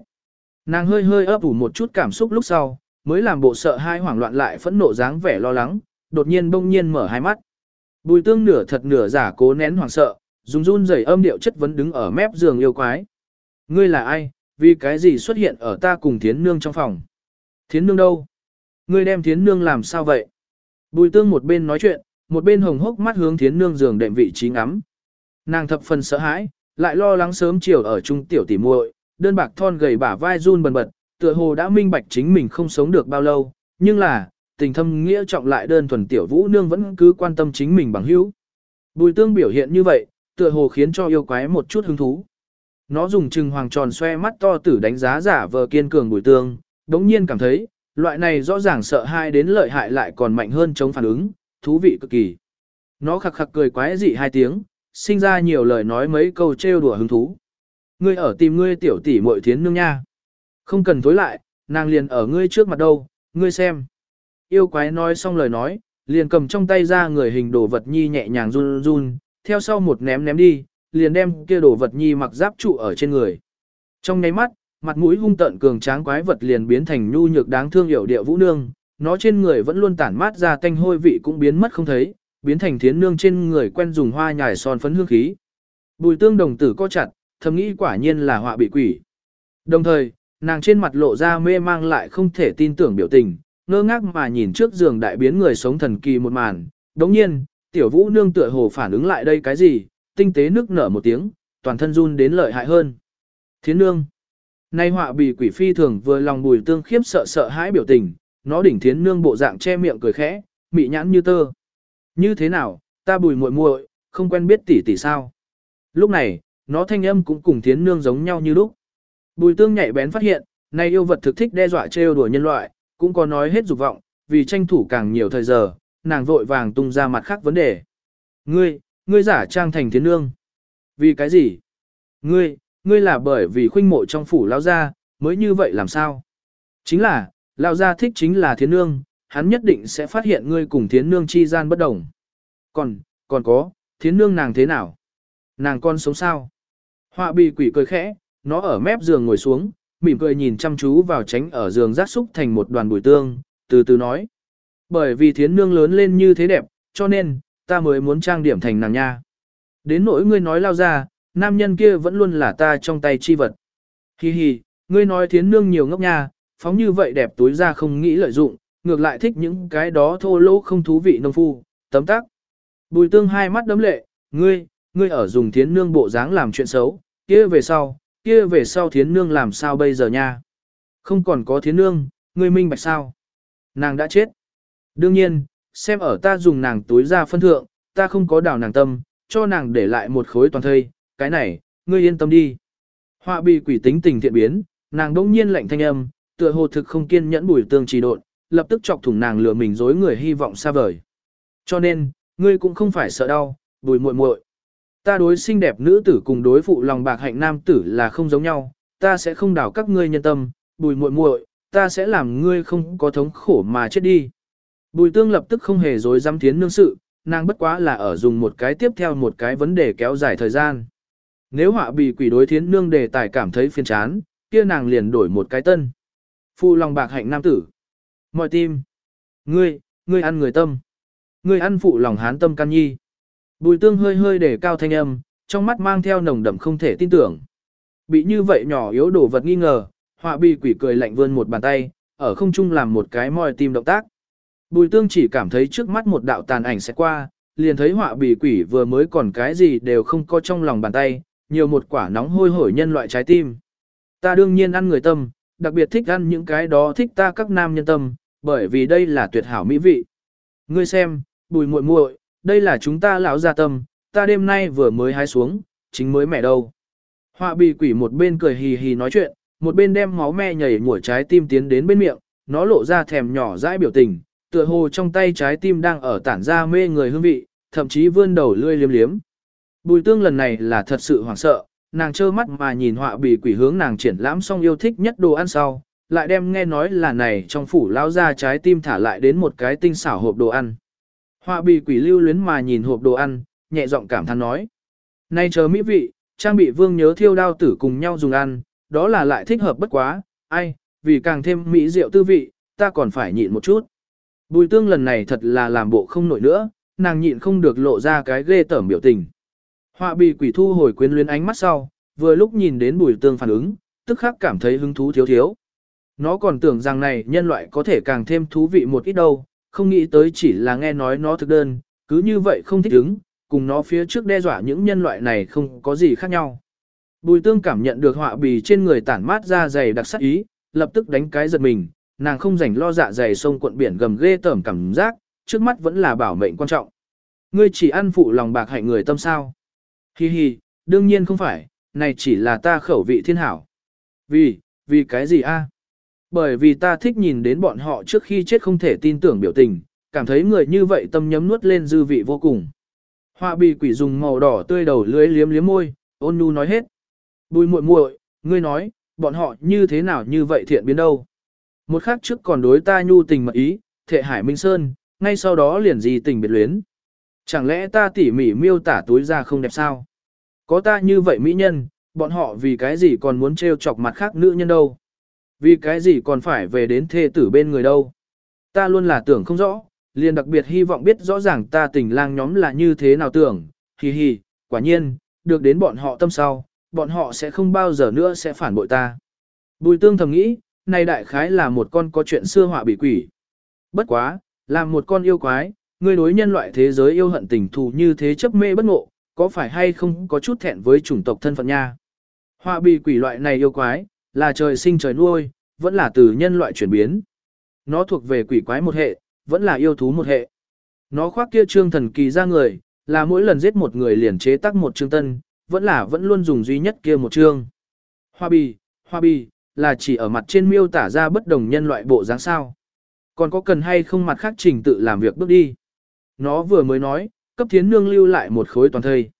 Nàng hơi hơi ấp ủ một chút cảm xúc lúc sau, mới làm bộ sợ hai hoảng loạn lại phẫn nộ dáng vẻ lo lắng, đột nhiên bỗng nhiên mở hai mắt. Bùi tương nửa thật nửa giả cố nén hoảng sợ, dùng run rẩy âm điệu chất vấn đứng ở mép giường yêu quái. Ngươi là ai, vì cái gì xuất hiện ở ta cùng thiến nương trong phòng? Thiến nương đâu? Ngươi đem thiến nương làm sao vậy? Bùi tương một bên nói chuyện, một bên hồng hốc mắt hướng thiến nương giường đệm vị trí ngắm. Nàng thập phần sợ hãi, lại lo lắng sớm chiều ở trung tiểu tỉ muội, đơn bạc thon gầy bả vai run bần bật, tựa hồ đã minh bạch chính mình không sống được bao lâu, nhưng là, tình thâm nghĩa trọng lại đơn thuần tiểu vũ nương vẫn cứ quan tâm chính mình bằng hữu. Bùi tương biểu hiện như vậy, tựa hồ khiến cho yêu quái một chút hứng thú. Nó dùng trừng hoàng tròn xoe mắt to tử đánh giá giả vờ kiên cường bùi tương, đống nhiên cảm thấy, loại này rõ ràng sợ hai đến lợi hại lại còn mạnh hơn chống phản ứng, thú vị cực kỳ. Nó khặc khặc cười quái dị hai tiếng, sinh ra nhiều lời nói mấy câu trêu đùa hứng thú. Ngươi ở tìm ngươi tiểu tỷ muội thiến nương nha. Không cần tối lại, nàng liền ở ngươi trước mặt đâu, ngươi xem. Yêu quái nói xong lời nói, liền cầm trong tay ra người hình đồ vật nhi nhẹ nhàng run run, theo sau một ném ném đi, liền đem kia đồ vật nhi mặc giáp trụ ở trên người. Trong nháy mắt, mặt mũi hung tợn cường tráng quái vật liền biến thành nhu nhược đáng thương hiểu điệu vũ nương, nó trên người vẫn luôn tản mát ra tanh hôi vị cũng biến mất không thấy, biến thành thiến nương trên người quen dùng hoa nhài son phấn hương khí. Bùi tương đồng tử co chặt, thầm nghĩ quả nhiên là họa bị quỷ. Đồng thời, nàng trên mặt lộ ra mê mang lại không thể tin tưởng biểu tình, ngơ ngác mà nhìn trước giường đại biến người sống thần kỳ một màn. Đồng nhiên, tiểu vũ nương tựa hồ phản ứng lại đây cái gì, tinh tế nước nở một tiếng, toàn thân run đến lợi hại hơn. Thiến nương. Nay họa bị quỷ phi thường vừa lòng bùi tương khiếp sợ sợ hãi biểu tình, nó đỉnh thiến nương bộ dạng che miệng cười khẽ, mị nhãn như tơ. Như thế nào, ta bùi muội muội, không quen biết tỷ tỷ sao. Lúc này, nó thanh âm cũng cùng thiến nương giống nhau như lúc. Bùi tương nhạy bén phát hiện, nay yêu vật thực thích đe dọa trêu đùa nhân loại, cũng có nói hết dục vọng, vì tranh thủ càng nhiều thời giờ, nàng vội vàng tung ra mặt khác vấn đề. Ngươi, ngươi giả trang thành thiến nương. Vì cái gì? Ngươi, ngươi là bởi vì khuynh mộ trong phủ lao gia, mới như vậy làm sao? Chính là, lao gia thích chính là thiến nương, hắn nhất định sẽ phát hiện ngươi cùng thiến nương chi gian bất đồng. Còn, còn có, thiến nương nàng thế nào? Nàng con sống sao? Họa bị quỷ cười khẽ, nó ở mép giường ngồi xuống, mỉm cười nhìn chăm chú vào tránh ở giường rác xúc thành một đoàn bùi tương, từ từ nói. Bởi vì thiến nương lớn lên như thế đẹp, cho nên, ta mới muốn trang điểm thành nàng nha. Đến nỗi ngươi nói lao ra, nam nhân kia vẫn luôn là ta trong tay chi vật. Hi hi, ngươi nói thiến nương nhiều ngốc nha, phóng như vậy đẹp túi ra không nghĩ lợi dụng, ngược lại thích những cái đó thô lỗ không thú vị nông phu, tấm tắc. Bùi tương hai mắt đấm lệ, ngươi, ngươi ở dùng thiến nương bộ dáng làm chuyện xấu, kia về sau, kia về sau thiến nương làm sao bây giờ nha? Không còn có thiến nương, ngươi minh bạch sao? Nàng đã chết. Đương nhiên, xem ở ta dùng nàng túi ra phân thượng, ta không có đào nàng tâm, cho nàng để lại một khối toàn thây, cái này, ngươi yên tâm đi. Họa bị quỷ tính tình thiện biến, nàng đông nhiên lạnh thanh âm, tựa hồ thực không kiên nhẫn bùi tương trì độn, lập tức chọc thủng nàng lừa mình dối người hy vọng xa vời. Cho nên, ngươi cũng không phải sợ đau, bùi muội muội. Ta đối xinh đẹp nữ tử cùng đối phụ lòng bạc hạnh nam tử là không giống nhau, ta sẽ không đảo các ngươi nhân tâm, bùi muội muội, ta sẽ làm ngươi không có thống khổ mà chết đi. Bùi tương lập tức không hề dối dám thiến nương sự, nàng bất quá là ở dùng một cái tiếp theo một cái vấn đề kéo dài thời gian. Nếu họa bị quỷ đối thiến nương đề tài cảm thấy phiền chán, kia nàng liền đổi một cái tân. Phụ lòng bạc hạnh nam tử. Mọi tim. Ngươi, ngươi ăn người tâm. Ngươi ăn phụ lòng hán tâm can nhi. Bùi tương hơi hơi để cao thanh âm, trong mắt mang theo nồng đậm không thể tin tưởng. Bị như vậy nhỏ yếu đổ vật nghi ngờ, họa bì quỷ cười lạnh vươn một bàn tay, ở không trung làm một cái moi tim động tác. Bùi tương chỉ cảm thấy trước mắt một đạo tàn ảnh sẽ qua, liền thấy họa bì quỷ vừa mới còn cái gì đều không có trong lòng bàn tay, nhiều một quả nóng hôi hổi nhân loại trái tim. Ta đương nhiên ăn người tâm, đặc biệt thích ăn những cái đó thích ta các nam nhân tâm, bởi vì đây là tuyệt hảo mỹ vị. Ngươi xem, bùi muội muội, đây là chúng ta lão gia tâm, ta đêm nay vừa mới hái xuống, chính mới mẹ đâu. Họa bị quỷ một bên cười hì hì nói chuyện, một bên đem máu me nhảy mũi trái tim tiến đến bên miệng, nó lộ ra thèm nhỏ dãi biểu tình, tựa hồ trong tay trái tim đang ở tản ra mê người hương vị, thậm chí vươn đầu lươi liếm liếm. Bùi tương lần này là thật sự hoảng sợ, nàng trơ mắt mà nhìn họa bị quỷ hướng nàng triển lãm xong yêu thích nhất đồ ăn sau, lại đem nghe nói là này trong phủ lao ra trái tim thả lại đến một cái tinh xảo hộp đồ ăn. Họa bị quỷ lưu luyến mà nhìn hộp đồ ăn, nhẹ giọng cảm thán nói. Nay chờ mỹ vị, trang bị vương nhớ thiêu đao tử cùng nhau dùng ăn, đó là lại thích hợp bất quá, ai, vì càng thêm mỹ rượu tư vị, ta còn phải nhịn một chút. Bùi tương lần này thật là làm bộ không nổi nữa, nàng nhịn không được lộ ra cái ghê tởm biểu tình. Họa bị quỷ thu hồi quyến luyến ánh mắt sau, vừa lúc nhìn đến bùi tương phản ứng, tức khắc cảm thấy hứng thú thiếu thiếu. Nó còn tưởng rằng này nhân loại có thể càng thêm thú vị một ít đâu, không nghĩ tới chỉ là nghe nói nó thực đơn, cứ như vậy không thích ứng, cùng nó phía trước đe dọa những nhân loại này không có gì khác nhau. Bùi tương cảm nhận được họa bì trên người tản mát ra dày đặc sắc ý, lập tức đánh cái giật mình, nàng không rảnh lo dạ dày sông cuộn biển gầm ghê tởm cảm giác, trước mắt vẫn là bảo mệnh quan trọng. Ngươi chỉ ăn phụ lòng bạc hại người tâm sao. Hi hi, đương nhiên không phải, này chỉ là ta khẩu vị thiên hảo. Vì, vì cái gì a? Bởi vì ta thích nhìn đến bọn họ trước khi chết không thể tin tưởng biểu tình, cảm thấy người như vậy tâm nhấm nuốt lên dư vị vô cùng. Họa bì quỷ dùng màu đỏ tươi đầu lưới liếm liếm môi, ôn nhu nói hết. Bùi muội muội, ngươi nói, bọn họ như thế nào như vậy thiện biến đâu. Một khắc trước còn đối ta nhu tình mật ý, thệ hải minh sơn, ngay sau đó liền gì tình biệt luyến. Chẳng lẽ ta tỉ mỉ miêu tả túi ra không đẹp sao? Có ta như vậy mỹ nhân, bọn họ vì cái gì còn muốn trêu chọc mặt khác nữ nhân đâu? Vì cái gì còn phải về đến thê tử bên người đâu? Ta luôn là tưởng không rõ, liền đặc biệt hy vọng biết rõ ràng ta tình lang nhóm là như thế nào tưởng, hì hì, quả nhiên, được đến bọn họ tâm sau, bọn họ sẽ không bao giờ nữa sẽ phản bội ta. Bùi tương thầm nghĩ, này đại khái là một con có chuyện xưa họa bị quỷ. Bất quá, làm một con yêu quái, người đối nhân loại thế giới yêu hận tình thù như thế chấp mê bất ngộ, có phải hay không có chút thẹn với chủng tộc thân phận nha. Họa bị quỷ loại này yêu quái, là trời sinh trời nuôi, vẫn là từ nhân loại chuyển biến. Nó thuộc về quỷ quái một hệ, vẫn là yêu thú một hệ. Nó khoác kia trương thần kỳ ra người, là mỗi lần giết một người liền chế tác một trương tân, vẫn là vẫn luôn dùng duy nhất kia một trương. Hoa bì, hoa bì, là chỉ ở mặt trên miêu tả ra bất đồng nhân loại bộ dáng sao. Còn có cần hay không mặt khác trình tự làm việc bước đi. Nó vừa mới nói, cấp thiến nương lưu lại một khối toàn thây.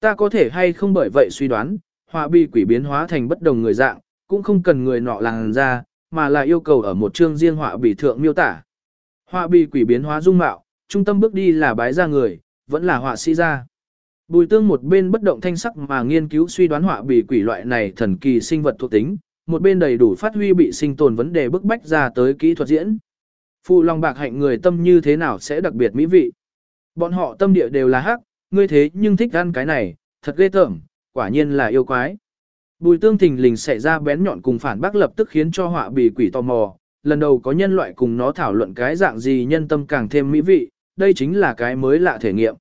Ta có thể hay không bởi vậy suy đoán, hoa bi quỷ biến hóa thành bất đồng người dạng, cũng không cần người nọ làng ra, mà là yêu cầu ở một chương riêng họa bị thượng miêu tả. Họa bị quỷ biến hóa dung mạo, trung tâm bước đi là bái ra người, vẫn là họa sĩ ra. Bùi tương một bên bất động thanh sắc mà nghiên cứu suy đoán họa bị quỷ loại này thần kỳ sinh vật thuộc tính, một bên đầy đủ phát huy bị sinh tồn vấn đề bức bách ra tới kỹ thuật diễn. Phụ lòng bạc hạnh người tâm như thế nào sẽ đặc biệt mỹ vị. Bọn họ tâm địa đều là hắc, ngươi thế nhưng thích ăn cái này, thật ghê tởm, quả nhiên là yêu quái. Bùi tương thình lình xảy ra bén nhọn cùng phản bác lập tức khiến cho họa bì quỷ tò mò, lần đầu có nhân loại cùng nó thảo luận cái dạng gì nhân tâm càng thêm mỹ vị, đây chính là cái mới lạ thể nghiệm.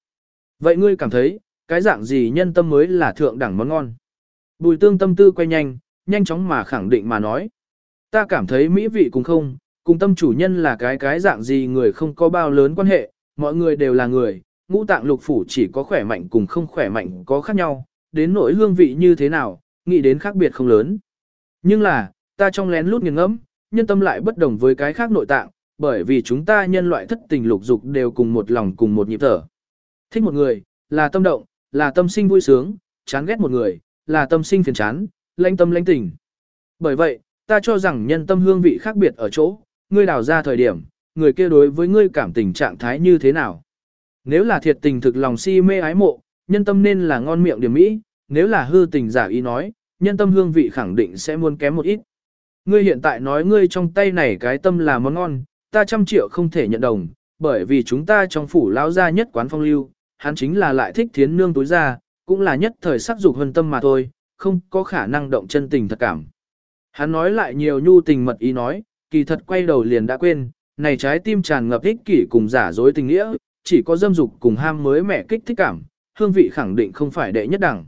Vậy ngươi cảm thấy, cái dạng gì nhân tâm mới là thượng đẳng món ngon? Bùi tương tâm tư quay nhanh, nhanh chóng mà khẳng định mà nói. Ta cảm thấy mỹ vị cũng không, cùng tâm chủ nhân là cái cái dạng gì người không có bao lớn quan hệ, mọi người đều là người, ngũ tạng lục phủ chỉ có khỏe mạnh cùng không khỏe mạnh có khác nhau, đến nỗi hương vị như thế nào, nghĩ đến khác biệt không lớn. Nhưng là, ta trong lén lút nghiêng ngẫm, nhân tâm lại bất đồng với cái khác nội tạng, bởi vì chúng ta nhân loại thất tình lục dục đều cùng một lòng cùng một nhịp thở. Thích một người, là tâm động, là tâm sinh vui sướng, chán ghét một người, là tâm sinh phiền chán, lãnh tâm lãnh tình. Bởi vậy, ta cho rằng nhân tâm hương vị khác biệt ở chỗ, ngươi đào ra thời điểm, người kia đối với ngươi cảm tình trạng thái như thế nào. Nếu là thiệt tình thực lòng si mê ái mộ, nhân tâm nên là ngon miệng điểm mỹ, nếu là hư tình giả ý nói, nhân tâm hương vị khẳng định sẽ muốn kém một ít. Ngươi hiện tại nói ngươi trong tay này cái tâm là món ngon, ta trăm triệu không thể nhận đồng, bởi vì chúng ta trong phủ lão gia nhất quán phong lưu, hắn chính là lại thích thiến nương túi ra, cũng là nhất thời sắc dục hơn tâm mà thôi, không có khả năng động chân tình thật cảm. Hắn nói lại nhiều nhu tình mật ý nói, kỳ thật quay đầu liền đã quên, này trái tim tràn ngập ích kỷ cùng giả dối tình nghĩa, chỉ có dâm dục cùng ham mới mẻ kích thích cảm, hương vị khẳng định không phải đệ nhất đẳng.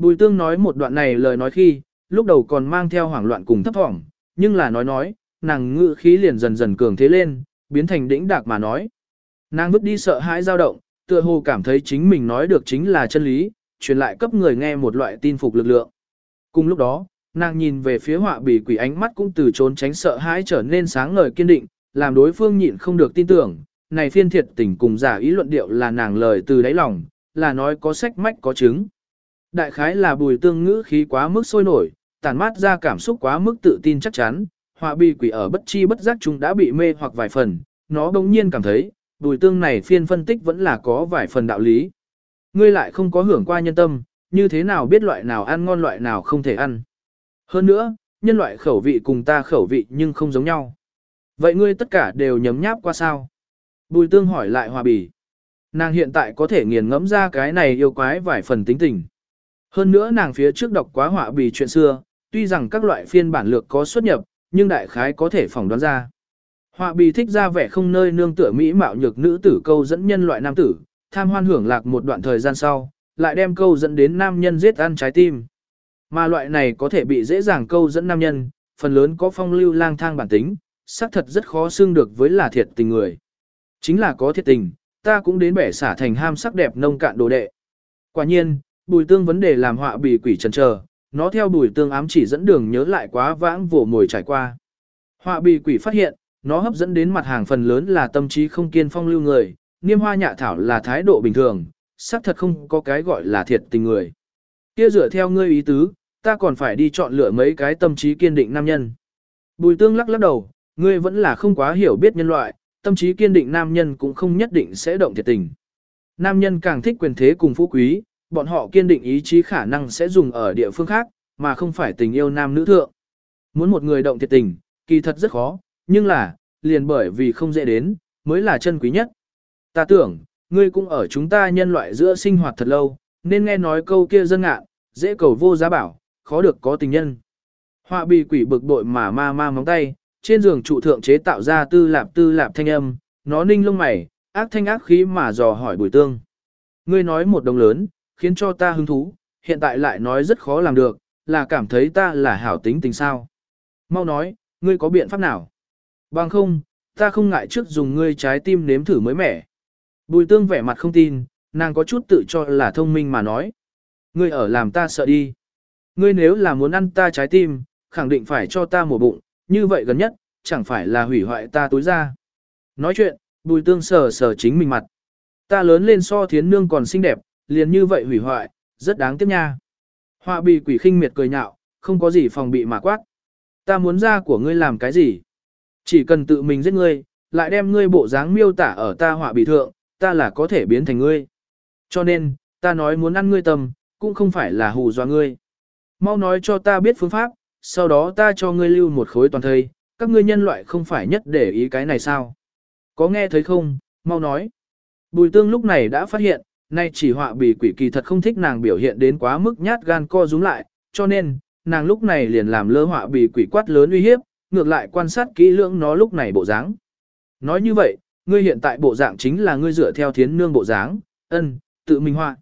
Bùi tương nói một đoạn này lời nói khi, lúc đầu còn mang theo hoảng loạn cùng thấp thỏm, nhưng là nói nói, nàng ngự khí liền dần dần cường thế lên, biến thành đĩnh đạc mà nói. Nàng vứt đi sợ hãi dao động, tựa hồ cảm thấy chính mình nói được chính là chân lý, truyền lại cấp người nghe một loại tin phục lực lượng. Cùng lúc đó, nàng nhìn về phía họa bì quỷ ánh mắt cũng từ trốn tránh sợ hãi trở nên sáng ngời kiên định, làm đối phương nhịn không được tin tưởng, này phiên thiệt tình cùng giả ý luận điệu là nàng lời từ đáy lòng, là nói có sách mách có chứng. Đại khái là bùi tương ngữ khí quá mức sôi nổi, tàn mát ra cảm xúc quá mức tự tin chắc chắn, họa bì quỷ ở bất chi bất giác chúng đã bị mê hoặc vài phần, nó bỗng nhiên cảm thấy, bùi tương này phiên phân tích vẫn là có vài phần đạo lý. Ngươi lại không có hưởng qua nhân tâm, như thế nào biết loại nào ăn ngon loại nào không thể ăn. Hơn nữa, nhân loại khẩu vị cùng ta khẩu vị nhưng không giống nhau. Vậy ngươi tất cả đều nhấm nháp qua sao? Bùi tương hỏi lại hòa bì. Nàng hiện tại có thể nghiền ngẫm ra cái này yêu quái vài phần tính tình. Hơn nữa nàng phía trước đọc quá họa bì chuyện xưa, tuy rằng các loại phiên bản lược có xuất nhập, nhưng đại khái có thể phỏng đoán ra. Họa bì thích ra vẻ không nơi nương tựa mỹ mạo nhược nữ tử câu dẫn nhân loại nam tử, tham hoan hưởng lạc một đoạn thời gian sau, lại đem câu dẫn đến nam nhân giết ăn trái tim. Mà loại này có thể bị dễ dàng câu dẫn nam nhân, phần lớn có phong lưu lang thang bản tính, xác thật rất khó xương được với là thiệt tình người. Chính là có thiệt tình, ta cũng đến bẻ xả thành ham sắc đẹp nông cạn đồ đệ. Quả nhiên, bùi tương vấn đề làm họa bị quỷ trần chờ, nó theo bùi tương ám chỉ dẫn đường nhớ lại quá vãng vổ mồi trải qua. Họa bị quỷ phát hiện, nó hấp dẫn đến mặt hàng phần lớn là tâm trí không kiên phong lưu người, niêm hoa nhạ thảo là thái độ bình thường, xác thật không có cái gọi là thiệt tình người. Kia dựa theo ngươi ý tứ, ta còn phải đi chọn lựa mấy cái tâm trí kiên định nam nhân. Bùi tương lắc lắc đầu, ngươi vẫn là không quá hiểu biết nhân loại, tâm trí kiên định nam nhân cũng không nhất định sẽ động thiệt tình. Nam nhân càng thích quyền thế cùng phú quý, bọn họ kiên định ý chí khả năng sẽ dùng ở địa phương khác, mà không phải tình yêu nam nữ thượng. Muốn một người động thiệt tình, kỳ thật rất khó, nhưng là, liền bởi vì không dễ đến, mới là chân quý nhất. Ta tưởng, ngươi cũng ở chúng ta nhân loại giữa sinh hoạt thật lâu, nên nghe nói câu kia dân ngạ, dễ cầu vô giá bảo, khó được có tình nhân. Họa bị quỷ bực bội mà ma ma móng tay, trên giường trụ thượng chế tạo ra tư lạp tư lạp thanh âm, nó ninh lông mày, ác thanh ác khí mà dò hỏi bùi tương. Ngươi nói một đồng lớn, khiến cho ta hứng thú, hiện tại lại nói rất khó làm được, là cảm thấy ta là hảo tính tình sao. Mau nói, ngươi có biện pháp nào? Bằng không, ta không ngại trước dùng ngươi trái tim nếm thử mới mẻ. Bùi tương vẻ mặt không tin, nàng có chút tự cho là thông minh mà nói. Ngươi ở làm ta sợ đi. Ngươi nếu là muốn ăn ta trái tim, khẳng định phải cho ta một bụng, như vậy gần nhất, chẳng phải là hủy hoại ta tối ra. Nói chuyện, bùi tương sờ sờ chính mình mặt. Ta lớn lên so thiến nương còn xinh đẹp, liền như vậy hủy hoại, rất đáng tiếc nha. Họa bị quỷ khinh miệt cười nhạo, không có gì phòng bị mà quát. Ta muốn ra của ngươi làm cái gì? Chỉ cần tự mình giết ngươi, lại đem ngươi bộ dáng miêu tả ở ta họa bị thượng, ta là có thể biến thành ngươi. Cho nên, ta nói muốn ăn ngươi tâm, cũng không phải là hù dọa ngươi. Mau nói cho ta biết phương pháp, sau đó ta cho ngươi lưu một khối toàn thây, các ngươi nhân loại không phải nhất để ý cái này sao? Có nghe thấy không, mau nói. Bùi tương lúc này đã phát hiện, nay chỉ họa bị quỷ kỳ thật không thích nàng biểu hiện đến quá mức nhát gan co rúm lại, cho nên, nàng lúc này liền làm lơ họa bị quỷ quát lớn uy hiếp, ngược lại quan sát kỹ lưỡng nó lúc này bộ dáng. Nói như vậy, ngươi hiện tại bộ dạng chính là ngươi dựa theo thiến nương bộ dáng, ân, tự mình họa.